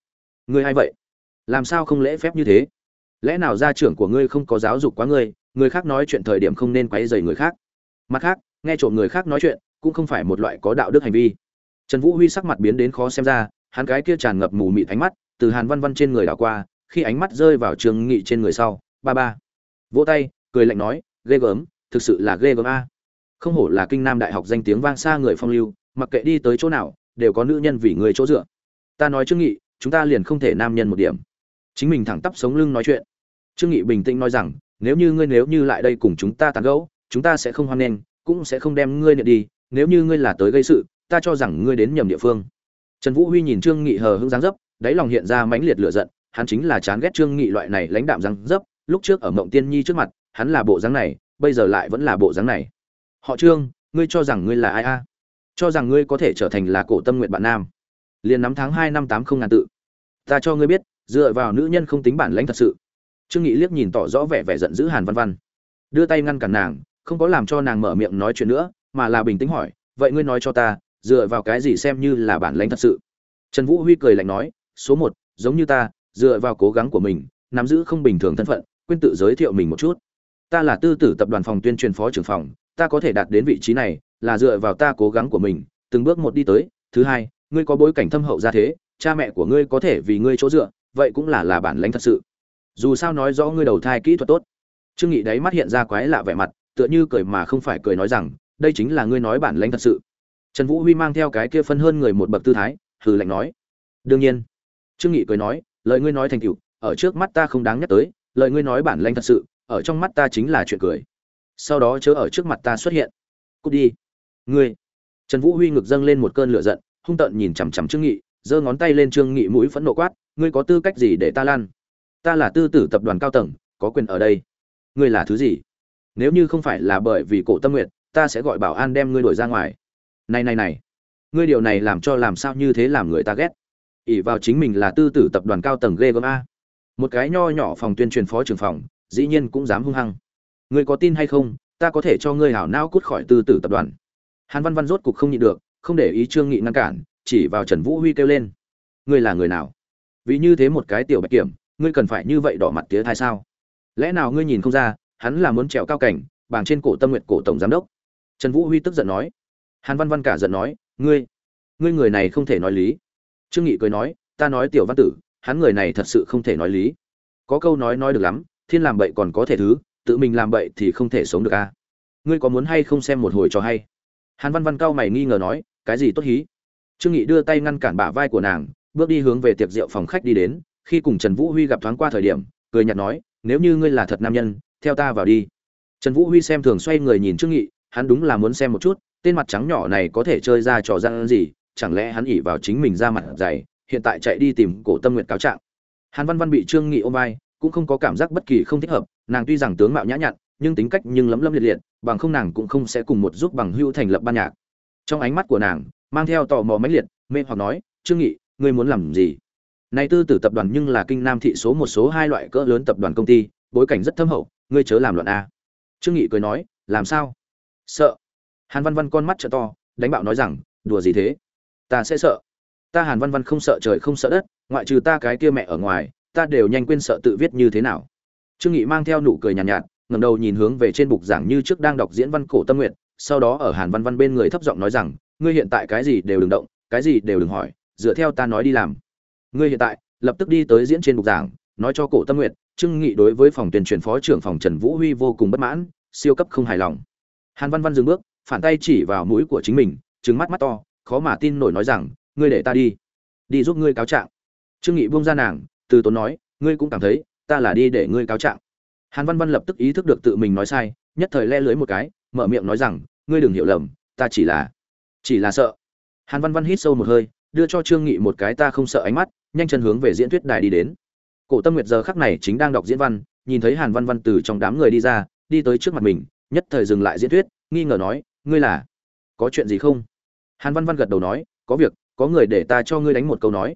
Ngươi hay vậy? Làm sao không lễ phép như thế? Lẽ nào gia trưởng của ngươi không có giáo dục quá ngươi, người khác nói chuyện thời điểm không nên quấy rầy người khác? Mặt khác, nghe trộm người khác nói chuyện, cũng không phải một loại có đạo đức hành vi. Trần vũ huy sắc mặt biến đến khó xem ra, hắn cái kia tràn ngập mù mịt ánh mắt, từ hàn văn văn trên người đảo qua khi ánh mắt rơi vào trường nghị trên người sau, ba ba, vỗ tay, cười lạnh nói, ghê gớm, thực sự là ghê gớm a. Không hổ là kinh nam đại học danh tiếng vang xa người phong lưu, mặc kệ đi tới chỗ nào, đều có nữ nhân vì người chỗ dựa. Ta nói trương nghị, chúng ta liền không thể nam nhân một điểm. Chính mình thẳng tắp sống lưng nói chuyện. Trương nghị bình tĩnh nói rằng, nếu như ngươi nếu như lại đây cùng chúng ta tán gẫu, chúng ta sẽ không hoan nghênh, cũng sẽ không đem ngươi nhận đi. Nếu như ngươi là tới gây sự, ta cho rằng ngươi đến nhầm địa phương. Trần vũ huy nhìn trương nghị hờ hững dáng dấp, đáy lòng hiện ra mãnh liệt lửa giận hắn chính là chán ghét trương nghị loại này lãnh đạm dáng dấp, lúc trước ở mộng tiên nhi trước mặt, hắn là bộ dáng này, bây giờ lại vẫn là bộ dáng này. Họ trương, ngươi cho rằng ngươi là ai a? Cho rằng ngươi có thể trở thành là cổ tâm nguyện bạn nam. Liền nắm tháng hai năm tám không ngàn tự. Ta cho ngươi biết, dựa vào nữ nhân không tính bản lãnh thật sự. Trương nghị liếc nhìn tỏ rõ vẻ vẻ giận dữ hàn văn văn. Đưa tay ngăn cản nàng, không có làm cho nàng mở miệng nói chuyện nữa, mà là bình tĩnh hỏi, vậy ngươi nói cho ta, dựa vào cái gì xem như là bản lãnh thật sự? Trần vũ huy cười lạnh nói, số một, giống như ta dựa vào cố gắng của mình, nắm giữ không bình thường thân phận, quên tự giới thiệu mình một chút. Ta là tư tử tập đoàn phòng tuyên truyền phó trưởng phòng, ta có thể đạt đến vị trí này là dựa vào ta cố gắng của mình, từng bước một đi tới. Thứ hai, ngươi có bối cảnh thâm hậu ra thế, cha mẹ của ngươi có thể vì ngươi chỗ dựa, vậy cũng là là bản lãnh thật sự. Dù sao nói rõ ngươi đầu thai kỹ thuật tốt. Trương nghị đấy mắt hiện ra quái lạ vẻ mặt, tựa như cười mà không phải cười nói rằng, đây chính là ngươi nói bản lãnh thật sự. Trần vũ huy mang theo cái kia phân hơn người một bậc tư thái, hừ lạnh nói. Đương nhiên. Trương nghị cười nói lời ngươi nói thành tựu, ở trước mắt ta không đáng nhắc tới, lời ngươi nói bản lãnh thật sự, ở trong mắt ta chính là chuyện cười. Sau đó chớ ở trước mặt ta xuất hiện. Cút đi. Ngươi. Trần vũ huy ngực dâng lên một cơn lửa giận, hung tợn nhìn chằm chằm trương nghị, giơ ngón tay lên trương nghị mũi phẫn nộ quát, ngươi có tư cách gì để ta lan ta là tư tử tập đoàn cao tầng, có quyền ở đây. Ngươi là thứ gì? Nếu như không phải là bởi vì cổ tâm nguyện, ta sẽ gọi bảo an đem ngươi đuổi ra ngoài. Này này này. Ngươi điều này làm cho làm sao như thế làm người ta ghét? Ỷ vào chính mình là tư tử tập đoàn cao tầng ghê gớm a. Một cái nho nhỏ phòng tuyên truyền phó trưởng phòng, dĩ nhiên cũng dám hung hăng. Ngươi có tin hay không, ta có thể cho ngươi hảo não cút khỏi tư tử tập đoàn. Hàn văn văn rốt cục không nhịn được, không để ý trương nghị ngăn cản, chỉ vào trần vũ huy kêu lên. Ngươi là người nào? Vì như thế một cái tiểu bạch kiểm, ngươi cần phải như vậy đỏ mặt tía thai sao? Lẽ nào ngươi nhìn không ra, hắn là muốn trèo cao cảnh, bảng trên cổ tâm nguyện cổ tổng giám đốc? Trần vũ huy tức giận nói. Hàn văn văn cả giận nói, ngươi ngươi người này không thể nói lý trương nghị cười nói, ta nói tiểu văn tử, hắn người này thật sự không thể nói lý. Có câu nói nói được lắm, thiên làm bậy còn có thể thứ, tự mình làm bậy thì không thể sống được a ngươi có muốn hay không xem một hồi cho hay? Hàn văn văn cao mày nghi ngờ nói, cái gì tốt hí? Trương nghị đưa tay ngăn cản bả vai của nàng, bước đi hướng về tiệc rượu phòng khách đi đến, khi cùng trần vũ huy gặp thoáng qua thời điểm, cười nhạt nói, nếu như ngươi là thật nam nhân, theo ta vào đi. Trần vũ huy xem thường xoay người nhìn trương nghị, hắn đúng là muốn xem một chút, tên mặt trắng nhỏ này có thể chơi ra trò gian gì chẳng lẽ hắn ỉ vào chính mình ra mặt dày, hiện tại chạy đi tìm cổ tâm nguyện cáo trạng. Hàn văn văn bị trương nghị ôm vai, cũng không có cảm giác bất kỳ không thích hợp, nàng tuy rằng tướng mạo nhã nhặn, nhưng tính cách nhưng lấm lấm liệt liệt, bằng không nàng cũng không sẽ cùng một giúp bằng hưu thành lập ban nhạc. Trong ánh mắt của nàng, mang theo tò mò mãnh liệt, mê hoặc nói, trương nghị, ngươi muốn làm gì? Này tư tử tập đoàn nhưng là kinh nam thị số một số hai loại cỡ lớn tập đoàn công ty, bối cảnh rất thâm hậu, ngươi chớ làm loạn a. Trương nghị cười nói, làm sao? Sợ. Hàn văn văn con mắt trợ to, đánh bạo nói rằng, đùa gì thế? Ta sẽ sợ. Ta hàn văn văn không sợ trời không sợ đất ngoại trừ ta cái kia mẹ ở ngoài ta đều nhanh quên sợ tự viết như thế nào. Trương nghị mang theo nụ cười nhàn nhạt, nhạt ngẩng đầu nhìn hướng về trên bục giảng như trước đang đọc diễn văn cổ tâm nguyện sau đó ở hàn văn văn bên người thấp giọng nói rằng ngươi hiện tại cái gì đều đừng động cái gì đều đừng hỏi dựa theo ta nói đi làm. Ngươi hiện tại lập tức đi tới diễn trên bục giảng nói cho cổ tâm nguyện trương nghị đối với phòng tuyên truyền phó trưởng phòng trần vũ huy vô cùng bất mãn siêu cấp không hài lòng. Hàn văn văn dừng bước phản tay chỉ vào mũi của chính mình trừng mắt mắt to khó mà tin nổi nói rằng, ngươi để ta đi đi giúp ngươi cáo trạng. Trương nghị buông ra nàng, từ tốn nói, ngươi cũng cảm thấy, ta là đi để ngươi cáo trạng. Hàn văn văn lập tức ý thức được tự mình nói sai, nhất thời le lưới một cái, mở miệng nói rằng, ngươi đừng hiểu lầm, ta chỉ là chỉ là sợ. Hàn văn văn hít sâu một hơi, đưa cho trương nghị một cái ta không sợ ánh mắt, nhanh chân hướng về diễn thuyết đài đi đến. Cổ tâm nguyệt giờ khắc này chính đang đọc diễn văn, nhìn thấy hàn văn văn từ trong đám người đi ra, đi tới trước mặt mình, nhất thời dừng lại diễn thuyết, nghi ngờ nói, ngươi là, có chuyện gì không? Hàn văn văn gật đầu nói, có việc, có người để ta cho ngươi đánh một câu nói.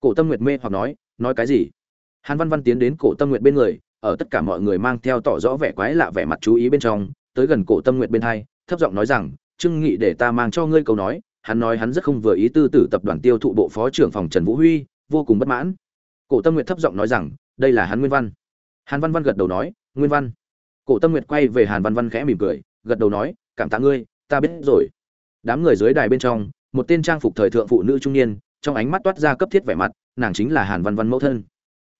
Cổ tâm nguyệt mê hoặc nói nói cái gì? Hàn văn văn tiến đến cổ tâm nguyệt bên người, ở tất cả mọi người mang theo tỏ rõ vẻ quái lạ vẻ mặt chú ý bên trong, tới gần cổ tâm nguyệt bên hai, thấp giọng nói rằng, trương nghị để ta mang cho ngươi câu nói. Hắn nói hắn rất không vừa ý tư tử tập đoàn tiêu thụ bộ phó trưởng phòng trần vũ huy, vô cùng bất mãn. Cổ tâm nguyệt thấp giọng nói rằng, đây là hắn nguyên văn. Hàn văn văn gật đầu nói, nguyên văn. Cổ tâm nguyệt quay về hàn văn văn khẽ mỉm cười, gật đầu nói, cảm tạ ngươi, ta biết rồi đám người dưới đài bên trong, một tên trang phục thời thượng phụ nữ trung niên, trong ánh mắt toát ra cấp thiết vẻ mặt, nàng chính là hàn văn văn mẫu thân.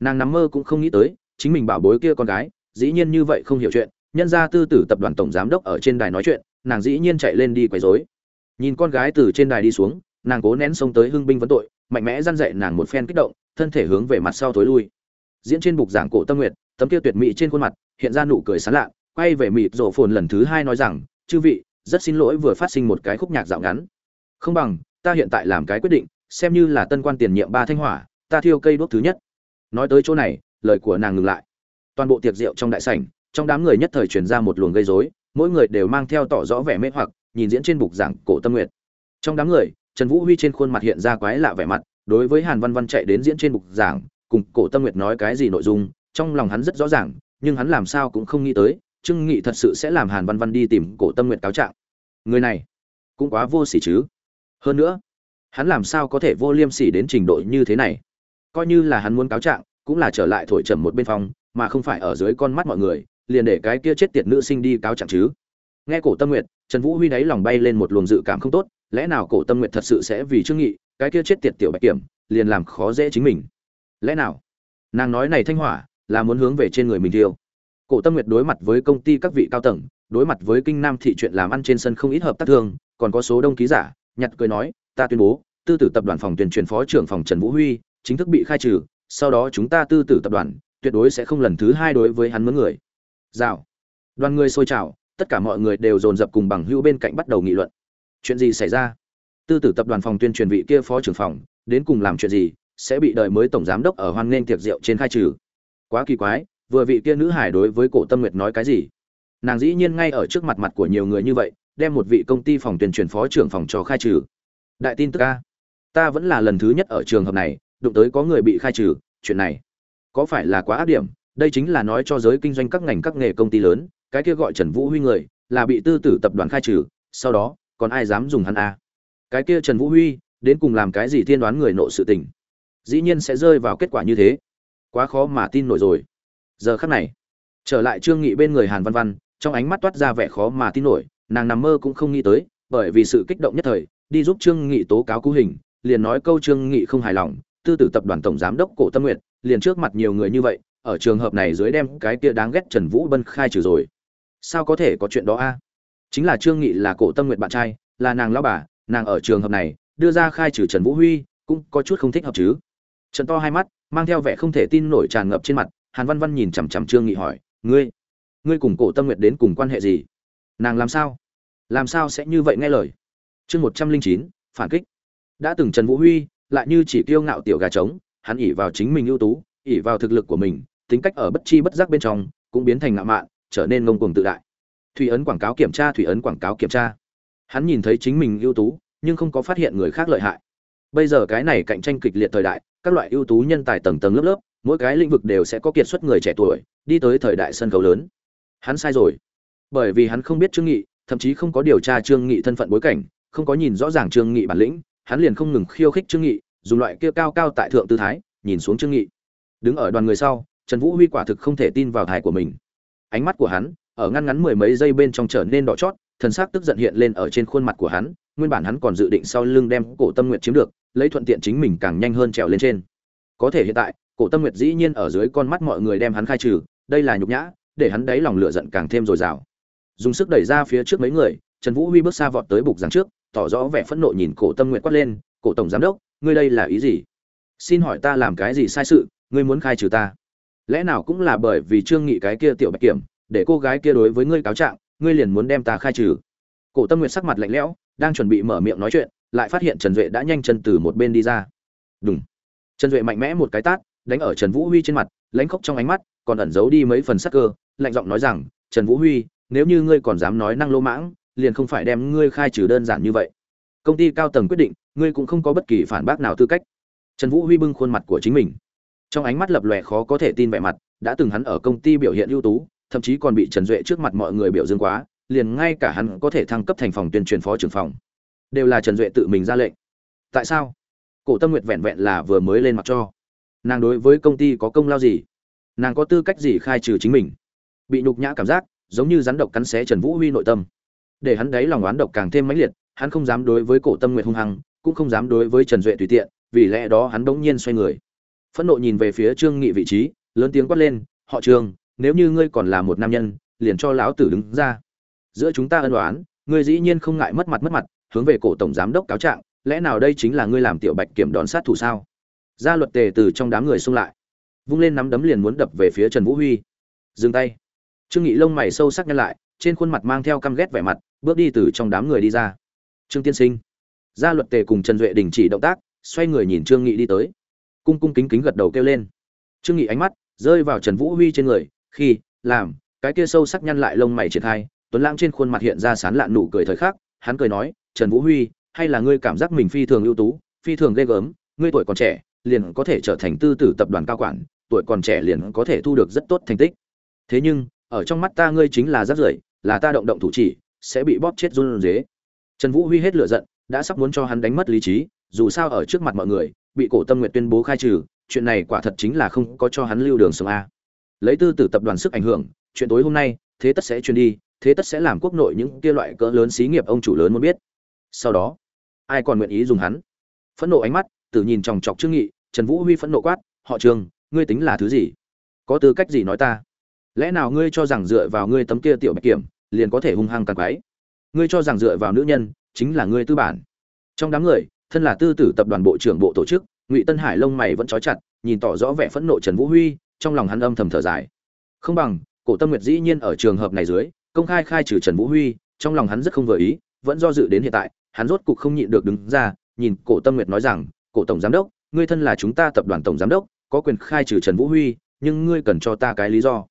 Nàng nằm mơ cũng không nghĩ tới, chính mình bảo bối kia con gái, dĩ nhiên như vậy không hiểu chuyện, nhân ra tư tử tập đoàn tổng giám đốc ở trên đài nói chuyện, nàng dĩ nhiên chạy lên đi quấy rối. Nhìn con gái từ trên đài đi xuống, nàng cố nén xông tới hưng binh vấn tội, mạnh mẽ răn dậy nàng một phen kích động, thân thể hướng về mặt sau thối lui. Diễn trên bục giảng cổ tâm nguyệt, tấm kia tuyệt mỹ trên khuôn mặt, hiện ra nụ cười sán lạ, quay về mịt rổ phồn lần thứ hai nói rằng, chư vị rất xin lỗi vừa phát sinh một cái khúc nhạc dạo ngắn. Không bằng, ta hiện tại làm cái quyết định, xem như là tân quan tiền nhiệm ba thanh hỏa, ta thiêu cây đuốc thứ nhất. Nói tới chỗ này, lời của nàng ngừng lại. Toàn bộ tiệc rượu trong đại sảnh, trong đám người nhất thời truyền ra một luồng gây rối, mỗi người đều mang theo tỏ rõ vẻ mê hoặc, nhìn diễn trên bục giảng cổ tâm nguyệt. Trong đám người, trần vũ huy trên khuôn mặt hiện ra quái lạ vẻ mặt, đối với hàn văn văn chạy đến diễn trên bục giảng, cùng cổ tâm nguyệt nói cái gì nội dung, trong lòng hắn rất rõ ràng, nhưng hắn làm sao cũng không nghĩ tới trương nghị thật sự sẽ làm hàn văn văn đi tìm cổ tâm nguyệt cáo trạng. Người này cũng quá vô sỉ chứ. Hơn nữa, hắn làm sao có thể vô liêm sỉ đến trình độ như thế này? Coi như là hắn muốn cáo trạng, cũng là trở lại thổi trầm một bên phòng, mà không phải ở dưới con mắt mọi người, liền để cái kia chết tiệt nữ sinh đi cáo trạng chứ. Nghe cổ tâm nguyệt, trần vũ huy đáy lòng bay lên một luồng dự cảm không tốt, lẽ nào cổ tâm nguyệt thật sự sẽ vì trương nghị, cái kia chết tiệt tiểu bạch kiểm, liền làm khó dễ chính mình? Lẽ nào? Nàng nói này thanh hỏa là muốn hướng về trên người mình tiêu cổ tâm nguyệt đối mặt với công ty các vị cao tầng, đối mặt với kinh nam thị chuyện làm ăn trên sân không ít hợp tác thương, còn có số đông ký giả, nhặt cười nói, ta tuyên bố, tư tử tập đoàn phòng tuyên truyền phó trưởng phòng trần vũ huy, chính thức bị khai trừ, sau đó chúng ta tư tử tập đoàn, tuyệt đối sẽ không lần thứ hai đối với hắn mướn người. Rào. Đoàn người sôi trào, tất cả mọi người đều dồn dập cùng bằng hữu bên cạnh bắt đầu nghị luận. Chuyện gì xảy ra? Tư tử tập đoàn phòng tuyên truyền vị kia phó trưởng phòng, đến cùng làm chuyện gì, sẽ bị đợi mới tổng giám đốc ở hoan nghênh tiệc rượu trên khai trừ? Quá kỳ quái vừa vị kia nữ hải đối với cổ tâm nguyệt nói cái gì? Nàng dĩ nhiên ngay ở trước mặt mặt của nhiều người như vậy, đem một vị công ty phòng tuyên truyền phó trưởng phòng cho khai trừ. Đại tin tức a. Ta vẫn là lần thứ nhất ở trường hợp này, đụng tới có người bị khai trừ, chuyện này có phải là quá áp điểm? Đây chính là nói cho giới kinh doanh các ngành các nghề công ty lớn, cái kia gọi trần vũ huy người, là bị tư tử tập đoàn khai trừ, sau đó, còn ai dám dùng hắn a? Cái kia trần vũ huy, đến cùng làm cái gì tiên đoán người nộ sự tình? Dĩ nhiên sẽ rơi vào kết quả như thế. Quá khó mà tin nổi rồi giờ khắc này, trở lại trương nghị bên người hàn văn văn, trong ánh mắt toát ra vẻ khó mà tin nổi, nàng nằm mơ cũng không nghĩ tới, bởi vì sự kích động nhất thời, đi giúp trương nghị tố cáo cú hình, liền nói câu trương nghị không hài lòng, tư tử tập đoàn tổng giám đốc cổ tâm nguyện liền trước mặt nhiều người như vậy, ở trường hợp này dưới đem cái kia đáng ghét trần vũ bân khai trừ rồi. Sao có thể có chuyện đó a? Chính là trương nghị là cổ tâm nguyện bạn trai, là nàng lão bà, nàng ở trường hợp này, đưa ra khai trừ trần vũ huy, cũng có chút không thích hợp chứ. Trần to hai mắt, mang theo vẻ không thể tin nổi tràn ngập trên mặt hàn văn văn nhìn chằm chằm trương nghị hỏi, ngươi ngươi cùng cổ tâm nguyệt đến cùng quan hệ gì? Nàng làm sao? Làm sao sẽ như vậy nghe lời? Chương một trăm linh chín, phản kích. Đã từng trần vũ huy lại như chỉ kiêu ngạo tiểu gà trống, hắn ỉ vào chính mình ưu tú ỉ vào thực lực của mình, tính cách ở bất chi bất giác bên trong cũng biến thành ngạo mạn, trở nên ngông cuồng tự đại. Thủy ấn quảng cáo kiểm tra, thủy ấn quảng cáo kiểm tra. Hắn nhìn thấy chính mình ưu tú, nhưng không có phát hiện người khác lợi hại. Bây giờ cái này cạnh tranh kịch liệt thời đại, các loại ưu tú nhân tài tầng tầng lớp lớp mỗi cái lĩnh vực đều sẽ có kiệt xuất người trẻ tuổi, đi tới thời đại sân khấu lớn. Hắn sai rồi. Bởi vì hắn không biết trương nghị, thậm chí không có điều tra trương nghị thân phận bối cảnh, không có nhìn rõ ràng trương nghị bản lĩnh, hắn liền không ngừng khiêu khích trương nghị, dùng loại kia cao cao tại thượng tư thái, nhìn xuống trương nghị. Đứng ở đoàn người sau, trần vũ huy quả thực không thể tin vào thải của mình. Ánh mắt của hắn, ở ngăn ngắn mười mấy giây bên trong trở nên đỏ chót, thần sắc tức giận hiện lên ở trên khuôn mặt của hắn, nguyên bản hắn còn dự định sau lưng đem cổ tâm nguyện chiếm được, lấy thuận tiện chính mình càng nhanh hơn trèo lên trên. Có thể hiện tại cổ tâm nguyệt dĩ nhiên ở dưới con mắt mọi người đem hắn khai trừ, đây là nhục nhã, để hắn đáy lòng lửa giận càng thêm dồi dào. Dùng sức đẩy ra phía trước mấy người, trần vũ huy bước xa vọt tới bục giảng trước, tỏ rõ vẻ phẫn nộ nhìn cổ tâm Nguyệt quát lên, cổ tổng giám đốc, ngươi đây là ý gì? Xin hỏi ta làm cái gì sai sự, ngươi muốn khai trừ ta? Lẽ nào cũng là bởi vì trương nghị cái kia tiểu bạch kiểm, để cô gái kia đối với ngươi cáo trạng, ngươi liền muốn đem ta khai trừ? Cổ tâm Nguyệt sắc mặt lạnh lẽo, đang chuẩn bị mở miệng nói chuyện, lại phát hiện trần duệ đã nhanh chân từ một bên đi ra. Đúng trần duệ mạnh mẽ một cái tát đánh ở trần vũ huy trên mặt, lãnh khóc trong ánh mắt, còn ẩn giấu đi mấy phần sắc cơ, lạnh giọng nói rằng, trần vũ huy, nếu như ngươi còn dám nói năng lô mãng, liền không phải đem ngươi khai trừ đơn giản như vậy. Công ty cao tầng quyết định, ngươi cũng không có bất kỳ phản bác nào tư cách. Trần vũ huy bưng khuôn mặt của chính mình. Trong ánh mắt lập lòe khó có thể tin vẻ mặt, đã từng hắn ở công ty biểu hiện ưu tú, thậm chí còn bị trần duệ trước mặt mọi người biểu dương quá, liền ngay cả hắn có thể thăng cấp thành phòng tuyên truyền phó trưởng phòng, đều là trần duệ tự mình ra lệnh. Tại sao? Cổ tâm nguyệt vẹn vẹn là vừa mới lên mặt cho nàng đối với công ty có công lao gì? Nàng có tư cách gì khai trừ chính mình? Bị nhục nhã cảm giác, giống như rắn độc cắn xé trần vũ huy nội tâm. Để hắn đáy lòng oán độc càng thêm mãnh liệt, hắn không dám đối với cổ tâm nguyệt hung hăng, cũng không dám đối với trần duệ tùy tiện, vì lẽ đó hắn bỗng nhiên xoay người. Phẫn nộ nhìn về phía trương nghị vị trí, lớn tiếng quát lên, họ trương, nếu như ngươi còn là một nam nhân, liền cho lão tử đứng ra. Giữa chúng ta ân đoán ngươi dĩ nhiên không ngại mất mặt mất mặt, hướng về cổ tổng giám đốc cáo trạng, lẽ nào đây chính là ngươi làm tiểu bạch kiểm đón sát thủ sao? Gia luật tề từ trong đám người xung lại. Vung lên nắm đấm liền muốn đập về phía trần vũ huy. Dừng tay. Trương nghị lông mày sâu sắc nhăn lại, trên khuôn mặt mang theo căm ghét vẻ mặt, bước đi từ trong đám người đi ra. Trương tiên sinh. Gia luật tề cùng trần duệ đình chỉ động tác, xoay người nhìn trương nghị đi tới. Cung cung kính kính gật đầu kêu lên. Trương nghị ánh mắt rơi vào trần vũ huy trên người, khi, làm, cái kia sâu sắc nhăn lại lông mày triển khai, tuấn lãng trên khuôn mặt hiện ra sán lạn nụ cười thời khắc, hắn cười nói, trần vũ huy, hay là ngươi cảm giác mình phi thường ưu tú, phi thường ghê gớm, ngươi tuổi còn trẻ liền có thể trở thành tư tử tập đoàn cao quản, tuổi còn trẻ liền có thể thu được rất tốt thành tích. Thế nhưng, ở trong mắt ta ngươi chính là rác rưởi, là ta động động thủ chỉ, sẽ bị bóp chết run rế. trần vũ huy hết lửa giận, đã sắp muốn cho hắn đánh mất lý trí, dù sao ở trước mặt mọi người, bị cổ tâm nguyện tuyên bố khai trừ, chuyện này quả thật chính là không có cho hắn lưu đường sống a. Lấy tư tử tập đoàn sức ảnh hưởng, chuyện tối hôm nay, thế tất sẽ truyền đi, thế tất sẽ làm quốc nội những kia loại cỡ lớn xí nghiệp ông chủ lớn muốn biết. Sau đó, ai còn nguyện ý dùng hắn? Phẫn nộ ánh mắt tự nhìn chòng chọc trương nghị trần vũ huy phẫn nộ quát, họ trường, ngươi tính là thứ gì? Có tư cách gì nói ta? Lẽ nào ngươi cho rằng dựa vào ngươi tấm kia tiểu bạch kiểm, liền có thể hung hăng càng quái? Ngươi cho rằng dựa vào nữ nhân, chính là ngươi tư bản. Trong đám người, thân là tư tử tập đoàn bộ trưởng bộ tổ chức, ngụy tân hải lông mày vẫn trói chặt, nhìn tỏ rõ vẻ phẫn nộ trần vũ huy, trong lòng hắn âm thầm thở dài. Không bằng, cổ tâm nguyệt dĩ nhiên ở trường hợp này dưới, công khai khai trừ trần vũ huy, trong lòng hắn rất không vừa ý, vẫn do dự đến hiện tại, hắn rốt cục không nhịn được đứng ra, nhìn cổ tâm nguyệt nói rằng, cổ tổng giám đốc ngươi thân là chúng ta tập đoàn tổng giám đốc, có quyền khai trừ trần vũ huy, nhưng ngươi cần cho ta cái lý do.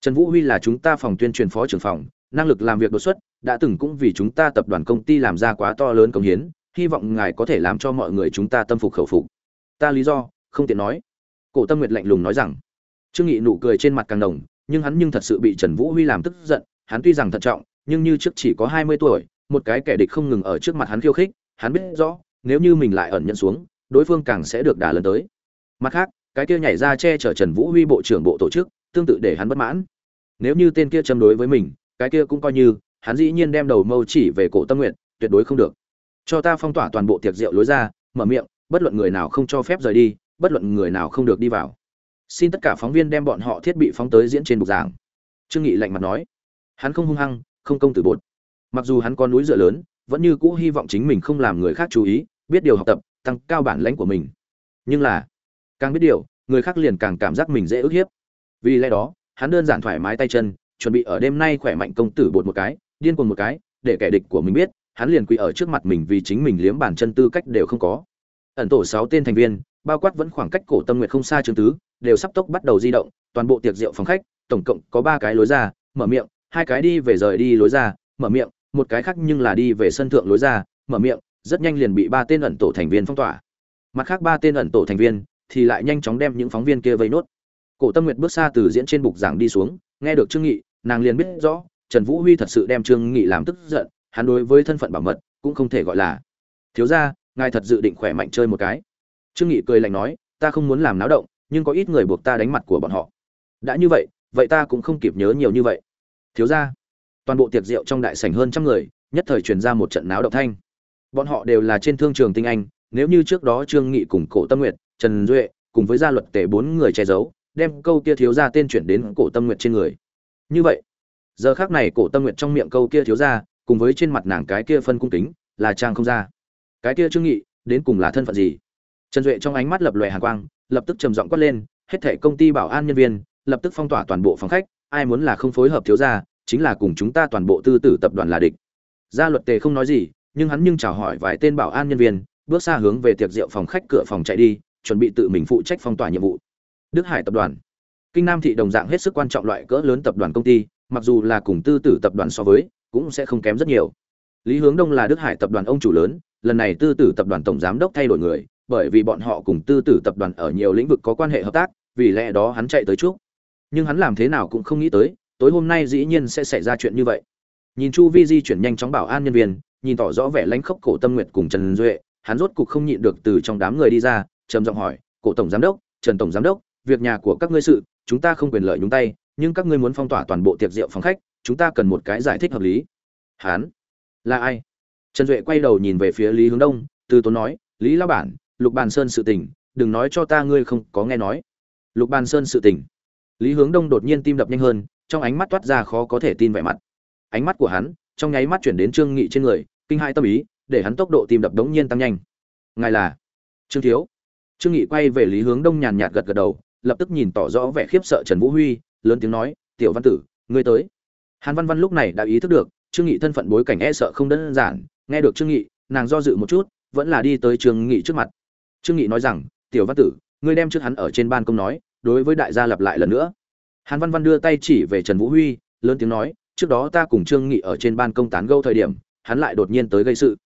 Trần vũ huy là chúng ta phòng tuyên truyền phó trưởng phòng, năng lực làm việc đột xuất, đã từng cũng vì chúng ta tập đoàn công ty làm ra quá to lớn công hiến, hy vọng ngài có thể làm cho mọi người chúng ta tâm phục khẩu phục. Ta lý do, không tiện nói. Cổ tâm nguyệt lạnh lùng nói rằng. Trương nghị nụ cười trên mặt càng đồng nhưng hắn nhưng thật sự bị trần vũ huy làm tức giận, hắn tuy rằng thận trọng, nhưng như trước chỉ có hai mươi tuổi, một cái kẻ địch không ngừng ở trước mặt hắn khiêu khích, hắn biết rõ, nếu như mình lại ẩn nhận xuống đối phương càng sẽ được đả lần tới. Mặt khác, cái kia nhảy ra che chở trần vũ huy bộ trưởng bộ tổ chức, tương tự để hắn bất mãn. Nếu như tên kia châm đối với mình, cái kia cũng coi như, hắn dĩ nhiên đem đầu mâu chỉ về cổ tâm nguyện tuyệt đối không được. Cho ta phong tỏa toàn bộ tiệc rượu lối ra, mở miệng, bất luận người nào không cho phép rời đi, bất luận người nào không được đi vào. Xin tất cả phóng viên đem bọn họ thiết bị phóng tới diễn trên bục giảng. Trương nghị lạnh mặt nói. Hắn không hung hăng, không công tử bột. Mặc dù hắn có núi dựa lớn, vẫn như cũ hy vọng chính mình không làm người khác chú ý, biết điều học tập tăng cao bản lãnh của mình. Nhưng là, càng biết điều, người khác liền càng cảm giác mình dễ ức hiếp. Vì lẽ đó, hắn đơn giản thoải mái tay chân, chuẩn bị ở đêm nay khỏe mạnh công tử bột một cái, điên cuồng một cái, để kẻ địch của mình biết, hắn liền quỳ ở trước mặt mình vì chính mình liếm bàn chân tư cách đều không có. Ẩn tổ sáu tên thành viên, bao quát vẫn khoảng cách cổ tâm nguyệt không xa trường tứ, đều sắp tốc bắt đầu di động, toàn bộ tiệc rượu phòng khách, tổng cộng có ba cái lối ra, mở miệng, hai cái đi về rời đi lối ra, mở miệng, một cái khác nhưng là đi về sân thượng lối ra, mở miệng rất nhanh liền bị ba tên ẩn tổ thành viên phong tỏa. Mặt khác ba tên ẩn tổ thành viên thì lại nhanh chóng đem những phóng viên kia vây nốt. Cổ tâm nguyệt bước xa từ diễn trên bục giảng đi xuống, nghe được trương nghị, nàng liền biết rõ, trần vũ huy thật sự đem trương nghị làm tức giận, hắn đối với thân phận bảo mật cũng không thể gọi là. Thiếu gia, ngài thật dự định khỏe mạnh chơi một cái. Trương nghị cười lạnh nói, ta không muốn làm náo động, nhưng có ít người buộc ta đánh mặt của bọn họ. Đã như vậy vậy ta cũng không kịp nhớ nhiều như vậy. Thiếu gia. Toàn bộ tiệc rượu trong đại sảnh hơn trăm người, nhất thời truyền ra một trận náo động thanh bọn họ đều là trên thương trường tinh anh, nếu như trước đó trương nghị cùng cổ tâm nguyệt, trần duệ cùng với gia luật tề bốn người che giấu, đem câu kia thiếu gia tên chuyển đến cổ tâm nguyệt trên người. Như vậy, giờ khác này cổ tâm nguyệt trong miệng câu kia thiếu gia, cùng với trên mặt nàng cái kia phân cung kính, là trang không ra. Cái kia trương nghị, đến cùng là thân phận gì? Trần duệ trong ánh mắt lập lòe hàn quang, lập tức trầm giọng quát lên, hết thảy công ty bảo an nhân viên, lập tức phong tỏa toàn bộ phòng khách, ai muốn là không phối hợp thiếu gia, chính là cùng chúng ta toàn bộ tư tử tập đoàn là địch. Gia luật tề không nói gì nhưng hắn nhưng chào hỏi vài tên bảo an nhân viên, bước xa hướng về tiệc rượu phòng khách cửa phòng chạy đi, chuẩn bị tự mình phụ trách phong tỏa nhiệm vụ. Đức hải tập đoàn. Kinh nam thị đồng dạng hết sức quan trọng loại cỡ lớn tập đoàn công ty, mặc dù là cùng tư tử tập đoàn so với, cũng sẽ không kém rất nhiều. Lý hướng đông là đức hải tập đoàn ông chủ lớn, lần này tư tử tập đoàn tổng giám đốc thay đổi người, bởi vì bọn họ cùng tư tử tập đoàn ở nhiều lĩnh vực có quan hệ hợp tác, vì lẽ đó hắn chạy tới trước nhưng hắn làm thế nào cũng không nghĩ tới, tối hôm nay dĩ nhiên sẽ xảy ra chuyện như vậy. Nhìn chu vi di chuyển nhanh chóng bảo an nhân viên nhìn tỏ rõ vẻ lãnh khốc cổ tâm nguyệt cùng trần duệ, hắn rốt cục không nhịn được từ trong đám người đi ra, trầm giọng hỏi, cổ tổng giám đốc, trần tổng giám đốc, việc nhà của các ngươi sự, chúng ta không quyền lợi nhúng tay, nhưng các ngươi muốn phong tỏa toàn bộ tiệc rượu phòng khách, chúng ta cần một cái giải thích hợp lý. Hắn? Là ai? Trần duệ quay đầu nhìn về phía lý hướng đông, từ tốn nói, lý lao bản, lục bàn sơn sự tình, đừng nói cho ta ngươi không có nghe nói. Lục bàn sơn sự tình? Lý hướng đông đột nhiên tim đập nhanh hơn, trong ánh mắt toát ra khó có thể tin vẻ mặt. Ánh mắt của hắn, trong nháy mắt chuyển đến trương nghị trên người kinh hai tâm ý, để hắn tốc độ tim đập đống nhiên tăng nhanh. Ngài là trương thiếu. Trương nghị quay về lý hướng đông nhàn nhạt gật gật đầu, lập tức nhìn tỏ rõ vẻ khiếp sợ trần vũ huy, lớn tiếng nói, tiểu văn tử, ngươi tới. Hàn văn văn lúc này đã ý thức được, trương nghị thân phận bối cảnh e sợ không đơn giản, nghe được trương nghị, nàng do dự một chút, vẫn là đi tới trương nghị trước mặt. Trương nghị nói rằng, tiểu văn tử, ngươi đem trước hắn ở trên ban công nói, đối với đại gia lặp lại lần nữa. Hàn văn văn đưa tay chỉ về trần vũ huy, lớn tiếng nói, trước đó ta cùng trương nghị ở trên ban công tán gẫu thời điểm hắn lại đột nhiên tới gây sự.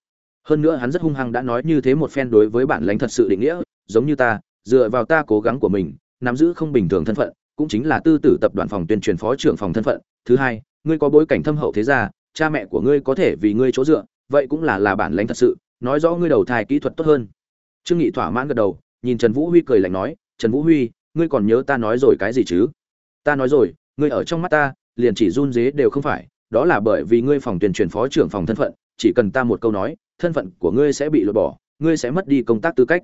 Hơn nữa hắn rất hung hăng đã nói như thế một phen đối với bản lãnh thật sự định nghĩa, giống như ta, dựa vào ta cố gắng của mình, nắm giữ không bình thường thân phận, cũng chính là tư tử tập đoàn phòng tuyên truyền phó trưởng phòng thân phận. Thứ hai, ngươi có bối cảnh thâm hậu thế gia, cha mẹ của ngươi có thể vì ngươi chỗ dựa, vậy cũng là là bản lãnh thật sự, nói rõ ngươi đầu thai kỹ thuật tốt hơn. Trương nghị thỏa mãn gật đầu, nhìn trần vũ huy cười lạnh nói, trần vũ huy, ngươi còn nhớ ta nói rồi cái gì chứ? Ta nói rồi, ngươi ở trong mắt ta, liền chỉ run dế đều không phải đó là bởi vì ngươi phòng tuyển truyền phó trưởng phòng thân phận, chỉ cần ta một câu nói, thân phận của ngươi sẽ bị lột bỏ, ngươi sẽ mất đi công tác tư cách.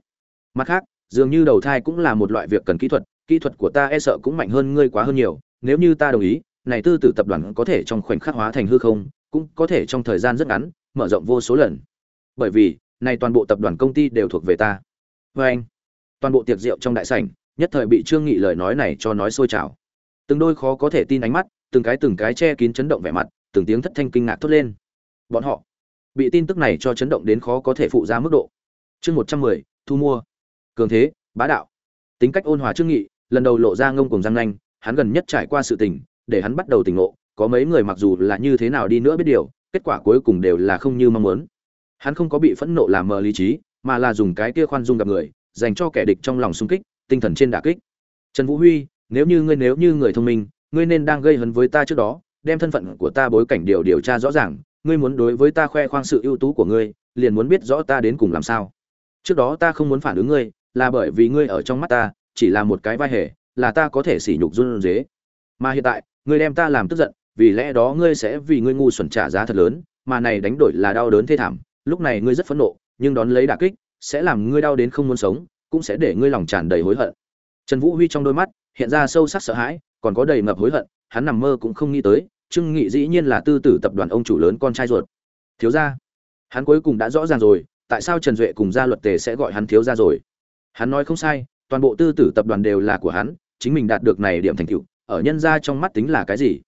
Mặt khác, dường như đầu thai cũng là một loại việc cần kỹ thuật kỹ thuật của ta e sợ cũng mạnh hơn ngươi quá hơn nhiều, nếu như ta đồng ý, này tư tử tập đoàn có thể trong khoảnh khắc hóa thành hư không, cũng có thể trong thời gian rất ngắn, mở rộng vô số lần. Bởi vì, này toàn bộ tập đoàn công ty đều thuộc về ta. Vê anh, toàn bộ tiệc rượu trong đại sảnh, nhất thời bị trương nghị lời nói này cho nói sôi trào. Từng đôi khó có thể tin ánh mắt, từng cái từng cái che kín chấn động vẻ mặt từng tiếng thất thanh kinh ngạc thốt lên. Bọn họ bị tin tức này cho chấn động đến khó có thể phụ ra mức độ. Chương một trăm mười, thu mua. Cường thế, bá đạo. Tính cách ôn hòa trương nghị, lần đầu lộ ra ngông cùng răng nanh, hắn gần nhất trải qua sự tình, để hắn bắt đầu tỉnh ngộ, có mấy người mặc dù là như thế nào đi nữa biết điều, kết quả cuối cùng đều là không như mong muốn. Hắn không có bị phẫn nộ làm mờ lý trí, mà là dùng cái kia khoan dung gặp người, dành cho kẻ địch trong lòng xung kích, tinh thần trên đả kích. Trần vũ huy, nếu như ngươi, nếu như người thông minh, ngươi nên đang gây hấn với ta trước đó đem thân phận của ta bối cảnh điều điều tra rõ ràng, ngươi muốn đối với ta khoe khoang sự ưu tú của ngươi, liền muốn biết rõ ta đến cùng làm sao. Trước đó ta không muốn phản ứng ngươi, là bởi vì ngươi ở trong mắt ta, chỉ là một cái vai hề, là ta có thể sỉ nhục run rế mà hiện tại, ngươi đem ta làm tức giận, vì lẽ đó ngươi sẽ vì ngươi ngu xuẩn trả giá thật lớn, mà này đánh đổi là đau đớn thê thảm, lúc này ngươi rất phẫn nộ, nhưng đón lấy đả kích, sẽ làm ngươi đau đến không muốn sống, cũng sẽ để ngươi lòng tràn đầy hối hận. Trần vũ huy trong đôi mắt, hiện ra sâu sắc sợ hãi, còn có đầy ngập hối hận, hắn nằm mơ cũng không nghĩ tới trương nghị dĩ nhiên là tư tử tập đoàn ông chủ lớn con trai ruột. Thiếu gia. Hắn cuối cùng đã rõ ràng rồi, tại sao trần duệ cùng gia luật tề sẽ gọi hắn thiếu gia rồi? Hắn nói không sai, toàn bộ tư tử tập đoàn đều là của hắn, chính mình đạt được này điểm thành tựu, ở nhân gia trong mắt tính là cái gì?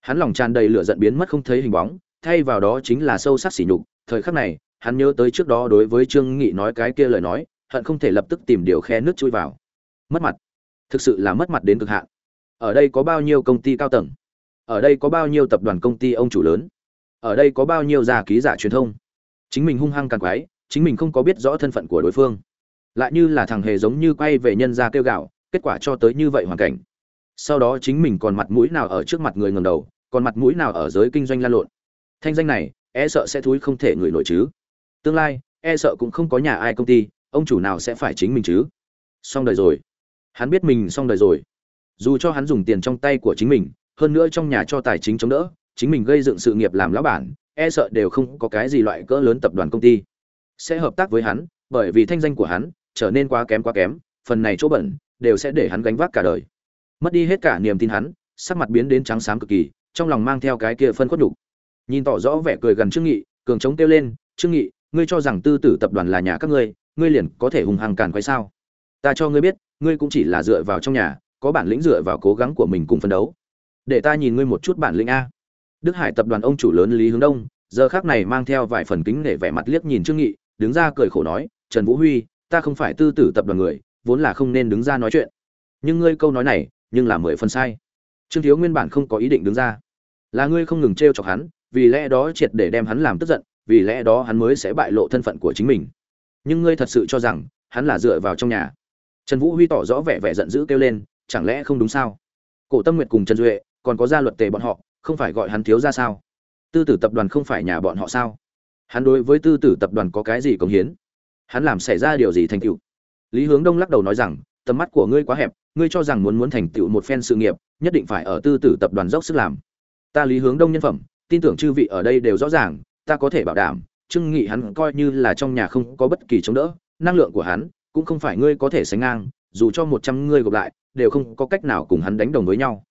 Hắn lòng tràn đầy lửa giận biến mất không thấy hình bóng, thay vào đó chính là sâu sắc sỉ nhục. Thời khắc này, hắn nhớ tới trước đó đối với trương nghị nói cái kia lời nói, hận không thể lập tức tìm điều khe nước chui vào. Mất mặt. Thực sự là mất mặt đến cực hạn. Ở đây có bao nhiêu công ty cao tầng? Ở đây có bao nhiêu tập đoàn công ty ông chủ lớn? Ở đây có bao nhiêu gia ký giả truyền thông? Chính mình hung hăng càng quái, chính mình không có biết rõ thân phận của đối phương. Lại như là thằng hề giống như quay về nhân gia kêu gạo, kết quả cho tới như vậy hoàn cảnh. Sau đó chính mình còn mặt mũi nào ở trước mặt người ngầm đầu, còn mặt mũi nào ở giới kinh doanh lan lộn. Thanh danh này e sợ sẽ thúi không thể người nổi chứ. Tương lai e sợ cũng không có nhà ai công ty, ông chủ nào sẽ phải chính mình chứ? Xong đời rồi. Hắn biết mình xong đời rồi. Dù cho hắn dùng tiền trong tay của chính mình hơn nữa trong nhà cho tài chính chống đỡ, chính mình gây dựng sự nghiệp làm lão bản e sợ đều không có cái gì loại cỡ lớn tập đoàn công ty. Sẽ hợp tác với hắn, bởi vì thanh danh của hắn trở nên quá kém quá kém, phần này chỗ bẩn đều sẽ để hắn gánh vác cả đời. Mất đi hết cả niềm tin hắn, sắc mặt biến đến trắng xám cực kỳ, trong lòng mang theo cái kia phân khuất đủ. nhìn tỏ rõ vẻ cười gần trương nghị, cường chống kêu lên, trương nghị, ngươi cho rằng tư tử tập đoàn là nhà các ngươi ngươi liền có thể hùng hăng càn quay sao? Ta cho ngươi biết, ngươi cũng chỉ là dựa vào trong nhà, có bản lĩnh dựa vào cố gắng của mình cùng phấn đấu để ta nhìn ngươi một chút bản lĩnh a. Đức hải tập đoàn ông chủ lớn lý hướng đông, giờ khác này mang theo vài phần kính để vẻ mặt liếc nhìn trương nghị, đứng ra cười khổ nói, trần vũ huy, ta không phải tư tử tập đoàn người, vốn là không nên đứng ra nói chuyện. Nhưng ngươi câu nói này, nhưng là mười phần sai. Trương thiếu nguyên bản không có ý định đứng ra. Là ngươi không ngừng trêu chọc hắn, vì lẽ đó triệt để đem hắn làm tức giận, vì lẽ đó hắn mới sẽ bại lộ thân phận của chính mình. Nhưng ngươi thật sự cho rằng, hắn là dựa vào trong nhà. Trần vũ huy tỏ rõ vẻ vẻ giận dữ kêu lên, chẳng lẽ không đúng sao? Cổ tâm nguyệt cùng trần duệ còn có gia luật tề bọn họ, không phải gọi hắn thiếu ra sao? Tư tử tập đoàn không phải nhà bọn họ sao? Hắn đối với tư tử tập đoàn có cái gì cống hiến? Hắn làm xảy ra điều gì thành tựu? Lý hướng đông lắc đầu nói rằng, tầm mắt của ngươi quá hẹp, ngươi cho rằng muốn muốn thành tựu một phen sự nghiệp, nhất định phải ở tư tử tập đoàn dốc sức làm. Ta lý hướng đông nhân phẩm, tin tưởng chư vị ở đây đều rõ ràng, ta có thể bảo đảm trưng nghị hắn coi như là trong nhà không có bất kỳ chống đỡ, năng lượng của hắn cũng không phải ngươi có thể sánh ngang, dù cho một trăm ngươi gộp lại, đều không có cách nào cùng hắn đánh đồng với nhau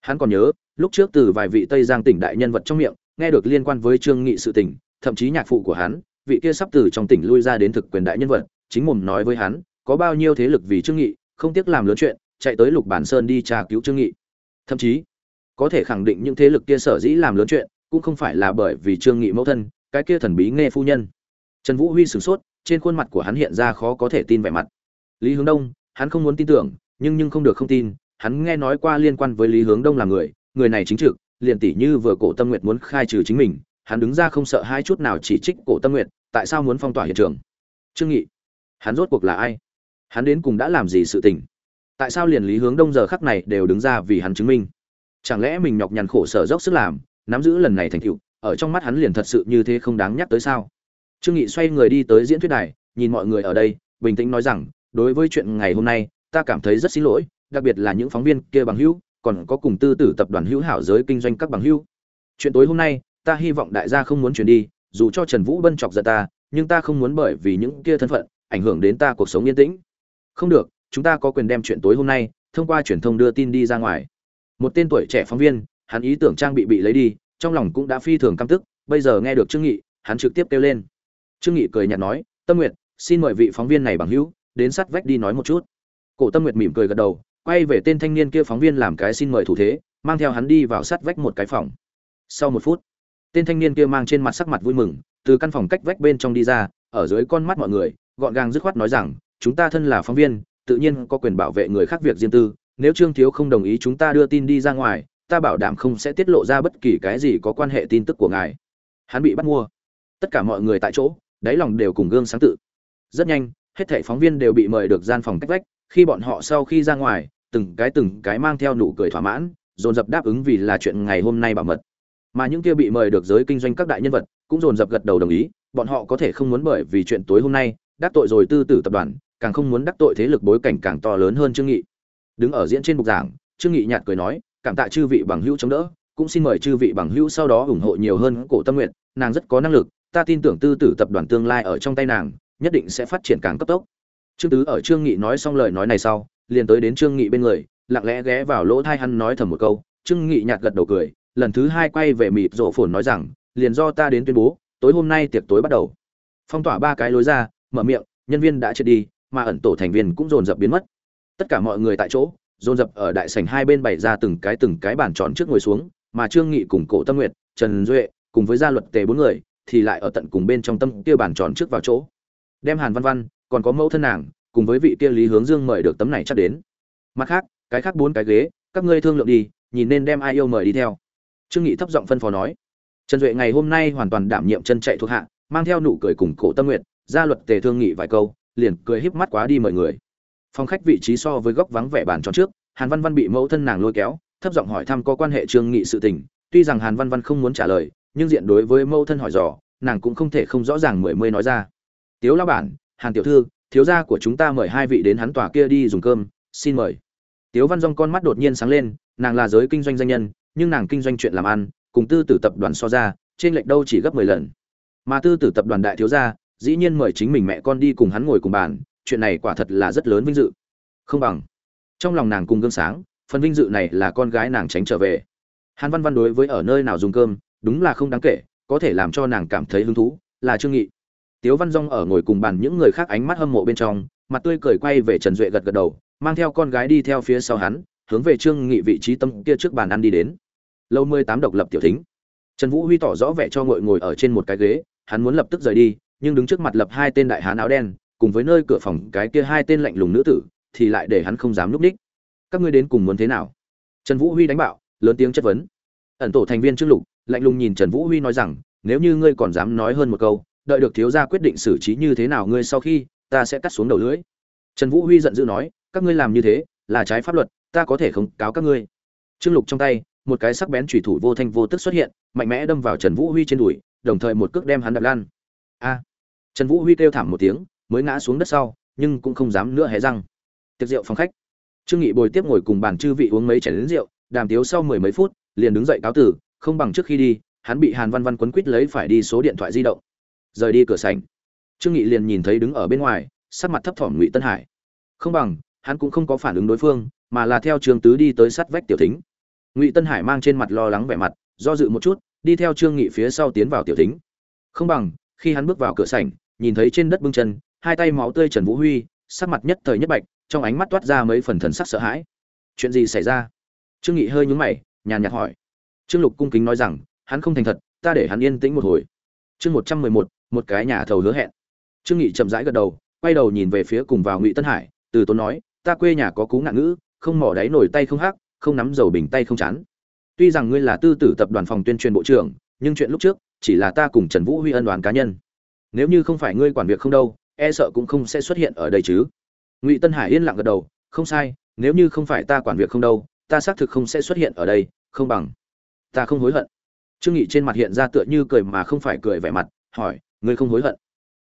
hắn còn nhớ, lúc trước từ vài vị tây giang tỉnh đại nhân vật trong miệng, nghe được liên quan với trương nghị sự tỉnh thậm chí nhạc phụ của hắn, vị kia sắp từ trong tỉnh lui ra đến thực quyền đại nhân vật, chính mồm nói với hắn, có bao nhiêu thế lực vì trương nghị, không tiếc làm lớn chuyện, chạy tới lục bản sơn đi tra cứu trương nghị. Thậm chí, có thể khẳng định những thế lực kia sở dĩ làm lớn chuyện, cũng không phải là bởi vì trương nghị mẫu thân, cái kia thần bí nghe phu nhân. Trần vũ huy sửng sốt, trên khuôn mặt của hắn hiện ra khó có thể tin vẻ mặt. Lý hướng đông, hắn không muốn tin tưởng, nhưng nhưng không được không tin hắn nghe nói qua liên quan với lý hướng đông là người người này chính trực, liền tỷ như vừa cổ tâm nguyệt muốn khai trừ chính mình, hắn đứng ra không sợ hai chút nào chỉ trích cổ tâm nguyệt, tại sao muốn phong tỏa hiện trường? Trương nghị, hắn rốt cuộc là ai? Hắn đến cùng đã làm gì sự tình? Tại sao liền lý hướng đông giờ khắc này đều đứng ra vì hắn chứng minh? Chẳng lẽ mình nhọc nhằn khổ sở dốc sức làm, nắm giữ lần này thành tựu, ở trong mắt hắn liền thật sự như thế không đáng nhắc tới sao? Trương nghị xoay người đi tới diễn thuyết đài, nhìn mọi người ở đây, bình tĩnh nói rằng, đối với chuyện ngày hôm nay, ta cảm thấy rất xin lỗi đặc biệt là những phóng viên kia bằng hữu, còn có cùng tư tử tập đoàn hữu hảo giới kinh doanh các bằng hữu. Chuyện tối hôm nay, ta hy vọng đại gia không muốn chuyển đi, dù cho trần vũ bân chọc giận ta, nhưng ta không muốn bởi vì những kia thân phận, ảnh hưởng đến ta cuộc sống yên tĩnh. Không được, chúng ta có quyền đem chuyện tối hôm nay, thông qua truyền thông đưa tin đi ra ngoài. Một tên tuổi trẻ phóng viên, hắn ý tưởng trang bị bị lấy đi, trong lòng cũng đã phi thường căm tức, bây giờ nghe được trương nghị, hắn trực tiếp kêu lên. Trương nghị cười nhạt nói, tâm nguyệt, xin mời vị phóng viên này bằng hữu, đến sát vách đi nói một chút. Cổ tâm nguyệt mỉm cười gật đầu quay về tên thanh niên kia phóng viên làm cái xin mời thủ thế, mang theo hắn đi vào sát vách một cái phòng. Sau một phút, tên thanh niên kia mang trên mặt sắc mặt vui mừng, từ căn phòng cách vách bên trong đi ra, ở dưới con mắt mọi người, gọn gàng dứt khoát nói rằng, chúng ta thân là phóng viên, tự nhiên có quyền bảo vệ người khác việc riêng tư, nếu trương thiếu không đồng ý chúng ta đưa tin đi ra ngoài, ta bảo đảm không sẽ tiết lộ ra bất kỳ cái gì có quan hệ tin tức của ngài. Hắn bị bắt mua. Tất cả mọi người tại chỗ, đáy lòng đều cùng gương sáng tự. Rất nhanh, hết thảy phóng viên đều bị mời được gian phòng cách vách khi bọn họ sau khi ra ngoài, từng cái từng cái mang theo nụ cười thỏa mãn, dồn dập đáp ứng vì là chuyện ngày hôm nay bảo mật. Mà những kia bị mời được giới kinh doanh các đại nhân vật, cũng dồn dập gật đầu đồng ý, bọn họ có thể không muốn bởi vì chuyện tối hôm nay, đắc tội rồi tư tử tập đoàn, càng không muốn đắc tội thế lực bối cảnh càng to lớn hơn trương nghị. Đứng ở diễn trên bục giảng, trương nghị nhạt cười nói, cảm tạ chư vị bằng hữu chống đỡ, cũng xin mời chư vị bằng hữu sau đó ủng hộ nhiều hơn cổ tâm nguyện, nàng rất có năng lực, ta tin tưởng tư tử tập đoàn tương lai ở trong tay nàng, nhất định sẽ phát triển càng cấp tốc trương tứ ở trương nghị nói xong lời nói này sau, liền tới đến trương nghị bên người, lặng lẽ ghé vào lỗ thai hắn nói thầm một câu. Trương nghị nhạt gật đầu cười, lần thứ hai quay về mịt rộ phồn nói rằng, liền do ta đến tuyên bố, tối hôm nay tiệc tối bắt đầu. Phong tỏa ba cái lối ra, mở miệng, nhân viên đã chết đi, mà ẩn tổ thành viên cũng dồn dập biến mất. Tất cả mọi người tại chỗ, dồn dập ở đại sảnh hai bên bày ra từng cái từng cái bàn tròn trước ngồi xuống, mà trương nghị cùng cổ tâm nguyệt, trần duệ, cùng với gia luật tề bốn người, thì lại ở tận cùng bên trong tâm kia bàn tròn trước vào chỗ. Đem hàn văn văn còn có mẫu thân nàng, cùng với vị kia lý hướng dương mời được tấm này chắc đến. Mặt khác, cái khác bốn cái ghế, các ngươi thương lượng đi, nhìn nên đem ai yêu mời đi theo. Trương nghị thấp giọng phân phó nói. Trần duệ ngày hôm nay hoàn toàn đảm nhiệm chân chạy thuộc hạ, mang theo nụ cười cùng cổ tâm nguyện, ra luật tề thương nghị vài câu, liền cười híp mắt quá đi mời người. Phòng khách vị trí so với góc vắng vẻ bàn tròn trước, hàn văn văn bị mẫu thân nàng lôi kéo, thấp giọng hỏi thăm có quan hệ trương nghị sự tình. Tuy rằng hàn văn văn không muốn trả lời, nhưng diện đối với mẫu thân hỏi dò, nàng cũng không thể không rõ ràng mười mươi nói ra. Tiếu lao bản hàn tiểu thư, thiếu gia của chúng ta mời hai vị đến hắn tòa kia đi dùng cơm, xin mời. Tiếu văn dong con mắt đột nhiên sáng lên, nàng là giới kinh doanh danh nhân, nhưng nàng kinh doanh chuyện làm ăn, cùng tư tử tập đoàn so ra, trên lệch đâu chỉ gấp mười lần. Mà tư tử tập đoàn đại thiếu gia, dĩ nhiên mời chính mình mẹ con đi cùng hắn ngồi cùng bàn, chuyện này quả thật là rất lớn vinh dự. Không bằng. Trong lòng nàng cùng gương sáng, phần vinh dự này là con gái nàng tránh trở về. Hàn văn văn đối với ở nơi nào dùng cơm, đúng là không đáng kể, có thể làm cho nàng cảm thấy hứng thú, là trương nghị tiếu văn dong ở ngồi cùng bàn những người khác ánh mắt hâm mộ bên trong, mặt tươi cười quay về trần duệ gật gật đầu, mang theo con gái đi theo phía sau hắn, hướng về trương nghị vị trí tâm kia trước bàn ăn đi đến. Lâu mười tám độc lập tiểu thính. Trần vũ huy tỏ rõ vẻ cho ngồi ngồi ở trên một cái ghế, hắn muốn lập tức rời đi, nhưng đứng trước mặt lập hai tên đại hán áo đen, cùng với nơi cửa phòng cái kia hai tên lạnh lùng nữ tử, thì lại để hắn không dám núp đích các ngươi đến cùng muốn thế nào? Trần vũ huy đánh bạo, lớn tiếng chất vấn. Ẩn tổ thành viên trương lục, lạnh lùng nhìn trần vũ huy nói rằng, nếu như ngươi còn dám nói hơn một câu đợi được thiếu gia quyết định xử trí như thế nào ngươi sau khi, ta sẽ cắt xuống đầu lưỡi. Trần vũ huy giận dữ nói, các ngươi làm như thế, là trái pháp luật, ta có thể không cáo các ngươi. Trương lục trong tay, một cái sắc bén chủy thủ vô thanh vô tức xuất hiện, mạnh mẽ đâm vào trần vũ huy trên đùi, đồng thời một cước đem hắn đập lan a! Trần vũ huy kêu thảm một tiếng, mới ngã xuống đất sau, nhưng cũng không dám nữa hé răng. Tiệc rượu phòng khách. Trương nghị bồi tiếp ngồi cùng bàn chư vị uống mấy chén rượu, đàm tiếu sau mười mấy phút, liền đứng dậy cáo tử, không bằng trước khi đi, hắn bị hàn văn văn quấn quýt lấy phải đi số điện thoại di động rời đi cửa sảnh. Trương nghị liền nhìn thấy đứng ở bên ngoài, sắc mặt thấp thỏm ngụy tân hải. Không bằng, hắn cũng không có phản ứng đối phương, mà là theo trương tứ đi tới sát vách tiểu thính. Ngụy tân hải mang trên mặt lo lắng vẻ mặt, do dự một chút, đi theo trương nghị phía sau tiến vào tiểu thính. Không bằng, khi hắn bước vào cửa sảnh, nhìn thấy trên đất bưng chân, hai tay máu tươi trần vũ huy, sắc mặt nhất thời nhất bạch, trong ánh mắt toát ra mấy phần thần sắc sợ hãi. Chuyện gì xảy ra? Trương nghị hơi nhướng mày, nhàn nhạt hỏi. Trương lục cung kính nói rằng, hắn không thành thật, ta để hắn yên tĩnh một hồi. Chương một trăm mười một một cái nhà thầu hứa hẹn. Trương nghị chậm rãi gật đầu, quay đầu nhìn về phía cùng vào ngụy tân hải, từ tốn nói, ta quê nhà có cú ngạn ngữ, không mỏ đáy nổi tay không hắc, không nắm dầu bình tay không chán. Tuy rằng ngươi là tư tử tập đoàn phòng tuyên truyền bộ trưởng, nhưng chuyện lúc trước, chỉ là ta cùng trần vũ huy ân đoàn cá nhân. Nếu như không phải ngươi quản việc không đâu e sợ cũng không sẽ xuất hiện ở đây chứ. Ngụy tân hải yên lặng gật đầu, không sai, nếu như không phải ta quản việc không đâu, ta xác thực không sẽ xuất hiện ở đây, không bằng. Ta không hối hận. Trương nghị trên mặt hiện ra tựa như cười mà không phải cười vẻ mặt, hỏi ngươi không hối hận.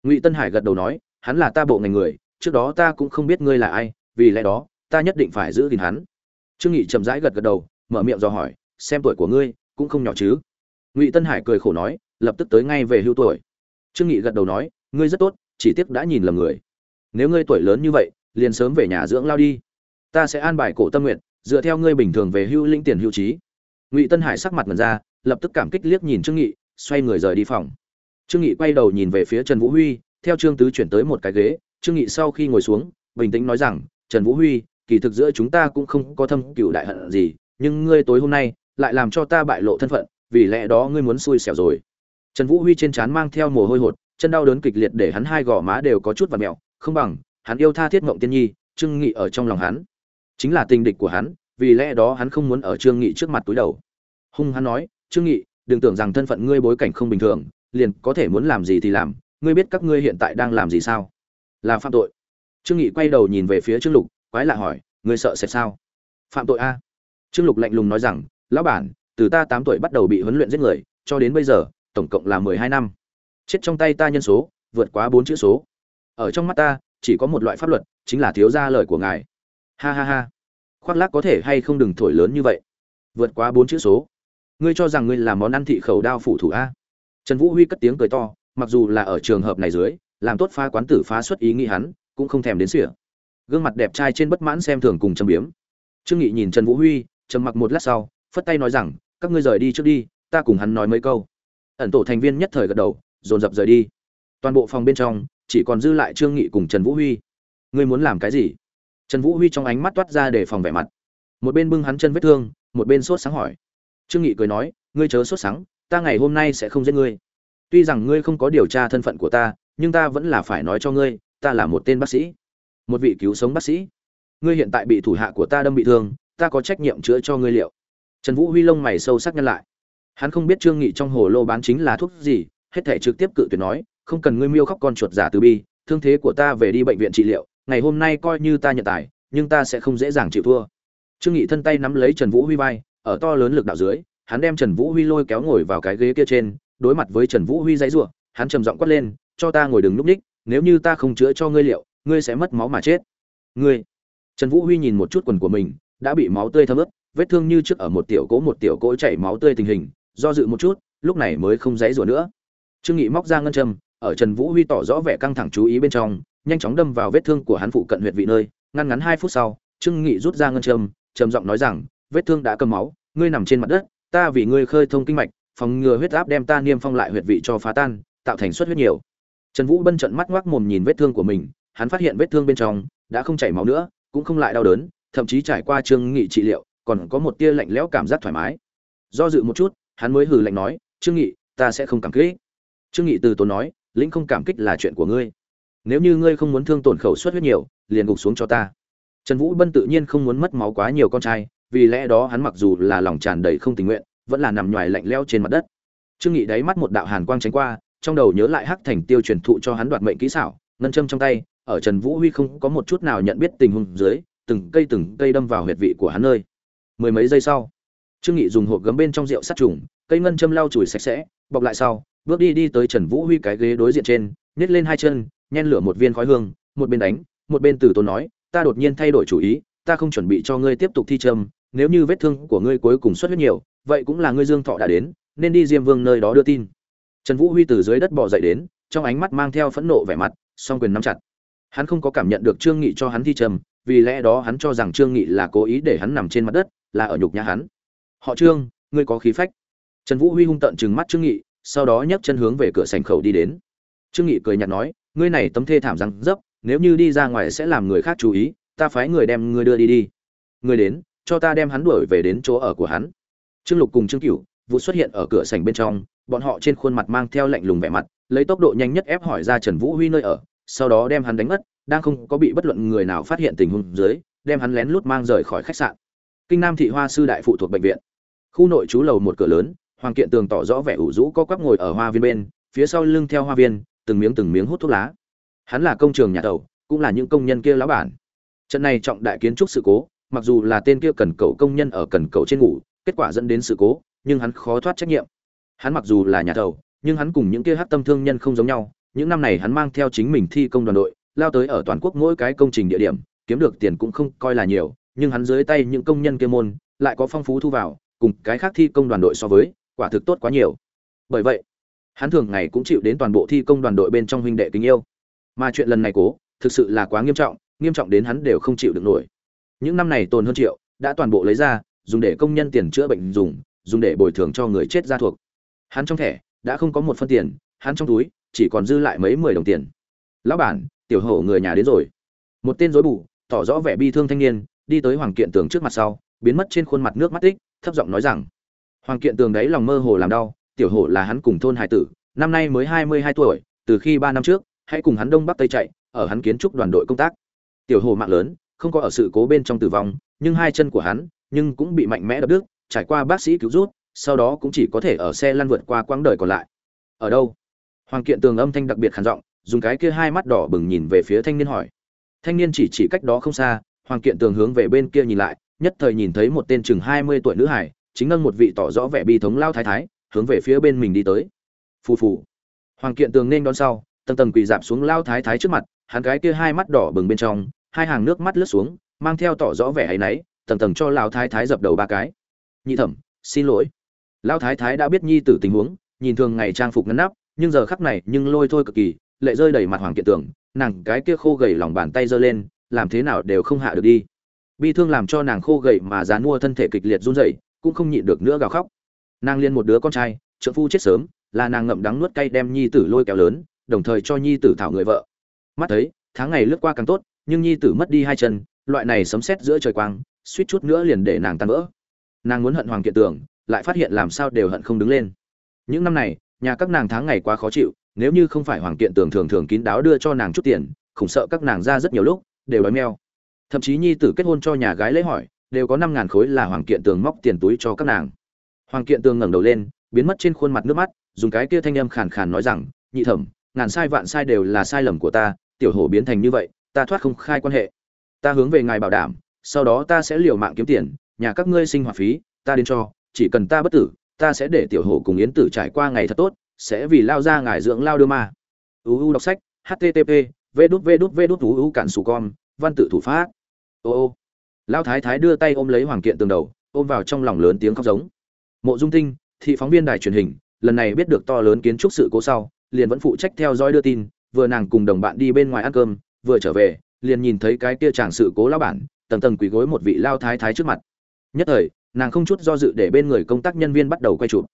Ngụy tân hải gật đầu nói, hắn là ta bộ ngành người, trước đó ta cũng không biết ngươi là ai, vì lẽ đó, ta nhất định phải giữ gìn hắn. Trương nghị chậm rãi gật gật đầu, mở miệng do hỏi, xem tuổi của ngươi, cũng không nhỏ chứ? Ngụy tân hải cười khổ nói, lập tức tới ngay về hưu tuổi. Trương nghị gật đầu nói, ngươi rất tốt, chỉ tiếc đã nhìn lầm người. Nếu ngươi tuổi lớn như vậy, liền sớm về nhà dưỡng lao đi. Ta sẽ an bài cổ tâm nguyện, dựa theo ngươi bình thường về hưu linh tiền hưu trí. Ngụy tân hải sắc mặt mật ra, lập tức cảm kích liếc nhìn trương nghị, xoay người rời đi phòng trương nghị quay đầu nhìn về phía trần vũ huy, theo trương tứ chuyển tới một cái ghế, trương nghị sau khi ngồi xuống, bình tĩnh nói rằng, trần vũ huy, kỳ thực giữa chúng ta cũng không có thâm cựu đại hận gì, nhưng ngươi tối hôm nay lại làm cho ta bại lộ thân phận, vì lẽ đó ngươi muốn xui xẻo rồi. Trần vũ huy trên trán mang theo mồ hôi hột, chân đau đớn kịch liệt để hắn hai gò má đều có chút và mẹo, không bằng, hắn yêu tha thiết mộng tiên nhi, trương nghị ở trong lòng hắn. Chính là tình địch của hắn, vì lẽ đó hắn không muốn ở trương nghị trước mặt túi đầu. Hung hắn nói, trương nghị, đừng tưởng rằng thân phận ngươi bối cảnh không bình thường liền có thể muốn làm gì thì làm, ngươi biết các ngươi hiện tại đang làm gì sao? Là phạm tội. Trương nghị quay đầu nhìn về phía trương lục, quái lạ hỏi, ngươi sợ sẽ sao? Phạm tội a? Trương lục lạnh lùng nói rằng, lão bản, từ ta tám tuổi bắt đầu bị huấn luyện giết người, cho đến bây giờ, tổng cộng là mười hai năm. Chết trong tay ta nhân số, vượt quá bốn chữ số. Ở trong mắt ta, chỉ có một loại pháp luật, chính là thiếu ra lời của ngài. Ha ha ha. Khoác lác có thể hay không đừng thổi lớn như vậy? Vượt quá bốn chữ số. Ngươi cho rằng ngươi là món ăn thị khẩu đao phủ thủ a? Trần vũ huy cất tiếng cười to, mặc dù là ở trường hợp này dưới, làm tốt phá quán tử phá xuất ý nghĩ hắn, cũng không thèm đến sỉa gương mặt đẹp trai trên bất mãn xem thường cùng châm biếm. Trương nghị nhìn trần vũ huy, trầm mặc một lát sau, phất tay nói rằng, các ngươi rời đi trước đi, ta cùng hắn nói mấy câu. Ẩn tổ thành viên nhất thời gật đầu, dồn dập rời đi. Toàn bộ phòng bên trong, chỉ còn dư lại trương nghị cùng trần vũ huy. Ngươi muốn làm cái gì? Trần vũ huy trong ánh mắt toát ra để phòng vẻ mặt. Một bên bưng hắn chân vết thương, một bên sốt sáng hỏi. Trương nghị cười nói, ngươi chớ sốt sáng ta ngày hôm nay sẽ không giết ngươi. Tuy rằng ngươi không có điều tra thân phận của ta, nhưng ta vẫn là phải nói cho ngươi, ta là một tên bác sĩ, một vị cứu sống bác sĩ. Ngươi hiện tại bị thủ hạ của ta đâm bị thương, ta có trách nhiệm chữa cho ngươi liệu? Trần vũ huy lông mày sâu sắc nhân lại. Hắn không biết trương nghị trong hồ lô bán chính là thuốc gì, hết thể trực tiếp cự tuyệt nói, không cần ngươi miêu khóc con chuột giả từ bi, thương thế của ta về đi bệnh viện trị liệu, ngày hôm nay coi như ta nhận tài, nhưng ta sẽ không dễ dàng chịu thua. Trương nghị thân tay nắm lấy trần vũ huy vai, ở to lớn lực đạo dưới hắn đem trần vũ huy lôi kéo ngồi vào cái ghế kia trên, đối mặt với trần vũ huy dãy rủa, hắn trầm giọng quát lên, cho ta ngồi đừng lúc ních, nếu như ta không chữa cho ngươi liệu, ngươi sẽ mất máu mà chết. Ngươi? Trần vũ huy nhìn một chút quần của mình, đã bị máu tươi thấm ướt, vết thương như trước ở một tiểu cỗ một tiểu cỗ chảy máu tươi tình hình, do dự một chút, lúc này mới không dãy rủa nữa. Trương nghị móc ra ngân châm, ở trần vũ huy tỏ rõ vẻ căng thẳng chú ý bên trong, nhanh chóng đâm vào vết thương của hắn phụ cận huyệt vị nơi, ngăn ngắn hai phút sau, trương nghị rút ra ngân châm, trầm giọng nói rằng, vết thương đã cầm máu, ngươi nằm trên mặt đất ta vì ngươi khơi thông kinh mạch, phòng ngừa huyết áp đem ta niêm phong lại huyệt vị cho phá tan, tạo thành suất huyết nhiều. Trần vũ bân trận mắt ngoác mồm nhìn vết thương của mình, hắn phát hiện vết thương bên trong đã không chảy máu nữa, cũng không lại đau đớn, thậm chí trải qua trương nghị trị liệu, còn có một tia lạnh lẽo cảm giác thoải mái. Do dự một chút, hắn mới hừ lạnh nói, trương nghị, ta sẽ không cảm kích. Trương nghị từ tốn nói, lĩnh không cảm kích là chuyện của ngươi. Nếu như ngươi không muốn thương tổn khẩu suất huyết nhiều, liền gục xuống cho ta. Trần vũ bân tự nhiên không muốn mất máu quá nhiều con trai vì lẽ đó hắn mặc dù là lòng tràn đầy không tình nguyện, vẫn là nằm nhòi lạnh lẽo trên mặt đất. Trương nghị đáy mắt một đạo hàn quang tránh qua, trong đầu nhớ lại hắc thành tiêu truyền thụ cho hắn đoạt mệnh kỹ xảo, ngân châm trong tay, ở trần vũ huy không có một chút nào nhận biết tình huống dưới, từng cây từng cây đâm vào huyệt vị của hắn nơi. Mười mấy giây sau, trương nghị dùng hộp gấm bên trong rượu sát trùng, cây ngân châm lau chùi sạch sẽ, bọc lại sau, bước đi đi tới trần vũ huy cái ghế đối diện trên nhét lên hai chân, nhen lửa một viên khói hương, một bên đánh, một bên từ tốn nói, ta đột nhiên thay đổi chủ ý, ta không chuẩn bị cho ngươi tiếp tục thi trâm nếu như vết thương của ngươi cuối cùng xuất huyết nhiều, vậy cũng là ngươi dương thọ đã đến, nên đi diêm vương nơi đó đưa tin. Trần vũ huy từ dưới đất bò dậy đến, trong ánh mắt mang theo phẫn nộ vẻ mặt, song quyền nắm chặt. Hắn không có cảm nhận được trương nghị cho hắn thi trầm, vì lẽ đó hắn cho rằng trương nghị là cố ý để hắn nằm trên mặt đất, là ở nhục nhã hắn. Họ trương, ngươi có khí phách. Trần vũ huy hung tận trừng mắt trương nghị, sau đó nhấc chân hướng về cửa sành khẩu đi đến. Trương nghị cười nhạt nói, ngươi này tấm thê thảm răng dấp, nếu như đi ra ngoài sẽ làm người khác chú ý, ta phái người đem ngươi đưa đi đi. Ngươi đến cho ta đem hắn đuổi về đến chỗ ở của hắn. Trương lục cùng trương cửu, vụ xuất hiện ở cửa sảnh bên trong, bọn họ trên khuôn mặt mang theo lạnh lùng vẻ mặt, lấy tốc độ nhanh nhất ép hỏi ra trần vũ huy nơi ở, sau đó đem hắn đánh mất, đang không có bị bất luận người nào phát hiện tình huống dưới, đem hắn lén lút mang rời khỏi khách sạn. Kinh nam thị hoa sư đại phụ thuộc bệnh viện. Khu nội trú lầu một cửa lớn, hoàng kiện tường tỏ rõ vẻ ủ rũ có quắp ngồi ở hoa viên bên, phía sau lưng theo hoa viên, từng miếng từng miếng hút thuốc lá. Hắn là công trường nhà tàu cũng là những công nhân kia lão bản. Trận này trọng đại kiến trúc sự cố mặc dù là tên kia cần cầu công nhân ở cần cầu trên ngủ, kết quả dẫn đến sự cố, nhưng hắn khó thoát trách nhiệm. Hắn mặc dù là nhà thầu, nhưng hắn cùng những kia hát tâm thương nhân không giống nhau. Những năm này hắn mang theo chính mình thi công đoàn đội, lao tới ở toàn quốc mỗi cái công trình địa điểm, kiếm được tiền cũng không coi là nhiều, nhưng hắn dưới tay những công nhân kia môn, lại có phong phú thu vào, cùng cái khác thi công đoàn đội so với, quả thực tốt quá nhiều. Bởi vậy, hắn thường ngày cũng chịu đến toàn bộ thi công đoàn đội bên trong huynh đệ kính yêu. Mà chuyện lần này cố, thực sự là quá nghiêm trọng nghiêm trọng đến hắn đều không chịu được nổi những năm này tồn hơn triệu, đã toàn bộ lấy ra, dùng để công nhân tiền chữa bệnh dùng dùng để bồi thường cho người chết gia thuộc. Hắn trong thẻ, đã không có một phân tiền, hắn trong túi, chỉ còn dư lại mấy mười đồng tiền. Lão bản, tiểu hổ người nhà đến rồi. Một tên rối bù, tỏ rõ vẻ bi thương thanh niên, đi tới hoàng kiện tường trước mặt sau, biến mất trên khuôn mặt nước mắt tích, thấp giọng nói rằng, hoàng kiện tường đấy lòng mơ hồ làm đau, tiểu hổ là hắn cùng thôn hải tử, năm nay mới hai mươi hai tuổi, từ khi ba năm trước, hãy cùng hắn đông bắc tây chạy, ở hắn kiến trúc đoàn đội công tác. Tiểu hổ mạng lớn không có ở sự cố bên trong tử vong, nhưng hai chân của hắn nhưng cũng bị mạnh mẽ đập đứt, trải qua bác sĩ cứu rút sau đó cũng chỉ có thể ở xe lăn vượt qua quãng đời còn lại. Ở đâu? Hoàng kiện tường âm thanh đặc biệt khàn giọng, dùng cái kia hai mắt đỏ bừng nhìn về phía thanh niên hỏi. Thanh niên chỉ chỉ cách đó không xa, hoàng kiện tường hướng về bên kia nhìn lại, nhất thời nhìn thấy một tên chừng hai mươi tuổi nữ hải, chính ngân một vị tỏ rõ vẻ bi thống lao thái thái, hướng về phía bên mình đi tới. Phù phù. Hoàng kiện tường nên đón sau, tầng tầng quỳ dạp xuống lao thái thái trước mặt, hắn cái kia hai mắt đỏ bừng bên trong hai hàng nước mắt lướt xuống, mang theo tỏ rõ vẻ hay náy, tầng tầng cho lão thái thái dập đầu ba cái. Nhị thẩm, xin lỗi. Lão thái thái đã biết nhi tử tình huống, nhìn thường ngày trang phục ngăn nắp, nhưng giờ khắc này nhưng lôi thôi cực kỳ, lệ rơi đầy mặt hoàng kiện tưởng nàng cái kia khô gầy lòng bàn tay giơ lên, làm thế nào đều không hạ được đi. Bi thương làm cho nàng khô gầy mà dán mua thân thể kịch liệt run rẩy, cũng không nhịn được nữa gào khóc. Nàng liên một đứa con trai trợ phu chết sớm, là nàng ngậm đắng nuốt cay đem nhi tử lôi kéo lớn, đồng thời cho nhi tử thảo người vợ. Mắt thấy, tháng ngày lướt qua càng tốt nhưng nhi tử mất đi hai chân, loại này sấm sét giữa trời quang, suýt chút nữa liền để nàng tan vỡ. Nàng muốn hận hoàng kiện tưởng lại phát hiện làm sao đều hận không đứng lên. Những năm này, nhà các nàng tháng ngày quá khó chịu, nếu như không phải hoàng kiện tưởng thường thường kín đáo đưa cho nàng chút tiền, khủng sợ các nàng ra rất nhiều lúc, đều đói meo. Thậm chí nhi tử kết hôn cho nhà gái lễ hỏi, đều có năm ngàn khối là hoàng kiện tường móc tiền túi cho các nàng. Hoàng kiện tường ngẩng đầu lên, biến mất trên khuôn mặt nước mắt, dùng cái kia thanh âm khàn khàn nói rằng, nhị thẩm, ngàn sai vạn sai đều là sai lầm của ta, tiểu hổ biến thành như vậy ta thoát không khai quan hệ. Ta hướng về ngài bảo đảm, sau đó ta sẽ liều mạng kiếm tiền, nhà các ngươi sinh hoạt phí, ta đến cho, chỉ cần ta bất tử, ta sẽ để tiểu hổ cùng yến tử trải qua ngày thật tốt, sẽ vì lao ra ngài dưỡng lao đưa ma. Uu đọc sách http v đút v đút v đút uu cản sù con, văn tự thủ pháp. Ô ô. Lao thái thái đưa tay ôm lấy hoàng kiện tường đầu, ôm vào trong lòng lớn tiếng khóc giống. Mộ dung tinh, thị phóng viên đài truyền hình, lần này biết được to lớn kiến trúc sự cố sau, liền vẫn phụ trách theo dõi đưa tin, vừa nàng cùng đồng bạn đi bên ngoài ăn cơm vừa trở về, liền nhìn thấy cái kia chàng sự cố lao bản, tầng tầng quỳ gối một vị lao thái thái trước mặt. Nhất thời, nàng không chút do dự để bên người công tác nhân viên bắt đầu quay chụp.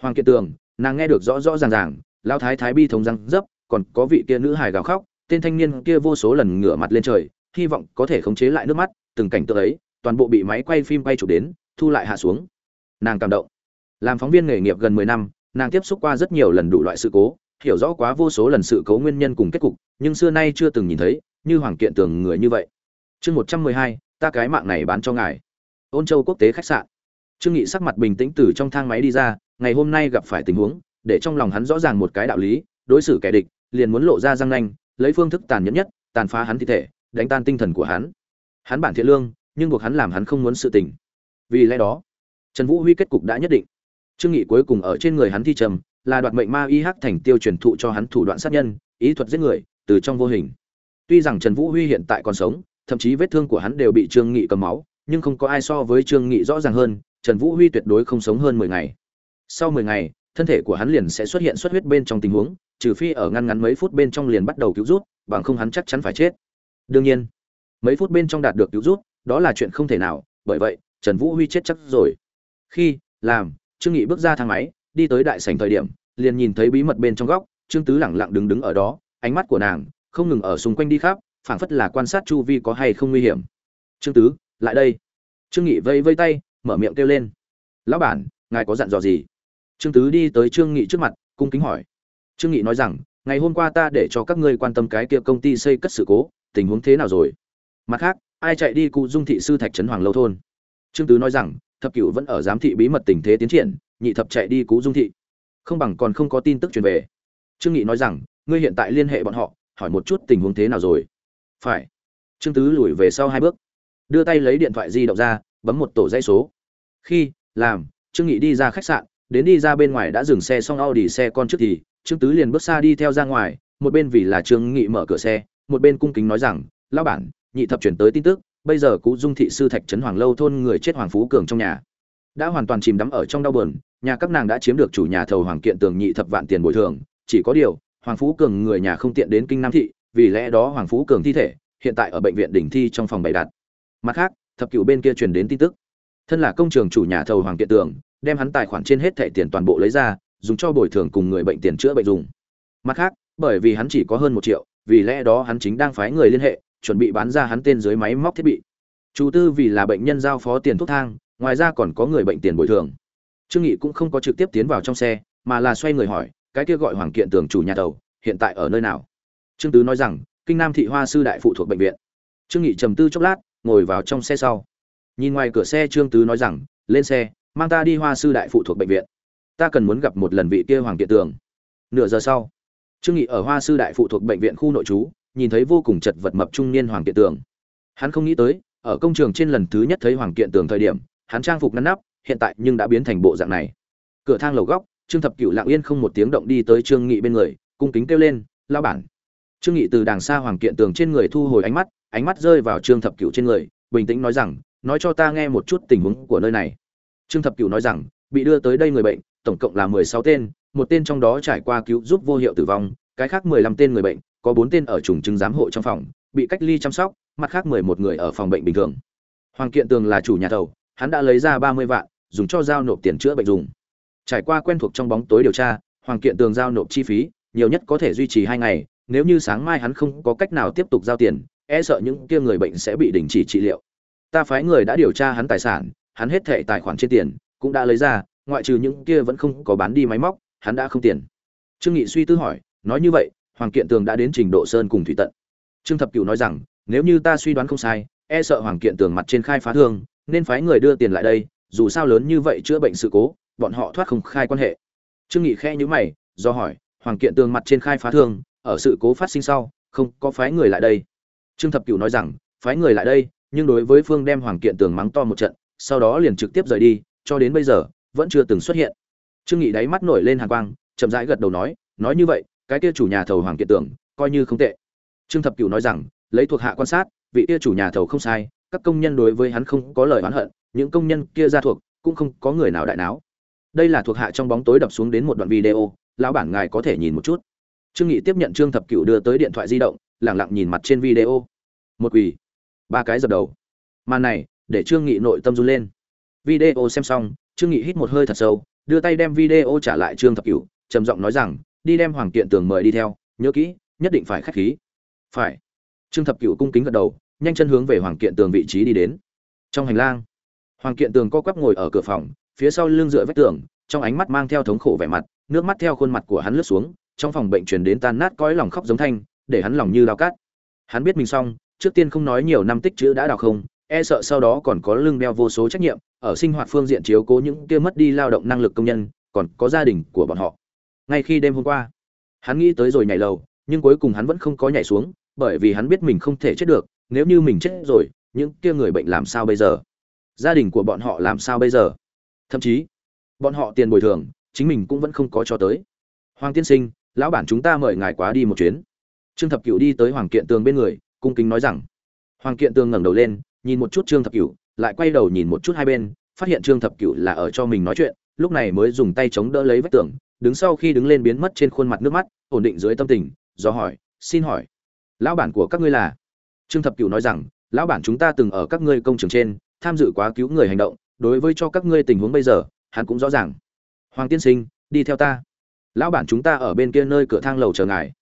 Hoàng kiện tường, nàng nghe được rõ rõ ràng ràng, lao thái thái bi thống răng dấp, còn có vị kia nữ hài gào khóc, tên thanh niên kia vô số lần ngửa mặt lên trời, hy vọng có thể khống chế lại nước mắt, từng cảnh tượng ấy, toàn bộ bị máy quay phim quay chụp đến, thu lại hạ xuống. Nàng cảm động. Làm phóng viên nghề nghiệp gần mười năm, nàng tiếp xúc qua rất nhiều lần đủ loại sự cố hiểu rõ quá vô số lần sự cố nguyên nhân cùng kết cục, nhưng xưa nay chưa từng nhìn thấy như hoàng kiện tường người như vậy. Chương một trăm mười hai, ta cái mạng này bán cho ngài. Ôn châu quốc tế khách sạn. Trương nghị sắc mặt bình tĩnh từ trong thang máy đi ra, ngày hôm nay gặp phải tình huống, để trong lòng hắn rõ ràng một cái đạo lý, đối xử kẻ địch, liền muốn lộ ra răng nanh, lấy phương thức tàn nhẫn nhất, tàn phá hắn thi thể, đánh tan tinh thần của hắn. Hắn bản thiện lương, nhưng buộc hắn làm hắn không muốn sự tình. Vì lẽ đó, trần vũ huy kết cục đã nhất định. Trương nghị cuối cùng ở trên người hắn thi trầm là đoạt mệnh ma y hắc thành tiêu truyền thụ cho hắn thủ đoạn sát nhân, ý thuật giết người, từ trong vô hình. Tuy rằng trần vũ huy hiện tại còn sống, thậm chí vết thương của hắn đều bị trương nghị cầm máu, nhưng không có ai so với trương nghị rõ ràng hơn, trần vũ huy tuyệt đối không sống hơn mười ngày. Sau mười ngày, thân thể của hắn liền sẽ xuất hiện xuất huyết bên trong tình huống, trừ phi ở ngăn ngắn mấy phút bên trong liền bắt đầu cứu rút, bằng không hắn chắc chắn phải chết. Đương nhiên, mấy phút bên trong đạt được cứu rút, đó là chuyện không thể nào, bởi vậy, trần vũ huy chết chắc rồi. Khi, làm, trương nghị bước ra thang máy đi tới đại sảnh thời điểm, liền nhìn thấy bí mật bên trong góc, trương tứ lẳng lặng đứng đứng ở đó, ánh mắt của nàng không ngừng ở xung quanh đi khắp, phảng phất là quan sát chu vi có hay không nguy hiểm. Trương tứ, lại đây. Trương nghị vây vây tay, mở miệng kêu lên. Lão bản, ngài có dặn dò gì? Trương tứ đi tới trương nghị trước mặt, cung kính hỏi. Trương nghị nói rằng, ngày hôm qua ta để cho các ngươi quan tâm cái kia công ty xây cất sự cố, tình huống thế nào rồi? Mặt khác, ai chạy đi cụ dung thị sư thạch trấn hoàng lâu thôn? Trương tứ nói rằng, thập cửu vẫn ở giám thị bí mật tình thế tiến triển nhị thập chạy đi cú dung thị. Không bằng còn không có tin tức truyền về. Trương nghị nói rằng, ngươi hiện tại liên hệ bọn họ, hỏi một chút tình huống thế nào rồi. Phải. Trương tứ lùi về sau hai bước. Đưa tay lấy điện thoại di động ra, bấm một tổ dây số. Khi, làm, trương nghị đi ra khách sạn, đến đi ra bên ngoài đã dừng xe xong audi xe con trước thì, trương tứ liền bước xa đi theo ra ngoài, một bên vì là trương nghị mở cửa xe, một bên cung kính nói rằng, lão bản, nhị thập chuyển tới tin tức, bây giờ cú dung thị sư thạch trấn hoàng lâu thôn người chết hoàng phú cường trong nhà. Đã hoàn toàn chìm đắm ở trong đau buồn nhà các nàng đã chiếm được chủ nhà thầu hoàng kiện tường nhị thập vạn tiền bồi thường. Chỉ có điều, hoàng phú cường người nhà không tiện đến kinh nam thị, vì lẽ đó hoàng phú cường thi thể hiện tại ở bệnh viện đỉnh thi trong phòng bày đặt. Mặt khác, thập cửu bên kia truyền đến tin tức. Thân là công trường chủ nhà thầu hoàng kiện tường, đem hắn tài khoản trên hết thẻ tiền toàn bộ lấy ra, dùng cho bồi thường cùng người bệnh tiền chữa bệnh dùng. Mặt khác, bởi vì hắn chỉ có hơn một triệu, vì lẽ đó hắn chính đang phái người liên hệ, chuẩn bị bán ra hắn tên dưới máy móc thiết bị. Chủ tư vì là bệnh nhân giao phó tiền thuốc thang, ngoài ra còn có người bệnh tiền bồi thường trương nghị cũng không có trực tiếp tiến vào trong xe, mà là xoay người hỏi, cái kia gọi hoàng kiện tường chủ nhà tàu, hiện tại ở nơi nào? Trương tứ nói rằng, kinh nam thị hoa sư đại phụ thuộc bệnh viện. Trương nghị trầm tư chốc lát, ngồi vào trong xe sau. Nhìn ngoài cửa xe, trương tứ nói rằng, lên xe, mang ta đi hoa sư đại phụ thuộc bệnh viện. Ta cần muốn gặp một lần vị kia hoàng kiện tường. Nửa giờ sau, trương nghị ở hoa sư đại phụ thuộc bệnh viện khu nội trú, nhìn thấy vô cùng chật vật mập trung niên hoàng kiện tường. Hắn không nghĩ tới, ở công trường trên lần thứ nhất thấy hoàng kiện tường thời điểm, hắn trang phục ngăn nắp hiện tại nhưng đã biến thành bộ dạng này. Cửa thang lầu góc, trương thập cửu lặng yên không một tiếng động đi tới trương nghị bên người, cung kính kêu lên lao bản. Trương nghị từ đàng xa hoàng kiện tường trên người thu hồi ánh mắt ánh mắt rơi vào trương thập cửu trên người, bình tĩnh nói rằng, nói cho ta nghe một chút tình huống của nơi này. Trương thập cửu nói rằng, bị đưa tới đây người bệnh, tổng cộng là mười sáu tên, một tên trong đó trải qua cứu giúp vô hiệu tử vong, cái khác mười lăm tên người bệnh, có bốn tên ở trùng chứng giám hộ trong phòng, bị cách ly chăm sóc, mặt khác mười một người ở phòng bệnh bình thường. Hoàng kiện tường là chủ nhà thầu, hắn đã lấy ra ba mươi vạn dùng cho giao nộp tiền chữa bệnh dùng. Trải qua quen thuộc trong bóng tối điều tra, hoàng kiện tường giao nộp chi phí, nhiều nhất có thể duy trì hai ngày, nếu như sáng mai hắn không có cách nào tiếp tục giao tiền e sợ những kia người bệnh sẽ bị đình chỉ trị liệu. Ta phái người đã điều tra hắn tài sản, hắn hết thệ tài khoản trên tiền, cũng đã lấy ra, ngoại trừ những kia vẫn không có bán đi máy móc, hắn đã không tiền. Trương nghị suy tư hỏi, nói như vậy, hoàng kiện tường đã đến trình độ sơn cùng thủy tận. Trương thập cửu nói rằng, nếu như ta suy đoán không sai e sợ hoàng kiện tường mặt trên khai phá thương, nên phái người đưa tiền lại đây dù sao lớn như vậy chữa bệnh sự cố, bọn họ thoát không khai quan hệ. Trương nghị khẽ nhíu mày, do hỏi, hoàng kiện tường mặt trên khai phá thương, ở sự cố phát sinh sau, không có phái người lại đây? Trương thập cửu nói rằng, phái người lại đây, nhưng đối với phương đem hoàng kiện tường mắng to một trận, sau đó liền trực tiếp rời đi, cho đến bây giờ, vẫn chưa từng xuất hiện. Trương nghị đáy mắt nổi lên hàn quang, chậm rãi gật đầu nói nói như vậy, cái kia chủ nhà thầu hoàng kiện tường, coi như không tệ. Trương thập cửu nói rằng, lấy thuộc hạ quan sát, vị kia chủ nhà thầu không sai, các công nhân đối với hắn không có lời oán hận những công nhân kia ra thuộc, cũng không có người nào đại náo. Đây là thuộc hạ trong bóng tối đập xuống đến một đoạn video, lão bản ngài có thể nhìn một chút. Trương nghị tiếp nhận trương thập cửu đưa tới điện thoại di động, lẳng lặng nhìn mặt trên video. Một quỳ ba cái dập đầu. Màn này, để trương nghị nội tâm run lên. Video xem xong, trương nghị hít một hơi thật sâu, đưa tay đem video trả lại trương thập cửu, trầm giọng nói rằng, đi đem hoàng kiện tường mời đi theo, nhớ kỹ, nhất định phải khách khí. Phải. Trương thập cửu cung kính gật đầu, nhanh chân hướng về hoàng kiện tường vị trí đi đến. Trong hành lang hoàng kiện tường co quắp ngồi ở cửa phòng, phía sau lưng dựa vách tường, trong ánh mắt mang theo thống khổ vẻ mặt, nước mắt theo khuôn mặt của hắn lướt xuống, trong phòng bệnh truyền đến tan nát cõi lòng khóc giống thanh, để hắn lòng như đau cát. Hắn biết mình xong, trước tiên không nói nhiều năm tích chữ đã đào không e sợ sau đó còn có lưng đeo vô số trách nhiệm, ở sinh hoạt phương diện chiếu cố những kia mất đi lao động năng lực công nhân, còn có gia đình của bọn họ. Ngay khi đêm hôm qua, hắn nghĩ tới rồi nhảy lầu, nhưng cuối cùng hắn vẫn không có nhảy xuống, bởi vì hắn biết mình không thể chết được, nếu như mình chết rồi, những kia người bệnh làm sao bây giờ? Gia đình của bọn họ làm sao bây giờ? Thậm chí bọn họ tiền bồi thường chính mình cũng vẫn không có cho tới. Hoàng tiên sinh lão bản chúng ta mời ngài quá đi một chuyến. Trương thập Cựu đi tới hoàng kiện tường bên người cung kính nói rằng. Hoàng kiện tường ngẩng đầu lên nhìn một chút trương thập Cựu, lại quay đầu nhìn một chút hai bên phát hiện trương thập Cựu là ở cho mình nói chuyện lúc này mới dùng tay chống đỡ lấy vách tường đứng sau khi đứng lên biến mất trên khuôn mặt nước mắt ổn định dưới tâm tình do hỏi xin hỏi lão bản của các ngươi là? Trương thập Cựu nói rằng lão bản chúng ta từng ở các ngươi công trường trên tham dự quá cứu người hành động, đối với cho các ngươi tình huống bây giờ, hắn cũng rõ ràng. Hoàng tiên sinh, đi theo ta. Lão bản chúng ta ở bên kia nơi cửa thang lầu chờ ngài.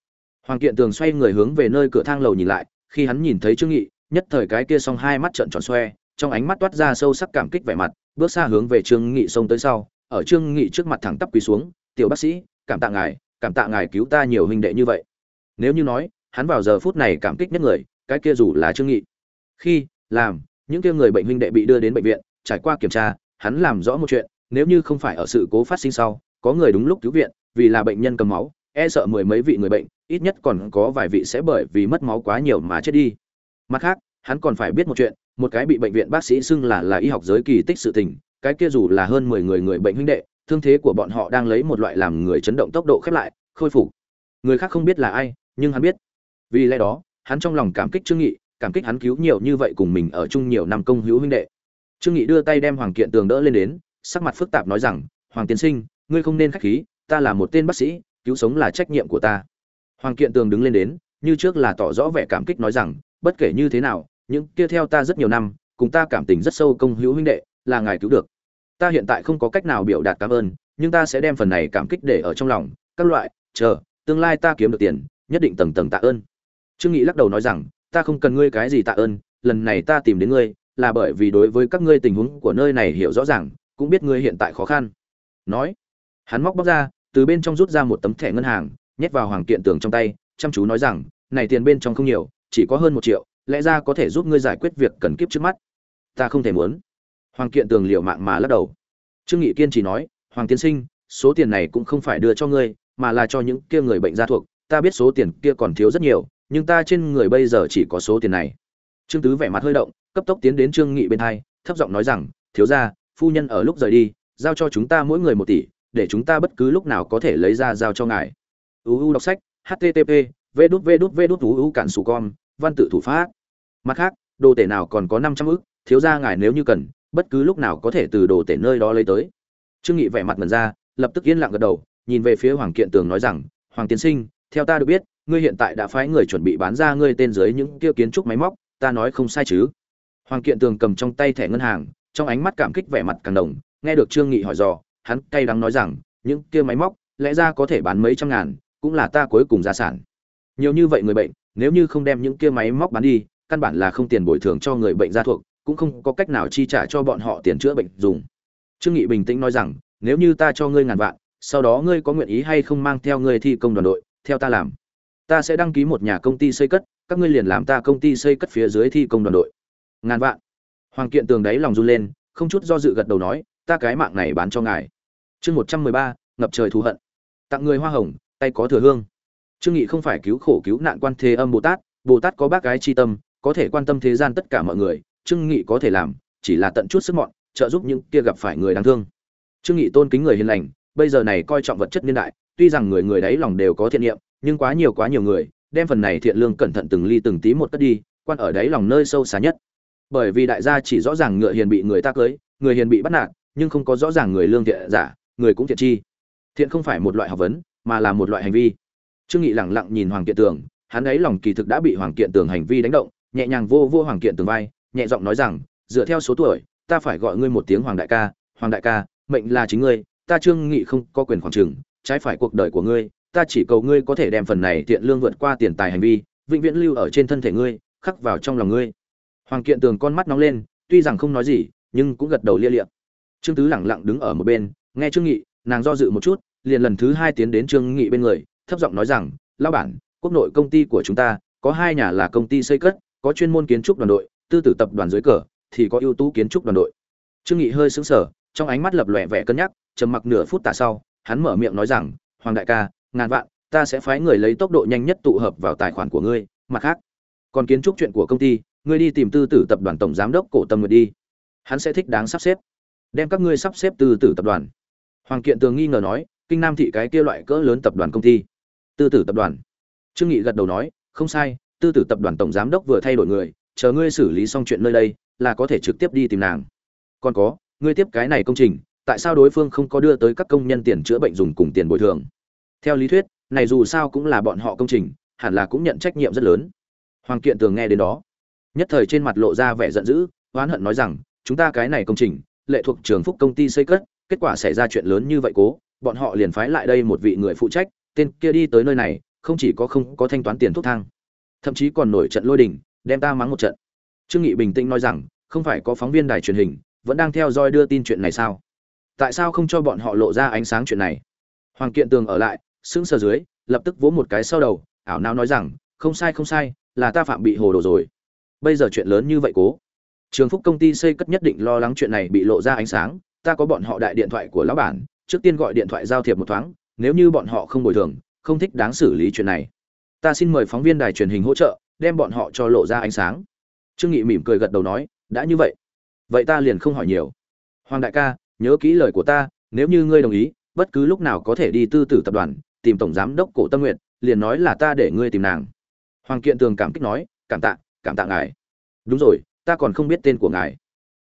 Hoàng kiện tường xoay người hướng về nơi cửa thang lầu nhìn lại, khi hắn nhìn thấy trương nghị, nhất thời cái kia song hai mắt trợn tròn xoe, trong ánh mắt toát ra sâu sắc cảm kích vẻ mặt, bước xa hướng về trương nghị xông tới sau. Ở trương nghị trước mặt thẳng tắp quỳ xuống, tiểu bác sĩ, cảm tạ ngài, cảm tạ ngài cứu ta nhiều huynh đệ như vậy. Nếu như nói, hắn vào giờ phút này cảm kích nhất người, cái kia dù là trương nghị. Khi, làm những kia người bệnh huynh đệ bị đưa đến bệnh viện, trải qua kiểm tra, hắn làm rõ một chuyện, nếu như không phải ở sự cố phát sinh sau, có người đúng lúc cứu viện, vì là bệnh nhân cầm máu e sợ mười mấy vị người bệnh, ít nhất còn có vài vị sẽ bởi vì mất máu quá nhiều mà chết đi. Mặt khác, hắn còn phải biết một chuyện, một cái bị bệnh viện bác sĩ xưng là là y học giới kỳ tích sự tình, cái kia dù là hơn mười người người bệnh huynh đệ, thương thế của bọn họ đang lấy một loại làm người chấn động tốc độ khép lại, khôi phục. Người khác không biết là ai, nhưng hắn biết. Vì lẽ đó, hắn trong lòng cảm kích trương nghị cảm kích hắn cứu nhiều như vậy cùng mình ở chung nhiều năm công hữu huynh đệ. Trương nghị đưa tay đem hoàng kiện tường đỡ lên đến, sắc mặt phức tạp nói rằng, hoàng tiến sinh, ngươi không nên khách khí, ta là một tên bác sĩ, cứu sống là trách nhiệm của ta. Hoàng kiện tường đứng lên đến, như trước là tỏ rõ vẻ cảm kích nói rằng, bất kể như thế nào, những kia theo ta rất nhiều năm, cùng ta cảm tình rất sâu công hữu huynh đệ, là ngài cứu được. Ta hiện tại không có cách nào biểu đạt cảm ơn, nhưng ta sẽ đem phần này cảm kích để ở trong lòng. Các loại, chờ, tương lai ta kiếm được tiền, nhất định tầng tầng tạ ơn. Trương nghị lắc đầu nói rằng ta không cần ngươi cái gì tạ ơn, lần này ta tìm đến ngươi, là bởi vì đối với các ngươi tình huống của nơi này hiểu rõ ràng, cũng biết ngươi hiện tại khó khăn. Nói, hắn móc bóc ra, từ bên trong rút ra một tấm thẻ ngân hàng, nhét vào hoàng kiện tường trong tay, chăm chú nói rằng, này tiền bên trong không nhiều, chỉ có hơn một triệu, lẽ ra có thể giúp ngươi giải quyết việc cần kiếp trước mắt. Ta không thể muốn. Hoàng kiện tường liệu mạng mà lắc đầu. Trương nghị kiên chỉ nói, hoàng tiên sinh, số tiền này cũng không phải đưa cho ngươi, mà là cho những kia người bệnh gia thuộc, ta biết số tiền kia còn thiếu rất nhiều nhưng ta trên người bây giờ chỉ có số tiền này. Trương tứ vẻ mặt hơi động, cấp tốc tiến đến trương nghị bên hai, thấp giọng nói rằng, thiếu gia, phu nhân ở lúc rời đi, giao cho chúng ta mỗi người một tỷ, để chúng ta bất cứ lúc nào có thể lấy ra giao cho ngài. Uu đọc sách http vê đút vê đút vê đút uu cản sù con văn tự thủ pháp. Mặt khác, đồ tể nào còn có năm trăm ức, thiếu gia ngài nếu như cần, bất cứ lúc nào có thể từ đồ tể nơi đó lấy tới. Trương nghị vẻ mặt mẩn ra, lập tức yên lặng gật đầu, nhìn về phía hoàng kiện tường nói rằng, hoàng tiến sinh, theo ta được biết ngươi hiện tại đã phái người chuẩn bị bán ra ngươi tên dưới những kia kiến trúc máy móc, ta nói không sai chứ. Hoàng kiện tường cầm trong tay thẻ ngân hàng, trong ánh mắt cảm kích vẻ mặt càng đồng, nghe được trương nghị hỏi dò, hắn cay đắng nói rằng, những kia máy móc, lẽ ra có thể bán mấy trăm ngàn, cũng là ta cuối cùng gia sản. Nhiều như vậy người bệnh, nếu như không đem những kia máy móc bán đi, căn bản là không tiền bồi thường cho người bệnh gia thuộc, cũng không có cách nào chi trả cho bọn họ tiền chữa bệnh dùng. Trương nghị bình tĩnh nói rằng, nếu như ta cho ngươi ngàn vạn, sau đó ngươi có nguyện ý hay không mang theo ngươi thi công đoàn đội, theo ta làm ta sẽ đăng ký một nhà công ty xây cất, các ngươi liền làm ta công ty xây cất phía dưới thi công đoàn đội. Ngàn vạn. Hoàng kiện tường đáy lòng run lên, không chút do dự gật đầu nói, ta cái mạng này bán cho ngài. Chương một trăm mười ba, ngập trời thù hận. Tặng người hoa hồng, tay có thừa hương. Trương nghị không phải cứu khổ cứu nạn quan thế âm bồ tát bồ tát có bác gái chi tâm, có thể quan tâm thế gian tất cả mọi người, trương nghị có thể làm, chỉ là tận chút sức mọn, trợ giúp những kia gặp phải người đáng thương. Trương nghị tôn kính người hiền lành, bây giờ này coi trọng vật chất niên đại, tuy rằng người người đấy lòng đều có thiện niệm nhưng quá nhiều quá nhiều người, đem phần này thiện lương cẩn thận từng ly từng tí một cất đi, quan ở đấy lòng nơi sâu xa nhất. Bởi vì đại gia chỉ rõ ràng ngựa hiền bị người ta cưới, người hiền bị bắt nạt, nhưng không có rõ ràng người lương thiện giả, người cũng thiện chi. Thiện không phải một loại học vấn, mà là một loại hành vi. Trương nghị lẳng lặng nhìn hoàng kiện tường, hắn ấy lòng kỳ thực đã bị hoàng kiện tường hành vi đánh động, nhẹ nhàng vô vô hoàng kiện tường vai, nhẹ giọng nói rằng, dựa theo số tuổi, ta phải gọi ngươi một tiếng hoàng đại ca, hoàng đại ca, mệnh là chính ngươi, ta trương nghị không có quyền khoảng trừng trái phải cuộc đời của ngươi ta chỉ cầu ngươi có thể đem phần này tiện lương vượt qua tiền tài hành vi, vĩnh viễn lưu ở trên thân thể ngươi, khắc vào trong lòng ngươi. Hoàng kiện tường con mắt nóng lên, tuy rằng không nói gì, nhưng cũng gật đầu lia liệm trương tứ lẳng lặng đứng ở một bên, nghe trương nghị, nàng do dự một chút, liền lần thứ hai tiến đến trương nghị bên người, thấp giọng nói rằng, lão bản, quốc nội công ty của chúng ta, có hai nhà là công ty xây cất, có chuyên môn kiến trúc đoàn đội, tư tử tập đoàn dưới cờ, thì có ưu tú kiến trúc đoàn đội. Trương nghị hơi sững sờ, trong ánh mắt lập lòe vẻ cân nhắc, trầm mặc nửa phút tạ sau, hắn mở miệng nói rằng, hoàng đại ca ngàn vạn, ta sẽ phái người lấy tốc độ nhanh nhất tụ hợp vào tài khoản của ngươi, mặt khác, còn kiến trúc chuyện của công ty, ngươi đi tìm tư tử tập đoàn tổng giám đốc cổ tâm nguyệt đi. Hắn sẽ thích đáng sắp xếp. Đem các ngươi sắp xếp tư tử tập đoàn. Hoàng kiện tường nghi ngờ nói, kinh nam thị cái kia loại cỡ lớn tập đoàn công ty. Tư tử tập đoàn. Trương nghị gật đầu nói, không sai, tư tử tập đoàn tổng giám đốc vừa thay đổi người, chờ ngươi xử lý xong chuyện nơi đây, là có thể trực tiếp đi tìm nàng. Còn có, ngươi tiếp cái này công trình, tại sao đối phương không có đưa tới các công nhân tiền chữa bệnh dùng cùng tiền bồi thường? Theo lý thuyết, này dù sao cũng là bọn họ công trình, hẳn là cũng nhận trách nhiệm rất lớn. Hoàng kiện tường nghe đến đó, nhất thời trên mặt lộ ra vẻ giận dữ, oán hận nói rằng, chúng ta cái này công trình, lệ thuộc trường phúc công ty xây cất, kết quả xảy ra chuyện lớn như vậy cố, bọn họ liền phái lại đây một vị người phụ trách, tên kia đi tới nơi này, không chỉ có không có thanh toán tiền thuốc thang, thậm chí còn nổi trận lôi đình, đem ta mắng một trận. Trương nghị bình tĩnh nói rằng, không phải có phóng viên đài truyền hình, vẫn đang theo dõi đưa tin chuyện này sao? Tại sao không cho bọn họ lộ ra ánh sáng chuyện này? Hoàng kiện tường ở lại sững sờ dưới, lập tức vỗ một cái sau đầu, ảo não nói rằng, không sai không sai, là ta phạm bị hồ đồ rồi. Bây giờ chuyện lớn như vậy cố. Trường phúc công ty xây cất nhất định lo lắng chuyện này bị lộ ra ánh sáng, ta có bọn họ đại điện thoại của lão bản, trước tiên gọi điện thoại giao thiệp một thoáng, nếu như bọn họ không bồi thường, không thích đáng xử lý chuyện này. Ta xin mời phóng viên đài truyền hình hỗ trợ, đem bọn họ cho lộ ra ánh sáng. Trương nghị mỉm cười gật đầu nói, đã như vậy vậy ta liền không hỏi nhiều. Hoàng đại ca, nhớ kỹ lời của ta, nếu như ngươi đồng ý, bất cứ lúc nào có thể đi tư tử tập đoàn tìm tổng giám đốc cổ tâm nguyện liền nói là ta để ngươi tìm nàng. Hoàng kiện tường cảm kích nói, cảm tạ cảm tạ ngài. Đúng rồi, ta còn không biết tên của ngài.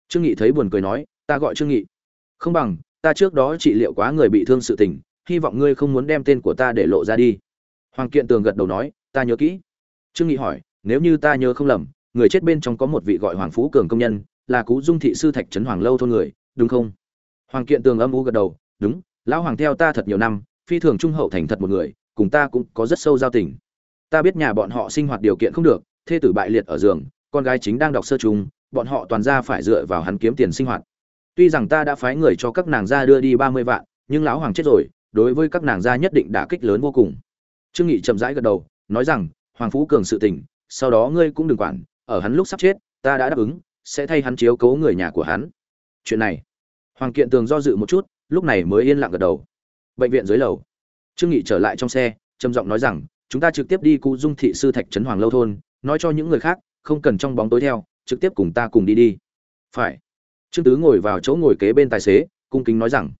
Trương nghị thấy buồn cười nói, ta gọi trương nghị. Không bằng, ta trước đó trị liệu quá người bị thương sự tình, hy vọng ngươi không muốn đem tên của ta để lộ ra đi. Hoàng kiện tường gật đầu nói, ta nhớ kỹ. Trương nghị hỏi, nếu như ta nhớ không lầm, người chết bên trong có một vị gọi hoàng phú cường công nhân, là cú dung thị sư thạch trấn hoàng lâu thôn người, đúng không? Hoàng kiện tường âm u gật đầu, đúng, lão hoàng theo ta thật nhiều năm phi thường trung hậu thành thật một người, cùng ta cũng có rất sâu giao tình. Ta biết nhà bọn họ sinh hoạt điều kiện không được, thê tử bại liệt ở giường, con gái chính đang đọc sơ chung, bọn họ toàn ra phải dựa vào hắn kiếm tiền sinh hoạt. Tuy rằng ta đã phái người cho các nàng gia đưa đi ba mươi vạn, nhưng lão hoàng chết rồi, đối với các nàng gia nhất định đã kích lớn vô cùng. Trương nghị chậm rãi gật đầu, nói rằng, hoàng phú cường sự tình, sau đó ngươi cũng đừng quản, ở hắn lúc sắp chết, ta đã đáp ứng, sẽ thay hắn chiếu cố người nhà của hắn. Chuyện này, hoàng kiện tường do dự một chút, lúc này mới yên lặng gật đầu bệnh viện dưới lầu. Trương nghị trở lại trong xe, trầm giọng nói rằng, chúng ta trực tiếp đi cụ dung thị sư thạch trấn hoàng lâu thôn, nói cho những người khác, không cần trong bóng tối theo, trực tiếp cùng ta cùng đi đi. Phải. Trương tứ ngồi vào chỗ ngồi kế bên tài xế, cung kính nói rằng,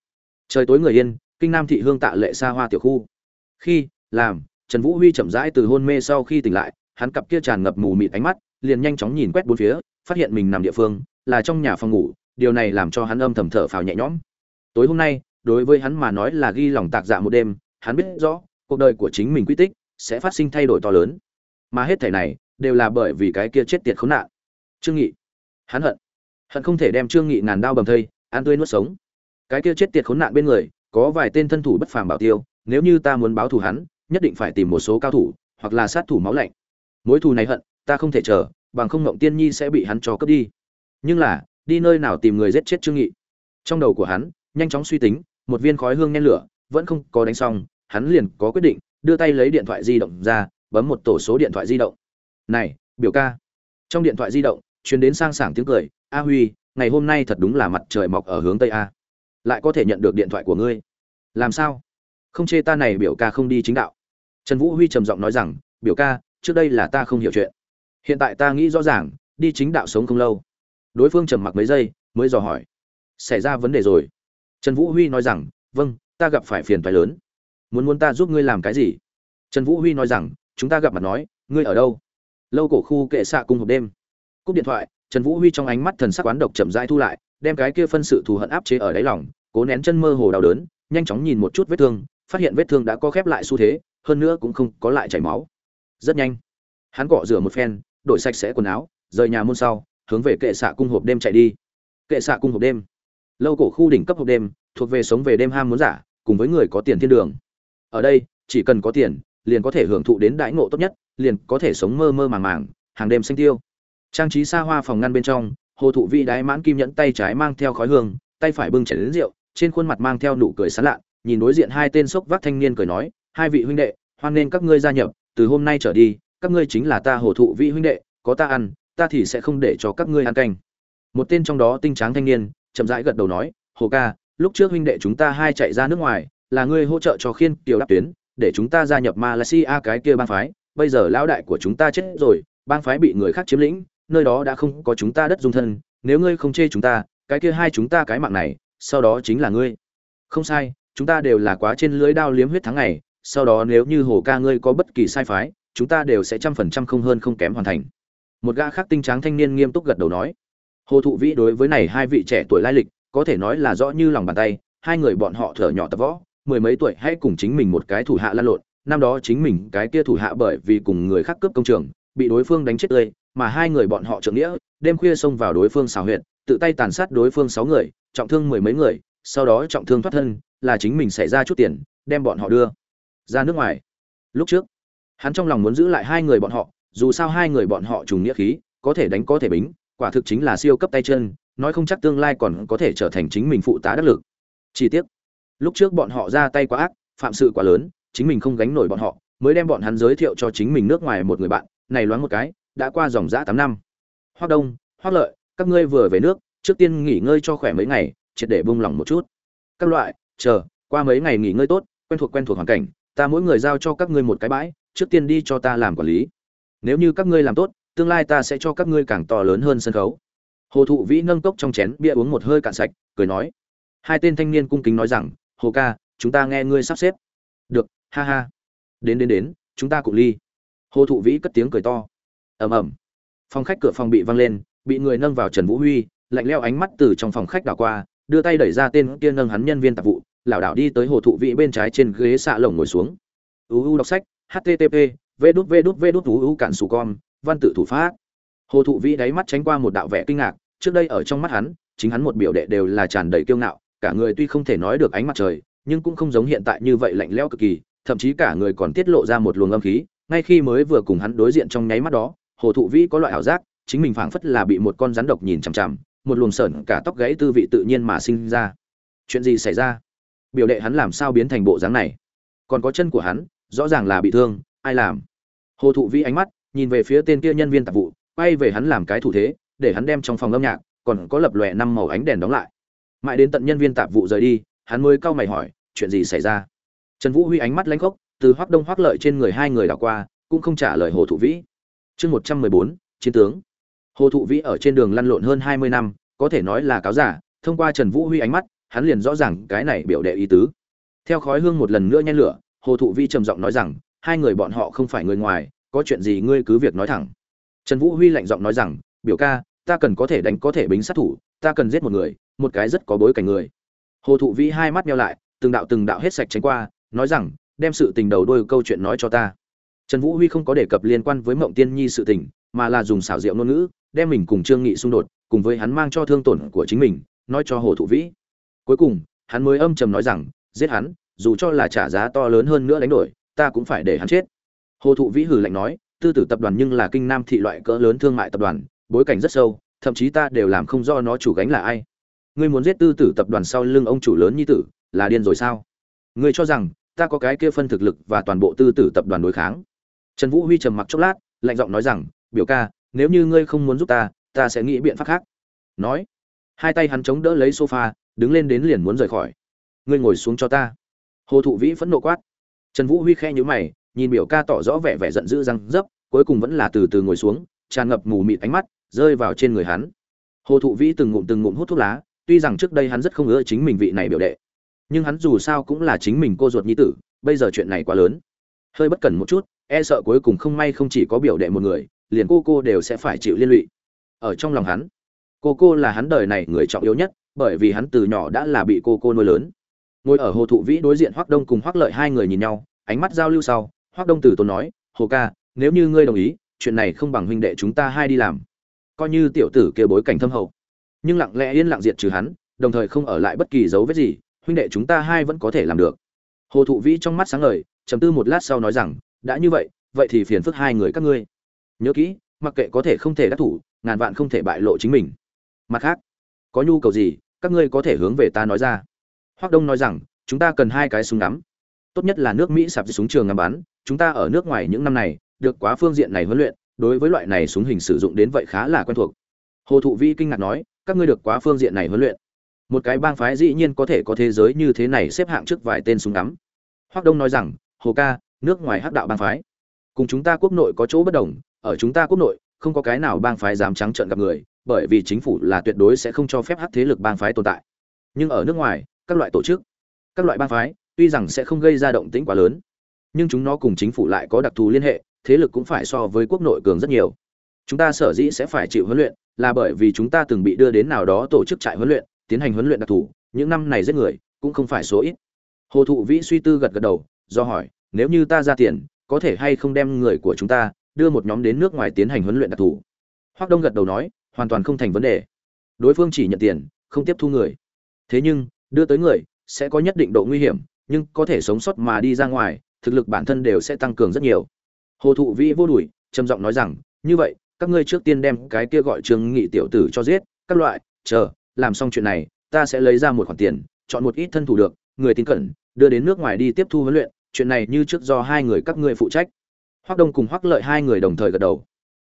trời tối người yên, kinh nam thị hương tạ lệ xa hoa tiểu khu. Khi, làm, trần vũ huy chậm rãi từ hôn mê sau khi tỉnh lại, hắn cặp kia tràn ngập mù mịt ánh mắt, liền nhanh chóng nhìn quét bốn phía, phát hiện mình nằm địa phương, là trong nhà phòng ngủ, điều này làm cho hắn âm thầm thở phào nhẹ nhõm. Tối hôm nay đối với hắn mà nói là ghi lòng tạc dạ một đêm, hắn biết rõ, cuộc đời của chính mình quy tích sẽ phát sinh thay đổi to lớn. Mà hết thể này đều là bởi vì cái kia chết tiệt khốn nạn. Trương nghị, hắn hận. Hận không thể đem trương nghị ngàn đao bầm thây, ăn tươi nuốt sống. Cái kia chết tiệt khốn nạn bên người, có vài tên thân thủ bất phàm bảo tiêu, nếu như ta muốn báo thù hắn, nhất định phải tìm một số cao thủ, hoặc là sát thủ máu lạnh. Mối thù này hận, ta không thể chờ, bằng không ngộng tiên nhi sẽ bị hắn cho cướp đi. Nhưng là, đi nơi nào tìm người giết chết trương nghị? Trong đầu của hắn, nhanh chóng suy tính một viên khói hương nhen lửa, vẫn không có đánh xong, hắn liền có quyết định, đưa tay lấy điện thoại di động ra, bấm một tổ số điện thoại di động. Này, biểu ca. Trong điện thoại di động, truyền đến sang sảng tiếng cười, a huy, ngày hôm nay thật đúng là mặt trời mọc ở hướng tây a. Lại có thể nhận được điện thoại của ngươi. Làm sao? Không chê ta này biểu ca không đi chính đạo. Trần vũ huy trầm giọng nói rằng, biểu ca, trước đây là ta không hiểu chuyện. Hiện tại ta nghĩ rõ ràng, đi chính đạo sống không lâu. Đối phương trầm mặc mấy giây, mới dò hỏi, xảy ra vấn đề rồi trần vũ huy nói rằng vâng ta gặp phải phiền phái lớn. Muốn muốn ta giúp ngươi làm cái gì? Trần vũ huy nói rằng, chúng ta gặp mặt nói, ngươi ở đâu? Lâu cổ khu kệ xạ cung hộp đêm. Cúp điện thoại, trần vũ huy trong ánh mắt thần sắc quán độc chậm rãi thu lại, đem cái kia phân sự thù hận áp chế ở đáy lòng, cố nén chân mơ hồ đau đớn, nhanh chóng nhìn một chút vết thương, phát hiện vết thương đã có khép lại xu thế, hơn nữa cũng không có lại chảy máu. Rất nhanh, hắn cọ rửa một phen, đổi sạch sẽ quần áo, rời nhà môn sau, hướng về kệ xạ cung hộp đêm chạy đi. Kệ xạ cung hộp đêm lâu cổ khu đỉnh cấp hộp đêm, thuộc về sống về đêm ham muốn giả, cùng với người có tiền thiên đường. Ở đây, chỉ cần có tiền, liền có thể hưởng thụ đến đãi ngộ tốt nhất, liền có thể sống mơ mơ màng màng, hàng đêm xanh tiêu. Trang trí xa hoa phòng ngăn bên trong, hồ thụ vị đái mãn kim nhẫn tay trái mang theo khói hương, tay phải bưng chảy đến rượu, trên khuôn mặt mang theo nụ cười sán lạ, nhìn đối diện hai tên sốc vác thanh niên cười nói, hai vị huynh đệ, hoan nên các ngươi gia nhập, từ hôm nay trở đi, các ngươi chính là ta hồ thụ vị huynh đệ, có ta ăn, ta thì sẽ không để cho các ngươi ăn canh. Một tên trong đó tinh tráng thanh niên chậm rãi gật đầu nói, hồ ca, lúc trước huynh đệ chúng ta hai chạy ra nước ngoài, là ngươi hỗ trợ cho khiên kiều đáp tuyến, để chúng ta gia nhập malaysia cái kia bang phái. Bây giờ lão đại của chúng ta chết rồi, bang phái bị người khác chiếm lĩnh, nơi đó đã không có chúng ta đất dung thân. Nếu ngươi không chê chúng ta, cái kia hai chúng ta cái mạng này, sau đó chính là ngươi. Không sai, chúng ta đều là quá trên lưới đao liếm huyết tháng ngày, sau đó nếu như hồ ca ngươi có bất kỳ sai phái, chúng ta đều sẽ trăm phần trăm không hơn không kém hoàn thành. Một gã khác tinh tráng thanh niên nghiêm túc gật đầu nói hồ thụ vĩ đối với này hai vị trẻ tuổi lai lịch, có thể nói là rõ như lòng bàn tay, hai người bọn họ thở nhỏ tập võ, mười mấy tuổi hay cùng chính mình một cái thủ hạ lan lộn, năm đó chính mình cái kia thủ hạ bởi vì cùng người khác cướp công trường, bị đối phương đánh chết tươi, mà hai người bọn họ trưởng nghĩa, đêm khuya xông vào đối phương xào huyện tự tay tàn sát đối phương sáu người, trọng thương mười mấy người, sau đó trọng thương thoát thân, là chính mình xảy ra chút tiền, đem bọn họ đưa ra nước ngoài. Lúc trước, hắn trong lòng muốn giữ lại hai người bọn họ, dù sao hai người bọn họ trùng nghĩa khí, có thể đánh có thể bính quả thực chính là siêu cấp tay chân, nói không chắc tương lai còn có thể trở thành chính mình phụ tá đắc lực. Chi tiết lúc trước bọn họ ra tay quá ác, phạm sự quá lớn, chính mình không gánh nổi bọn họ, mới đem bọn hắn giới thiệu cho chính mình nước ngoài một người bạn, này loáng một cái, đã qua dòng giã tám năm. Hoác đông hoác lợi, các ngươi vừa về nước, trước tiên nghỉ ngơi cho khỏe mấy ngày, triệt để buông lỏng một chút. Các loại, chờ, qua mấy ngày nghỉ ngơi tốt, quen thuộc quen thuộc hoàn cảnh, ta mỗi người giao cho các ngươi một cái bãi, trước tiên đi cho ta làm quản lý. Nếu như các ngươi làm tốt tương lai ta sẽ cho các ngươi càng to lớn hơn sân khấu. Hồ thụ vĩ nâng cốc trong chén bia uống một hơi cạn sạch, cười nói. Hai tên thanh niên cung kính nói rằng, hồ ca, chúng ta nghe ngươi sắp xếp. Được, ha ha. Đến đến đến, chúng ta cùng ly. Hồ thụ vĩ cất tiếng cười to. Ầm ầm. Phòng khách cửa phòng bị văng lên, bị người nâng vào trần vũ huy, lạnh leo ánh mắt từ trong phòng khách đảo qua, đưa tay đẩy ra tên kia nâng hắn nhân viên tạp vụ, lảo đảo đi tới hồ thụ vĩ bên trái trên ghế xạ lồng ngồi xuống. Uu đọc sách, http v đút v đút v đút uu cản sù con văn tự thủ pháp. Hồ thụ vĩ đáy mắt tránh qua một đạo vẻ kinh ngạc, trước đây ở trong mắt hắn, chính hắn một biểu đệ đều là tràn đầy kiêu ngạo, cả người tuy không thể nói được ánh mặt trời, nhưng cũng không giống hiện tại như vậy lạnh lẽo cực kỳ, thậm chí cả người còn tiết lộ ra một luồng âm khí. Ngay khi mới vừa cùng hắn đối diện trong nháy mắt đó, hồ thụ vĩ có loại ảo giác, chính mình phảng phất là bị một con rắn độc nhìn chằm chằm, một luồng sởn cả tóc gãy tư vị tự nhiên mà sinh ra. Chuyện gì xảy ra? Biểu đệ hắn làm sao biến thành bộ dáng này? Còn có chân của hắn, rõ ràng là bị thương, ai làm? Hồ thụ vĩ ánh mắt nhìn về phía tên kia nhân viên tạp vụ, quay về hắn làm cái thủ thế, để hắn đem trong phòng âm nhạc, còn có lập lòe năm màu ánh đèn đóng lại. Mãi đến tận nhân viên tạp vụ rời đi, hắn mới cau mày hỏi, chuyện gì xảy ra? Trần vũ huy ánh mắt lãnh khốc, từ hoác đông hoác lợi trên người hai người đảo qua, cũng không trả lời hồ thụ vĩ. Chương một trăm mười bốn, chiến tướng. Hồ thụ vĩ ở trên đường lăn lộn hơn hai mươi năm, có thể nói là cáo giả, thông qua trần vũ huy ánh mắt, hắn liền rõ ràng cái này biểu đệ ý tứ. Theo khói hương một lần nữa nhen lửa, hồ thụ vĩ trầm giọng nói rằng, hai người bọn họ không phải người ngoài có chuyện gì ngươi cứ việc nói thẳng. Trần vũ huy lạnh giọng nói rằng, biểu ca, ta cần có thể đánh có thể bính sát thủ, ta cần giết một người, một cái rất có bối cảnh người. Hồ thụ vĩ hai mắt nhau lại, từng đạo từng đạo hết sạch tránh qua, nói rằng, đem sự tình đầu đôi câu chuyện nói cho ta. Trần vũ huy không có đề cập liên quan với mộng tiên nhi sự tình, mà là dùng xảo diệu ngôn ngữ, đem mình cùng trương nghị xung đột, cùng với hắn mang cho thương tổn của chính mình, nói cho hồ thụ vĩ. Cuối cùng, hắn mới âm trầm nói rằng, giết hắn, dù cho là trả giá to lớn hơn nữa đánh đổi, ta cũng phải để hắn chết hồ thụ vĩ hử lạnh nói, tư tử tập đoàn nhưng là kinh nam thị loại cỡ lớn thương mại tập đoàn, bối cảnh rất sâu, thậm chí ta đều làm không do nó chủ gánh là ai. Ngươi muốn giết tư tử tập đoàn sau lưng ông chủ lớn như tử, là điên rồi sao? Ngươi cho rằng, ta có cái kia phân thực lực và toàn bộ tư tử tập đoàn đối kháng? Trần vũ huy trầm mặc chốc lát, lạnh giọng nói rằng, biểu ca, nếu như ngươi không muốn giúp ta ta sẽ nghĩ biện pháp khác. Nói, hai tay hắn chống đỡ lấy sofa, đứng lên đến liền muốn rời khỏi. Ngươi ngồi xuống cho ta. Hồ thụ vĩ phẫn nộ quát. Trần vũ huy khe nhữ mày nhìn biểu ca tỏ rõ vẻ vẻ giận dữ răng dấp, cuối cùng vẫn là từ từ ngồi xuống, tràn ngập mù mịt ánh mắt, rơi vào trên người hắn. Hồ thụ vĩ từng ngụm từng ngụm hút thuốc lá, tuy rằng trước đây hắn rất không ưa chính mình vị này biểu đệ, nhưng hắn dù sao cũng là chính mình cô ruột nhi tử, bây giờ chuyện này quá lớn. Hơi bất cẩn một chút e sợ cuối cùng không may không chỉ có biểu đệ một người, liền cô cô đều sẽ phải chịu liên lụy. Ở trong lòng hắn, cô cô là hắn đời này người trọng yếu nhất, bởi vì hắn từ nhỏ đã là bị cô cô nuôi lớn. Ngồi ở hồ thụ vĩ đối diện hoác đông cùng hoác lợi hai người nhìn nhau, ánh mắt giao lưu sau hoác đông Tử tốn nói, hồ ca, nếu như ngươi đồng ý, chuyện này không bằng huynh đệ chúng ta hai đi làm. Coi như tiểu tử kia bối cảnh thâm hậu, nhưng lặng lẽ yên lặng diệt trừ hắn, đồng thời không ở lại bất kỳ dấu vết gì, huynh đệ chúng ta hai vẫn có thể làm được. Hồ thụ vĩ trong mắt sáng ngời, trầm tư một lát sau nói rằng, đã như vậy vậy thì phiền phức hai người các ngươi. Nhớ kỹ, mặc kệ có thể không thể đắc thủ, ngàn vạn không thể bại lộ chính mình. Mặt khác, có nhu cầu gì, các ngươi có thể hướng về ta nói ra. Hoác đông nói rằng, chúng ta cần hai cái súng ngắm. Tốt nhất là nước mỹ sạp súng trường ngắm bắn chúng ta ở nước ngoài những năm này, được quá phương diện này huấn luyện, đối với loại này súng hình sử dụng đến vậy khá là quen thuộc. Hồ thụ vi kinh ngạc nói, các ngươi được quá phương diện này huấn luyện. Một cái bang phái dĩ nhiên có thể có thế giới như thế này xếp hạng trước vài tên súng ngắm. Hoác đông nói rằng, hồ ca, nước ngoài hắc đạo bang phái. Cùng chúng ta quốc nội có chỗ bất đồng, ở chúng ta quốc nội, không có cái nào bang phái dám trắng trợn gặp người, bởi vì chính phủ là tuyệt đối sẽ không cho phép hắc thế lực bang phái tồn tại. Nhưng ở nước ngoài, các loại tổ chức, các loại bang phái, tuy rằng sẽ không gây ra động tĩnh quá lớn nhưng chúng nó cùng chính phủ lại có đặc thù liên hệ, thế lực cũng phải so với quốc nội cường rất nhiều. Chúng ta sở dĩ sẽ phải chịu huấn luyện là bởi vì chúng ta từng bị đưa đến nào đó tổ chức trại huấn luyện, tiến hành huấn luyện đặc thù, những năm này giết người cũng không phải số ít. Hồ thụ vĩ suy tư gật gật đầu, do hỏi, nếu như ta ra tiền, có thể hay không đem người của chúng ta đưa một nhóm đến nước ngoài tiến hành huấn luyện đặc thù? Hoác đông gật đầu nói, hoàn toàn không thành vấn đề. Đối phương chỉ nhận tiền, không tiếp thu người. Thế nhưng, đưa tới người sẽ có nhất định độ nguy hiểm, nhưng có thể sống sót mà đi ra ngoài thực lực bản thân đều sẽ tăng cường rất nhiều. Hồ thụ vĩ vô đùi, trầm giọng nói rằng, như vậy, các ngươi trước tiên đem cái kia gọi trương nghị tiểu tử cho giết, các loại, chờ, làm xong chuyện này, ta sẽ lấy ra một khoản tiền, chọn một ít thân thủ được, người tin cẩn, đưa đến nước ngoài đi tiếp thu huấn luyện, chuyện này như trước do hai người các ngươi phụ trách. Hoắc đông cùng hoắc lợi hai người đồng thời gật đầu.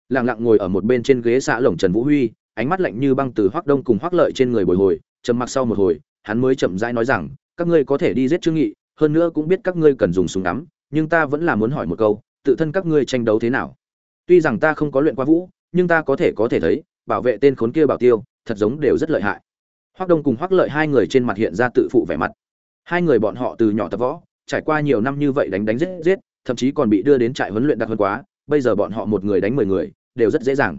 Lặng lặng ngồi ở một bên trên ghế xã lồng trần vũ huy, ánh mắt lạnh như băng từ hoắc đông cùng hoắc lợi trên người bồi hồi, trầm mặc sau một hồi, hắn mới chậm rãi nói rằng, các ngươi có thể đi giết trương nghị hơn nữa cũng biết các ngươi cần dùng súng ngắm, nhưng ta vẫn là muốn hỏi một câu, tự thân các ngươi tranh đấu thế nào? Tuy rằng ta không có luyện qua vũ, nhưng ta có thể có thể thấy, bảo vệ tên khốn kia bảo tiêu, thật giống đều rất lợi hại. Hoắc đông cùng hoắc lợi hai người trên mặt hiện ra tự phụ vẻ mặt. Hai người bọn họ từ nhỏ tập võ, trải qua nhiều năm như vậy đánh đánh giết giết, thậm chí còn bị đưa đến trại huấn luyện đặc hơn quá, bây giờ bọn họ một người đánh mười người, đều rất dễ dàng.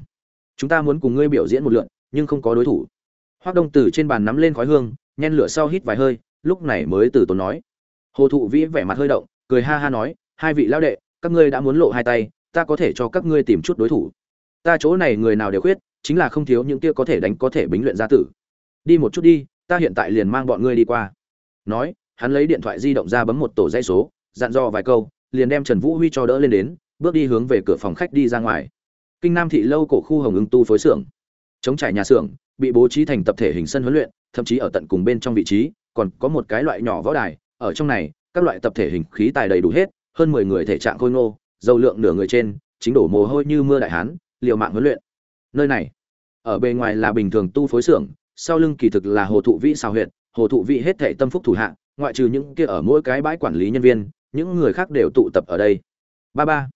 Chúng ta muốn cùng ngươi biểu diễn một lượn, nhưng không có đối thủ. Hoắc đông từ trên bàn nắm lên khói hương, nhen lửa sau hít vài hơi, lúc này mới từ tốn nói hồ thụ vĩ vẻ mặt hơi động, cười ha ha nói, hai vị lão đệ, các ngươi đã muốn lộ hai tay, ta có thể cho các ngươi tìm chút đối thủ. Ta chỗ này người nào đều khuyết, chính là không thiếu những kia có thể đánh có thể bính luyện gia tử. Đi một chút đi, ta hiện tại liền mang bọn ngươi đi qua. Nói, hắn lấy điện thoại di động ra bấm một tổ dây số, dặn dò vài câu, liền đem trần vũ huy cho đỡ lên đến, bước đi hướng về cửa phòng khách đi ra ngoài. Kinh nam thị lâu cổ khu hồng ứng tu phối xưởng. Chống trải nhà xưởng, bị bố trí thành tập thể hình sân huấn luyện, thậm chí ở tận cùng bên trong vị trí, còn có một cái loại nhỏ võ đài ở trong này, các loại tập thể hình khí tài đầy đủ hết, hơn mười người thể trạng khôi ngô, dầu lượng nửa người trên, chính đổ mồ hôi như mưa đại hán, liều mạng huấn luyện. Nơi này, ở bề ngoài là bình thường tu phối xưởng, sau lưng kỳ thực là hồ thụ vĩ xào huyện hồ thụ vĩ hết thệ tâm phúc thủ hạ, ngoại trừ những kia ở mỗi cái bãi quản lý nhân viên, những người khác đều tụ tập ở đây. Ba ba,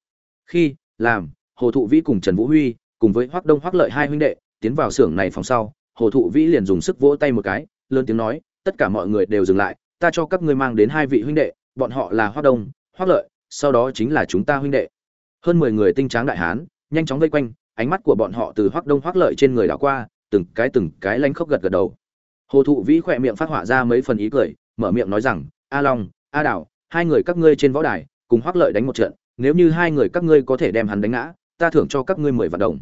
khi, làm, hồ thụ vĩ cùng trần vũ huy, cùng với hoắc đông hoắc lợi hai huynh đệ, tiến vào xưởng này phòng sau, hồ thụ vĩ liền dùng sức vỗ tay một cái, lớn tiếng nói, tất cả mọi người đều dừng lại ta cho các ngươi mang đến hai vị huynh đệ, bọn họ là hoắc đông, hoắc lợi, sau đó chính là chúng ta huynh đệ. Hơn mười người tinh tráng đại hán, nhanh chóng vây quanh, ánh mắt của bọn họ từ hoắc đông, hoắc lợi trên người đảo qua, từng cái từng cái lanh khốc gật gật đầu. Hồ thụ vĩ khỏe miệng phát họa ra mấy phần ý cười, mở miệng nói rằng, a long, a đảo, hai người các ngươi trên võ đài, cùng hoắc lợi đánh một trận, nếu như hai người các ngươi có thể đem hắn đánh ngã, ta thưởng cho các ngươi mười vạn đồng.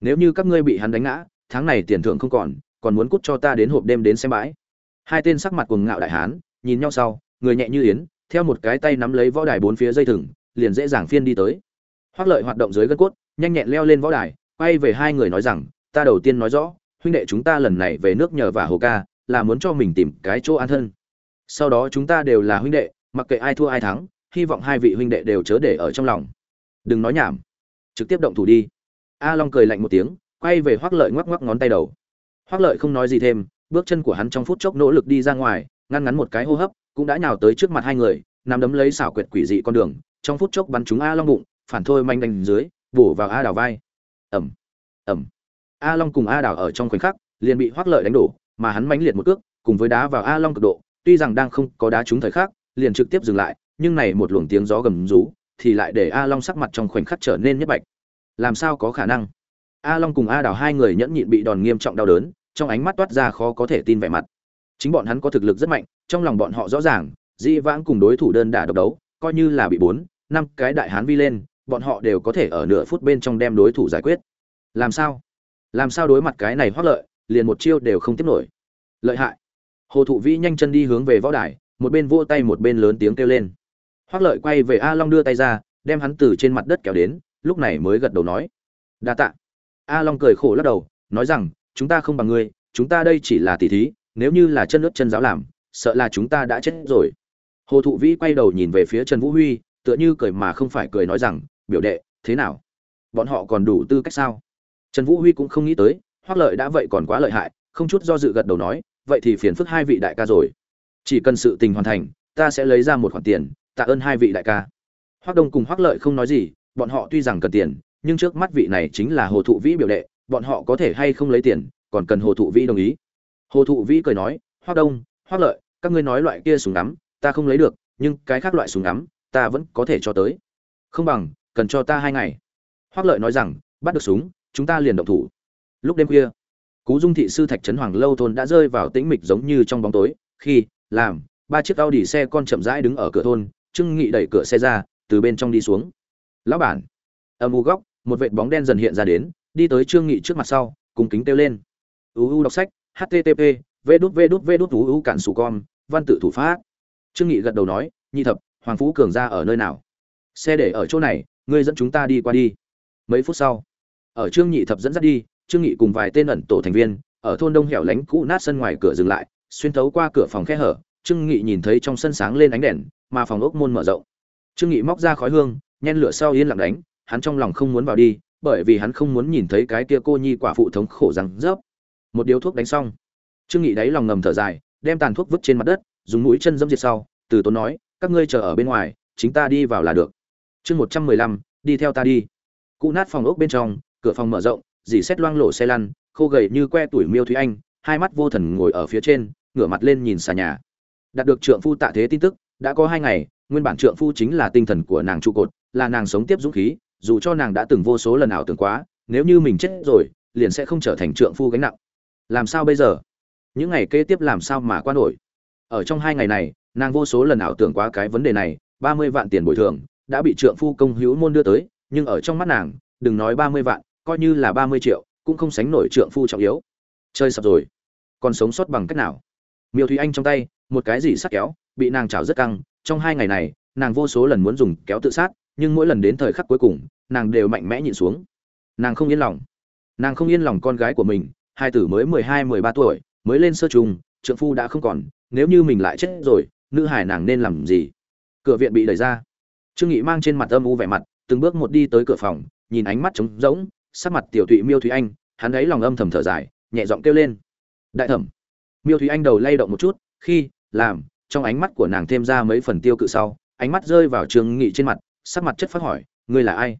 Nếu như các ngươi bị hắn đánh ngã, tháng này tiền thưởng không còn còn muốn cút cho ta đến hộp đêm đến xem bãi. Hai tên sắc mặt cuồng ngạo đại hán nhìn nhau sau, người nhẹ như yến, theo một cái tay nắm lấy võ đài bốn phía dây thừng, liền dễ dàng phiên đi tới. Hoắc lợi hoạt động dưới gân cốt, nhanh nhẹn leo lên võ đài, quay về hai người nói rằng, ta đầu tiên nói rõ, huynh đệ chúng ta lần này về nước nhờ và hồ ca, là muốn cho mình tìm cái chỗ an thân. Sau đó chúng ta đều là huynh đệ, mặc kệ ai thua ai thắng, hy vọng hai vị huynh đệ đều chớ để ở trong lòng. Đừng nói nhảm. Trực tiếp động thủ đi. A long cười lạnh một tiếng, quay về hoác lợi ngoắc ngoắc ngón tay đầu. Hoác lợi không nói gì thêm, bước chân của hắn trong phút chốc nỗ lực đi ra ngoài ngăn ngắn một cái hô hấp, cũng đã nhào tới trước mặt hai người nằm đấm lấy xảo quyệt quỷ dị con đường, trong phút chốc bắn chúng a long bụng, phản thôi manh đánh dưới, bổ vào a đào vai. Ẩm ẩm a long cùng a đào ở trong khoảnh khắc, liền bị hoác lợi đánh đổ, mà hắn mãnh liệt một cước, cùng với đá vào a long cực độ, tuy rằng đang không có đá trúng thời khắc, liền trực tiếp dừng lại, nhưng này một luồng tiếng gió gầm rú, thì lại để a long sắc mặt trong khoảnh khắc trở nên nhất bạch. Làm sao có khả năng? A long cùng a đào hai người nhẫn nhịn bị đòn nghiêm trọng đau đớn, trong ánh mắt toát ra khó có thể tin vẻ mặt chính bọn hắn có thực lực rất mạnh, trong lòng bọn họ rõ ràng di vãng cùng đối thủ đơn đả độc đấu, coi như là bị bốn, năm cái đại hán vi lên, bọn họ đều có thể ở nửa phút bên trong đem đối thủ giải quyết. Làm sao? Làm sao đối mặt cái này hoác lợi, liền một chiêu đều không tiếp nổi. Lợi hại. Hồ thụ vĩ nhanh chân đi hướng về võ đài, một bên vỗ tay một bên lớn tiếng kêu lên. Hoác lợi quay về a long đưa tay ra, đem hắn từ trên mặt đất kéo đến, lúc này mới gật đầu nói. Đa tạ. A long cười khổ lắc đầu, nói rằng, chúng ta không bằng ngươi, chúng ta đây chỉ là tỉ thí nếu như là chân nước chân giáo làm, sợ là chúng ta đã chết rồi. Hồ thụ vĩ quay đầu nhìn về phía trần vũ huy, tựa như cười mà không phải cười nói rằng, biểu đệ, thế nào? Bọn họ còn đủ tư cách sao? Trần vũ huy cũng không nghĩ tới hoác lợi đã vậy còn quá lợi hại, không chút do dự gật đầu nói, vậy thì phiền phức hai vị đại ca rồi. Chỉ cần sự tình hoàn thành, ta sẽ lấy ra một khoản tiền, tạ ơn hai vị đại ca. Hoác đông cùng hoác lợi không nói gì, bọn họ tuy rằng cần tiền, nhưng trước mắt vị này chính là hồ thụ vĩ biểu đệ, bọn họ có thể hay không lấy tiền, còn cần hồ thụ vĩ đồng ý hồ thụ vĩ cười nói hoác đông hoác lợi, các ngươi nói loại kia súng ngắm, ta không lấy được, nhưng cái khác loại súng ngắm, ta vẫn có thể cho tới. Không bằng, cần cho ta hai ngày. Hoác lợi nói rằng, bắt được súng, chúng ta liền động thủ. Lúc đêm khuya, cú dung thị sư thạch trấn hoàng lâu thôn đã rơi vào tĩnh mịch giống như trong bóng tối, khi, làm, ba chiếc Audi xe con chậm rãi đứng ở cửa thôn, trương nghị đẩy cửa xe ra, từ bên trong đi xuống. Lão bản. Âm u góc, một vệt bóng đen dần hiện ra đến, đi tới trương nghị trước mặt sau, cùng kính kêu lên. Uu đọc sách http v đút v đút v đút uu cản sủ con văn tự thủ pháp. Trương nghị gật đầu nói, nhi thập, hoàng phú cường ra ở nơi nào? Xe để ở chỗ này, ngươi dẫn chúng ta đi qua đi. Mấy phút sau, ở trương nhị thập dẫn dắt đi, trương nghị cùng vài tên ẩn tổ thành viên, ở thôn đông hẻo lánh cũ nát sân ngoài cửa dừng lại, xuyên thấu qua cửa phòng khe hở, trương nghị nhìn thấy trong sân sáng lên ánh đèn, mà phòng ốc môn mở rộng. Trương nghị móc ra khói hương, nhen lửa sau yên lặng đánh, hắn trong lòng không muốn vào đi, bởi vì hắn không muốn nhìn thấy cái kia cô nhi quả phụ thống khổ rằng rớp một điếu thuốc đánh xong. Trương nghị đáy lòng ngầm thở dài, đem tàn thuốc vứt trên mặt đất, dùng mũi chân dẫm diệt sau, từ tốn nói, các ngươi chờ ở bên ngoài, chính ta đi vào là được. Chương một trăm mười lăm, đi theo ta đi. Cụ nát phòng ốc bên trong, cửa phòng mở rộng, dì xét loang lổ xe lăn, khô gầy như que tuổi miêu thúy anh, hai mắt vô thần ngồi ở phía trên, ngửa mặt lên nhìn xà nhà. Đạt được trượng phu tạ thế tin tức, đã có hai ngày, nguyên bản trượng phu chính là tinh thần của nàng trụ cột, là nàng sống tiếp dũng khí, dù cho nàng đã từng vô số lần ảo tưởng quá, nếu như mình chết rồi, liền sẽ không trở thành trượng phu gánh nặng làm sao bây giờ? Những ngày kế tiếp làm sao mà qua nổi? Ở trong hai ngày này, nàng vô số lần ảo tưởng quá cái vấn đề này, ba mươi vạn tiền bồi thường đã bị trượng phu công hữu môn đưa tới, nhưng ở trong mắt nàng, đừng nói ba mươi vạn, coi như là ba mươi triệu, cũng không sánh nổi trượng phu trọng yếu. Chơi sập rồi. Còn sống sót bằng cách nào? Miêu thúy anh trong tay, một cái gì sắt kéo, bị nàng chảo rất căng. Trong hai ngày này, nàng vô số lần muốn dùng kéo tự sát, nhưng mỗi lần đến thời khắc cuối cùng, nàng đều mạnh mẽ nhịn xuống. Nàng không yên lòng. Nàng không yên lòng con gái của mình hai tử mới mười hai, mười ba tuổi, mới lên sơ trùng, trượng phu đã không còn, nếu như mình lại chết rồi, nữ hải nàng nên làm gì? Cửa viện bị đẩy ra. Trương nghị mang trên mặt âm u vẻ mặt, từng bước một đi tới cửa phòng, nhìn ánh mắt trống rỗng, sắc mặt tiểu thụy miêu thúy anh, hắn ấy lòng âm thầm thở dài, nhẹ giọng kêu lên. Đại thẩm. Miêu thúy anh đầu lay động một chút, khi, làm, trong ánh mắt của nàng thêm ra mấy phần tiêu cự sau, ánh mắt rơi vào trương nghị trên mặt, sắc mặt chất phát hỏi, ngươi là ai?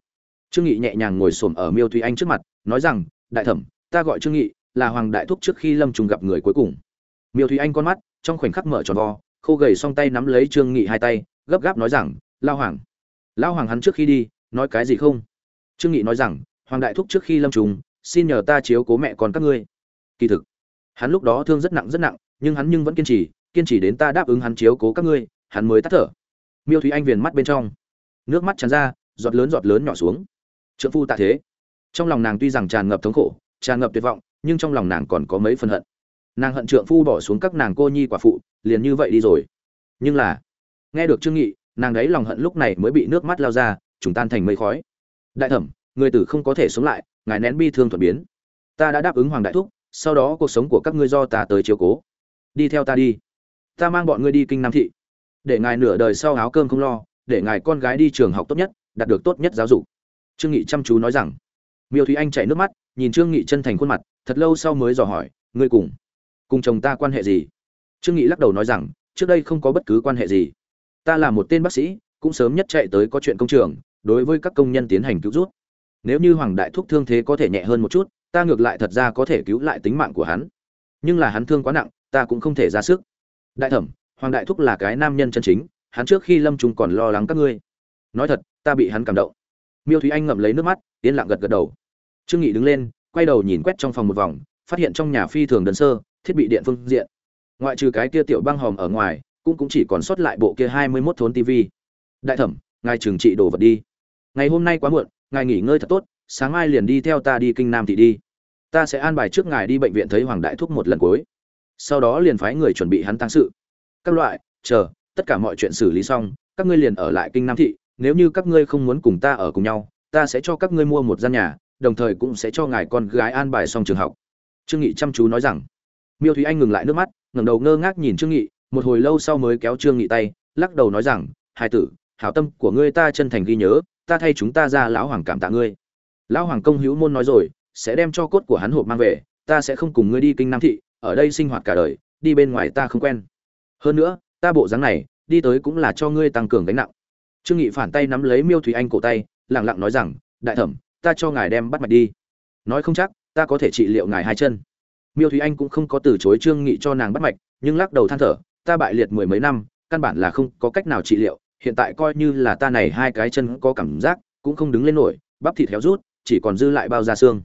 Trương nghị nhẹ nhàng ngồi xổm ở miêu thúy anh trước mặt, nói rằng, đại thẩm, ta gọi trương nghị là hoàng đại thúc trước khi lâm trùng gặp người cuối cùng. Miêu thúy anh con mắt, trong khoảnh khắc mở tròn vo, khô gầy song tay nắm lấy trương nghị hai tay, gấp gáp nói rằng lao hoàng, lão hoàng hắn trước khi đi, nói cái gì không? Trương nghị nói rằng, hoàng đại thúc trước khi lâm trùng xin nhờ ta chiếu cố mẹ con các ngươi. Kỳ thực, hắn lúc đó thương rất nặng rất nặng, nhưng hắn nhưng vẫn kiên trì kiên trì đến ta đáp ứng hắn chiếu cố các ngươi, hắn mới tắt thở. Miêu thúy anh viền mắt bên trong, nước mắt tràn ra, giọt lớn giọt lớn nhỏ xuống. Trượng phu tạ thế. Trong lòng nàng tuy rằng tràn ngập thống khổ, tràn ngập tuyệt vọng nhưng trong lòng nàng còn có mấy phần hận. Nàng hận trượng phu bỏ xuống các nàng cô nhi quả phụ, liền như vậy đi rồi. Nhưng là, nghe được trương nghị, nàng đấy lòng hận lúc này mới bị nước mắt lao ra chúng tan thành mây khói. Đại thẩm, người tử không có thể sống lại, ngài nén bi thương thuận biến. Ta đã đáp ứng hoàng đại thúc, sau đó cuộc sống của các ngươi do ta tới chiếu cố. Đi theo ta đi. Ta mang bọn ngươi đi kinh nam thị. Để ngài nửa đời sau áo cơm không lo, để ngài con gái đi trường học tốt nhất, đạt được tốt nhất giáo dục. Trương nghị chăm chú nói rằng. Miêu thúy anh chảy nước mắt nhìn trương nghị chân thành khuôn mặt, thật lâu sau mới dò hỏi, ngươi cùng cùng chồng ta quan hệ gì? Trương nghị lắc đầu nói rằng, trước đây không có bất cứ quan hệ gì. Ta là một tên bác sĩ, cũng sớm nhất chạy tới có chuyện công trường, đối với các công nhân tiến hành cứu rút. Nếu như hoàng đại thúc thương thế có thể nhẹ hơn một chút, ta ngược lại thật ra có thể cứu lại tính mạng của hắn. Nhưng là hắn thương quá nặng, ta cũng không thể ra sức. Đại thẩm, hoàng đại thúc là cái nam nhân chân chính, hắn trước khi lâm trung còn lo lắng các ngươi. Nói thật, ta bị hắn cảm động. Miêu thúy anh ngậm lấy nước mắt, yên lặng gật gật đầu trương nghị đứng lên, quay đầu nhìn quét trong phòng một vòng, phát hiện trong nhà phi thường đơn sơ, thiết bị điện phương diện. Ngoại trừ cái kia tiểu băng hòm ở ngoài, cũng cũng chỉ còn sót lại bộ kia hai mươi 21 thốn tivi đại thẩm, ngài trừng trị đồ vật đi. Ngày hôm nay quá muộn, ngài nghỉ ngơi thật tốt, sáng mai liền đi theo ta đi kinh nam thị đi. Ta sẽ an bài trước ngài đi bệnh viện thấy hoàng đại thúc một lần cuối. Sau đó liền phái người chuẩn bị hắn tăng sự. Các loại, chờ, tất cả mọi chuyện xử lý xong, các ngươi liền ở lại kinh nam thị, nếu như các ngươi không muốn cùng ta ở cùng nhau, ta sẽ cho các ngươi mua một gian nhà đồng thời cũng sẽ cho ngài con gái an bài xong trường học. Trương nghị chăm chú nói rằng, miêu thúy anh ngừng lại nước mắt, ngẩng đầu ngơ ngác nhìn trương nghị, một hồi lâu sau mới kéo trương nghị tay, lắc đầu nói rằng hai tử, hảo tâm của ngươi ta chân thành ghi nhớ, ta thay chúng ta ra lão hoàng cảm tạ ngươi. Lão hoàng công hữu môn nói rồi, sẽ đem cho cốt của hắn hộp mang về, ta sẽ không cùng ngươi đi kinh nam thị, ở đây sinh hoạt cả đời, đi bên ngoài ta không quen. Hơn nữa, ta bộ dáng này, đi tới cũng là cho ngươi tăng cường gánh nặng. Trương nghị phản tay nắm lấy miêu Thúy anh cổ tay, lặng lặng nói rằng, đại thẩm ta cho ngài đem bắt mạch đi. Nói không chắc, ta có thể trị liệu ngài hai chân. Miêu thúy anh cũng không có từ chối trương nghị cho nàng bắt mạch, nhưng lắc đầu than thở, ta bại liệt mười mấy năm, căn bản là không có cách nào trị liệu, hiện tại coi như là ta này hai cái chân có cảm giác, cũng không đứng lên nổi, bắp thịt héo rút, chỉ còn dư lại bao da xương.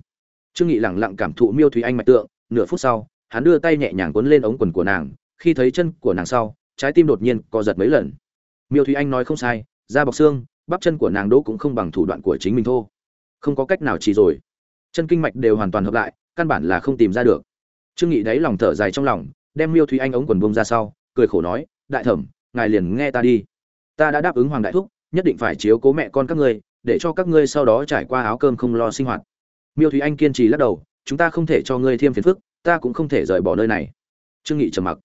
Trương nghị lẳng lặng cảm thụ miêu thúy anh mạch tượng, nửa phút sau, hắn đưa tay nhẹ nhàng cuốn lên ống quần của nàng, khi thấy chân của nàng sau, trái tim đột nhiên co giật mấy lần. Miêu thúy anh nói không sai, da bọc xương, bắp chân của nàng đỗ cũng không bằng thủ đoạn của chính mình thô không có cách nào chỉ rồi. Chân kinh mạch đều hoàn toàn hợp lại, căn bản là không tìm ra được. Trương nghị đáy lòng thở dài trong lòng, đem miêu thúy anh ống quần bông ra sau, cười khổ nói, đại thẩm, ngài liền nghe ta đi. Ta đã đáp ứng hoàng đại thúc, nhất định phải chiếu cố mẹ con các ngươi, để cho các ngươi sau đó trải qua áo cơm không lo sinh hoạt. Miêu thúy anh kiên trì lắc đầu, chúng ta không thể cho ngươi thêm phiền phức, ta cũng không thể rời bỏ nơi này. Trương nghị trầm mặc.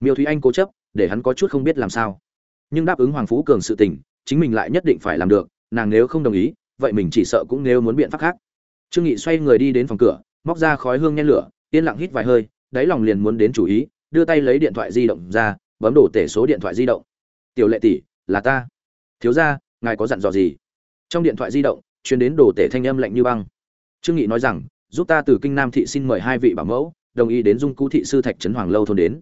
Miêu thúy anh cố chấp, để hắn có chút không biết làm sao. Nhưng đáp ứng hoàng phú cường sự tình, chính mình lại nhất định phải làm được, nàng nếu không đồng ý vậy mình chỉ sợ cũng nếu muốn biện pháp khác. Trương nghị xoay người đi đến phòng cửa, móc ra khói hương nhen lửa, yên lặng hít vài hơi, đáy lòng liền muốn đến chủ ý, đưa tay lấy điện thoại di động ra, bấm đổ tể số điện thoại di động. Tiểu lệ tỷ, là ta. Thiếu gia, ngài có dặn dò gì? Trong điện thoại di động, truyền đến đồ tể thanh âm lạnh như băng. Trương nghị nói rằng, giúp ta từ kinh nam thị xin mời hai vị bảo mẫu, đồng ý đến dung cú thị sư thạch trấn hoàng lâu thôn đến.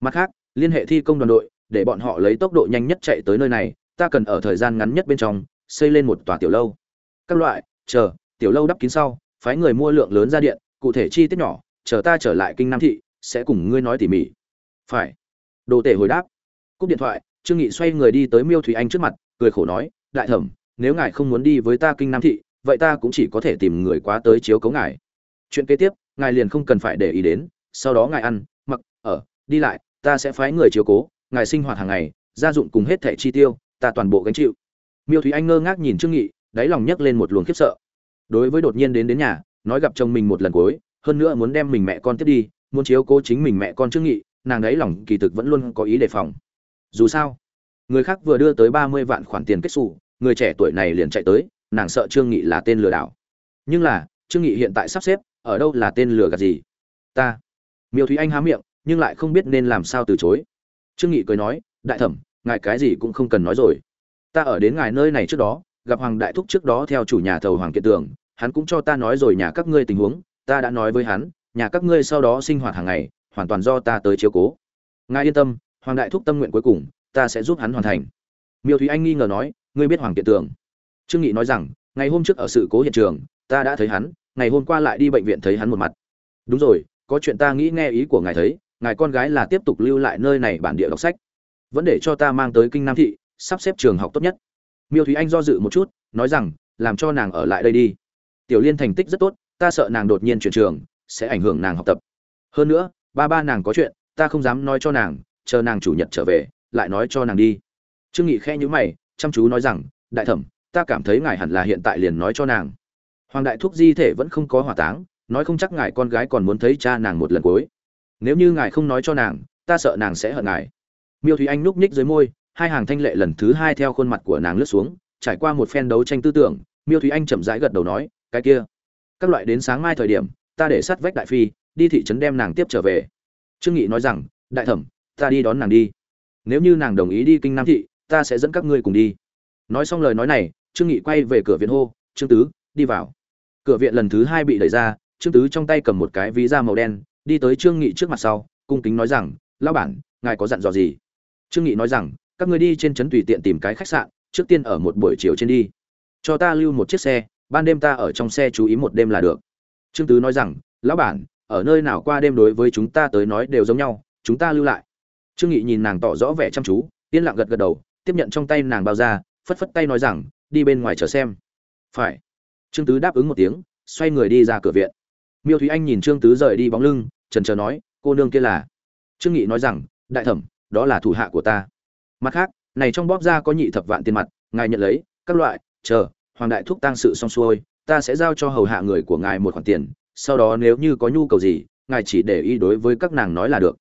Mặt khác, liên hệ thi công đoàn đội, để bọn họ lấy tốc độ nhanh nhất chạy tới nơi này, ta cần ở thời gian ngắn nhất bên trong, xây lên một tòa tiểu lâu các loại, chờ, tiểu lâu đắp kín sau, phái người mua lượng lớn ra điện, cụ thể chi tiết nhỏ, chờ ta trở lại kinh nam thị, sẽ cùng ngươi nói tỉ mỉ. Phải. Đồ tể hồi đáp. Cúp điện thoại, trương nghị xoay người đi tới miêu thủy anh trước mặt, cười khổ nói, đại thẩm, nếu ngài không muốn đi với ta kinh nam thị, vậy ta cũng chỉ có thể tìm người quá tới chiếu cấu ngài. Chuyện kế tiếp, ngài liền không cần phải để ý đến, sau đó ngài ăn, mặc, ở, đi lại, ta sẽ phái người chiếu cố, ngài sinh hoạt hàng ngày, gia dụng cùng hết thẻ chi tiêu, ta toàn bộ gánh chịu. Miêu thúy anh ngơ ngác nhìn trương nghị đáy lòng nhấc lên một luồng khiếp sợ. Đối với đột nhiên đến đến nhà, nói gặp chồng mình một lần cuối, hơn nữa muốn đem mình mẹ con tiếp đi, muốn chiếu cố chính mình mẹ con trước nghị, nàng đáy lòng kỳ thực vẫn luôn có ý đề phòng. Dù sao, người khác vừa đưa tới ba mươi vạn khoản tiền kết xù, người trẻ tuổi này liền chạy tới, nàng sợ trương nghị là tên lừa đảo. Nhưng là, trương nghị hiện tại sắp xếp, ở đâu là tên lừa gạt gì? Ta. Miêu thúy anh há miệng, nhưng lại không biết nên làm sao từ chối. Trương nghị cười nói, đại thẩm, ngài cái gì cũng không cần nói rồi. Ta ở đến ngài nơi này trước đó gặp hoàng đại thúc trước đó theo chủ nhà thầu hoàng kiện tường, hắn cũng cho ta nói rồi nhà các ngươi tình huống, ta đã nói với hắn, nhà các ngươi sau đó sinh hoạt hàng ngày, hoàn toàn do ta tới chiếu cố. Ngài yên tâm, hoàng đại thúc tâm nguyện cuối cùng, ta sẽ giúp hắn hoàn thành. Miêu thúy anh nghi ngờ nói, ngươi biết hoàng kiện tường. Trương nghị nói rằng, ngày hôm trước ở sự cố hiện trường, ta đã thấy hắn, ngày hôm qua lại đi bệnh viện thấy hắn một mặt. Đúng rồi, có chuyện ta nghĩ nghe ý của ngài thấy, ngài con gái là tiếp tục lưu lại nơi này bản địa đọc sách. Vẫn để cho ta mang tới kinh nam thị, sắp xếp trường học tốt nhất miêu thúy anh do dự một chút, nói rằng, làm cho nàng ở lại đây đi. Tiểu liên thành tích rất tốt, ta sợ nàng đột nhiên chuyển trường, sẽ ảnh hưởng nàng học tập. Hơn nữa, ba ba nàng có chuyện, ta không dám nói cho nàng, chờ nàng chủ nhật trở về, lại nói cho nàng đi. Trương nghị khe nhíu mày, chăm chú nói rằng, đại thẩm, ta cảm thấy ngài hẳn là hiện tại liền nói cho nàng. Hoàng đại thúc di thể vẫn không có hỏa táng, nói không chắc ngài con gái còn muốn thấy cha nàng một lần cuối. Nếu như ngài không nói cho nàng, ta sợ nàng sẽ hận ngài. Miêu thúy anh núp nhích dưới môi hai hàng thanh lệ lần thứ hai theo khuôn mặt của nàng lướt xuống, trải qua một phen đấu tranh tư tưởng, miêu thúy anh chậm rãi gật đầu nói, cái kia, các loại đến sáng mai thời điểm, ta để sát vách đại phi, đi thị trấn đem nàng tiếp trở về. Trương nghị nói rằng, đại thẩm, ta đi đón nàng đi. Nếu như nàng đồng ý đi kinh nam thị, ta sẽ dẫn các ngươi cùng đi. Nói xong lời nói này, trương nghị quay về cửa viện hô, trương tứ, đi vào. Cửa viện lần thứ hai bị đẩy ra, trương tứ trong tay cầm một cái ví da màu đen, đi tới trương nghị trước mặt sau, cung kính nói rằng, lão bản, ngài có dặn dò gì? Trương nghị nói rằng các ngươi đi trên trấn tùy tiện tìm cái khách sạn, trước tiên ở một buổi chiều trên đi. Cho ta lưu một chiếc xe, ban đêm ta ở trong xe chú ý một đêm là được. Trương tứ nói rằng, lão bản, ở nơi nào qua đêm đối với chúng ta tới nói đều giống nhau, chúng ta lưu lại. Trương nghị nhìn nàng tỏ rõ vẻ chăm chú, yên lặng gật gật đầu, tiếp nhận trong tay nàng bao ra, phất phất tay nói rằng, đi bên ngoài chờ xem. Phải. Trương tứ đáp ứng một tiếng, xoay người đi ra cửa viện. Miêu thúy anh nhìn trương tứ rời đi bóng lưng, trần trờ nói, cô nương kia là? Trương nghị nói rằng, đại thẩm, đó là thủ hạ của ta mặt khác, này trong bóp ra có nhị thập vạn tiền mặt, ngài nhận lấy, các loại, chờ, hoàng đại thúc tăng sự xong xuôi, ta sẽ giao cho hầu hạ người của ngài một khoản tiền, sau đó nếu như có nhu cầu gì, ngài chỉ để ý đối với các nàng nói là được.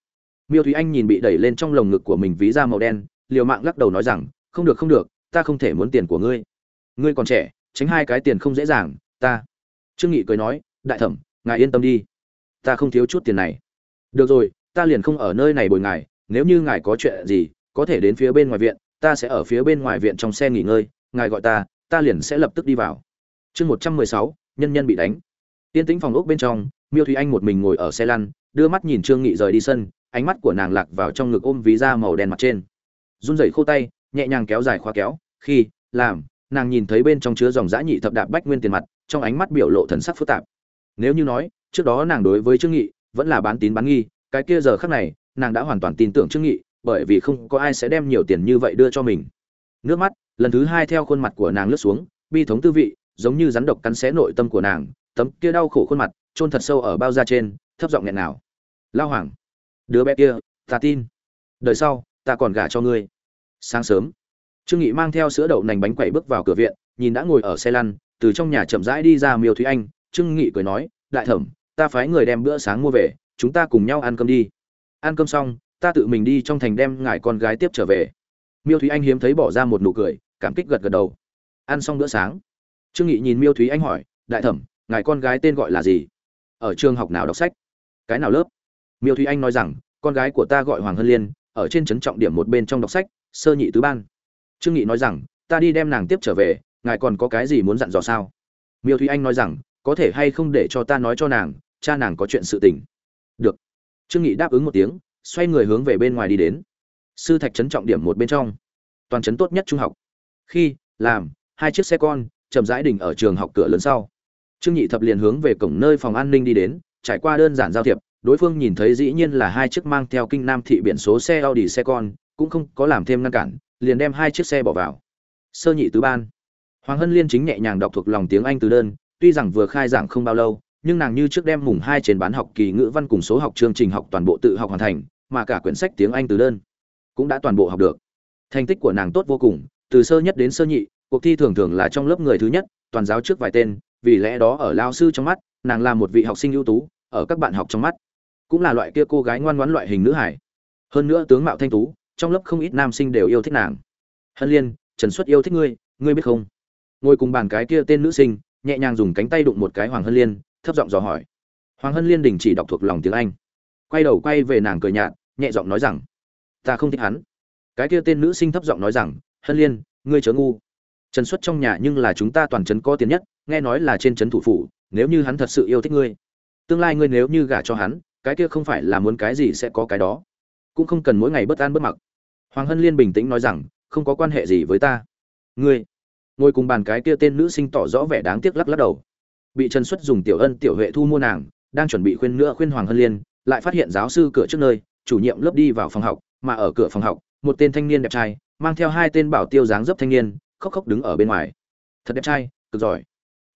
Miêu thúy anh nhìn bị đẩy lên trong lồng ngực của mình ví da màu đen, liều mạng lắc đầu nói rằng, không được không được, ta không thể muốn tiền của ngươi. Ngươi còn trẻ, tránh hai cái tiền không dễ dàng, ta. Trương nghị cười nói, đại thẩm, ngài yên tâm đi. Ta không thiếu chút tiền này. Được rồi, ta liền không ở nơi này bồi ngài, nếu như ngài có chuyện gì có thể đến phía bên ngoài viện, ta sẽ ở phía bên ngoài viện trong xe nghỉ ngơi, ngài gọi ta ta liền sẽ lập tức đi vào. Chương một trăm mười sáu, nhân nhân bị đánh. Tiên tĩnh phòng ốc bên trong, miêu thúy anh một mình ngồi ở xe lăn, đưa mắt nhìn trương nghị rời đi sân, ánh mắt của nàng lạc vào trong ngực ôm ví da màu đen mặt trên. Run rẩy khô tay, nhẹ nhàng kéo dài khóa kéo, khi, làm, nàng nhìn thấy bên trong chứa dòng dã nhị thập đạp bách nguyên tiền mặt, trong ánh mắt biểu lộ thần sắc phức tạp. Nếu như nói, trước đó nàng đối với trương nghị, vẫn là bán tín bán nghi, cái kia giờ khắc này, nàng đã hoàn toàn tin tưởng trương nghị bởi vì không có ai sẽ đem nhiều tiền như vậy đưa cho mình. Nước mắt, lần thứ hai theo khuôn mặt của nàng lướt xuống, bi thống tư vị, giống như rắn độc cắn xé nội tâm của nàng, tấm kia đau khổ khuôn mặt, chôn thật sâu ở bao da trên, thấp giọng nghẹn nào lao hoàng, đứa bé kia, ta tin. Đời sau, ta còn gả cho ngươi. Sáng sớm, trương nghị mang theo sữa đậu nành bánh quẩy bước vào cửa viện, nhìn đã ngồi ở xe lăn, từ trong nhà chậm rãi đi ra miêu thúy anh. Trương nghị cười nói, đại thẩm, ta phái người đem bữa sáng mua về, chúng ta cùng nhau ăn cơm đi. Ăn cơm xong ta tự mình đi trong thành đem ngài con gái tiếp trở về. Miêu thúy anh hiếm thấy bỏ ra một nụ cười, cảm kích gật gật đầu. Ăn xong bữa sáng, trương nghị nhìn miêu thúy anh hỏi, đại thẩm, ngài con gái tên gọi là gì? Ở trường học nào đọc sách? Cái nào lớp? Miêu thúy anh nói rằng, con gái của ta gọi hoàng hân liên, ở trên trấn trọng điểm một bên trong đọc sách, sơ nhị tứ ban. Trương nghị nói rằng, ta đi đem nàng tiếp trở về, ngài còn có cái gì muốn dặn dò sao? Miêu thúy anh nói rằng, có thể hay không để cho ta nói cho nàng, cha nàng có chuyện sự tình. Được. Trương nghị đáp ứng một tiếng xoay người hướng về bên ngoài đi đến sư thạch trấn trọng điểm một bên trong toàn trấn tốt nhất trung học khi làm hai chiếc xe con chậm rãi đỉnh ở trường học cửa lớn sau trương nhị thập liền hướng về cổng nơi phòng an ninh đi đến trải qua đơn giản giao thiệp đối phương nhìn thấy dĩ nhiên là hai chiếc mang theo kinh nam thị biển số xe Audi xe con, cũng không có làm thêm ngăn cản, liền đem hai chiếc xe bỏ vào. Sơ nhị tứ ban. Hoàng Hân Liên chính nhẹ nhàng đọc thuộc lòng tiếng Anh từ đơn, tuy rằng vừa khai giảng không bao lâu, nhưng nàng như trước đem mùng hai trên bán học kỳ ngữ văn cùng số học chương trình học toàn bộ tự học hoàn thành, mà cả quyển sách tiếng Anh từ đơn cũng đã toàn bộ học được. Thành tích của nàng tốt vô cùng, từ sơ nhất đến sơ nhị, cuộc thi thường thường là trong lớp người thứ nhất, toàn giáo trước vài tên, vì lẽ đó ở lao sư trong mắt, nàng là một vị học sinh ưu tú, ở các bạn học trong mắt, cũng là loại kia cô gái ngoan ngoãn loại hình nữ hải. Hơn nữa tướng mạo thanh tú, trong lớp không ít nam sinh đều yêu thích nàng. Hân Liên, Trần Xuất yêu thích ngươi, ngươi biết không? Ngồi cùng bàn cái kia tên nữ sinh, nhẹ nhàng dùng cánh tay đụng một cái Hoàng Hân Liên, thấp giọng dò hỏi. Hoàng Hân Liên đình chỉ đọc thuộc lòng tiếng Anh, quay đầu quay về nàng cười nhạt, nhẹ giọng nói rằng: "Ta không thích hắn." Cái kia tên nữ sinh thấp giọng nói rằng: "Hân Liên, ngươi chớ ngu. Trần Xuất trong nhà nhưng là chúng ta toàn trấn có tiền nhất, nghe nói là trên trấn thủ phủ, nếu như hắn thật sự yêu thích ngươi, tương lai ngươi nếu như gả cho hắn, cái kia không phải là muốn cái gì sẽ có cái đó cũng không cần mỗi ngày bất an bất mặc hoàng hân liên bình tĩnh nói rằng không có quan hệ gì với ta ngươi ngồi cùng bàn cái kia tên nữ sinh tỏ rõ vẻ đáng tiếc lắc lắc đầu bị trần xuất dùng tiểu ân, tiểu huệ thu mua nàng, đang chuẩn bị khuyên nữa khuyên hoàng hân liên, lại phát hiện giáo sư cửa trước nơi, chủ nhiệm lớp đi vào phòng học, mà ở cửa phòng học, một tên thanh niên đẹp trai, mang theo hai tên bảo tiêu dáng dấp thanh niên, khóc khóc đứng ở bên ngoài. Thật đẹp trai, cực giỏi.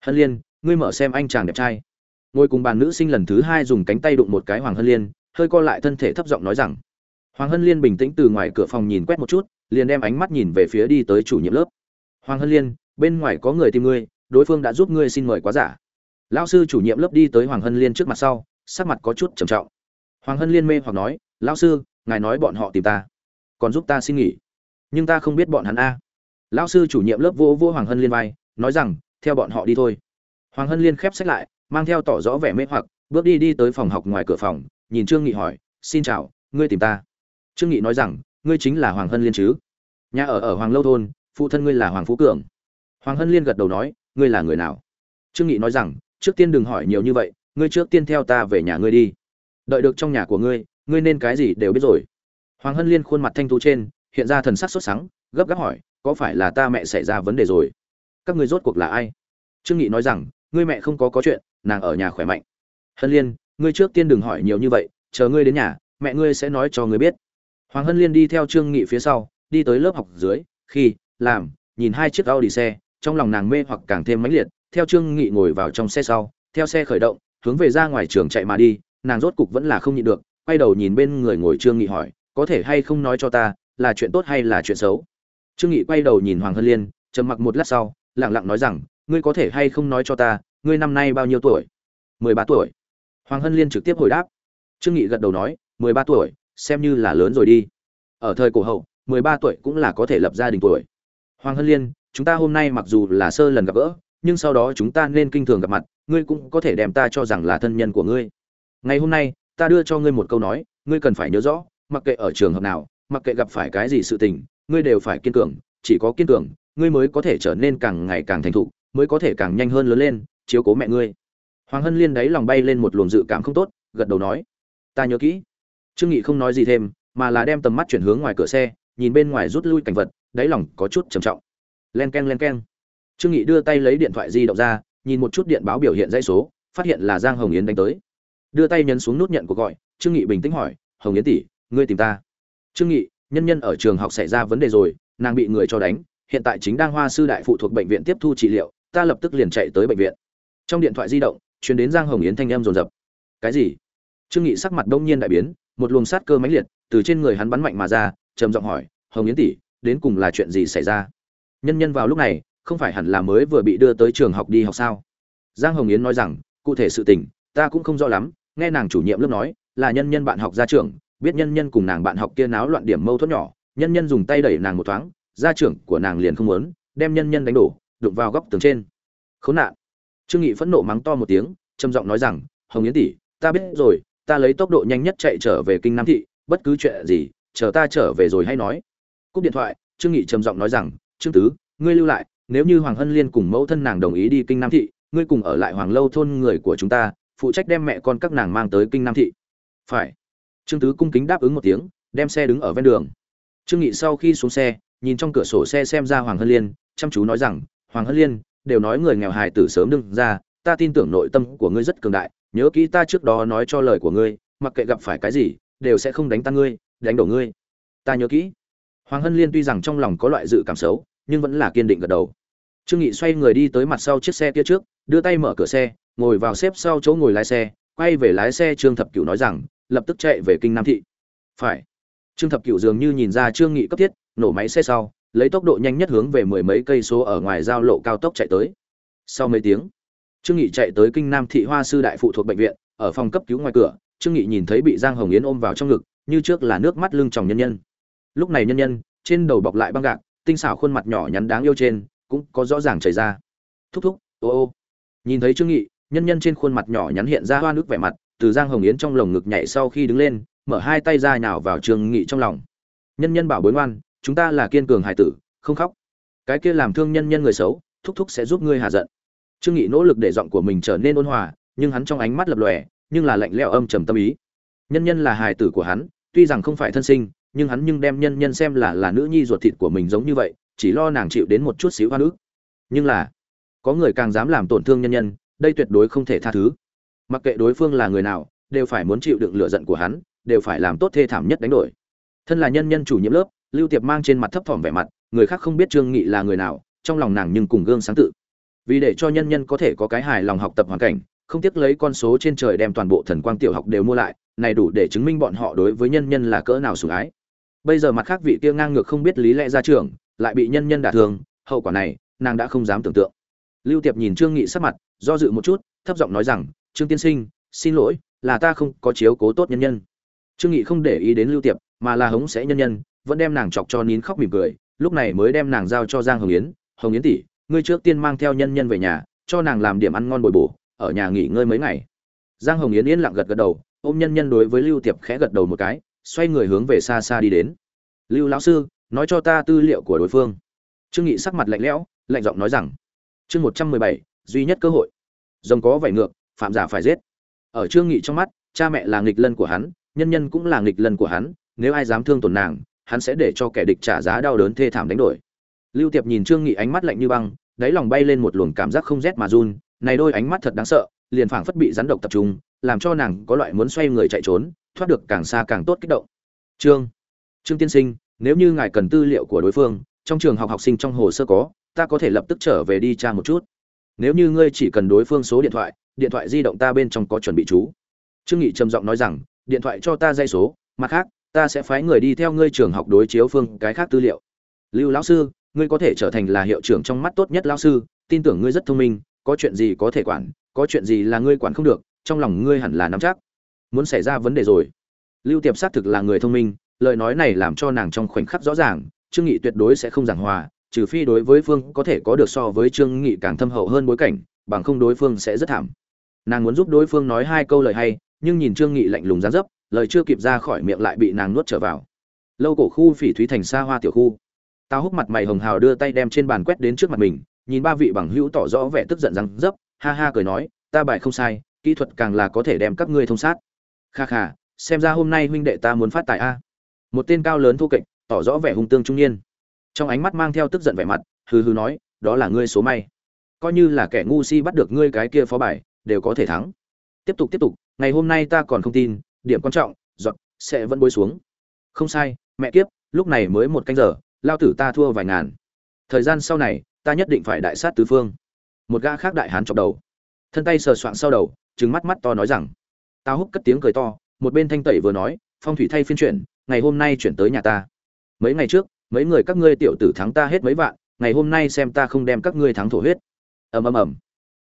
Hân liên, ngươi mở xem anh chàng đẹp trai. Ngồi cùng bàn nữ sinh lần thứ hai dùng cánh tay đụng một cái hoàng hân liên, hơi co lại thân thể thấp giọng nói rằng. Hoàng hân liên bình tĩnh từ ngoài cửa phòng nhìn quét một chút, liền đem ánh mắt nhìn về phía đi tới chủ nhiệm lớp. Hoàng hân liên, bên ngoài có người tìm ngươi, đối phương đã giúp ngươi xin mời quá giả lão sư chủ nhiệm lớp đi tới hoàng hân liên trước mặt sau, sắc mặt có chút trầm trọng. Hoàng hân liên mê hoặc nói, lão sư, ngài nói bọn họ tìm ta, còn giúp ta xin nghỉ. Nhưng ta không biết bọn hắn a. Lão sư chủ nhiệm lớp vô vô hoàng hân liên vai, nói rằng, theo bọn họ đi thôi. Hoàng hân liên khép sách lại, mang theo tỏ rõ vẻ mê hoặc, bước đi đi tới phòng học ngoài cửa phòng, nhìn trương nghị hỏi, xin chào, ngươi tìm ta? Trương nghị nói rằng, ngươi chính là hoàng hân liên chứ? Nhà ở ở hoàng lâu thôn, phụ thân ngươi là hoàng phú cường. Hoàng hân liên gật đầu nói, ngươi là người nào? Trương nghị nói rằng trước tiên đừng hỏi nhiều như vậy, ngươi trước tiên theo ta về nhà ngươi đi. Đợi được trong nhà của ngươi ngươi nên cái gì đều biết rồi. Hoàng hân liên khuôn mặt thanh tú trên, hiện ra thần sắc sốt sắng, gấp gáp hỏi, có phải là ta mẹ xảy ra vấn đề rồi? Các ngươi rốt cuộc là ai? Trương nghị nói rằng, ngươi mẹ không có có chuyện, nàng ở nhà khỏe mạnh. Hân liên, ngươi trước tiên đừng hỏi nhiều như vậy, chờ ngươi đến nhà, mẹ ngươi sẽ nói cho ngươi biết. Hoàng hân liên đi theo trương nghị phía sau, đi tới lớp học dưới, khi, làm, nhìn hai chiếc audi xe, trong lòng nàng mê hoặc càng thêm mãnh liệt theo trương nghị ngồi vào trong xe sau, theo xe khởi động, hướng về ra ngoài trường chạy mà đi, nàng rốt cục vẫn là không nhịn được, quay đầu nhìn bên người ngồi trương nghị hỏi, có thể hay không nói cho ta, là chuyện tốt hay là chuyện xấu? Trương nghị quay đầu nhìn hoàng hân liên, trầm mặc một lát sau, lặng lặng nói rằng, ngươi có thể hay không nói cho ta, ngươi năm nay bao nhiêu tuổi? Mười ba tuổi. Hoàng hân liên trực tiếp hồi đáp. Trương nghị gật đầu nói, mười ba tuổi, xem như là lớn rồi đi. Ở thời cổ hậu, mười ba tuổi cũng là có thể lập gia đình tuổi. Hoàng hân liên, chúng ta hôm nay mặc dù là sơ lần gặp gỡ nhưng sau đó chúng ta nên kinh thường gặp mặt, ngươi cũng có thể đem ta cho rằng là thân nhân của ngươi. Ngày hôm nay, ta đưa cho ngươi một câu nói, ngươi cần phải nhớ rõ, mặc kệ ở trường hợp nào, mặc kệ gặp phải cái gì sự tình, ngươi đều phải kiên cường, chỉ có kiên cường, ngươi mới có thể trở nên càng ngày càng thành thục, mới có thể càng nhanh hơn lớn lên, chiếu cố mẹ ngươi. Hoàng hân liên đáy lòng bay lên một luồng dự cảm không tốt, gật đầu nói, ta nhớ kỹ. Trương nghị không nói gì thêm, mà là đem tầm mắt chuyển hướng ngoài cửa xe, nhìn bên ngoài rút lui cảnh vật, đáy lòng có chút trầm trọng. Len keng len keng trương nghị đưa tay lấy điện thoại di động ra, nhìn một chút điện báo biểu hiện dãy số, phát hiện là giang hồng yến đánh tới. Đưa tay nhấn xuống nút nhận cuộc gọi, trương nghị bình tĩnh hỏi, hồng yến tỷ, ngươi tìm ta? Trương nghị, nhân nhân ở trường học xảy ra vấn đề rồi, nàng bị người cho đánh, hiện tại chính đang hoa sư đại phụ thuộc bệnh viện tiếp thu trị liệu, ta lập tức liền chạy tới bệnh viện. Trong điện thoại di động, truyền đến giang hồng yến thanh âm rồn rập cái gì? Trương nghị sắc mặt đông nhiên đại biến, một luồng sát cơ mãnh liệt từ trên người hắn bắn mạnh mà ra, trầm giọng hỏi, hồng yến tỷ, đến cùng là chuyện gì xảy ra? Nhân nhân vào lúc này không phải hẳn là mới vừa bị đưa tới trường học đi học sao? Giang hồng yến nói rằng, cụ thể sự tình, ta cũng không rõ lắm, nghe nàng chủ nhiệm lớp nói, là nhân nhân bạn học ra trường, biết nhân nhân cùng nàng bạn học kia náo loạn điểm mâu thuẫn nhỏ, nhân nhân dùng tay đẩy nàng một thoáng gia trưởng của nàng liền không muốn, đem nhân nhân đánh đổ, đụng vào góc tường trên. Khốn nạn. Trương nghị phẫn nộ mắng to một tiếng, trầm giọng nói rằng, hồng yến tỷ, ta biết rồi, ta lấy tốc độ nhanh nhất chạy trở về kinh nam thị, bất cứ chuyện gì, chờ ta trở về rồi hay nói. Cúp điện thoại, trương nghị trầm giọng nói rằng, trương tứ, ngươi lưu lại nếu như hoàng hân liên cùng mẫu thân nàng đồng ý đi kinh nam thị, ngươi cùng ở lại hoàng lâu thôn người của chúng ta, phụ trách đem mẹ con các nàng mang tới kinh nam thị. Phải. Trương tứ cung kính đáp ứng một tiếng, đem xe đứng ở ven đường. Trương nghị sau khi xuống xe, nhìn trong cửa sổ xe xem ra hoàng hân liên, chăm chú nói rằng, hoàng hân liên, đều nói người nghèo hài tử sớm đừng ra, ta tin tưởng nội tâm của ngươi rất cường đại, nhớ kỹ ta trước đó nói cho lời của ngươi, mặc kệ gặp phải cái gì, đều sẽ không đánh tan ngươi, đánh đổ ngươi. Ta nhớ kỹ. Hoàng hân liên tuy rằng trong lòng có loại dự cảm xấu, nhưng vẫn là kiên định gật đầu trương nghị xoay người đi tới mặt sau chiếc xe kia trước, đưa tay mở cửa xe, ngồi vào xếp sau chỗ ngồi lái xe, quay về lái xe trương thập cửu nói rằng, lập tức chạy về kinh nam thị. Phải. Trương thập cửu dường như nhìn ra trương nghị cấp thiết, nổ máy xe sau, lấy tốc độ nhanh nhất hướng về mười mấy cây số ở ngoài giao lộ cao tốc chạy tới. Sau mấy tiếng, trương nghị chạy tới kinh nam thị hoa sư đại phụ thuộc bệnh viện, ở phòng cấp cứu ngoài cửa, trương nghị nhìn thấy bị giang hồng yến ôm vào trong ngực, như trước là nước mắt lưng tròng nhân nhân. Lúc này nhân nhân, trên đầu bọc lại băng gạc, tinh xảo khuôn mặt nhỏ nhắn đáng yêu trên cũng có rõ ràng chảy ra. Thúc thúc, ô ô. Nhìn thấy trương nghị, nhân nhân trên khuôn mặt nhỏ nhắn hiện ra hoa nước vẻ mặt, từ giang hồng yến trong lồng ngực nhảy sau khi đứng lên, mở hai tay ra nhào vào trương nghị trong lòng. Nhân nhân bảo bối ngoan, chúng ta là kiên cường hải tử, không khóc. Cái kia làm thương nhân nhân người xấu, thúc thúc sẽ giúp ngươi hạ giận. Trương nghị nỗ lực để giọng của mình trở nên ôn hòa, nhưng hắn trong ánh mắt lập lòe, nhưng là lạnh lẽo âm trầm tâm ý. Nhân nhân là hài tử của hắn, tuy rằng không phải thân sinh, nhưng hắn nhưng đem nhân nhân xem là là nữ nhi ruột thịt của mình giống như vậy chỉ lo nàng chịu đến một chút xíu hoa nước nhưng là, có người càng dám làm tổn thương nhân nhân, đây tuyệt đối không thể tha thứ. Mặc kệ đối phương là người nào, đều phải muốn chịu đựng lửa giận của hắn, đều phải làm tốt thê thảm nhất đánh đổi. Thân là nhân nhân chủ nhiệm lớp, lưu tiệp mang trên mặt thấp thỏm vẻ mặt, người khác không biết trương nghị là người nào, trong lòng nàng nhưng cùng gương sáng tự. Vì để cho nhân nhân có thể có cái hài lòng học tập hoàn cảnh, không tiếc lấy con số trên trời đem toàn bộ thần quang tiểu học đều mua lại, này đủ để chứng minh bọn họ đối với nhân nhân là cỡ nào sủng ái. Bây giờ mặt khác vị kia ngang ngược không biết lý lẽ ra trường lại bị nhân nhân đả thương, hậu quả này, nàng đã không dám tưởng tượng. Lưu tiệp nhìn trương nghị sắc mặt, do dự một chút, thấp giọng nói rằng, trương tiên sinh, xin lỗi, là ta không có chiếu cố tốt nhân nhân. Trương nghị không để ý đến lưu tiệp, mà là hống sẽ nhân nhân, vẫn đem nàng chọc cho nín khóc mỉm cười, lúc này mới đem nàng giao cho giang hồng yến hồng yến tỷ, ngươi trước tiên mang theo nhân nhân về nhà, cho nàng làm điểm ăn ngon bồi bổ, ở nhà nghỉ ngơi mấy ngày. Giang hồng yến yên lặng gật gật đầu, ôm nhân nhân đối với lưu tiệp khẽ gật đầu một cái, xoay người hướng về xa xa đi đến. Lưu lão sư nói cho ta tư liệu của đối phương. Trương nghị sắc mặt lạnh lẽo, lạnh giọng nói rằng, chương một trăm mười bảy, duy nhất cơ hội. Rồng có vảy ngược, phạm giả phải giết. Ở trương nghị trong mắt, cha mẹ là nghịch lân của hắn, nhân nhân cũng là nghịch lân của hắn, nếu ai dám thương tổn nàng, hắn sẽ để cho kẻ địch trả giá đau đớn thê thảm đánh đổi. Lưu tiệp nhìn trương nghị ánh mắt lạnh như băng, đáy lòng bay lên một luồng cảm giác không rét mà run, này đôi ánh mắt thật đáng sợ, liền phảng phất bị rắn độc tập trung, làm cho nàng có loại muốn xoay người chạy trốn, thoát được càng xa càng tốt kích động. Trương trương tiên sinh nếu như ngài cần tư liệu của đối phương, trong trường học học sinh trong hồ sơ có, ta có thể lập tức trở về đi tra một chút. Nếu như ngươi chỉ cần đối phương số điện thoại điện thoại di động ta bên trong có chuẩn bị chú. Trương nghị trầm giọng nói rằng, điện thoại cho ta dây số, mặt khác, ta sẽ phái người đi theo ngươi trường học đối chiếu phương cái khác tư liệu. Lưu lão sư, ngươi có thể trở thành là hiệu trưởng trong mắt tốt nhất lão sư, tin tưởng ngươi rất thông minh, có chuyện gì có thể quản, có chuyện gì là ngươi quản không được, trong lòng ngươi hẳn là nắm chắc. Muốn xảy ra vấn đề rồi. Lưu tiệp xác thực là người thông minh lời nói này làm cho nàng trong khoảnh khắc rõ ràng, trương nghị tuyệt đối sẽ không giảng hòa, trừ phi đối với phương có thể có được so với trương nghị càng thâm hậu hơn bối cảnh, bằng không đối phương sẽ rất thảm. Nàng muốn giúp đối phương nói hai câu lời hay, nhưng nhìn trương nghị lạnh lùng gián dấp, lời chưa kịp ra khỏi miệng lại bị nàng nuốt trở vào. Lâu cổ khu phỉ thúy thành xa hoa tiểu khu. Tao húc mặt mày hồng hào đưa tay đem trên bàn quét đến trước mặt mình, nhìn ba vị bằng hữu tỏ rõ vẻ tức giận răng dấp, ha ha cười nói, ta bài không sai, kỹ thuật càng là có thể đem các ngươi thông sát. Kha kha, xem ra hôm nay huynh đệ ta muốn phát tài a một tên cao lớn thô kệch, tỏ rõ vẻ hung tương trung niên. Trong ánh mắt mang theo tức giận vẻ mặt, hừ hừ nói, đó là ngươi số may. Coi như là kẻ ngu si bắt được ngươi cái kia phó bài, đều có thể thắng. Tiếp tục tiếp tục, ngày hôm nay ta còn không tin, điểm quan trọng giọt sẽ vẫn bôi xuống. Không sai, mẹ kiếp, lúc này mới một canh giờ, lao tử ta thua vài ngàn. Thời gian sau này, ta nhất định phải đại sát tứ phương. Một gã khác đại hán chọc đầu. Thân tay sờ soạng sau đầu, trừng mắt mắt to nói rằng. Tao húc cất tiếng cười to, một bên thanh tẩy vừa nói phong thủy thay phiên chuyển, ngày hôm nay chuyển tới nhà ta. Mấy ngày trước, mấy người các ngươi tiểu tử thắng ta hết mấy vạn, ngày hôm nay xem ta không đem các ngươi thắng thổ huyết. Ầm ầm ầm.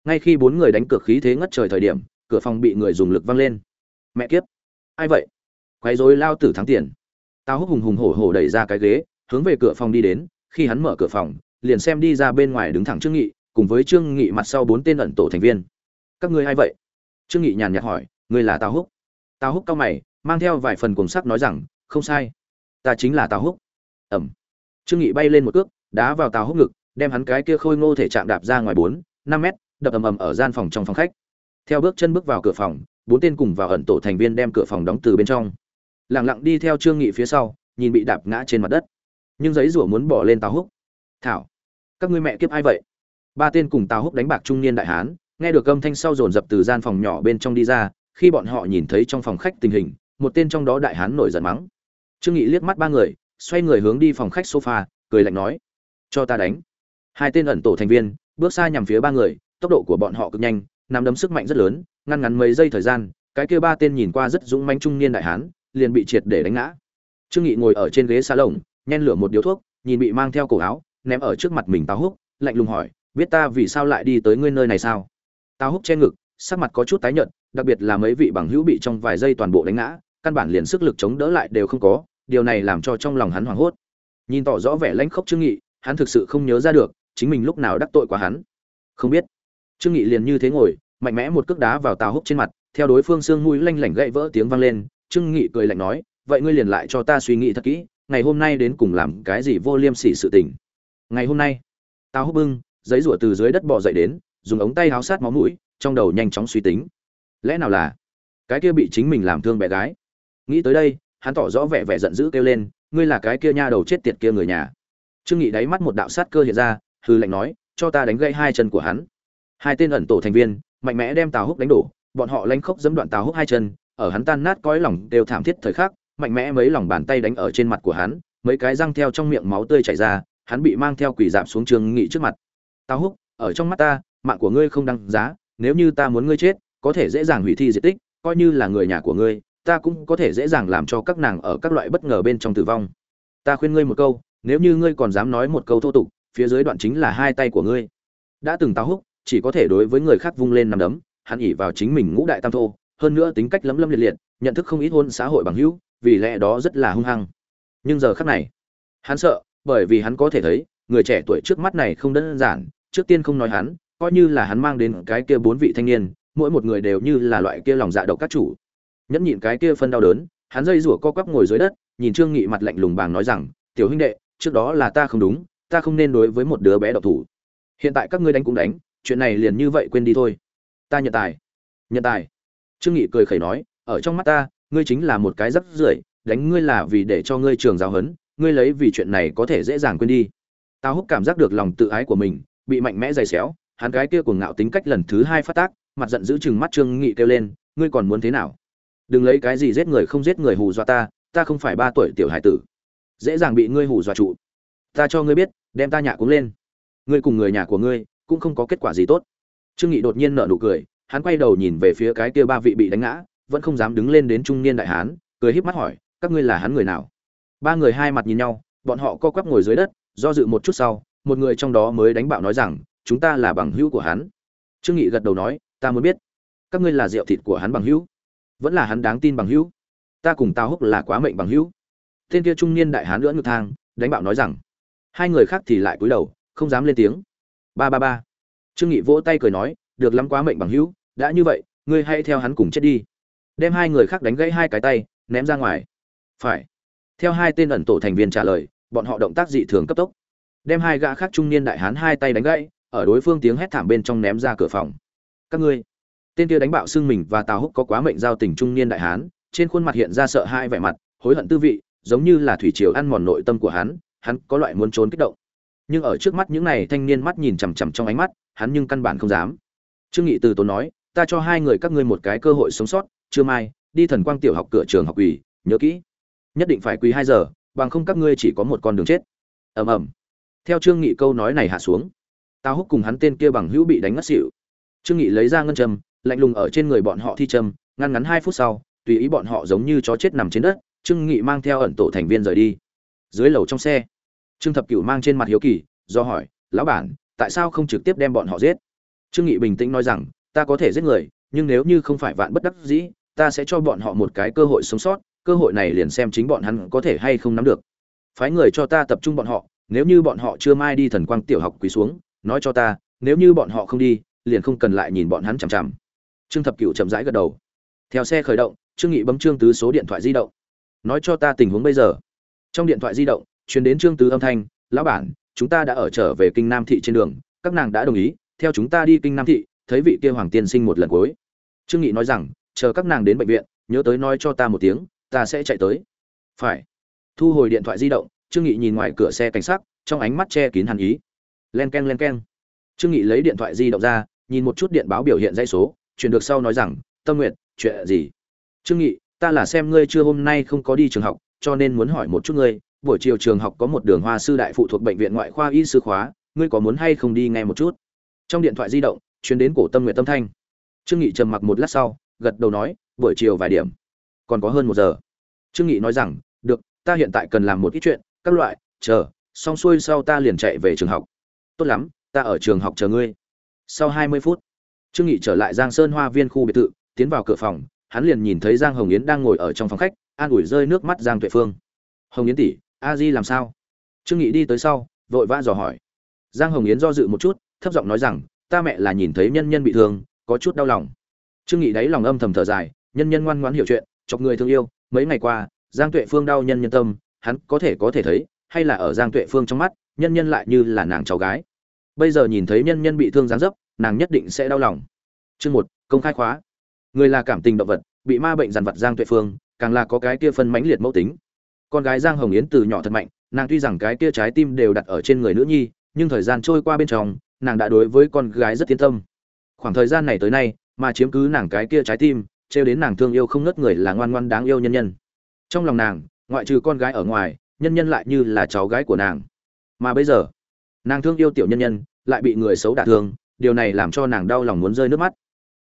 Ngay khi bốn người đánh cược khí thế ngất trời thời điểm, cửa phòng bị người dùng lực văng lên. Mẹ kiếp. Ai vậy? Quấy rối lao tử thắng tiền. Tao húc hùng hùng hổ hổ đẩy ra cái ghế, hướng về cửa phòng đi đến, khi hắn mở cửa phòng, liền xem đi ra bên ngoài đứng thẳng trương nghị, cùng với trương nghị mặt sau bốn tên ẩn tổ thành viên. Các ngươi ai vậy? Trương nghị nhàn nhạt hỏi, ngươi là tao húc? Tao húc cao mày mang theo vài phần cuồng sắc nói rằng, không sai, ta chính là tào húc. Ẩm. Trương nghị bay lên một cước, đá vào tào húc ngực, đem hắn cái kia khôi ngô thể chạm đạp ra ngoài bốn, năm mét, đập ầm ầm ở gian phòng trong phòng khách. Theo bước chân bước vào cửa phòng, bốn tên cùng vào ẩn tổ thành viên đem cửa phòng đóng từ bên trong. Lặng lặng đi theo trương nghị phía sau, nhìn bị đạp ngã trên mặt đất. Nhưng giấy rủa muốn bỏ lên tào húc. Thảo, các ngươi mẹ kiếp ai vậy? Ba tên cùng tào húc đánh bạc trung niên đại hán, nghe được âm thanh sau dồn dập từ gian phòng nhỏ bên trong đi ra, khi bọn họ nhìn thấy trong phòng khách tình hình một tên trong đó đại hán nổi giận mắng. Trương nghị liếc mắt ba người, xoay người hướng đi phòng khách sofa, cười lạnh nói, cho ta đánh. Hai tên ẩn tổ thành viên, bước xa nhằm phía ba người, tốc độ của bọn họ cực nhanh, nắm đấm sức mạnh rất lớn, ngăn ngắn mấy giây thời gian, cái kia ba tên nhìn qua rất dũng manh trung niên đại hán, liền bị triệt để đánh ngã. Trương nghị ngồi ở trên ghế xa lồng nhen lửa một điếu thuốc, nhìn bị mang theo cổ áo, ném ở trước mặt mình táo húc, lạnh lùng hỏi, biết ta vì sao lại đi tới ngươi nơi này sao? Táo húc che ngực, sắc mặt có chút tái nhợt, đặc biệt là mấy vị bằng hữu bị trong vài giây toàn bộ đánh ngã căn bản liền sức lực chống đỡ lại đều không có, điều này làm cho trong lòng hắn hoảng hốt. Nhìn tỏ rõ vẻ lãnh khốc trương nghị, hắn thực sự không nhớ ra được, chính mình lúc nào đắc tội quá hắn. Không biết. Trương nghị liền như thế ngồi, mạnh mẽ một cước đá vào tào húc trên mặt, theo đối phương xương mũi lanh lảnh gãy vỡ tiếng vang lên, trương nghị cười lạnh nói, vậy ngươi liền lại cho ta suy nghĩ thật kỹ, ngày hôm nay đến cùng làm cái gì vô liêm sỉ sự tình? Ngày hôm nay, tào húc bưng, giấy rủa từ dưới đất bò dậy đến, dùng ống tay háo sát máu mũi, trong đầu nhanh chóng suy tính. Lẽ nào là cái kia bị chính mình làm thương bé gái? Nghĩ tới đây, hắn tỏ rõ vẻ vẻ giận dữ kêu lên, ngươi là cái kia nha đầu chết tiệt kia người nhà. Trương nghị đáy mắt một đạo sát cơ hiện ra hư lệnh nói, cho ta đánh gãy hai chân của hắn. Hai tên ẩn tổ thành viên, mạnh mẽ đem tào húc đánh đổ, bọn họ lanh khốc dẫm đoạn tào húc hai chân, ở hắn tan nát cõi lòng đều thảm thiết thời khắc, mạnh mẽ mấy lòng bàn tay đánh ở trên mặt của hắn, mấy cái răng theo trong miệng máu tươi chảy ra, hắn bị mang theo quỷ dạp xuống trường nghị trước mặt. Tào húc, ở trong mắt ta, mạng của ngươi không đăng giá, nếu như ta muốn ngươi chết, có thể dễ dàng hủy thi diện tích, coi như là người nhà của ngươi ta cũng có thể dễ dàng làm cho các nàng ở các loại bất ngờ bên trong tử vong. Ta khuyên ngươi một câu, nếu như ngươi còn dám nói một câu thô tục, phía dưới đoạn chính là hai tay của ngươi. Đã từng táo húc, chỉ có thể đối với người khác vung lên nằm đấm, hắn ỉ vào chính mình ngũ đại tam thô, hơn nữa tính cách lấm lấm liệt liệt, nhận thức không ít hôn xã hội bằng hữu, vì lẽ đó rất là hung hăng. Nhưng giờ khắc này, hắn sợ, bởi vì hắn có thể thấy, người trẻ tuổi trước mắt này không đơn giản, trước tiên không nói hắn, coi như là hắn mang đến cái kia bốn vị thanh niên, mỗi một người đều như là loại kia lòng dạ độc các chủ nhẫn nhịn cái kia phân đau đớn, hắn dây rủa co quắp ngồi dưới đất, nhìn trương nghị mặt lạnh lùng bàng nói rằng, tiểu huynh đệ, trước đó là ta không đúng, ta không nên đối với một đứa bé độc thủ. Hiện tại các ngươi đánh cũng đánh, chuyện này liền như vậy quên đi thôi. Ta nhận tài. Nhận tài? Trương nghị cười khẩy nói, ở trong mắt ta, ngươi chính là một cái rất rưởi, đánh ngươi là vì để cho ngươi trường giáo hấn ngươi lấy vì chuyện này có thể dễ dàng quên đi. Tao húc cảm giác được lòng tự ái của mình, bị mạnh mẽ dày xéo, hắn cái kia cuồng ngạo tính cách lần thứ hai phát tác, mặt giận giữ chừng mắt trương nghị kêu lên, ngươi còn muốn thế nào? Đừng lấy cái gì giết người không giết người hù dọa ta ta không phải ba tuổi tiểu hải tử. Dễ dàng bị ngươi hù dọa trụ. Ta cho ngươi biết, đem ta nhạ cũng lên. Ngươi cùng người nhà của ngươi, cũng không có kết quả gì tốt. Trương nghị đột nhiên nở nụ cười, hắn quay đầu nhìn về phía cái kia ba vị bị đánh ngã, vẫn không dám đứng lên đến trung niên đại hán, cười híp mắt hỏi, các ngươi là hắn người nào? Ba người hai mặt nhìn nhau, bọn họ co quắp ngồi dưới đất, do dự một chút sau, một người trong đó mới đánh bạo nói rằng, chúng ta là bằng hữu của hắn. Trương nghị gật đầu nói, ta muốn biết, các ngươi là rượu thịt của hắn bằng hữu? Vẫn là hắn đáng tin bằng hữu. Ta cùng tao húc là quá mệnh bằng hữu. Tên kia trung niên đại hán lưỡng ngực thang, đánh bạo nói rằng, hai người khác thì lại cúi đầu, không dám lên tiếng. Ba ba ba. Trương nghị vỗ tay cười nói, được lắm quá mệnh bằng hữu, đã như vậy, ngươi hãy theo hắn cùng chết đi. Đem hai người khác đánh gãy hai cái tay, ném ra ngoài. Phải. Theo hai tên ẩn tổ thành viên trả lời, bọn họ động tác dị thường cấp tốc. Đem hai gã khác trung niên đại hán hai tay đánh gãy, ở đối phương tiếng hét thảm bên trong ném ra cửa phòng. Các ngươi tên kia đánh bạo xương mình và tào húc có quá mệnh giao tình trung niên đại hán, trên khuôn mặt hiện ra sợ hai vẻ mặt, hối hận tư vị, giống như là thủy triều ăn mòn nội tâm của hắn hắn có loại muốn trốn kích động. Nhưng ở trước mắt những này thanh niên mắt nhìn chằm chằm trong ánh mắt, hắn nhưng căn bản không dám. Trương nghị từ tốn nói, ta cho hai người các ngươi một cái cơ hội sống sót chưa mai, đi thần quang tiểu học cửa trường học quỳ, nhớ kỹ. Nhất định phải quỳ hai giờ, bằng không các ngươi chỉ có một con đường chết. Ầm ầm. Theo trương nghị câu nói này hạ xuống tao húc cùng hắn tên kia bằng hữu bị đánh ngất xỉu. Trương nghị lấy ra ngân châm lạnh lùng ở trên người bọn họ thi châm, ngăn ngắn hai phút sau, tùy ý bọn họ giống như chó chết nằm trên đất, trương nghị mang theo ẩn tổ thành viên rời đi. Dưới lầu trong xe, trương thập cửu mang trên mặt hiếu kỳ, do hỏi, lão bản, tại sao không trực tiếp đem bọn họ giết? Trương nghị bình tĩnh nói rằng, ta có thể giết người, nhưng nếu như không phải vạn bất đắc dĩ, ta sẽ cho bọn họ một cái cơ hội sống sót, cơ hội này liền xem chính bọn hắn có thể hay không nắm được. Phái người cho ta tập trung bọn họ, nếu như bọn họ chưa mai đi thần quang tiểu học quỳ xuống, nói cho ta, nếu như bọn họ không đi, liền không cần lại nhìn bọn hắn chằm chằm trương thập cửu chậm rãi gật đầu. Theo xe khởi động, trương nghị bấm trương tứ số điện thoại di động. Nói cho ta tình huống bây giờ. Trong điện thoại di động, truyền đến trương tứ âm thanh, lão bản, chúng ta đã ở trở về kinh nam thị trên đường, các nàng đã đồng ý, theo chúng ta đi kinh nam thị, thấy vị kia hoàng tiên sinh một lần cuối. Trương nghị nói rằng, chờ các nàng đến bệnh viện, nhớ tới nói cho ta một tiếng, ta sẽ chạy tới. Phải. Thu hồi điện thoại di động, trương nghị nhìn ngoài cửa xe cảnh sát trong ánh mắt che kín hàn ý. Len ken len ken trương nghị lấy điện thoại di động ra, nhìn một chút điện báo biểu hiện dãy số chuyển được sau nói rằng, tâm nguyện chuyện gì? Trương nghị, ta là xem ngươi chưa hôm nay không có đi trường học, cho nên muốn hỏi một chút ngươi. Buổi chiều trường học có một đường hoa sư đại phụ thuộc bệnh viện ngoại khoa y sư khóa, ngươi có muốn hay không đi nghe một chút? Trong điện thoại di động chuyến đến cổ tâm nguyện tâm thanh. Trương nghị trầm mặc một lát sau, gật đầu nói, buổi chiều vài điểm. Còn có hơn một giờ. Trương nghị nói rằng, được, ta hiện tại cần làm một ít chuyện, các loại, chờ, xong xuôi sau ta liền chạy về trường học. Tốt lắm, ta ở trường học chờ ngươi. Sau hai mươi phút trương nghị trở lại giang sơn hoa viên khu biệt thự, tiến vào cửa phòng, hắn liền nhìn thấy giang hồng yến đang ngồi ở trong phòng khách, an ủi rơi nước mắt giang tuệ phương. Hồng yến tỷ, a di làm sao? Trương nghị đi tới sau, vội vã dò hỏi. Giang hồng yến do dự một chút, thấp giọng nói rằng, ta mẹ là nhìn thấy nhân nhân bị thương, có chút đau lòng. Trương nghị đáy lòng âm thầm thở dài, nhân nhân ngoan ngoãn hiểu chuyện, chọc người thương yêu. Mấy ngày qua, giang tuệ phương đau nhân nhân tâm, hắn có thể có thể thấy, hay là ở giang tuệ phương trong mắt, nhân nhân lại như là nàng cháu gái. Bây giờ nhìn thấy nhân nhân bị thương gián dấp nàng nhất định sẽ đau lòng. Chương một, công khai khóa. Người là cảm tình động vật, bị ma bệnh dằn vặt giang tuệ phương, càng là có cái kia phân mãnh liệt mẫu tính. Con gái giang hồng yến từ nhỏ thật mạnh, nàng tuy rằng cái kia trái tim đều đặt ở trên người nữ nhi, nhưng thời gian trôi qua bên trong, nàng đã đối với con gái rất tiến tâm. Khoảng thời gian này tới nay, mà chiếm cứ nàng cái kia trái tim, trêu đến nàng thương yêu không ngớt người là ngoan ngoan đáng yêu nhân nhân. Trong lòng nàng, ngoại trừ con gái ở ngoài, nhân nhân lại như là cháu gái của nàng. Mà bây giờ, nàng thương yêu tiểu nhân nhân, lại bị người xấu đả thương điều này làm cho nàng đau lòng muốn rơi nước mắt.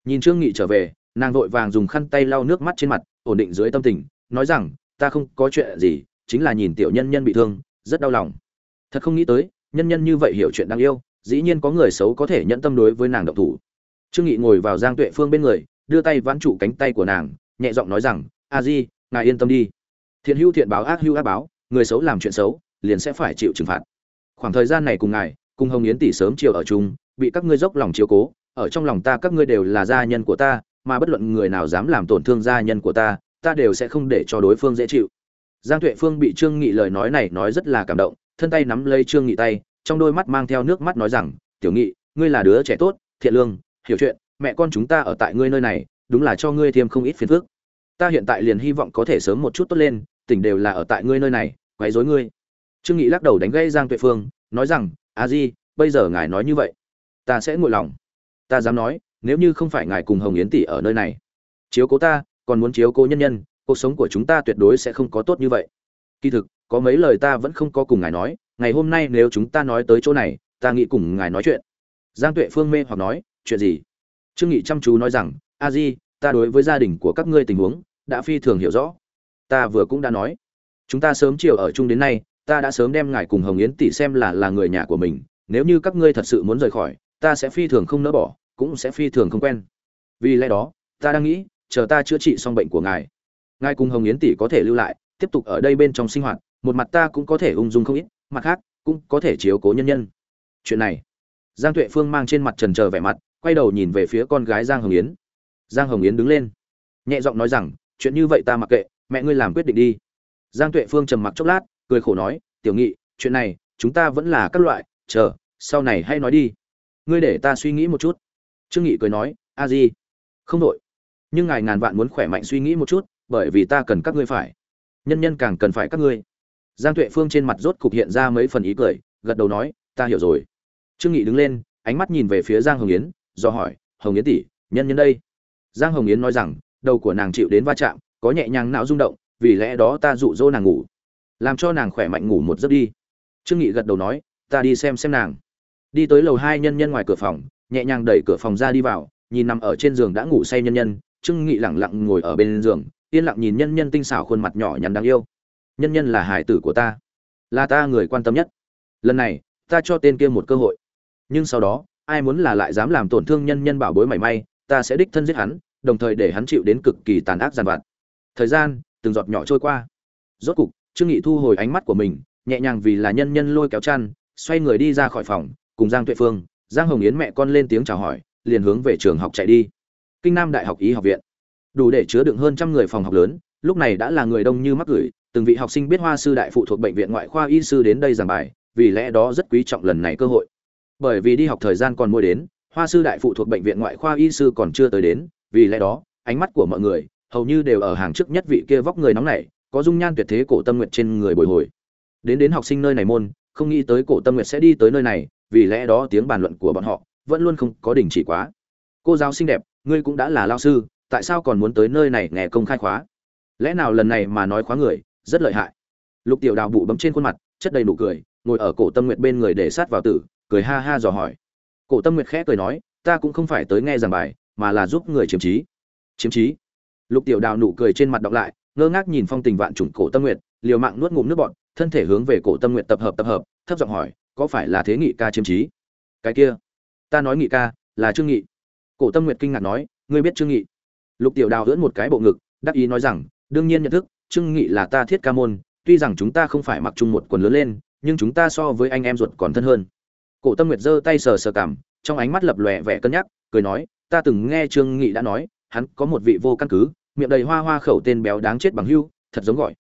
Nhìn trương nghị trở về, nàng vội vàng dùng khăn tay lau nước mắt trên mặt, ổn định dưới tâm tình, nói rằng, ta không có chuyện gì, chính là nhìn tiểu nhân nhân bị thương, rất đau lòng. Thật không nghĩ tới, nhân nhân như vậy hiểu chuyện đáng yêu, dĩ nhiên có người xấu có thể nhận tâm đối với nàng động thủ. Trương nghị ngồi vào giang tuệ phương bên người, đưa tay vãn trụ cánh tay của nàng, nhẹ giọng nói rằng, a di, ngài yên tâm đi. Thiện hữu thiện báo ác hữu ác báo, người xấu làm chuyện xấu, liền sẽ phải chịu trừng phạt. Khoảng thời gian này cùng ngài cùng hồng yến tỷ sớm chiều ở chung, bị các ngươi dốc lòng chiếu cố, ở trong lòng ta các ngươi đều là gia nhân của ta, mà bất luận người nào dám làm tổn thương gia nhân của ta ta đều sẽ không để cho đối phương dễ chịu. Giang tuệ phương bị trương nghị lời nói này nói rất là cảm động, thân tay nắm lấy trương nghị tay, trong đôi mắt mang theo nước mắt nói rằng, tiểu nghị, ngươi là đứa trẻ tốt, thiện lương, hiểu chuyện, mẹ con chúng ta ở tại ngươi nơi này, đúng là cho ngươi thêm không ít phiền phức. Ta hiện tại liền hy vọng có thể sớm một chút tốt lên, tỉnh đều là ở tại ngươi nơi này, quấy rối ngươi. Trương nghị lắc đầu đánh gãy giang tuệ phương, nói rằng a di, bây giờ ngài nói như vậy, ta sẽ nguội lòng. Ta dám nói, nếu như không phải ngài cùng hồng yến tỷ ở nơi này, chiếu cố ta, còn muốn chiếu cố nhân nhân, cuộc sống của chúng ta tuyệt đối sẽ không có tốt như vậy. Kỳ thực, có mấy lời ta vẫn không có cùng ngài nói, ngày hôm nay nếu chúng ta nói tới chỗ này, ta nghĩ cùng ngài nói chuyện. Giang tuệ phương mê hoặc nói, chuyện gì? Trương nghị chăm chú nói rằng, a di, ta đối với gia đình của các ngươi tình huống, đã phi thường hiểu rõ. Ta vừa cũng đã nói, chúng ta sớm chiều ở chung đến nay ta đã sớm đem ngài cùng hồng yến tỷ xem là là người nhà của mình, nếu như các ngươi thật sự muốn rời khỏi, ta sẽ phi thường không nỡ bỏ, cũng sẽ phi thường không quen. Vì lẽ đó, ta đang nghĩ, chờ ta chữa trị xong bệnh của ngài ngài cùng hồng yến tỷ có thể lưu lại, tiếp tục ở đây bên trong sinh hoạt, một mặt ta cũng có thể ung dung không ít, mặt khác, cũng có thể chiếu cố nhân nhân. Chuyện này, giang tuệ phương mang trên mặt trần trờ vẻ mặt, quay đầu nhìn về phía con gái giang hồng yến. Giang hồng yến đứng lên, nhẹ giọng nói rằng, chuyện như vậy ta mặc kệ, mẹ ngươi làm quyết định đi. Giang tuệ phương trầm mặc chốc lát cười khổ nói, tiểu nghị, chuyện này, chúng ta vẫn là các loại, chờ, sau này hay nói đi. Ngươi để ta suy nghĩ một chút. Trương nghị cười nói, a di. Không đội nhưng ngài ngàn vạn muốn khỏe mạnh suy nghĩ một chút, bởi vì ta cần các ngươi phải. Nhân nhân càng cần phải các ngươi. Giang tuệ phương trên mặt rốt cục hiện ra mấy phần ý cười, gật đầu nói, ta hiểu rồi. Trương nghị đứng lên, ánh mắt nhìn về phía giang hồng yến, do hỏi, hồng yến tỷ, nhân nhân đây? Giang hồng yến nói rằng, đầu của nàng chịu đến va chạm, có nhẹ nhàng não rung động, vì lẽ đó ta dụ dỗ nàng ngủ làm cho nàng khỏe mạnh ngủ một giấc đi. Trương nghị gật đầu nói, ta đi xem xem nàng. Đi tới lầu hai nhân nhân ngoài cửa phòng, nhẹ nhàng đẩy cửa phòng ra đi vào, nhìn nằm ở trên giường đã ngủ say nhân nhân. Trương nghị lặng lặng ngồi ở bên giường, yên lặng nhìn nhân nhân tinh xảo khuôn mặt nhỏ nhắn đáng yêu. Nhân nhân là hải tử của ta, là ta người quan tâm nhất. Lần này, ta cho tên kia một cơ hội. Nhưng sau đó, ai muốn là lại dám làm tổn thương nhân nhân bảo bối mảy may, ta sẽ đích thân giết hắn, đồng thời để hắn chịu đến cực kỳ tàn ác giàn vặt. Thời gian, từng giọt nhỏ trôi qua. Rốt cục trương nghị thu hồi ánh mắt của mình, nhẹ nhàng vì là nhân nhân lôi kéo chăn, xoay người đi ra khỏi phòng, cùng giang tuệ phương, giang hồng yến mẹ con lên tiếng chào hỏi, liền hướng về trường học chạy đi. Kinh nam đại học y học viện. Đủ để chứa đựng hơn trăm người phòng học lớn, lúc này đã là người đông như mắc gửi, từng vị học sinh biết hoa sư đại phụ thuộc bệnh viện ngoại khoa y sư đến đây giảng bài, vì lẽ đó rất quý trọng lần này cơ hội. Bởi vì đi học thời gian còn mua đến, hoa sư đại phụ thuộc bệnh viện ngoại khoa y sư còn chưa tới đến, vì lẽ đó, ánh mắt của mọi người hầu như đều ở hàng trước nhất vị kia vóc người nóng nảy có dung nhan tuyệt thế cổ tâm nguyện trên người bồi hồi. Đến đến học sinh nơi này môn, không nghĩ tới cổ tâm nguyện sẽ đi tới nơi này, vì lẽ đó tiếng bàn luận của bọn họ vẫn luôn không có đình chỉ quá. Cô giáo xinh đẹp, ngươi cũng đã là lao sư, tại sao còn muốn tới nơi này nghe công khai khóa? Lẽ nào lần này mà nói khóa người, rất lợi hại. Lục tiểu đào bụ bấm trên khuôn mặt, chất đầy nụ cười, ngồi ở cổ tâm nguyệt bên người để sát vào tử, cười ha ha dò hỏi. Cổ tâm nguyệt khẽ cười nói, ta cũng không phải tới nghe giảng bài, mà là giúp người chiếm trí. Chiếm trí? Lục tiểu đào nụ cười trên mặt đọc lại ngơ ngác nhìn phong tình vạn trùng cổ tâm nguyện liều mạng nuốt ngụm nước bọt, thân thể hướng về cổ tâm nguyện tập hợp tập hợp, thấp giọng hỏi, có phải là thế nghị ca chiếm trí? Cái kia, ta nói nghị ca, là trương nghị. Cổ tâm nguyện kinh ngạc nói, ngươi biết trương nghị? Lục tiểu đào ưỡn một cái bộ ngực, đắc ý nói rằng, đương nhiên nhận thức, trương nghị là ta thiết ca môn, tuy rằng chúng ta không phải mặc chung một quần lớn lên, nhưng chúng ta so với anh em ruột còn thân hơn. Cổ tâm nguyệt giơ tay sờ sờ cảm, trong ánh mắt lập lòe vẻ cân nhắc, cười nói, ta từng nghe trương nghị đã nói, hắn có một vị vô căn cứ miệng đầy hoa hoa khẩu tên béo đáng chết bằng hưu, thật giống gọi.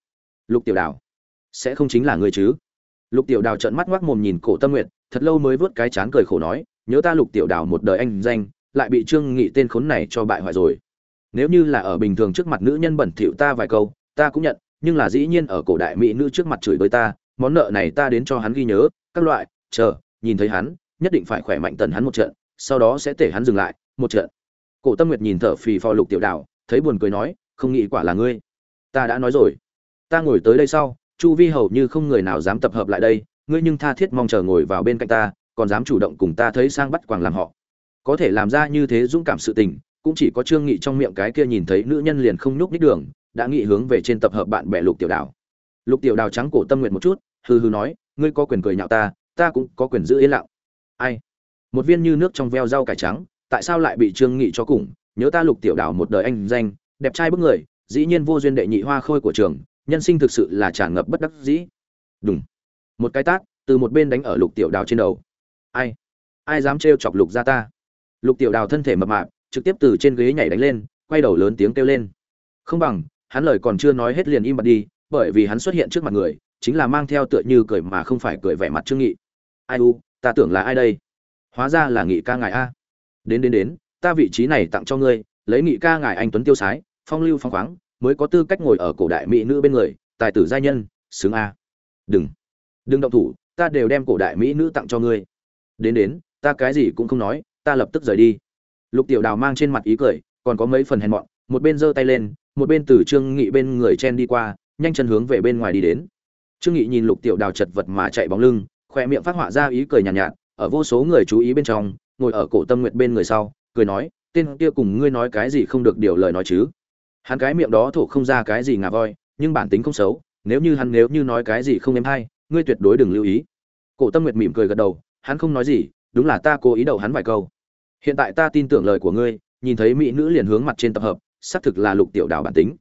Lục tiểu đào. Sẽ không chính là người chứ? Lục tiểu đào trợn mắt ngoác mồm nhìn cổ tâm nguyệt, thật lâu mới vớt cái chán cười khổ nói, nhớ ta lục tiểu đào một đời anh danh, lại bị trương nghị tên khốn này cho bại hoại rồi. Nếu như là ở bình thường trước mặt nữ nhân bẩn thỉu ta vài câu, ta cũng nhận, nhưng là dĩ nhiên ở cổ đại mỹ nữ trước mặt chửi bới ta, món nợ này ta đến cho hắn ghi nhớ, các loại, chờ, nhìn thấy hắn, nhất định phải khỏe mạnh tần hắn một trận, sau đó sẽ tể hắn dừng lại, một trận. Cổ tâm nguyệt nhìn thở phì phò lục tiểu đào thấy buồn cười nói, không nghĩ quả là ngươi. Ta đã nói rồi. Ta ngồi tới đây sau, chu vi hầu như không người nào dám tập hợp lại đây, ngươi nhưng tha thiết mong chờ ngồi vào bên cạnh ta, còn dám chủ động cùng ta thấy sang bắt quàng làm họ. Có thể làm ra như thế dũng cảm sự tình, cũng chỉ có trương nghị trong miệng cái kia nhìn thấy nữ nhân liền không nhúc nhích đường, đã nghị hướng về trên tập hợp bạn bè lục tiểu đào. Lục tiểu đào trắng cổ tâm nguyện một chút, hừ hừ nói, ngươi có quyền cười nhạo ta ta cũng có quyền giữ yên lặng. Ai? Một viên như nước trong veo rau cải trắng, tại sao lại bị trương nghị cho cùng nhớ ta lục tiểu đảo một đời anh danh, đẹp trai bức người, dĩ nhiên vô duyên đệ nhị hoa khôi của trường, nhân sinh thực sự là tràn ngập bất đắc dĩ. Đúng một cái tát, từ một bên đánh ở lục tiểu đào trên đầu. Ai? Ai dám trêu chọc lục ra ta? Lục tiểu đào thân thể mập mạp, trực tiếp từ trên ghế nhảy đánh lên, quay đầu lớn tiếng kêu lên. Không bằng, hắn lời còn chưa nói hết liền im bặt đi, bởi vì hắn xuất hiện trước mặt người, chính là mang theo tựa như cười mà không phải cười vẻ mặt trương nghị. Ai u, ta tưởng là ai đây? Hóa ra là nghị ca ngài a. Đến đến đến ta vị trí này tặng cho ngươi lấy nghị ca ngài anh tuấn tiêu sái phong lưu phong khoáng mới có tư cách ngồi ở cổ đại mỹ nữ bên người tài tử giai nhân xứng a. Đừng đừng động thủ ta đều đem cổ đại mỹ nữ tặng cho ngươi. Đến đến ta cái gì cũng không nói ta lập tức rời đi. Lục tiểu đào mang trên mặt ý cười còn có mấy phần hèn mọn một bên giơ tay lên một bên từ trương nghị bên người chen đi qua nhanh chân hướng về bên ngoài đi đến. Trương nghị nhìn lục tiểu đào chật vật mà chạy bóng lưng khoe miệng phát họa ra ý cười nhàn nhạt, nhạt ở vô số người chú ý bên trong ngồi ở cổ tâm nguyệt bên người sau cười nói, tên kia cùng ngươi nói cái gì không được điều lời nói chứ? Hắn cái miệng đó thổ không ra cái gì ngà voi, nhưng bản tính không xấu, nếu như hắn nếu như nói cái gì không em hay, ngươi tuyệt đối đừng lưu ý. Cổ tâm nguyệt mỉm cười gật đầu, hắn không nói gì, đúng là ta cố ý đậu hắn vài câu. Hiện tại ta tin tưởng lời của ngươi, nhìn thấy mỹ nữ liền hướng mặt trên tập hợp, xác thực là lục tiểu đào bản tính.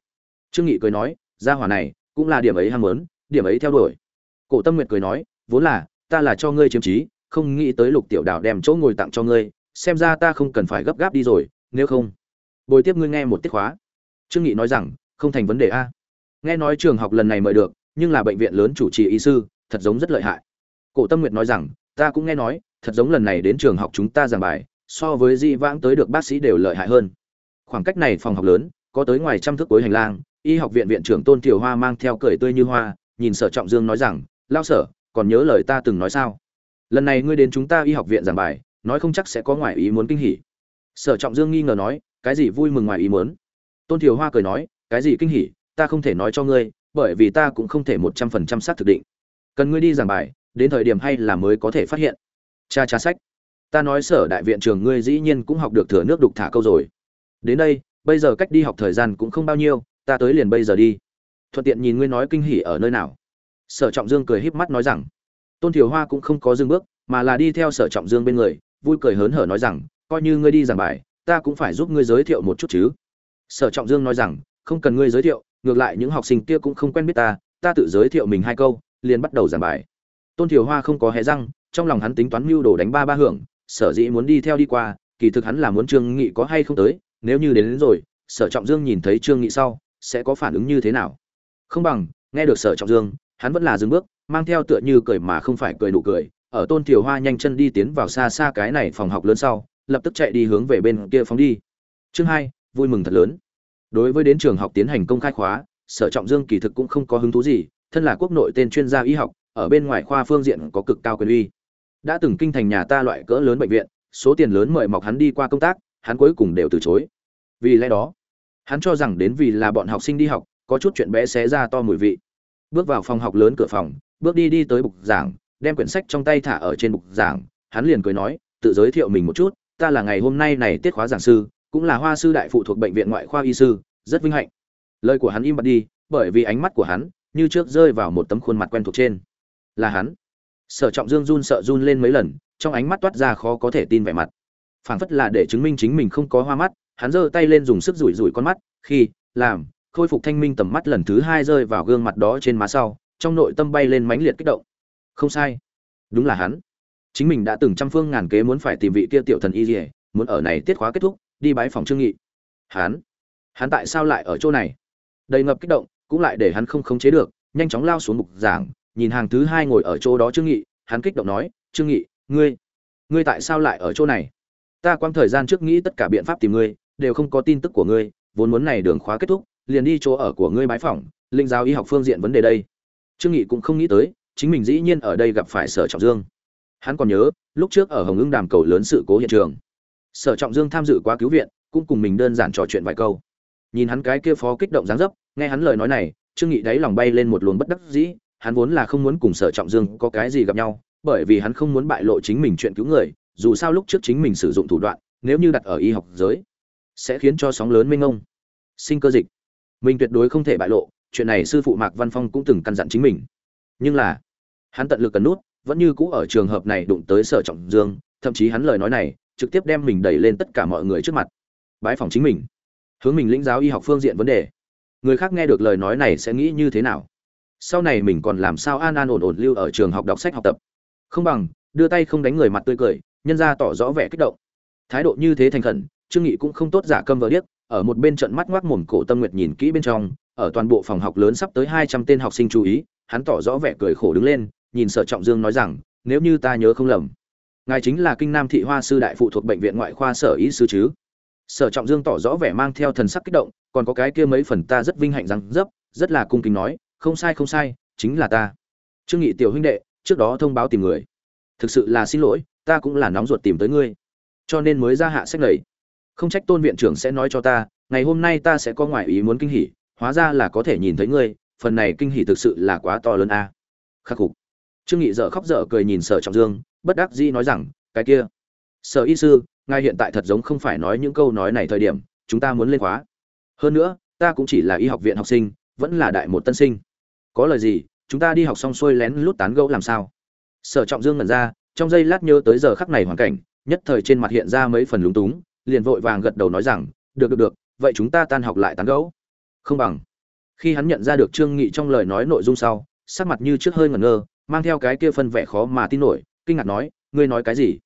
Trương nghị cười nói, gia hỏa này, cũng là điểm ấy ham muốn, điểm ấy theo đuổi. Cổ tâm nguyệt cười nói, vốn là, ta là cho ngươi chiếm trí, không nghĩ tới lục tiểu đào đem chỗ ngồi tặng cho ngươi xem ra ta không cần phải gấp gáp đi rồi, nếu không. Bồi tiếp ngươi nghe một tiết khóa. Trương nghị nói rằng, không thành vấn đề a. Nghe nói trường học lần này mời được, nhưng là bệnh viện lớn chủ trì y sư, thật giống rất lợi hại. Cổ tâm nguyệt nói rằng, ta cũng nghe nói, thật giống lần này đến trường học chúng ta giảng bài, so với di vãng tới được bác sĩ đều lợi hại hơn. Khoảng cách này phòng học lớn, có tới ngoài trăm thước cuối hành lang, y học viện viện trưởng tôn tiểu hoa mang theo cười tươi như hoa, nhìn sở trọng dương nói rằng lao sở, còn nhớ lời ta từng nói sao? Lần này ngươi đến chúng ta y học viện giảng bài nói không chắc sẽ có ngoài ý muốn kinh hỉ. Sở trọng dương nghi ngờ nói, cái gì vui mừng ngoài ý muốn? Tôn Thiều hoa cười nói, cái gì kinh hỉ, ta không thể nói cho ngươi, bởi vì ta cũng không thể một trăm phần trăm xác thực định. Cần ngươi đi giảng bài, đến thời điểm hay là mới có thể phát hiện. Cha cha sách. Ta nói sở đại viện trường ngươi dĩ nhiên cũng học được thừa nước đục thả câu rồi. Đến đây, bây giờ cách đi học thời gian cũng không bao nhiêu, ta tới liền bây giờ đi. Thuận tiện nhìn ngươi nói kinh hỉ ở nơi nào. Sở trọng dương cười híp mắt nói rằng, tôn thiều hoa cũng không có dừng bước, mà là đi theo sở trọng dương bên người vui cười hớn hở nói rằng coi như ngươi đi giảng bài ta cũng phải giúp ngươi giới thiệu một chút chứ. Sở trọng dương nói rằng không cần ngươi giới thiệu ngược lại những học sinh kia cũng không quen biết ta ta tự giới thiệu mình hai câu liền bắt đầu giảng bài. Tôn thiều hoa không có hé răng trong lòng hắn tính toán mưu đồ đánh ba ba hưởng sở dĩ muốn đi theo đi qua kỳ thực hắn là muốn trương nghị có hay không tới nếu như đến, đến rồi sở trọng dương nhìn thấy trương nghị sau sẽ có phản ứng như thế nào? Không bằng nghe được sở trọng dương hắn vẫn là dừng bước mang theo tựa như cười mà không phải cười nụ cười ở tôn thiều hoa nhanh chân đi tiến vào xa xa cái này phòng học lớn sau, lập tức chạy đi hướng về bên kia phóng đi. Chương hai, vui mừng thật lớn. Đối với đến trường học tiến hành công khai khóa, sở trọng dương kỳ thực cũng không có hứng thú gì, thân là quốc nội tên chuyên gia y học, ở bên ngoài khoa phương diện có cực cao quyền uy. Đã từng kinh thành nhà ta loại cỡ lớn bệnh viện, số tiền lớn mời mọc hắn đi qua công tác, hắn cuối cùng đều từ chối. Vì lẽ đó, hắn cho rằng đến vì là bọn học sinh đi học, có chút chuyện bé xé ra to mùi vị. Bước vào phòng học lớn cửa phòng, bước đi đi tới bục giảng đem quyển sách trong tay thả ở trên bục giảng, hắn liền cười nói, tự giới thiệu mình một chút, ta là ngày hôm nay này tiết khóa giảng sư, cũng là hoa sư đại phụ thuộc bệnh viện ngoại khoa y sư, rất vinh hạnh. Lời của hắn im bặt đi, bởi vì ánh mắt của hắn như trước rơi vào một tấm khuôn mặt quen thuộc trên. Là hắn. Sở trọng dương run sợ run lên mấy lần, trong ánh mắt toát ra khó có thể tin vẻ mặt. Phảng phất là để chứng minh chính mình không có hoa mắt, hắn giơ tay lên dùng sức rủi rủi con mắt, khi, làm, khôi phục thanh minh tầm mắt lần thứ hai rơi vào gương mặt đó trên má sau, trong nội tâm bay lên mãnh liệt kích động không sai. Đúng là hắn. Chính mình đã từng trăm phương ngàn kế muốn phải tìm vị kia tiểu thần y dỉa muốn ở này tiết khóa kết thúc, đi bái phòng trương nghị. Hắn? Hắn tại sao lại ở chỗ này? Đầy ngập kích động, cũng lại để hắn không khống chế được, nhanh chóng lao xuống mục giảng, nhìn hàng thứ hai ngồi ở chỗ đó trương nghị, hắn kích động nói, trương nghị, ngươi ngươi tại sao lại ở chỗ này? Ta quang thời gian trước nghĩ tất cả biện pháp tìm ngươi, đều không có tin tức của ngươi, vốn muốn này đường khóa kết thúc, liền đi chỗ ở của ngươi bái phỏng linh giáo y học phương diện vấn đề đây. Trương nghị cũng không nghĩ tới chính mình dĩ nhiên ở đây gặp phải sở trọng dương. Hắn còn nhớ, lúc trước ở hồng ưng đàm cầu lớn sự cố hiện trường. Sở trọng dương tham dự quá cứu viện, cũng cùng mình đơn giản trò chuyện vài câu. Nhìn hắn cái kia phó kích động dáng dấp, nghe hắn lời nói này, trương nghị đáy lòng bay lên một luồng bất đắc dĩ, hắn vốn là không muốn cùng sở trọng dương có cái gì gặp nhau, bởi vì hắn không muốn bại lộ chính mình chuyện cứu người, dù sao lúc trước chính mình sử dụng thủ đoạn, nếu như đặt ở y học giới, sẽ khiến cho sóng lớn mênh ngông sinh cơ dịch. Mình tuyệt đối không thể bại lộ, chuyện này sư phụ mạc văn phong cũng từng căn dặn chính mình. Nhưng là hắn tận lực cần nút, vẫn như cũ ở trường hợp này đụng tới sở trọng dương, thậm chí hắn lời nói này trực tiếp đem mình đẩy lên tất cả mọi người trước mặt. Bãi phòng chính mình. Hướng mình lĩnh giáo y học phương diện vấn đề. Người khác nghe được lời nói này sẽ nghĩ như thế nào? Sau này mình còn làm sao an an ổn ổn lưu ở trường học đọc sách học tập? Không bằng, đưa tay không đánh người mặt tươi cười, nhân ra tỏ rõ vẻ kích động. Thái độ như thế thành khẩn, trương nghị cũng không tốt giả câm vờ điếc, ở một bên trận mắt ngoác mồm cổ tâm nguyệt nhìn kỹ bên trong, ở toàn bộ phòng học lớn sắp tới hai trăm tên học sinh chú ý, hắn tỏ rõ vẻ cười khổ đứng lên nhìn sở trọng dương nói rằng, nếu như ta nhớ không lầm, ngài chính là kinh nam thị hoa sư đại phụ thuộc bệnh viện ngoại khoa sở y sư chứ? Sở trọng dương tỏ rõ vẻ mang theo thần sắc kích động, còn có cái kia mấy phần ta rất vinh hạnh rằng dấp, rất là cung kính nói, không sai không sai, chính là ta. Trương nghị tiểu huynh đệ, trước đó thông báo tìm người. Thực sự là xin lỗi, ta cũng là nóng ruột tìm tới ngươi, cho nên mới ra hạ sách lầy không trách tôn viện trưởng sẽ nói cho ta, ngày hôm nay ta sẽ có ngoại ý muốn kinh hỉ, hóa ra là có thể nhìn thấy ngươi, phần này kinh hỉ thực sự là quá to lớn a. Khắc phục trương nghị dở khóc dở cười nhìn sở trọng dương, bất đắc dĩ nói rằng, cái kia, sở y sư, ngài hiện tại thật giống không phải nói những câu nói này thời điểm, chúng ta muốn lên khóa. Hơn nữa, ta cũng chỉ là y học viện học sinh, vẫn là đại một tân sinh. Có lời gì, chúng ta đi học xong xuôi lén lút tán gẫu làm sao? Sở trọng dương ngẩn ra, trong giây lát nhớ tới giờ khắc này hoàn cảnh, nhất thời trên mặt hiện ra mấy phần lúng túng, liền vội vàng gật đầu nói rằng, được được được, vậy chúng ta tan học lại tán gẫu. Không bằng. Khi hắn nhận ra được trương nghị trong lời nói nội dung sau, sắc mặt như trước hơi ngẩn ngơ mang theo cái kia phân vẻ khó mà tin nổi, kinh ngạc nói, ngươi nói cái gì?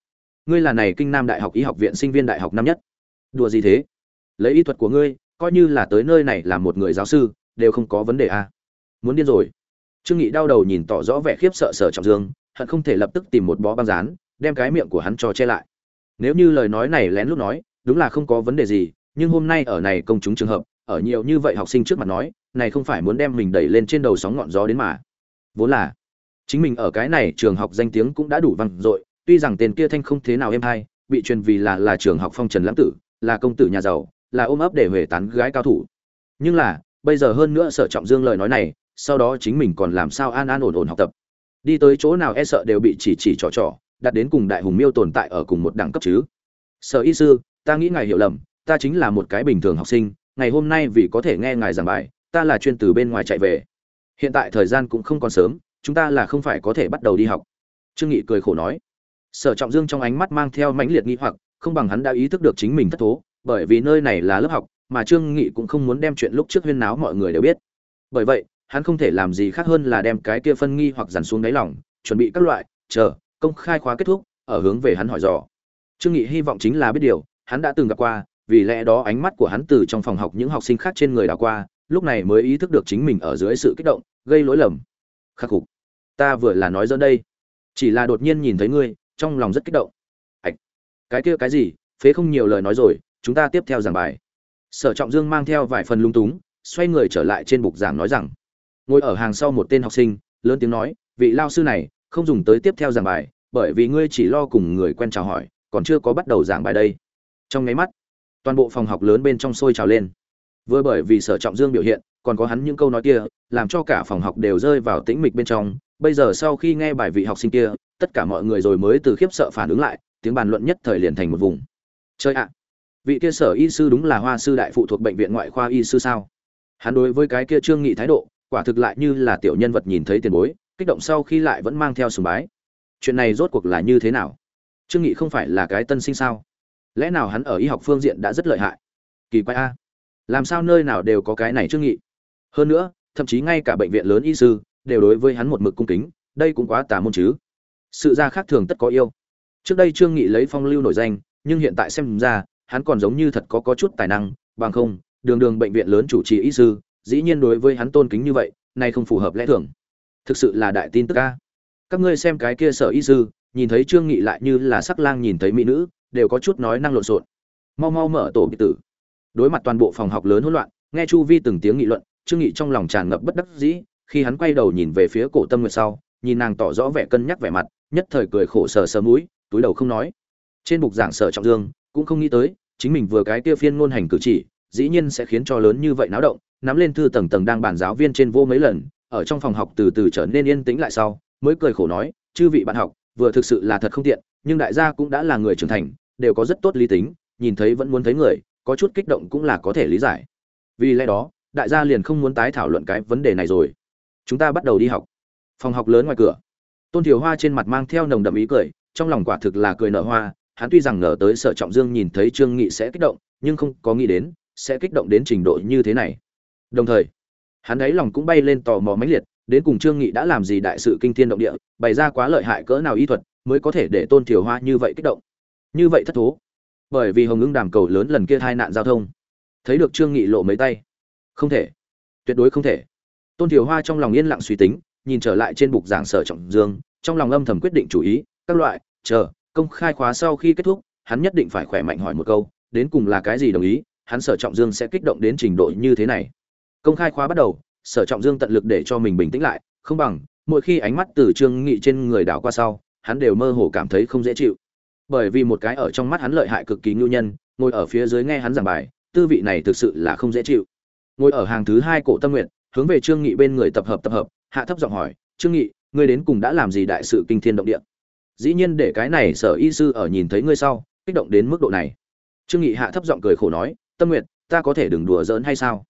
Ngươi là này kinh nam đại học y học viện sinh viên đại học năm nhất. Đùa gì thế? Lấy y thuật của ngươi, coi như là tới nơi này làm một người giáo sư, đều không có vấn đề à. muốn điên rồi. Trương nghị đau đầu nhìn tỏ rõ vẻ khiếp sợ sở trọng dương, hận không thể lập tức tìm một bó băng dán, đem cái miệng của hắn cho che lại. Nếu như lời nói này lén lút nói, đúng là không có vấn đề gì, nhưng hôm nay ở này công chúng trường hợp, ở nhiều như vậy học sinh trước mặt nói, này không phải muốn đem mình đẩy lên trên đầu sóng ngọn gió đến mà. Vốn là chính mình ở cái này trường học danh tiếng cũng đã đủ vang dội, tuy rằng tên kia thanh không thế nào êm hay, bị truyền vì là là trường học phong trần lãng tử, là công tử nhà giàu, là ôm ấp để huề tán gái cao thủ. Nhưng là, bây giờ hơn nữa sở trọng dương lời nói này, sau đó chính mình còn làm sao an an ổn ổn học tập. Đi tới chỗ nào e sợ đều bị chỉ chỉ trò trò, đặt đến cùng đại hùng miêu tồn tại ở cùng một đẳng cấp chứ. Sở y sư, ta nghĩ ngài hiểu lầm, ta chính là một cái bình thường học sinh, ngày hôm nay vì có thể nghe ngài giảng bài, ta là chuyên từ bên ngoài chạy về. Hiện tại thời gian cũng không còn sớm chúng ta là không phải có thể bắt đầu đi học. Trương nghị cười khổ nói. Sở trọng dương trong ánh mắt mang theo mãnh liệt nghi hoặc, không bằng hắn đã ý thức được chính mình thất thố, bởi vì nơi này là lớp học, mà trương nghị cũng không muốn đem chuyện lúc trước huyên náo mọi người đều biết. Bởi vậy, hắn không thể làm gì khác hơn là đem cái kia phân nghi hoặc dằn xuống đáy lòng, chuẩn bị các loại, chờ, công khai khóa kết thúc, ở hướng về hắn hỏi dò. Trương nghị hy vọng chính là biết điều, hắn đã từng gặp qua, vì lẽ đó ánh mắt của hắn từ trong phòng học những học sinh khác trên người đảo qua, lúc này mới ý thức được chính mình ở dưới sự kích động, gây lỗi lầm khắc phục. Ta vừa là nói dẫn đây. Chỉ là đột nhiên nhìn thấy ngươi, trong lòng rất kích động. Ạch, cái kia cái gì? Phế không nhiều lời nói rồi, chúng ta tiếp theo giảng bài. Sở trọng dương mang theo vài phần lung túng, xoay người trở lại trên bục giảng nói rằng, ngồi ở hàng sau một tên học sinh, lớn tiếng nói, vị lao sư này, không dùng tới tiếp theo giảng bài, bởi vì ngươi chỉ lo cùng người quen chào hỏi, còn chưa có bắt đầu giảng bài đây. Trong nháy mắt, toàn bộ phòng học lớn bên trong sôi trào lên. Vừa bởi vì sở trọng dương biểu hiện còn có hắn những câu nói kia, làm cho cả phòng học đều rơi vào tĩnh mịch bên trong. Bây giờ sau khi nghe bài vị học sinh kia, tất cả mọi người rồi mới từ khiếp sợ phản ứng lại, tiếng bàn luận nhất thời liền thành một vùng. Chơi ạ, vị kia sở y sư đúng là hoa sư đại phụ thuộc bệnh viện ngoại khoa y sư sao? Hắn đối với cái kia trương nghị thái độ, quả thực lại như là tiểu nhân vật nhìn thấy tiền bối, kích động sau khi lại vẫn mang theo sùng bái. Chuyện này rốt cuộc là như thế nào? Trương nghị không phải là cái tân sinh sao? Lẽ nào hắn ở y học phương diện đã rất lợi hại? Kỳ quái a. Làm sao nơi nào đều có cái này trương nghị? Hơn nữa, thậm chí ngay cả bệnh viện lớn y sư đều đối với hắn một mực cung kính, đây cũng quá tà môn chứ. Sự ra khác thường tất có yêu. Trước đây trương nghị lấy phong lưu nổi danh, nhưng hiện tại xem ra, hắn còn giống như thật có có chút tài năng, bằng không, đường đường bệnh viện lớn chủ trì y sư, dĩ nhiên đối với hắn tôn kính như vậy, nay không phù hợp lẽ thường. Thực sự là đại tin tức ca các ngươi xem cái kia sở y sư, nhìn thấy trương nghị lại như là sắc lang nhìn thấy mỹ nữ, đều có chút nói năng lộn xộn. Mau mau mở tổ bị tử. Đối mặt toàn bộ phòng học lớn hỗn loạn, nghe chu vi từng tiếng nghị luận trương nghị trong lòng tràn ngập bất đắc dĩ, khi hắn quay đầu nhìn về phía cổ tâm nguyệt sau, nhìn nàng tỏ rõ vẻ cân nhắc vẻ mặt, nhất thời cười khổ sờ sờ mũi, túi đầu không nói. Trên bục giảng sở trọng dương, cũng không nghĩ tới, chính mình vừa cái kia phiên ngôn hành cử chỉ, dĩ nhiên sẽ khiến cho lớn như vậy náo động, nắm lên thư tầng tầng đang bàn giáo viên trên vô mấy lần, ở trong phòng học từ từ trở nên yên tĩnh lại sau, mới cười khổ nói, chư vị bạn học, vừa thực sự là thật không tiện, nhưng đại gia cũng đã là người trưởng thành, đều có rất tốt lý tính, nhìn thấy vẫn muốn thấy người, có chút kích động cũng là có thể lý giải. Vì lẽ đó đại gia liền không muốn tái thảo luận cái vấn đề này rồi. Chúng ta bắt đầu đi học. Phòng học lớn ngoài cửa. Tôn Thiều hoa trên mặt mang theo nồng đậm ý cười, trong lòng quả thực là cười nở hoa, hắn tuy rằng ngờ tới sở trọng dương nhìn thấy trương nghị sẽ kích động, nhưng không có nghĩ đến, sẽ kích động đến trình độ như thế này. Đồng thời, hắn ấy lòng cũng bay lên tò mò mãnh liệt, đến cùng trương nghị đã làm gì đại sự kinh thiên động địa, bày ra quá lợi hại cỡ nào y thuật, mới có thể để tôn thiều hoa như vậy kích động. Như vậy thất thố. Bởi vì hồng ưng đàm cầu lớn lần kia tai nạn giao thông. Thấy được trương nghị lộ mấy tay không thể. Tuyệt đối không thể. Tôn thiều hoa trong lòng yên lặng suy tính, nhìn trở lại trên bục giảng sở trọng dương, trong lòng âm thầm quyết định chủ ý, các loại, chờ, công khai khóa sau khi kết thúc, hắn nhất định phải khỏe mạnh hỏi một câu, đến cùng là cái gì đồng ý, hắn sở trọng dương sẽ kích động đến trình độ như thế này. Công khai khóa bắt đầu, sở trọng dương tận lực để cho mình bình tĩnh lại, không bằng, mỗi khi ánh mắt từ trương nghị trên người đảo qua sau, hắn đều mơ hồ cảm thấy không dễ chịu. Bởi vì một cái ở trong mắt hắn lợi hại cực kỳ nhu nhân, ngồi ở phía dưới nghe hắn giảng bài, tư vị này thực sự là không dễ chịu ngồi ở hàng thứ hai cổ tâm nguyện, hướng về trương nghị bên người tập hợp tập hợp, hạ thấp giọng hỏi, trương nghị, ngươi đến cùng đã làm gì đại sự kinh thiên động địa? Dĩ nhiên để cái này sở y sư ở nhìn thấy ngươi sau, kích động đến mức độ này. Trương nghị hạ thấp giọng cười khổ nói, tâm nguyện, ta có thể đừng đùa giỡn hay sao?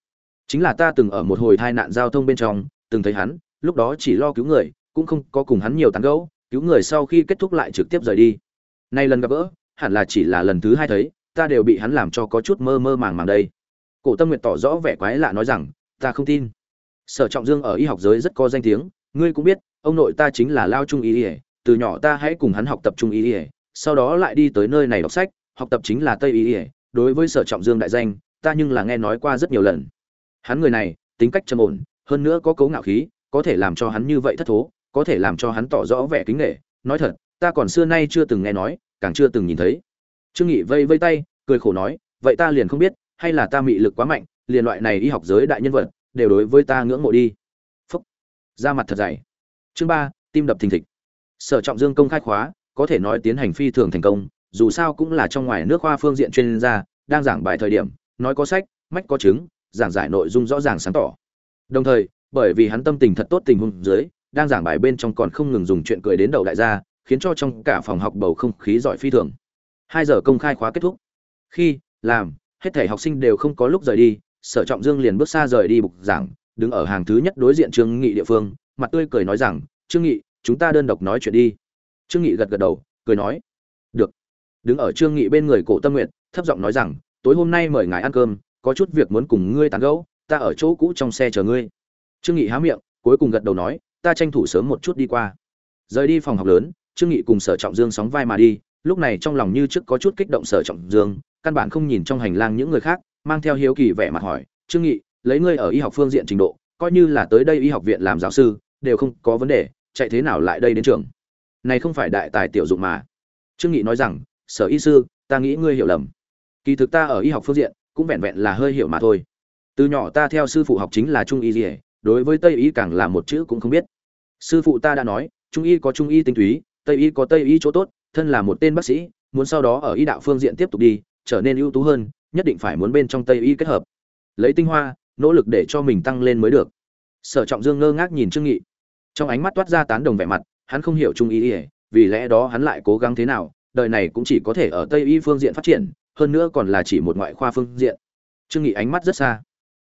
Chính là ta từng ở một hồi tai nạn giao thông bên trong, từng thấy hắn, lúc đó chỉ lo cứu người, cũng không có cùng hắn nhiều tán gẫu, cứu người sau khi kết thúc lại trực tiếp rời đi. Nay lần gặp gỡ, hẳn là chỉ là lần thứ hai thấy, ta đều bị hắn làm cho có chút mơ mơ màng màng đây cổ tâm nguyệt tỏ rõ vẻ quái lạ nói rằng, ta không tin. Sở trọng dương ở y học giới rất có danh tiếng, ngươi cũng biết, ông nội ta chính là lao trung y ỉa từ nhỏ ta hãy cùng hắn học tập trung y ỉa sau đó lại đi tới nơi này đọc sách, học tập chính là tây y ỉa đối với sở trọng dương đại danh, ta nhưng là nghe nói qua rất nhiều lần. Hắn người này, tính cách trầm ổn, hơn nữa có cấu ngạo khí, có thể làm cho hắn như vậy thất thố, có thể làm cho hắn tỏ rõ vẻ kính nghệ nói thật, ta còn xưa nay chưa từng nghe nói, càng chưa từng nhìn thấy. Trương nghị vây vây tay, cười khổ nói, vậy ta liền không biết hay là ta mị lực quá mạnh, liền loại này y học giới đại nhân vật, đều đối với ta ngưỡng mộ đi. Phúc. Ra mặt thật dày. Chương ba, tim đập thình thịch. Sở trọng dương công khai khóa, có thể nói tiến hành phi thường thành công, dù sao cũng là trong ngoài nước khoa phương diện chuyên gia, đang giảng bài thời điểm, nói có sách, mách có chứng, giảng giải nội dung rõ ràng sáng tỏ. Đồng thời, bởi vì hắn tâm tình thật tốt tình huống dưới, đang giảng bài bên trong còn không ngừng dùng chuyện cười đến đầu đại gia, khiến cho trong cả phòng học bầu không khí giỏi phi thường. Hai giờ công khai khóa kết thúc. Khi, làm hết thể học sinh đều không có lúc rời đi, sở trọng dương liền bước xa rời đi bục giảng, đứng ở hàng thứ nhất đối diện trương nghị địa phương, mặt tươi cười nói rằng, trương nghị, chúng ta đơn độc nói chuyện đi. Trương nghị gật gật đầu, cười nói, được. Đứng ở trương nghị bên người cổ tâm nguyện thấp giọng nói rằng, tối hôm nay mời ngài ăn cơm, có chút việc muốn cùng ngươi tán gẫu, ta ở chỗ cũ trong xe chờ ngươi. Trương nghị há miệng, cuối cùng gật đầu nói, ta tranh thủ sớm một chút đi qua. Rời đi phòng học lớn, trương nghị cùng sở trọng dương sóng vai mà đi, lúc này trong lòng như trước có chút kích động sở trọng dương căn bản không nhìn trong hành lang những người khác, mang theo hiếu kỳ vẻ mặt hỏi, trương nghị, lấy ngươi ở y học phương diện trình độ, coi như là tới đây y học viện làm giáo sư, đều không có vấn đề, chạy thế nào lại đây đến trường? Này không phải đại tài tiểu dụng mà. Trương nghị nói rằng, sở y sư, ta nghĩ ngươi hiểu lầm. Kỳ thực ta ở y học phương diện, cũng vẹn vẹn là hơi hiểu mà thôi. Từ nhỏ ta theo sư phụ học chính là trung y gì đối với tây y càng là một chữ cũng không biết. Sư phụ ta đã nói, trung y có trung y tinh túy, tây y có tây y chỗ tốt, thân là một tên bác sĩ, muốn sau đó ở y đạo phương diện tiếp tục đi trở nên ưu tú hơn, nhất định phải muốn bên trong tây y kết hợp. Lấy tinh hoa, nỗ lực để cho mình tăng lên mới được. Sở trọng dương ngơ ngác nhìn trương nghị. Trong ánh mắt toát ra tán đồng vẻ mặt, hắn không hiểu trung y ỉa vì lẽ đó hắn lại cố gắng thế nào, đời này cũng chỉ có thể ở tây y phương diện phát triển, hơn nữa còn là chỉ một ngoại khoa phương diện. Trương nghị ánh mắt rất xa.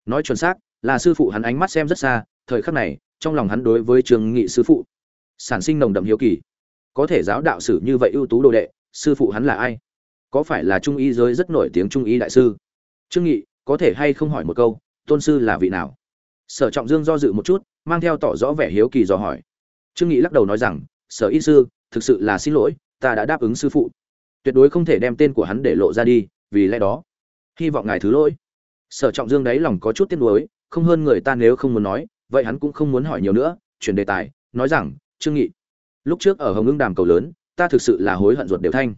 Nói chuẩn xác, là sư phụ hắn ánh mắt xem rất xa, thời khắc này, trong lòng hắn đối với trương nghị sư phụ sản sinh nồng đậm hiếu kỳ. Có thể giáo đạo sử như vậy ưu tú đồ đệ, sư phụ hắn là ai? Có phải là trung y giới rất nổi tiếng trung y đại sư? Trương nghị, có thể hay không hỏi một câu, tôn sư là vị nào? Sở trọng dương do dự một chút, mang theo tỏ rõ vẻ hiếu kỳ dò hỏi. Trương nghị lắc đầu nói rằng, sở y sư, thực sự là xin lỗi, ta đã đáp ứng sư phụ. Tuyệt đối không thể đem tên của hắn để lộ ra đi, vì lẽ đó, hy vọng ngài thứ lỗi. Sở trọng dương đấy lòng có chút tiếc nuối, không hơn người ta nếu không muốn nói, vậy hắn cũng không muốn hỏi nhiều nữa, chuyển đề tài, nói rằng, trương nghị, lúc trước ở hồng ngưng đàm cầu lớn, ta thực sự là hối hận ruột đều thanh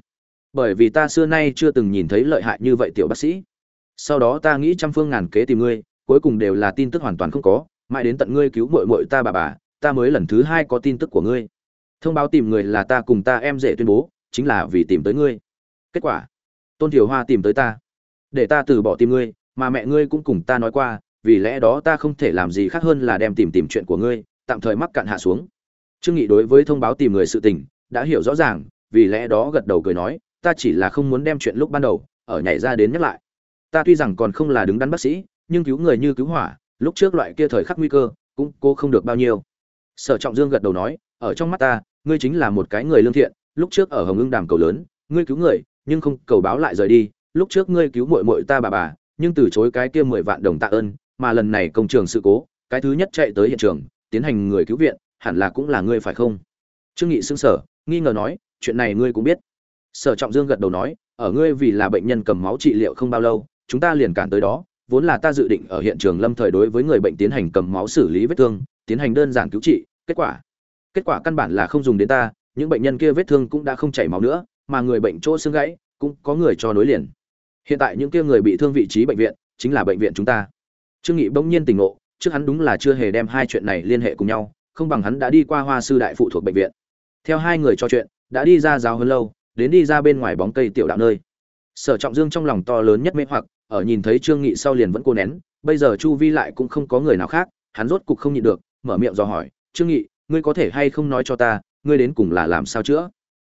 bởi vì ta xưa nay chưa từng nhìn thấy lợi hại như vậy tiểu bác sĩ. Sau đó ta nghĩ trăm phương ngàn kế tìm ngươi, cuối cùng đều là tin tức hoàn toàn không có, mãi đến tận ngươi cứu muội muội ta bà bà, ta mới lần thứ hai có tin tức của ngươi. Thông báo tìm người là ta cùng ta em dễ tuyên bố, chính là vì tìm tới ngươi. Kết quả, tôn thiều hoa tìm tới ta, để ta từ bỏ tìm ngươi, mà mẹ ngươi cũng cùng ta nói qua, vì lẽ đó ta không thể làm gì khác hơn là đem tìm tìm chuyện của ngươi, tạm thời mắc cạn hạ xuống. Trương nghị đối với thông báo tìm người sự tình, đã hiểu rõ ràng, vì lẽ đó gật đầu cười nói ta chỉ là không muốn đem chuyện lúc ban đầu, ở nhảy ra đến nhắc lại. Ta tuy rằng còn không là đứng đắn bác sĩ, nhưng cứu người như cứu hỏa, lúc trước loại kia thời khắc nguy cơ, cũng cô không được bao nhiêu. Sở trọng dương gật đầu nói, ở trong mắt ta, ngươi chính là một cái người lương thiện, lúc trước ở hồng ưng đàm cầu lớn, ngươi cứu người, nhưng không cầu báo lại rời đi, lúc trước ngươi cứu muội muội ta bà bà, nhưng từ chối cái kia mười vạn đồng tạ ơn, mà lần này công trường sự cố, cái thứ nhất chạy tới hiện trường, tiến hành người cứu viện, hẳn là cũng là ngươi phải không? Trương nghị sững sờ, nghi ngờ nói, chuyện này ngươi cũng biết sở trọng dương gật đầu nói, ở ngươi vì là bệnh nhân cầm máu trị liệu không bao lâu, chúng ta liền cản tới đó, vốn là ta dự định ở hiện trường lâm thời đối với người bệnh tiến hành cầm máu xử lý vết thương, tiến hành đơn giản cứu trị, kết quả kết quả căn bản là không dùng đến ta, những bệnh nhân kia vết thương cũng đã không chảy máu nữa, mà người bệnh chỗ xương gãy cũng có người cho nối liền. Hiện tại những kia người bị thương vị trí bệnh viện chính là bệnh viện chúng ta. Trương nghị bỗng nhiên tỉnh ngộ, trước hắn đúng là chưa hề đem hai chuyện này liên hệ cùng nhau, không bằng hắn đã đi qua hoa sư đại phụ thuộc bệnh viện. Theo hai người trò chuyện, đã đi ra giáo hơn lâu đến đi ra bên ngoài bóng cây tiểu đạo nơi. Sở trọng dương trong lòng to lớn nhất mê hoặc, ở nhìn thấy trương nghị sau liền vẫn cô nén, bây giờ chu vi lại cũng không có người nào khác, hắn rốt cục không nhịn được, mở miệng dò hỏi, trương nghị, ngươi có thể hay không nói cho ta, ngươi đến cùng là làm sao chữa?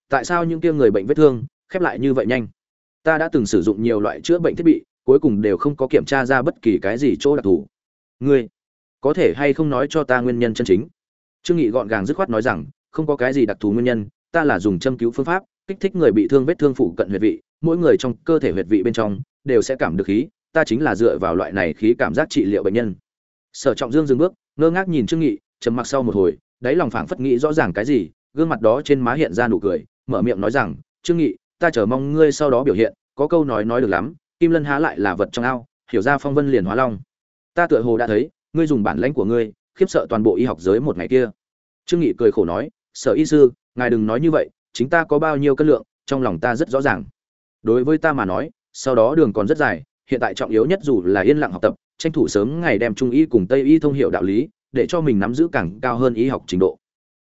Tại sao những kia người bệnh vết thương, khép lại như vậy nhanh? Ta đã từng sử dụng nhiều loại chữa bệnh thiết bị, cuối cùng đều không có kiểm tra ra bất kỳ cái gì chỗ đặc thù. Ngươi có thể hay không nói cho ta nguyên nhân chân chính? Trương nghị gọn gàng dứt khoát nói rằng, không có cái gì đặc thù nguyên nhân, ta là dùng châm cứu phương pháp kích thích người bị thương vết thương phụ cận huyệt vị, mỗi người trong cơ thể huyệt vị bên trong đều sẽ cảm được khí, ta chính là dựa vào loại này khí cảm giác trị liệu bệnh nhân. Sở trọng dương dừng bước, ngơ ngác nhìn trương nghị, trầm mặc sau một hồi, đáy lòng phảng phất nghĩ rõ ràng cái gì, gương mặt đó trên má hiện ra nụ cười, mở miệng nói rằng, trương nghị, ta chờ mong ngươi sau đó biểu hiện, có câu nói nói được lắm, kim lân há lại là vật trong ao, hiểu ra phong vân liền hóa long. Ta tựa hồ đã thấy, ngươi dùng bản lãnh của ngươi, khiếp sợ toàn bộ y học giới một ngày kia. Trương nghị cười khổ nói, sở y sư, ngài đừng nói như vậy chính ta có bao nhiêu cân lượng, trong lòng ta rất rõ ràng. Đối với ta mà nói, sau đó đường còn rất dài, hiện tại trọng yếu nhất dù là yên lặng học tập, tranh thủ sớm ngày đem trung y cùng tây y thông hiểu đạo lý, để cho mình nắm giữ càng cao hơn y học trình độ.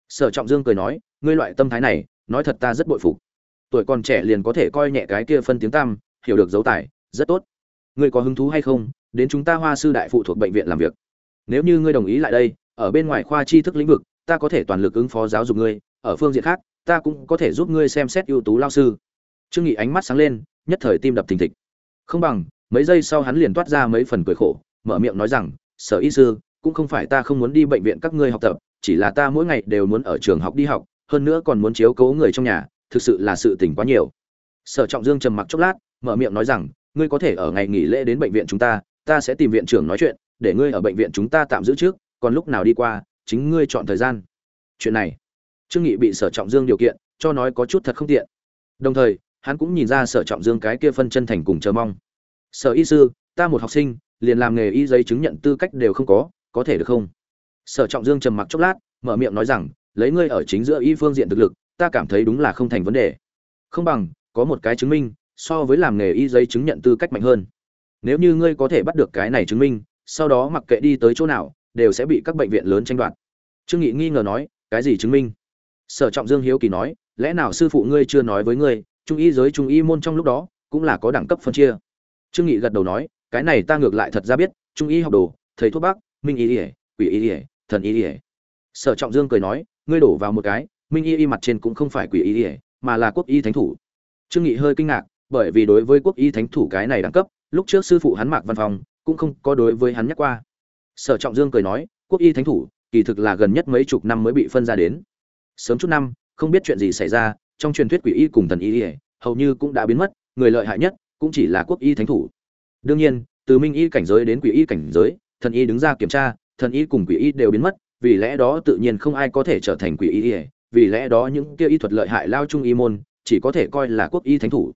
Sở trọng dương cười nói, ngươi loại tâm thái này, nói thật ta rất bội phục. Tuổi còn trẻ liền có thể coi nhẹ cái kia phân tiếng tam hiểu được dấu tài, rất tốt. Ngươi có hứng thú hay không, đến chúng ta hoa sư đại phụ thuộc bệnh viện làm việc? Nếu như ngươi đồng ý lại đây, ở bên ngoài khoa tri thức lĩnh vực, ta có thể toàn lực ứng phó giáo dục ngươi, ở phương diện khác ta cũng có thể giúp ngươi xem xét ưu tú lao sư. Trương nghị ánh mắt sáng lên, nhất thời tim đập thình thịch. Không bằng, mấy giây sau hắn liền toát ra mấy phần cười khổ, mở miệng nói rằng, sở y sư, cũng không phải ta không muốn đi bệnh viện các ngươi học tập, chỉ là ta mỗi ngày đều muốn ở trường học đi học, hơn nữa còn muốn chiếu cố người trong nhà, thực sự là sự tình quá nhiều. Sở trọng dương trầm mặc chốc lát, mở miệng nói rằng, ngươi có thể ở ngày nghỉ lễ đến bệnh viện chúng ta ta sẽ tìm viện trưởng nói chuyện, để ngươi ở bệnh viện chúng ta tạm giữ trước, còn lúc nào đi qua, chính ngươi chọn thời gian. Chuyện này trương nghị bị sở trọng dương điều kiện, cho nói có chút thật không tiện. Đồng thời, hắn cũng nhìn ra sở trọng dương cái kia phân chân thành cùng chờ mong. Sở y sư, ta một học sinh, liền làm nghề y giấy chứng nhận tư cách đều không có có thể được không? Sở trọng dương trầm mặc chốc lát, mở miệng nói rằng, lấy ngươi ở chính giữa y phương diện thực lực, ta cảm thấy đúng là không thành vấn đề. Không bằng, có một cái chứng minh, so với làm nghề y giấy chứng nhận tư cách mạnh hơn. Nếu như ngươi có thể bắt được cái này chứng minh, sau đó mặc kệ đi tới chỗ nào, đều sẽ bị các bệnh viện lớn tranh đoạt. Trương nghị nghi ngờ nói, cái gì chứng minh? Sở trọng dương hiếu kỳ nói, lẽ nào sư phụ ngươi chưa nói với ngươi, trung y giới, trung y môn trong lúc đó cũng là có đẳng cấp phân chia? Trương nghị gật đầu nói, cái này ta ngược lại thật ra biết, trung y học đồ, thầy thuốc bắc minh y ỉa quỷ y ỉa thần y ỉa sở trọng dương cười nói, ngươi đổ vào một cái, minh y y mặt trên cũng không phải quỷ y ỉa mà là quốc y thánh thủ. Trương nghị hơi kinh ngạc, bởi vì đối với quốc y thánh thủ cái này đẳng cấp, lúc trước sư phụ hắn mạc văn phòng cũng không có đối với hắn nhắc qua. Sở trọng dương cười nói, quốc y thánh thủ, kỳ thực là gần nhất mấy chục năm mới bị phân ra đến sớm chút năm, không biết chuyện gì xảy ra, trong truyền thuyết quỷ y cùng thần y hầu như cũng đã biến mất, người lợi hại nhất cũng chỉ là quốc y thánh thủ. Đương nhiên, từ minh y cảnh giới đến quỷ y cảnh giới, thần y đứng ra kiểm tra, thần y cùng quỷ y đều biến mất, vì lẽ đó tự nhiên không ai có thể trở thành quỷ y vì lẽ đó những kia y thuật lợi hại lao trung y môn chỉ có thể coi là quốc y thánh thủ.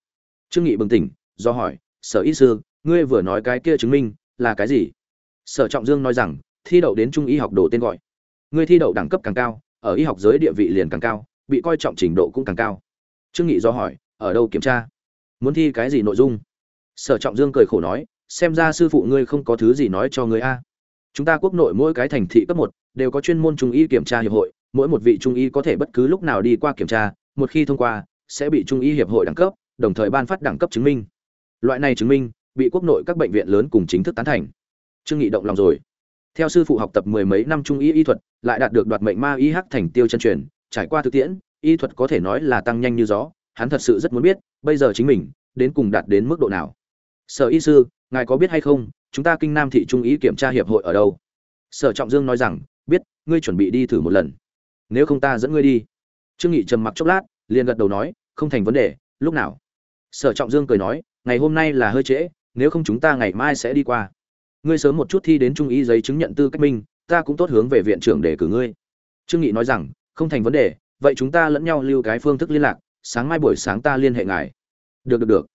Trương nghị bừng tỉnh, do hỏi, sở y sư, ngươi vừa nói cái kia chứng minh là cái gì? Sở trọng dương nói rằng, thi đậu đến trung y học đồ tên gọi. Ngươi thi đậu đẳng cấp càng cao ở y học giới địa vị liền càng cao, bị coi trọng trình độ cũng càng cao. Trương nghị do hỏi, ở đâu kiểm tra? Muốn thi cái gì nội dung? Sở trọng dương cười khổ nói, xem ra sư phụ ngươi không có thứ gì nói cho ngươi a. Chúng ta quốc nội mỗi cái thành thị cấp một đều có chuyên môn trung y kiểm tra hiệp hội, mỗi một vị trung y có thể bất cứ lúc nào đi qua kiểm tra, một khi thông qua, sẽ bị trung y hiệp hội đẳng cấp, đồng thời ban phát đẳng cấp chứng minh. Loại này chứng minh, bị quốc nội các bệnh viện lớn cùng chính thức tán thành. Trương nghị động lòng rồi theo sư phụ học tập mười mấy năm trung y y thuật, lại đạt được đoạt mệnh ma y hắc thành tiêu chân truyền, trải qua thực tiễn, y thuật có thể nói là tăng nhanh như gió, hắn thật sự rất muốn biết, bây giờ chính mình, đến cùng đạt đến mức độ nào. Sở y sư, ngài có biết hay không, chúng ta kinh nam thị trung y kiểm tra hiệp hội ở đâu? Sở trọng dương nói rằng, biết, ngươi chuẩn bị đi thử một lần. Nếu không ta dẫn ngươi đi. Trương nghị trầm mặc chốc lát, liền gật đầu nói, không thành vấn đề, lúc nào? Sở trọng dương cười nói, ngày hôm nay là hơi trễ, nếu không chúng ta ngày mai sẽ đi qua ngươi sớm một chút thi đến trung y giấy chứng nhận tư cách minh ta cũng tốt hướng về viện trưởng để cử ngươi. Trương nghị nói rằng, không thành vấn đề, vậy chúng ta lẫn nhau lưu cái phương thức liên lạc, sáng mai buổi sáng ta liên hệ ngài. Được được được.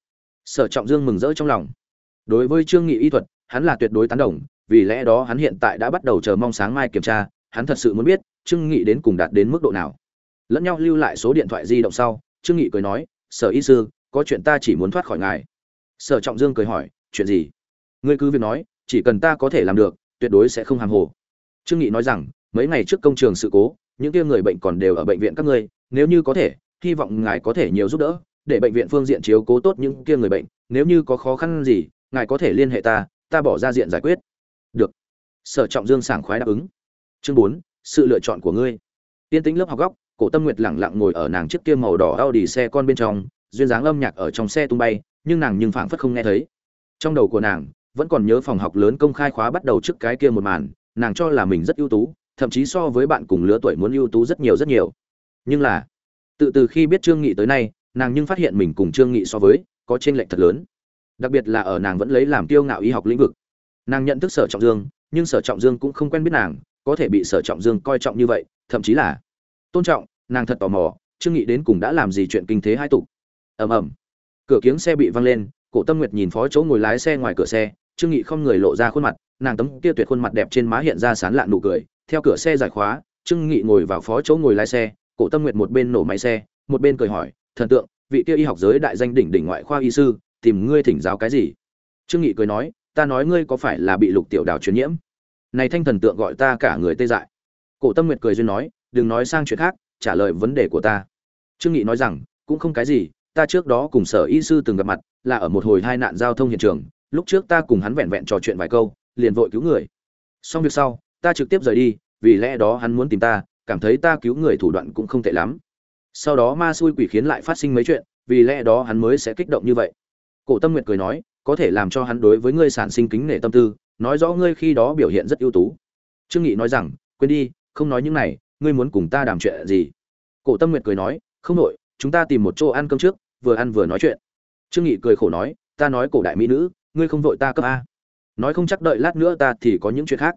Sở trọng dương mừng rỡ trong lòng. Đối với trương nghị y thuật, hắn là tuyệt đối tán đồng, vì lẽ đó hắn hiện tại đã bắt đầu chờ mong sáng mai kiểm tra, hắn thật sự muốn biết, trương nghị đến cùng đạt đến mức độ nào. Lẫn nhau lưu lại số điện thoại di động sau, trương nghị cười nói, sở y sư, có chuyện ta chỉ muốn thoát khỏi ngài. Sở trọng dương cười hỏi, chuyện gì? Ngươi cứ việc nói chỉ cần ta có thể làm được, tuyệt đối sẽ không hàm hồ. Trương nghị nói rằng, mấy ngày trước công trường sự cố, những kia người bệnh còn đều ở bệnh viện các ngươi, nếu như có thể, hy vọng ngài có thể nhiều giúp đỡ, để bệnh viện phương diện chiếu cố tốt những kia người bệnh, nếu như có khó khăn gì, ngài có thể liên hệ ta ta bỏ ra diện giải quyết. Được. Sở trọng dương sảng khoái đáp ứng. Chương bốn, sự lựa chọn của ngươi. Tiên tĩnh lớp học góc, cổ tâm nguyệt lẳng lặng ngồi ở nàng chiếc kia màu đỏ Audi xe con bên trong, duyên dáng âm nhạc ở trong xe tung bay, nhưng nàng nhưng phảng phất không nghe thấy. Trong đầu của nàng vẫn còn nhớ phòng học lớn công khai khóa bắt đầu trước cái kia một màn, nàng cho là mình rất ưu tú, thậm chí so với bạn cùng lứa tuổi muốn ưu tú rất nhiều rất nhiều. Nhưng là, tự từ khi biết trương nghị tới nay, nàng nhưng phát hiện mình cùng trương nghị so với, có trên lệch thật lớn. Đặc biệt là ở nàng vẫn lấy làm kiêu ngạo y học lĩnh vực. Nàng nhận thức sở trọng dương, nhưng sở trọng dương cũng không quen biết nàng, có thể bị sở trọng dương coi trọng như vậy, thậm chí là tôn trọng, nàng thật tò mò, trương nghị đến cùng đã làm gì chuyện kinh thế hai tục. Ầm ầm. Cửa kiếng xe bị văng lên, cổ tâm nguyệt nhìn phó chỗ ngồi lái xe ngoài cửa xe trương nghị không người lộ ra khuôn mặt, nàng tấm kia tuyệt khuôn mặt đẹp trên má hiện ra sán lạn nụ cười, theo cửa xe giải khóa, trương nghị ngồi vào phó chỗ ngồi lái xe, cổ tâm nguyệt một bên nổ máy xe, một bên cười hỏi, thần tượng, vị kia y học giới đại danh đỉnh đỉnh ngoại khoa y sư, tìm ngươi thỉnh giáo cái gì? Trương nghị cười nói, ta nói ngươi có phải là bị lục tiểu đào truyền nhiễm? Này thanh thần tượng gọi ta cả người tê dại. Cổ tâm nguyệt cười duyên nói, đừng nói sang chuyện khác, trả lời vấn đề của ta. Trương nghị nói rằng, cũng không cái gì, ta trước đó cùng sở y sư từng gặp mặt, là ở một hồi hai nạn giao thông hiện trường lúc trước ta cùng hắn vẹn vẹn trò chuyện vài câu, liền vội cứu người. Xong việc sau, ta trực tiếp rời đi, vì lẽ đó hắn muốn tìm ta, cảm thấy ta cứu người thủ đoạn cũng không tệ lắm. Sau đó ma xui quỷ khiến lại phát sinh mấy chuyện, vì lẽ đó hắn mới sẽ kích động như vậy. Cổ tâm nguyệt cười nói, có thể làm cho hắn đối với ngươi sản sinh kính nể tâm tư, nói rõ ngươi khi đó biểu hiện rất ưu tú. Trương nghị nói rằng, quên đi, không nói những này, ngươi muốn cùng ta đàm chuyện gì? Cổ tâm nguyệt cười nói, không nội, chúng ta tìm một chỗ ăn cơm trước, vừa ăn vừa nói chuyện. Trương nghị cười khổ nói, ta nói cổ đại mỹ nữ ngươi không vội ta cấp a. Nói không chắc đợi lát nữa ta thì có những chuyện khác.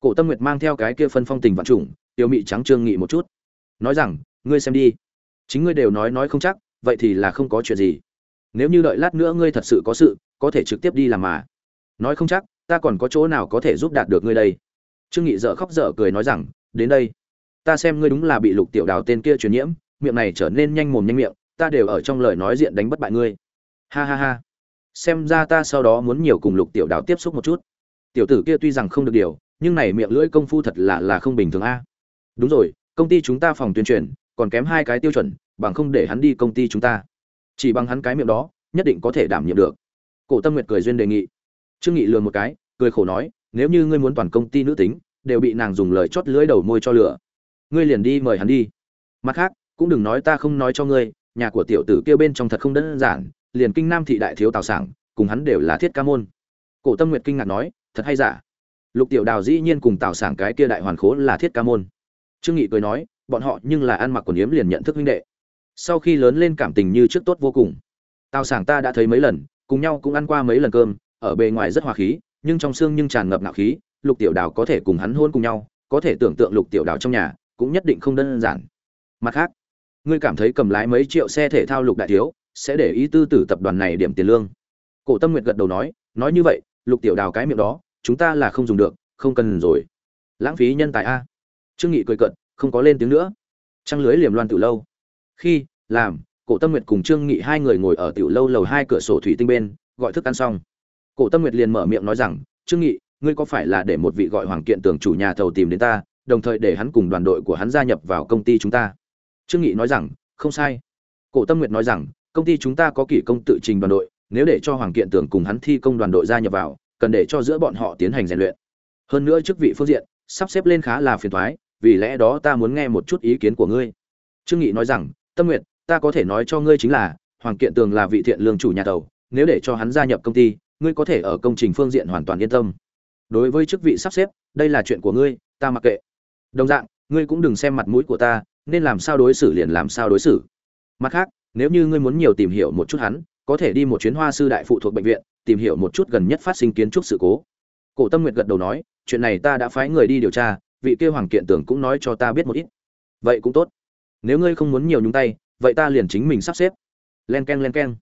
Cổ tâm nguyệt mang theo cái kia phân phong tình vạn trùng tiêu mị trắng trương nghị một chút. Nói rằng, ngươi xem đi. Chính ngươi đều nói nói không chắc, vậy thì là không có chuyện gì. Nếu như đợi lát nữa ngươi thật sự có sự, có thể trực tiếp đi làm mà. Nói không chắc, ta còn có chỗ nào có thể giúp đạt được ngươi đây? Trương nghị dở khóc dở cười nói rằng, đến đây. Ta xem ngươi đúng là bị lục tiểu đào tên kia truyền nhiễm, miệng này trở nên nhanh mồm nhanh miệng, ta đều ở trong lời nói diện đánh bất bại ngươi. Ha ha ha xem ra ta sau đó muốn nhiều cùng lục tiểu đào tiếp xúc một chút. Tiểu tử kia tuy rằng không được điều, nhưng này miệng lưỡi công phu thật là là không bình thường a. Đúng rồi, công ty chúng ta phòng tuyên truyền, còn kém hai cái tiêu chuẩn, bằng không để hắn đi công ty chúng ta. Chỉ bằng hắn cái miệng đó, nhất định có thể đảm nhiệm được. Cổ tâm nguyệt cười duyên đề nghị. Trương nghị lừa một cái, cười khổ nói, nếu như ngươi muốn toàn công ty nữ tính, đều bị nàng dùng lời chót lưỡi đầu môi cho lửa, ngươi liền đi mời hắn đi. Mặt khác, cũng đừng nói ta không nói cho ngươi, nhà của tiểu tử kia bên trong thật không đơn giản liền kinh nam thị đại thiếu tào sảng, cùng hắn đều là thiết ca môn. Cổ tâm nguyệt kinh ngạc nói, thật hay giả? Lục tiểu đào dĩ nhiên cùng tào sảng cái kia đại hoàn khố là thiết ca môn. Trương nghị cười nói, bọn họ nhưng là ăn mặc quần yếm liền nhận thức huynh đệ. Sau khi lớn lên cảm tình như trước tốt vô cùng. Tào sảng ta đã thấy mấy lần, cùng nhau cũng ăn qua mấy lần cơm, ở bề ngoài rất hòa khí, nhưng trong xương nhưng tràn ngập nạo khí, lục tiểu đào có thể cùng hắn hôn cùng nhau, có thể tưởng tượng lục tiểu đào trong nhà, cũng nhất định không đơn giản. Mặt khác, ngươi cảm thấy cầm lái mấy triệu xe thể thao lục đại thiếu sẽ để ý tư tử tập đoàn này điểm tiền lương. Cổ tâm nguyệt gật đầu nói nói như vậy, lục tiểu đào cái miệng đó, chúng ta là không dùng được, không cần rồi. Lãng phí nhân tài a. Trương nghị cười cận không có lên tiếng nữa. Trăng lưới liềm loan từ lâu. Khi, làm, cổ tâm nguyệt cùng trương nghị hai người ngồi ở tiểu lâu lầu hai cửa sổ thủy tinh bên, gọi thức ăn xong. Cổ tâm nguyệt liền mở miệng nói rằng, trương nghị, ngươi có phải là để một vị gọi hoàng kiện tưởng chủ nhà thầu tìm đến ta, đồng thời để hắn cùng đoàn đội của hắn gia nhập vào công ty chúng ta? Trương nghị nói rằng, không sai. Cổ tâm nguyệt nói rằng công ty chúng ta có kỷ công tự trình đoàn đội, nếu để cho hoàng kiện tưởng cùng hắn thi công đoàn đội gia nhập vào, cần để cho giữa bọn họ tiến hành rèn luyện. Hơn nữa chức vị phương diện, sắp xếp lên khá là phiền toái, vì lẽ đó ta muốn nghe một chút ý kiến của ngươi. Trương nghị nói rằng, tâm nguyệt, ta có thể nói cho ngươi chính là, hoàng kiện tường là vị thiện lương chủ nhà tàu, nếu để cho hắn gia nhập công ty, ngươi có thể ở công trình phương diện hoàn toàn yên tâm. Đối với chức vị sắp xếp, đây là chuyện của ngươi, ta mặc kệ. Đồng dạng, ngươi cũng đừng xem mặt mũi của ta, nên làm sao đối xử liền làm sao đối xử. Mặt khác nếu như ngươi muốn nhiều tìm hiểu một chút hắn, có thể đi một chuyến hoa sư đại phụ thuộc bệnh viện, tìm hiểu một chút gần nhất phát sinh kiến trúc sự cố. Cổ tâm nguyệt gật đầu nói, chuyện này ta đã phái người đi điều tra, vị kêu hoàng kiện tưởng cũng nói cho ta biết một ít. Vậy cũng tốt. Nếu ngươi không muốn nhiều nhúng tay, vậy ta liền chính mình sắp xếp. Len k e n len k e n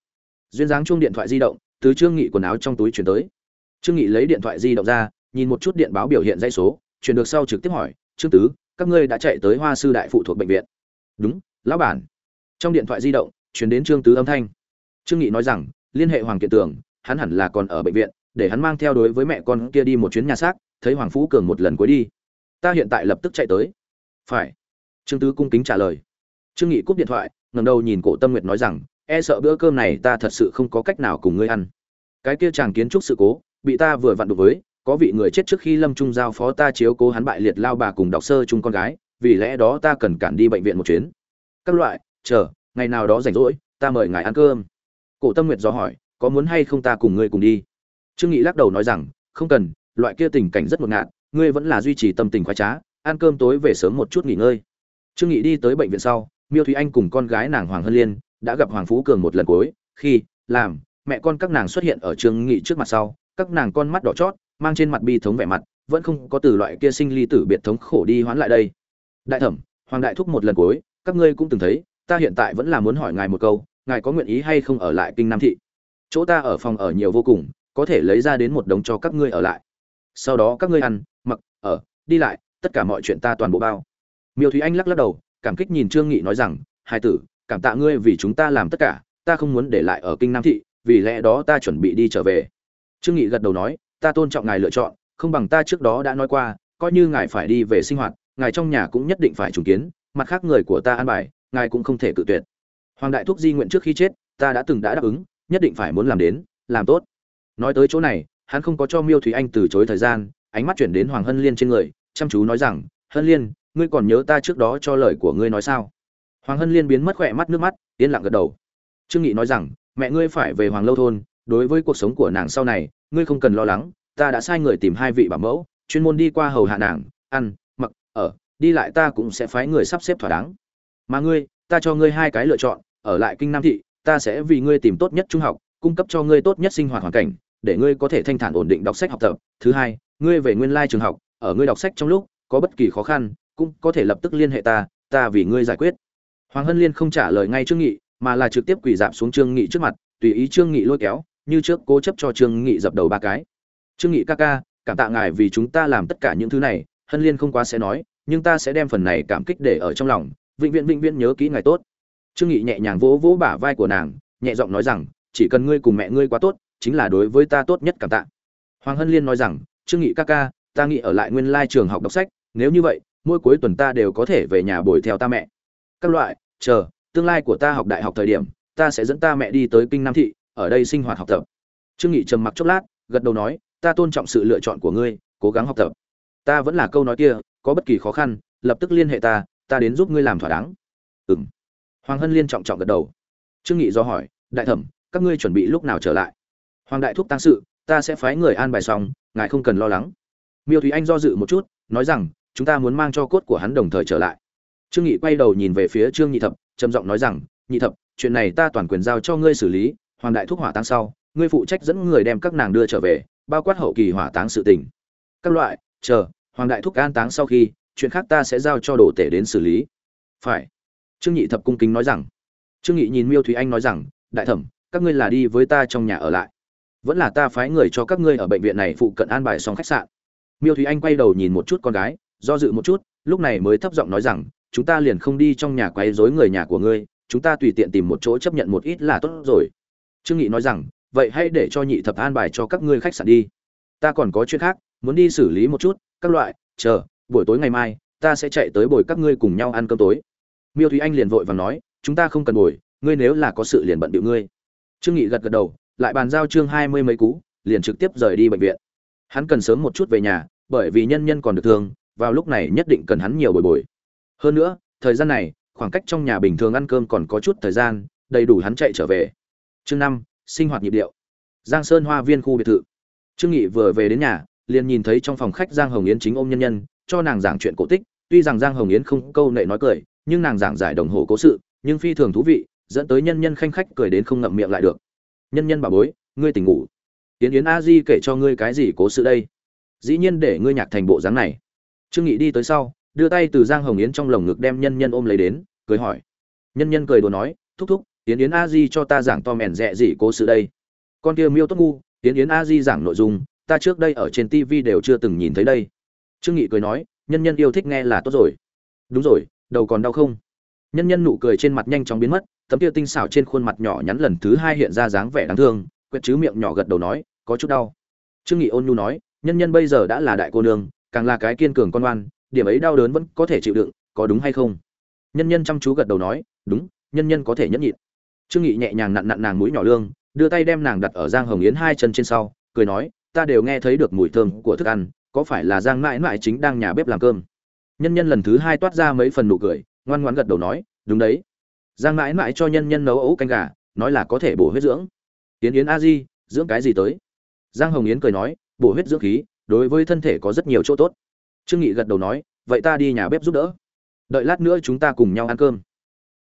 duyên dáng chuông điện thoại di động, từ trương nghị quần áo trong túi chuyển tới. Trương nghị lấy điện thoại di động ra, nhìn một chút điện báo biểu hiện dây số, chuyển được sau trực tiếp hỏi, trương tứ, các ngươi đã chạy tới hoa sư đại phụ thuộc bệnh viện? Đúng, lão bản. Trong điện thoại di động chuyển đến trương tứ âm thanh. Trương nghị nói rằng, liên hệ hoàng kiện tường, hắn hẳn là còn ở bệnh viện, để hắn mang theo đối với mẹ con kia đi một chuyến nhà xác, thấy hoàng phú cường một lần cuối đi. Ta hiện tại lập tức chạy tới. Phải. Trương tứ cung kính trả lời. Trương nghị cúp điện thoại, ngẩng đầu nhìn cổ tâm nguyệt nói rằng e sợ bữa cơm này ta thật sự không có cách nào cùng ngươi ăn. Cái kia chàng kiến trúc sự cố, bị ta vừa vặn đụng với, có vị người chết trước khi lâm trung giao phó ta chiếu cố hắn bại liệt lao bà cùng đọc sơ chung con gái, vì lẽ đó ta cần cản đi bệnh viện một chuyến. Các loại, chờ ngày nào đó rảnh rỗi, ta mời ngài ăn cơm. Cổ tâm nguyệt do hỏi, có muốn hay không ta cùng ngươi cùng đi? Trương nghị lắc đầu nói rằng, không cần, loại kia tình cảnh rất ngột ngạt, ngươi vẫn là duy trì tâm tình khoái trá, ăn cơm tối về sớm một chút nghỉ ngơi. Trương nghị đi tới bệnh viện sau, miêu thúy anh cùng con gái nàng hoàng hân liên đã gặp hoàng phú cường một lần cuối, khi, làm, mẹ con các nàng xuất hiện ở trương nghị trước mặt sau, các nàng con mắt đỏ chót, mang trên mặt bi thống vẻ mặt, vẫn không có từ loại kia sinh ly tử biệt thống khổ đi hoán lại đây. Đại thẩm, hoàng đại thúc một lần cuối, các ngươi cũng từng thấy ta hiện tại vẫn là muốn hỏi ngài một câu, ngài có nguyện ý hay không ở lại kinh nam thị? Chỗ ta ở phòng ở nhiều vô cùng, có thể lấy ra đến một đống cho các ngươi ở lại. Sau đó các ngươi ăn, mặc, ở, đi lại, tất cả mọi chuyện ta toàn bộ bao. Miêu thúy anh lắc lắc đầu, cảm kích nhìn trương nghị nói rằng, hai tử, cảm tạ ngươi vì chúng ta làm tất cả, ta không muốn để lại ở kinh nam thị, vì lẽ đó ta chuẩn bị đi trở về. Trương nghị gật đầu nói, ta tôn trọng ngài lựa chọn, không bằng ta trước đó đã nói qua, coi như ngài phải đi về sinh hoạt, ngài trong nhà cũng nhất định phải trùng kiến, mặt khác người của ta an bài ngài cũng không thể cự tuyệt. Hoàng đại thúc di nguyện trước khi chết, ta đã từng đã đáp ứng, nhất định phải muốn làm đến, làm tốt. Nói tới chỗ này, hắn không có cho miêu thúy anh từ chối thời gian, ánh mắt chuyển đến hoàng hân liên trên người, chăm chú nói rằng, hân liên, ngươi còn nhớ ta trước đó cho lời của ngươi nói sao? Hoàng hân liên biến mất khỏe mắt nước mắt, yên lặng gật đầu. Trương nghị nói rằng, mẹ ngươi phải về hoàng lâu thôn, đối với cuộc sống của nàng sau này, ngươi không cần lo lắng, ta đã sai người tìm hai vị bảo mẫu, chuyên môn đi qua hầu hạ nàng, ăn, mặc, ở, đi lại ta cũng sẽ phái người sắp xếp thỏa đáng mà ngươi, ta cho ngươi hai cái lựa chọn, ở lại kinh nam thị, ta sẽ vì ngươi tìm tốt nhất trung học, cung cấp cho ngươi tốt nhất sinh hoạt hoàn cảnh, để ngươi có thể thanh thản ổn định đọc sách học tập. Thứ hai, ngươi về nguyên lai trường học, ở ngươi đọc sách trong lúc, có bất kỳ khó khăn, cũng có thể lập tức liên hệ ta ta vì ngươi giải quyết. Hoàng hân liên không trả lời ngay trương nghị, mà là trực tiếp quỳ dạp xuống trương nghị trước mặt, tùy ý trương nghị lôi kéo, như trước cố chấp cho trương nghị dập đầu ba cái. Trương nghị ca ca, cảm tạ ngài vì chúng ta làm tất cả những thứ này, hân liên không quá sẽ nói, nhưng ta sẽ đem phần này cảm kích để ở trong lòng vĩnh viễn vĩnh viễn nhớ kỹ ngài tốt. Trương nghị nhẹ nhàng vỗ vỗ bả vai của nàng, nhẹ giọng nói rằng, chỉ cần ngươi cùng mẹ ngươi quá tốt, chính là đối với ta tốt nhất cảm tạ. Hoàng hân liên nói rằng, trương nghị ca ca, ta nghĩ ở lại nguyên lai trường học đọc sách, nếu như vậy, mỗi cuối tuần ta đều có thể về nhà bồi theo ta mẹ. Các loại, chờ, tương lai của ta học đại học thời điểm, ta sẽ dẫn ta mẹ đi tới kinh nam thị, ở đây sinh hoạt học tập. Trương nghị trầm mặc chốc lát, gật đầu nói, ta tôn trọng sự lựa chọn của ngươi, cố gắng học tập. Ta vẫn là câu nói kia, có bất kỳ khó khăn, lập tức liên hệ ta ta đến giúp ngươi làm thỏa đáng. Ừng hoàng hân liên trọng trọng gật đầu. Trương nghị do hỏi, đại thẩm, các ngươi chuẩn bị lúc nào trở lại? Hoàng đại thúc tăng sự, ta sẽ phái người an bài xong, ngài không cần lo lắng. Miêu thúy anh do dự một chút, nói rằng, chúng ta muốn mang cho cốt của hắn đồng thời trở lại. Trương nghị quay đầu nhìn về phía trương nhị thập, trầm giọng nói rằng, nhị thập, chuyện này ta toàn quyền giao cho ngươi xử lý, hoàng đại thúc hỏa táng sau, ngươi phụ trách dẫn người đem các nàng đưa trở về, bao quát hậu kỳ hỏa táng sự tình. Các loại, chờ, hoàng đại thúc an táng sau khi chuyện khác ta sẽ giao cho đồ tể đến xử lý. Phải. Trương nhị thập cung kính nói rằng. Trương nghị nhìn miêu thúy anh nói rằng, đại thẩm, các ngươi là đi với ta trong nhà ở lại. Vẫn là ta phái người cho các ngươi ở bệnh viện này phụ cận an bài xong khách sạn. Miêu thúy anh quay đầu nhìn một chút con gái, do dự một chút, lúc này mới thấp giọng nói rằng, chúng ta liền không đi trong nhà quấy rối người nhà của ngươi, chúng ta tùy tiện tìm một chỗ chấp nhận một ít là tốt rồi. Trương nghị nói rằng, vậy hãy để cho nhị thập an bài cho các ngươi khách sạn đi. Ta còn có chuyện khác, muốn đi xử lý một chút, các loại, chờ buổi tối ngày mai, ta sẽ chạy tới bồi các ngươi cùng nhau ăn cơm tối. Miêu thúy anh liền vội vàng nói, chúng ta không cần bồi, ngươi nếu là có sự liền bận điệu ngươi. Trương nghị gật gật đầu, lại bàn giao trương hai mươi mấy cú, liền trực tiếp rời đi bệnh viện. Hắn cần sớm một chút về nhà, bởi vì nhân nhân còn được thương, vào lúc này nhất định cần hắn nhiều bồi bồi. Hơn nữa, thời gian này, khoảng cách trong nhà bình thường ăn cơm còn có chút thời gian, đầy đủ hắn chạy trở về. Chương năm, sinh hoạt nhịp điệu. Giang sơn hoa viên khu biệt thự. Trương nghị vừa về đến nhà, liền nhìn thấy trong phòng khách giang hồng yến chính ôm nhân nhân cho nàng giảng chuyện cổ tích, tuy rằng giang hồng yến không câu nệ nói cười, nhưng nàng giảng giải đồng hồ cố sự, nhưng phi thường thú vị, dẫn tới nhân nhân khanh khách cười đến không ngậm miệng lại được. Nhân nhân bà bối, ngươi tỉnh ngủ. Yến yến a di kể cho ngươi cái gì cố sự đây? Dĩ nhiên để ngươi nhạc thành bộ dáng này. Trương nghị đi tới sau, đưa tay từ giang hồng yến trong lồng ngực đem nhân nhân ôm lấy đến, cười hỏi. Nhân nhân cười đùa nói, thúc thúc, yến yến a di cho ta giảng to mèn rẻ gì cố sự đây? Con kia miêu tốt ngu, yến yến a di giảng nội dung, ta trước đây ở trên tv đều chưa từng nhìn thấy đây trương nghị cười nói, nhân nhân yêu thích nghe là tốt rồi. Đúng rồi, đầu còn đau không? Nhân nhân nụ cười trên mặt nhanh chóng biến mất, tấm kia tinh xảo trên khuôn mặt nhỏ nhắn lần thứ hai hiện ra dáng vẻ đáng thương quẹt chứ miệng nhỏ gật đầu nói, có chút đau. Trương nghị ôn nhu nói, nhân nhân bây giờ đã là đại cô nương, càng là cái kiên cường con ngoan, điểm ấy đau đớn vẫn có thể chịu đựng, có đúng hay không? Nhân nhân chăm chú gật đầu nói, đúng, nhân nhân có thể nhẫn nhịn. Trương nghị nhẹ nhàng nặn nặn nàng mũi nhỏ lương, đưa tay đem nàng đặt ở giang hồng yến hai chân trên sau, cười nói, ta đều nghe thấy được mùi thơm của thức ăn có phải là giang mãi mãi chính đang nhà bếp làm cơm? Nhân nhân lần thứ hai toát ra mấy phần nụ cười, ngoan ngoãn gật đầu nói, đúng đấy. Giang mãi mãi cho nhân nhân nấu ấu canh gà, nói là có thể bổ huyết dưỡng. Yến yến a di, dưỡng cái gì tới? Giang hồng yến cười nói, bổ huyết dưỡng khí, đối với thân thể có rất nhiều chỗ tốt. Trương nghị gật đầu nói, vậy ta đi nhà bếp giúp đỡ. Đợi lát nữa chúng ta cùng nhau ăn cơm.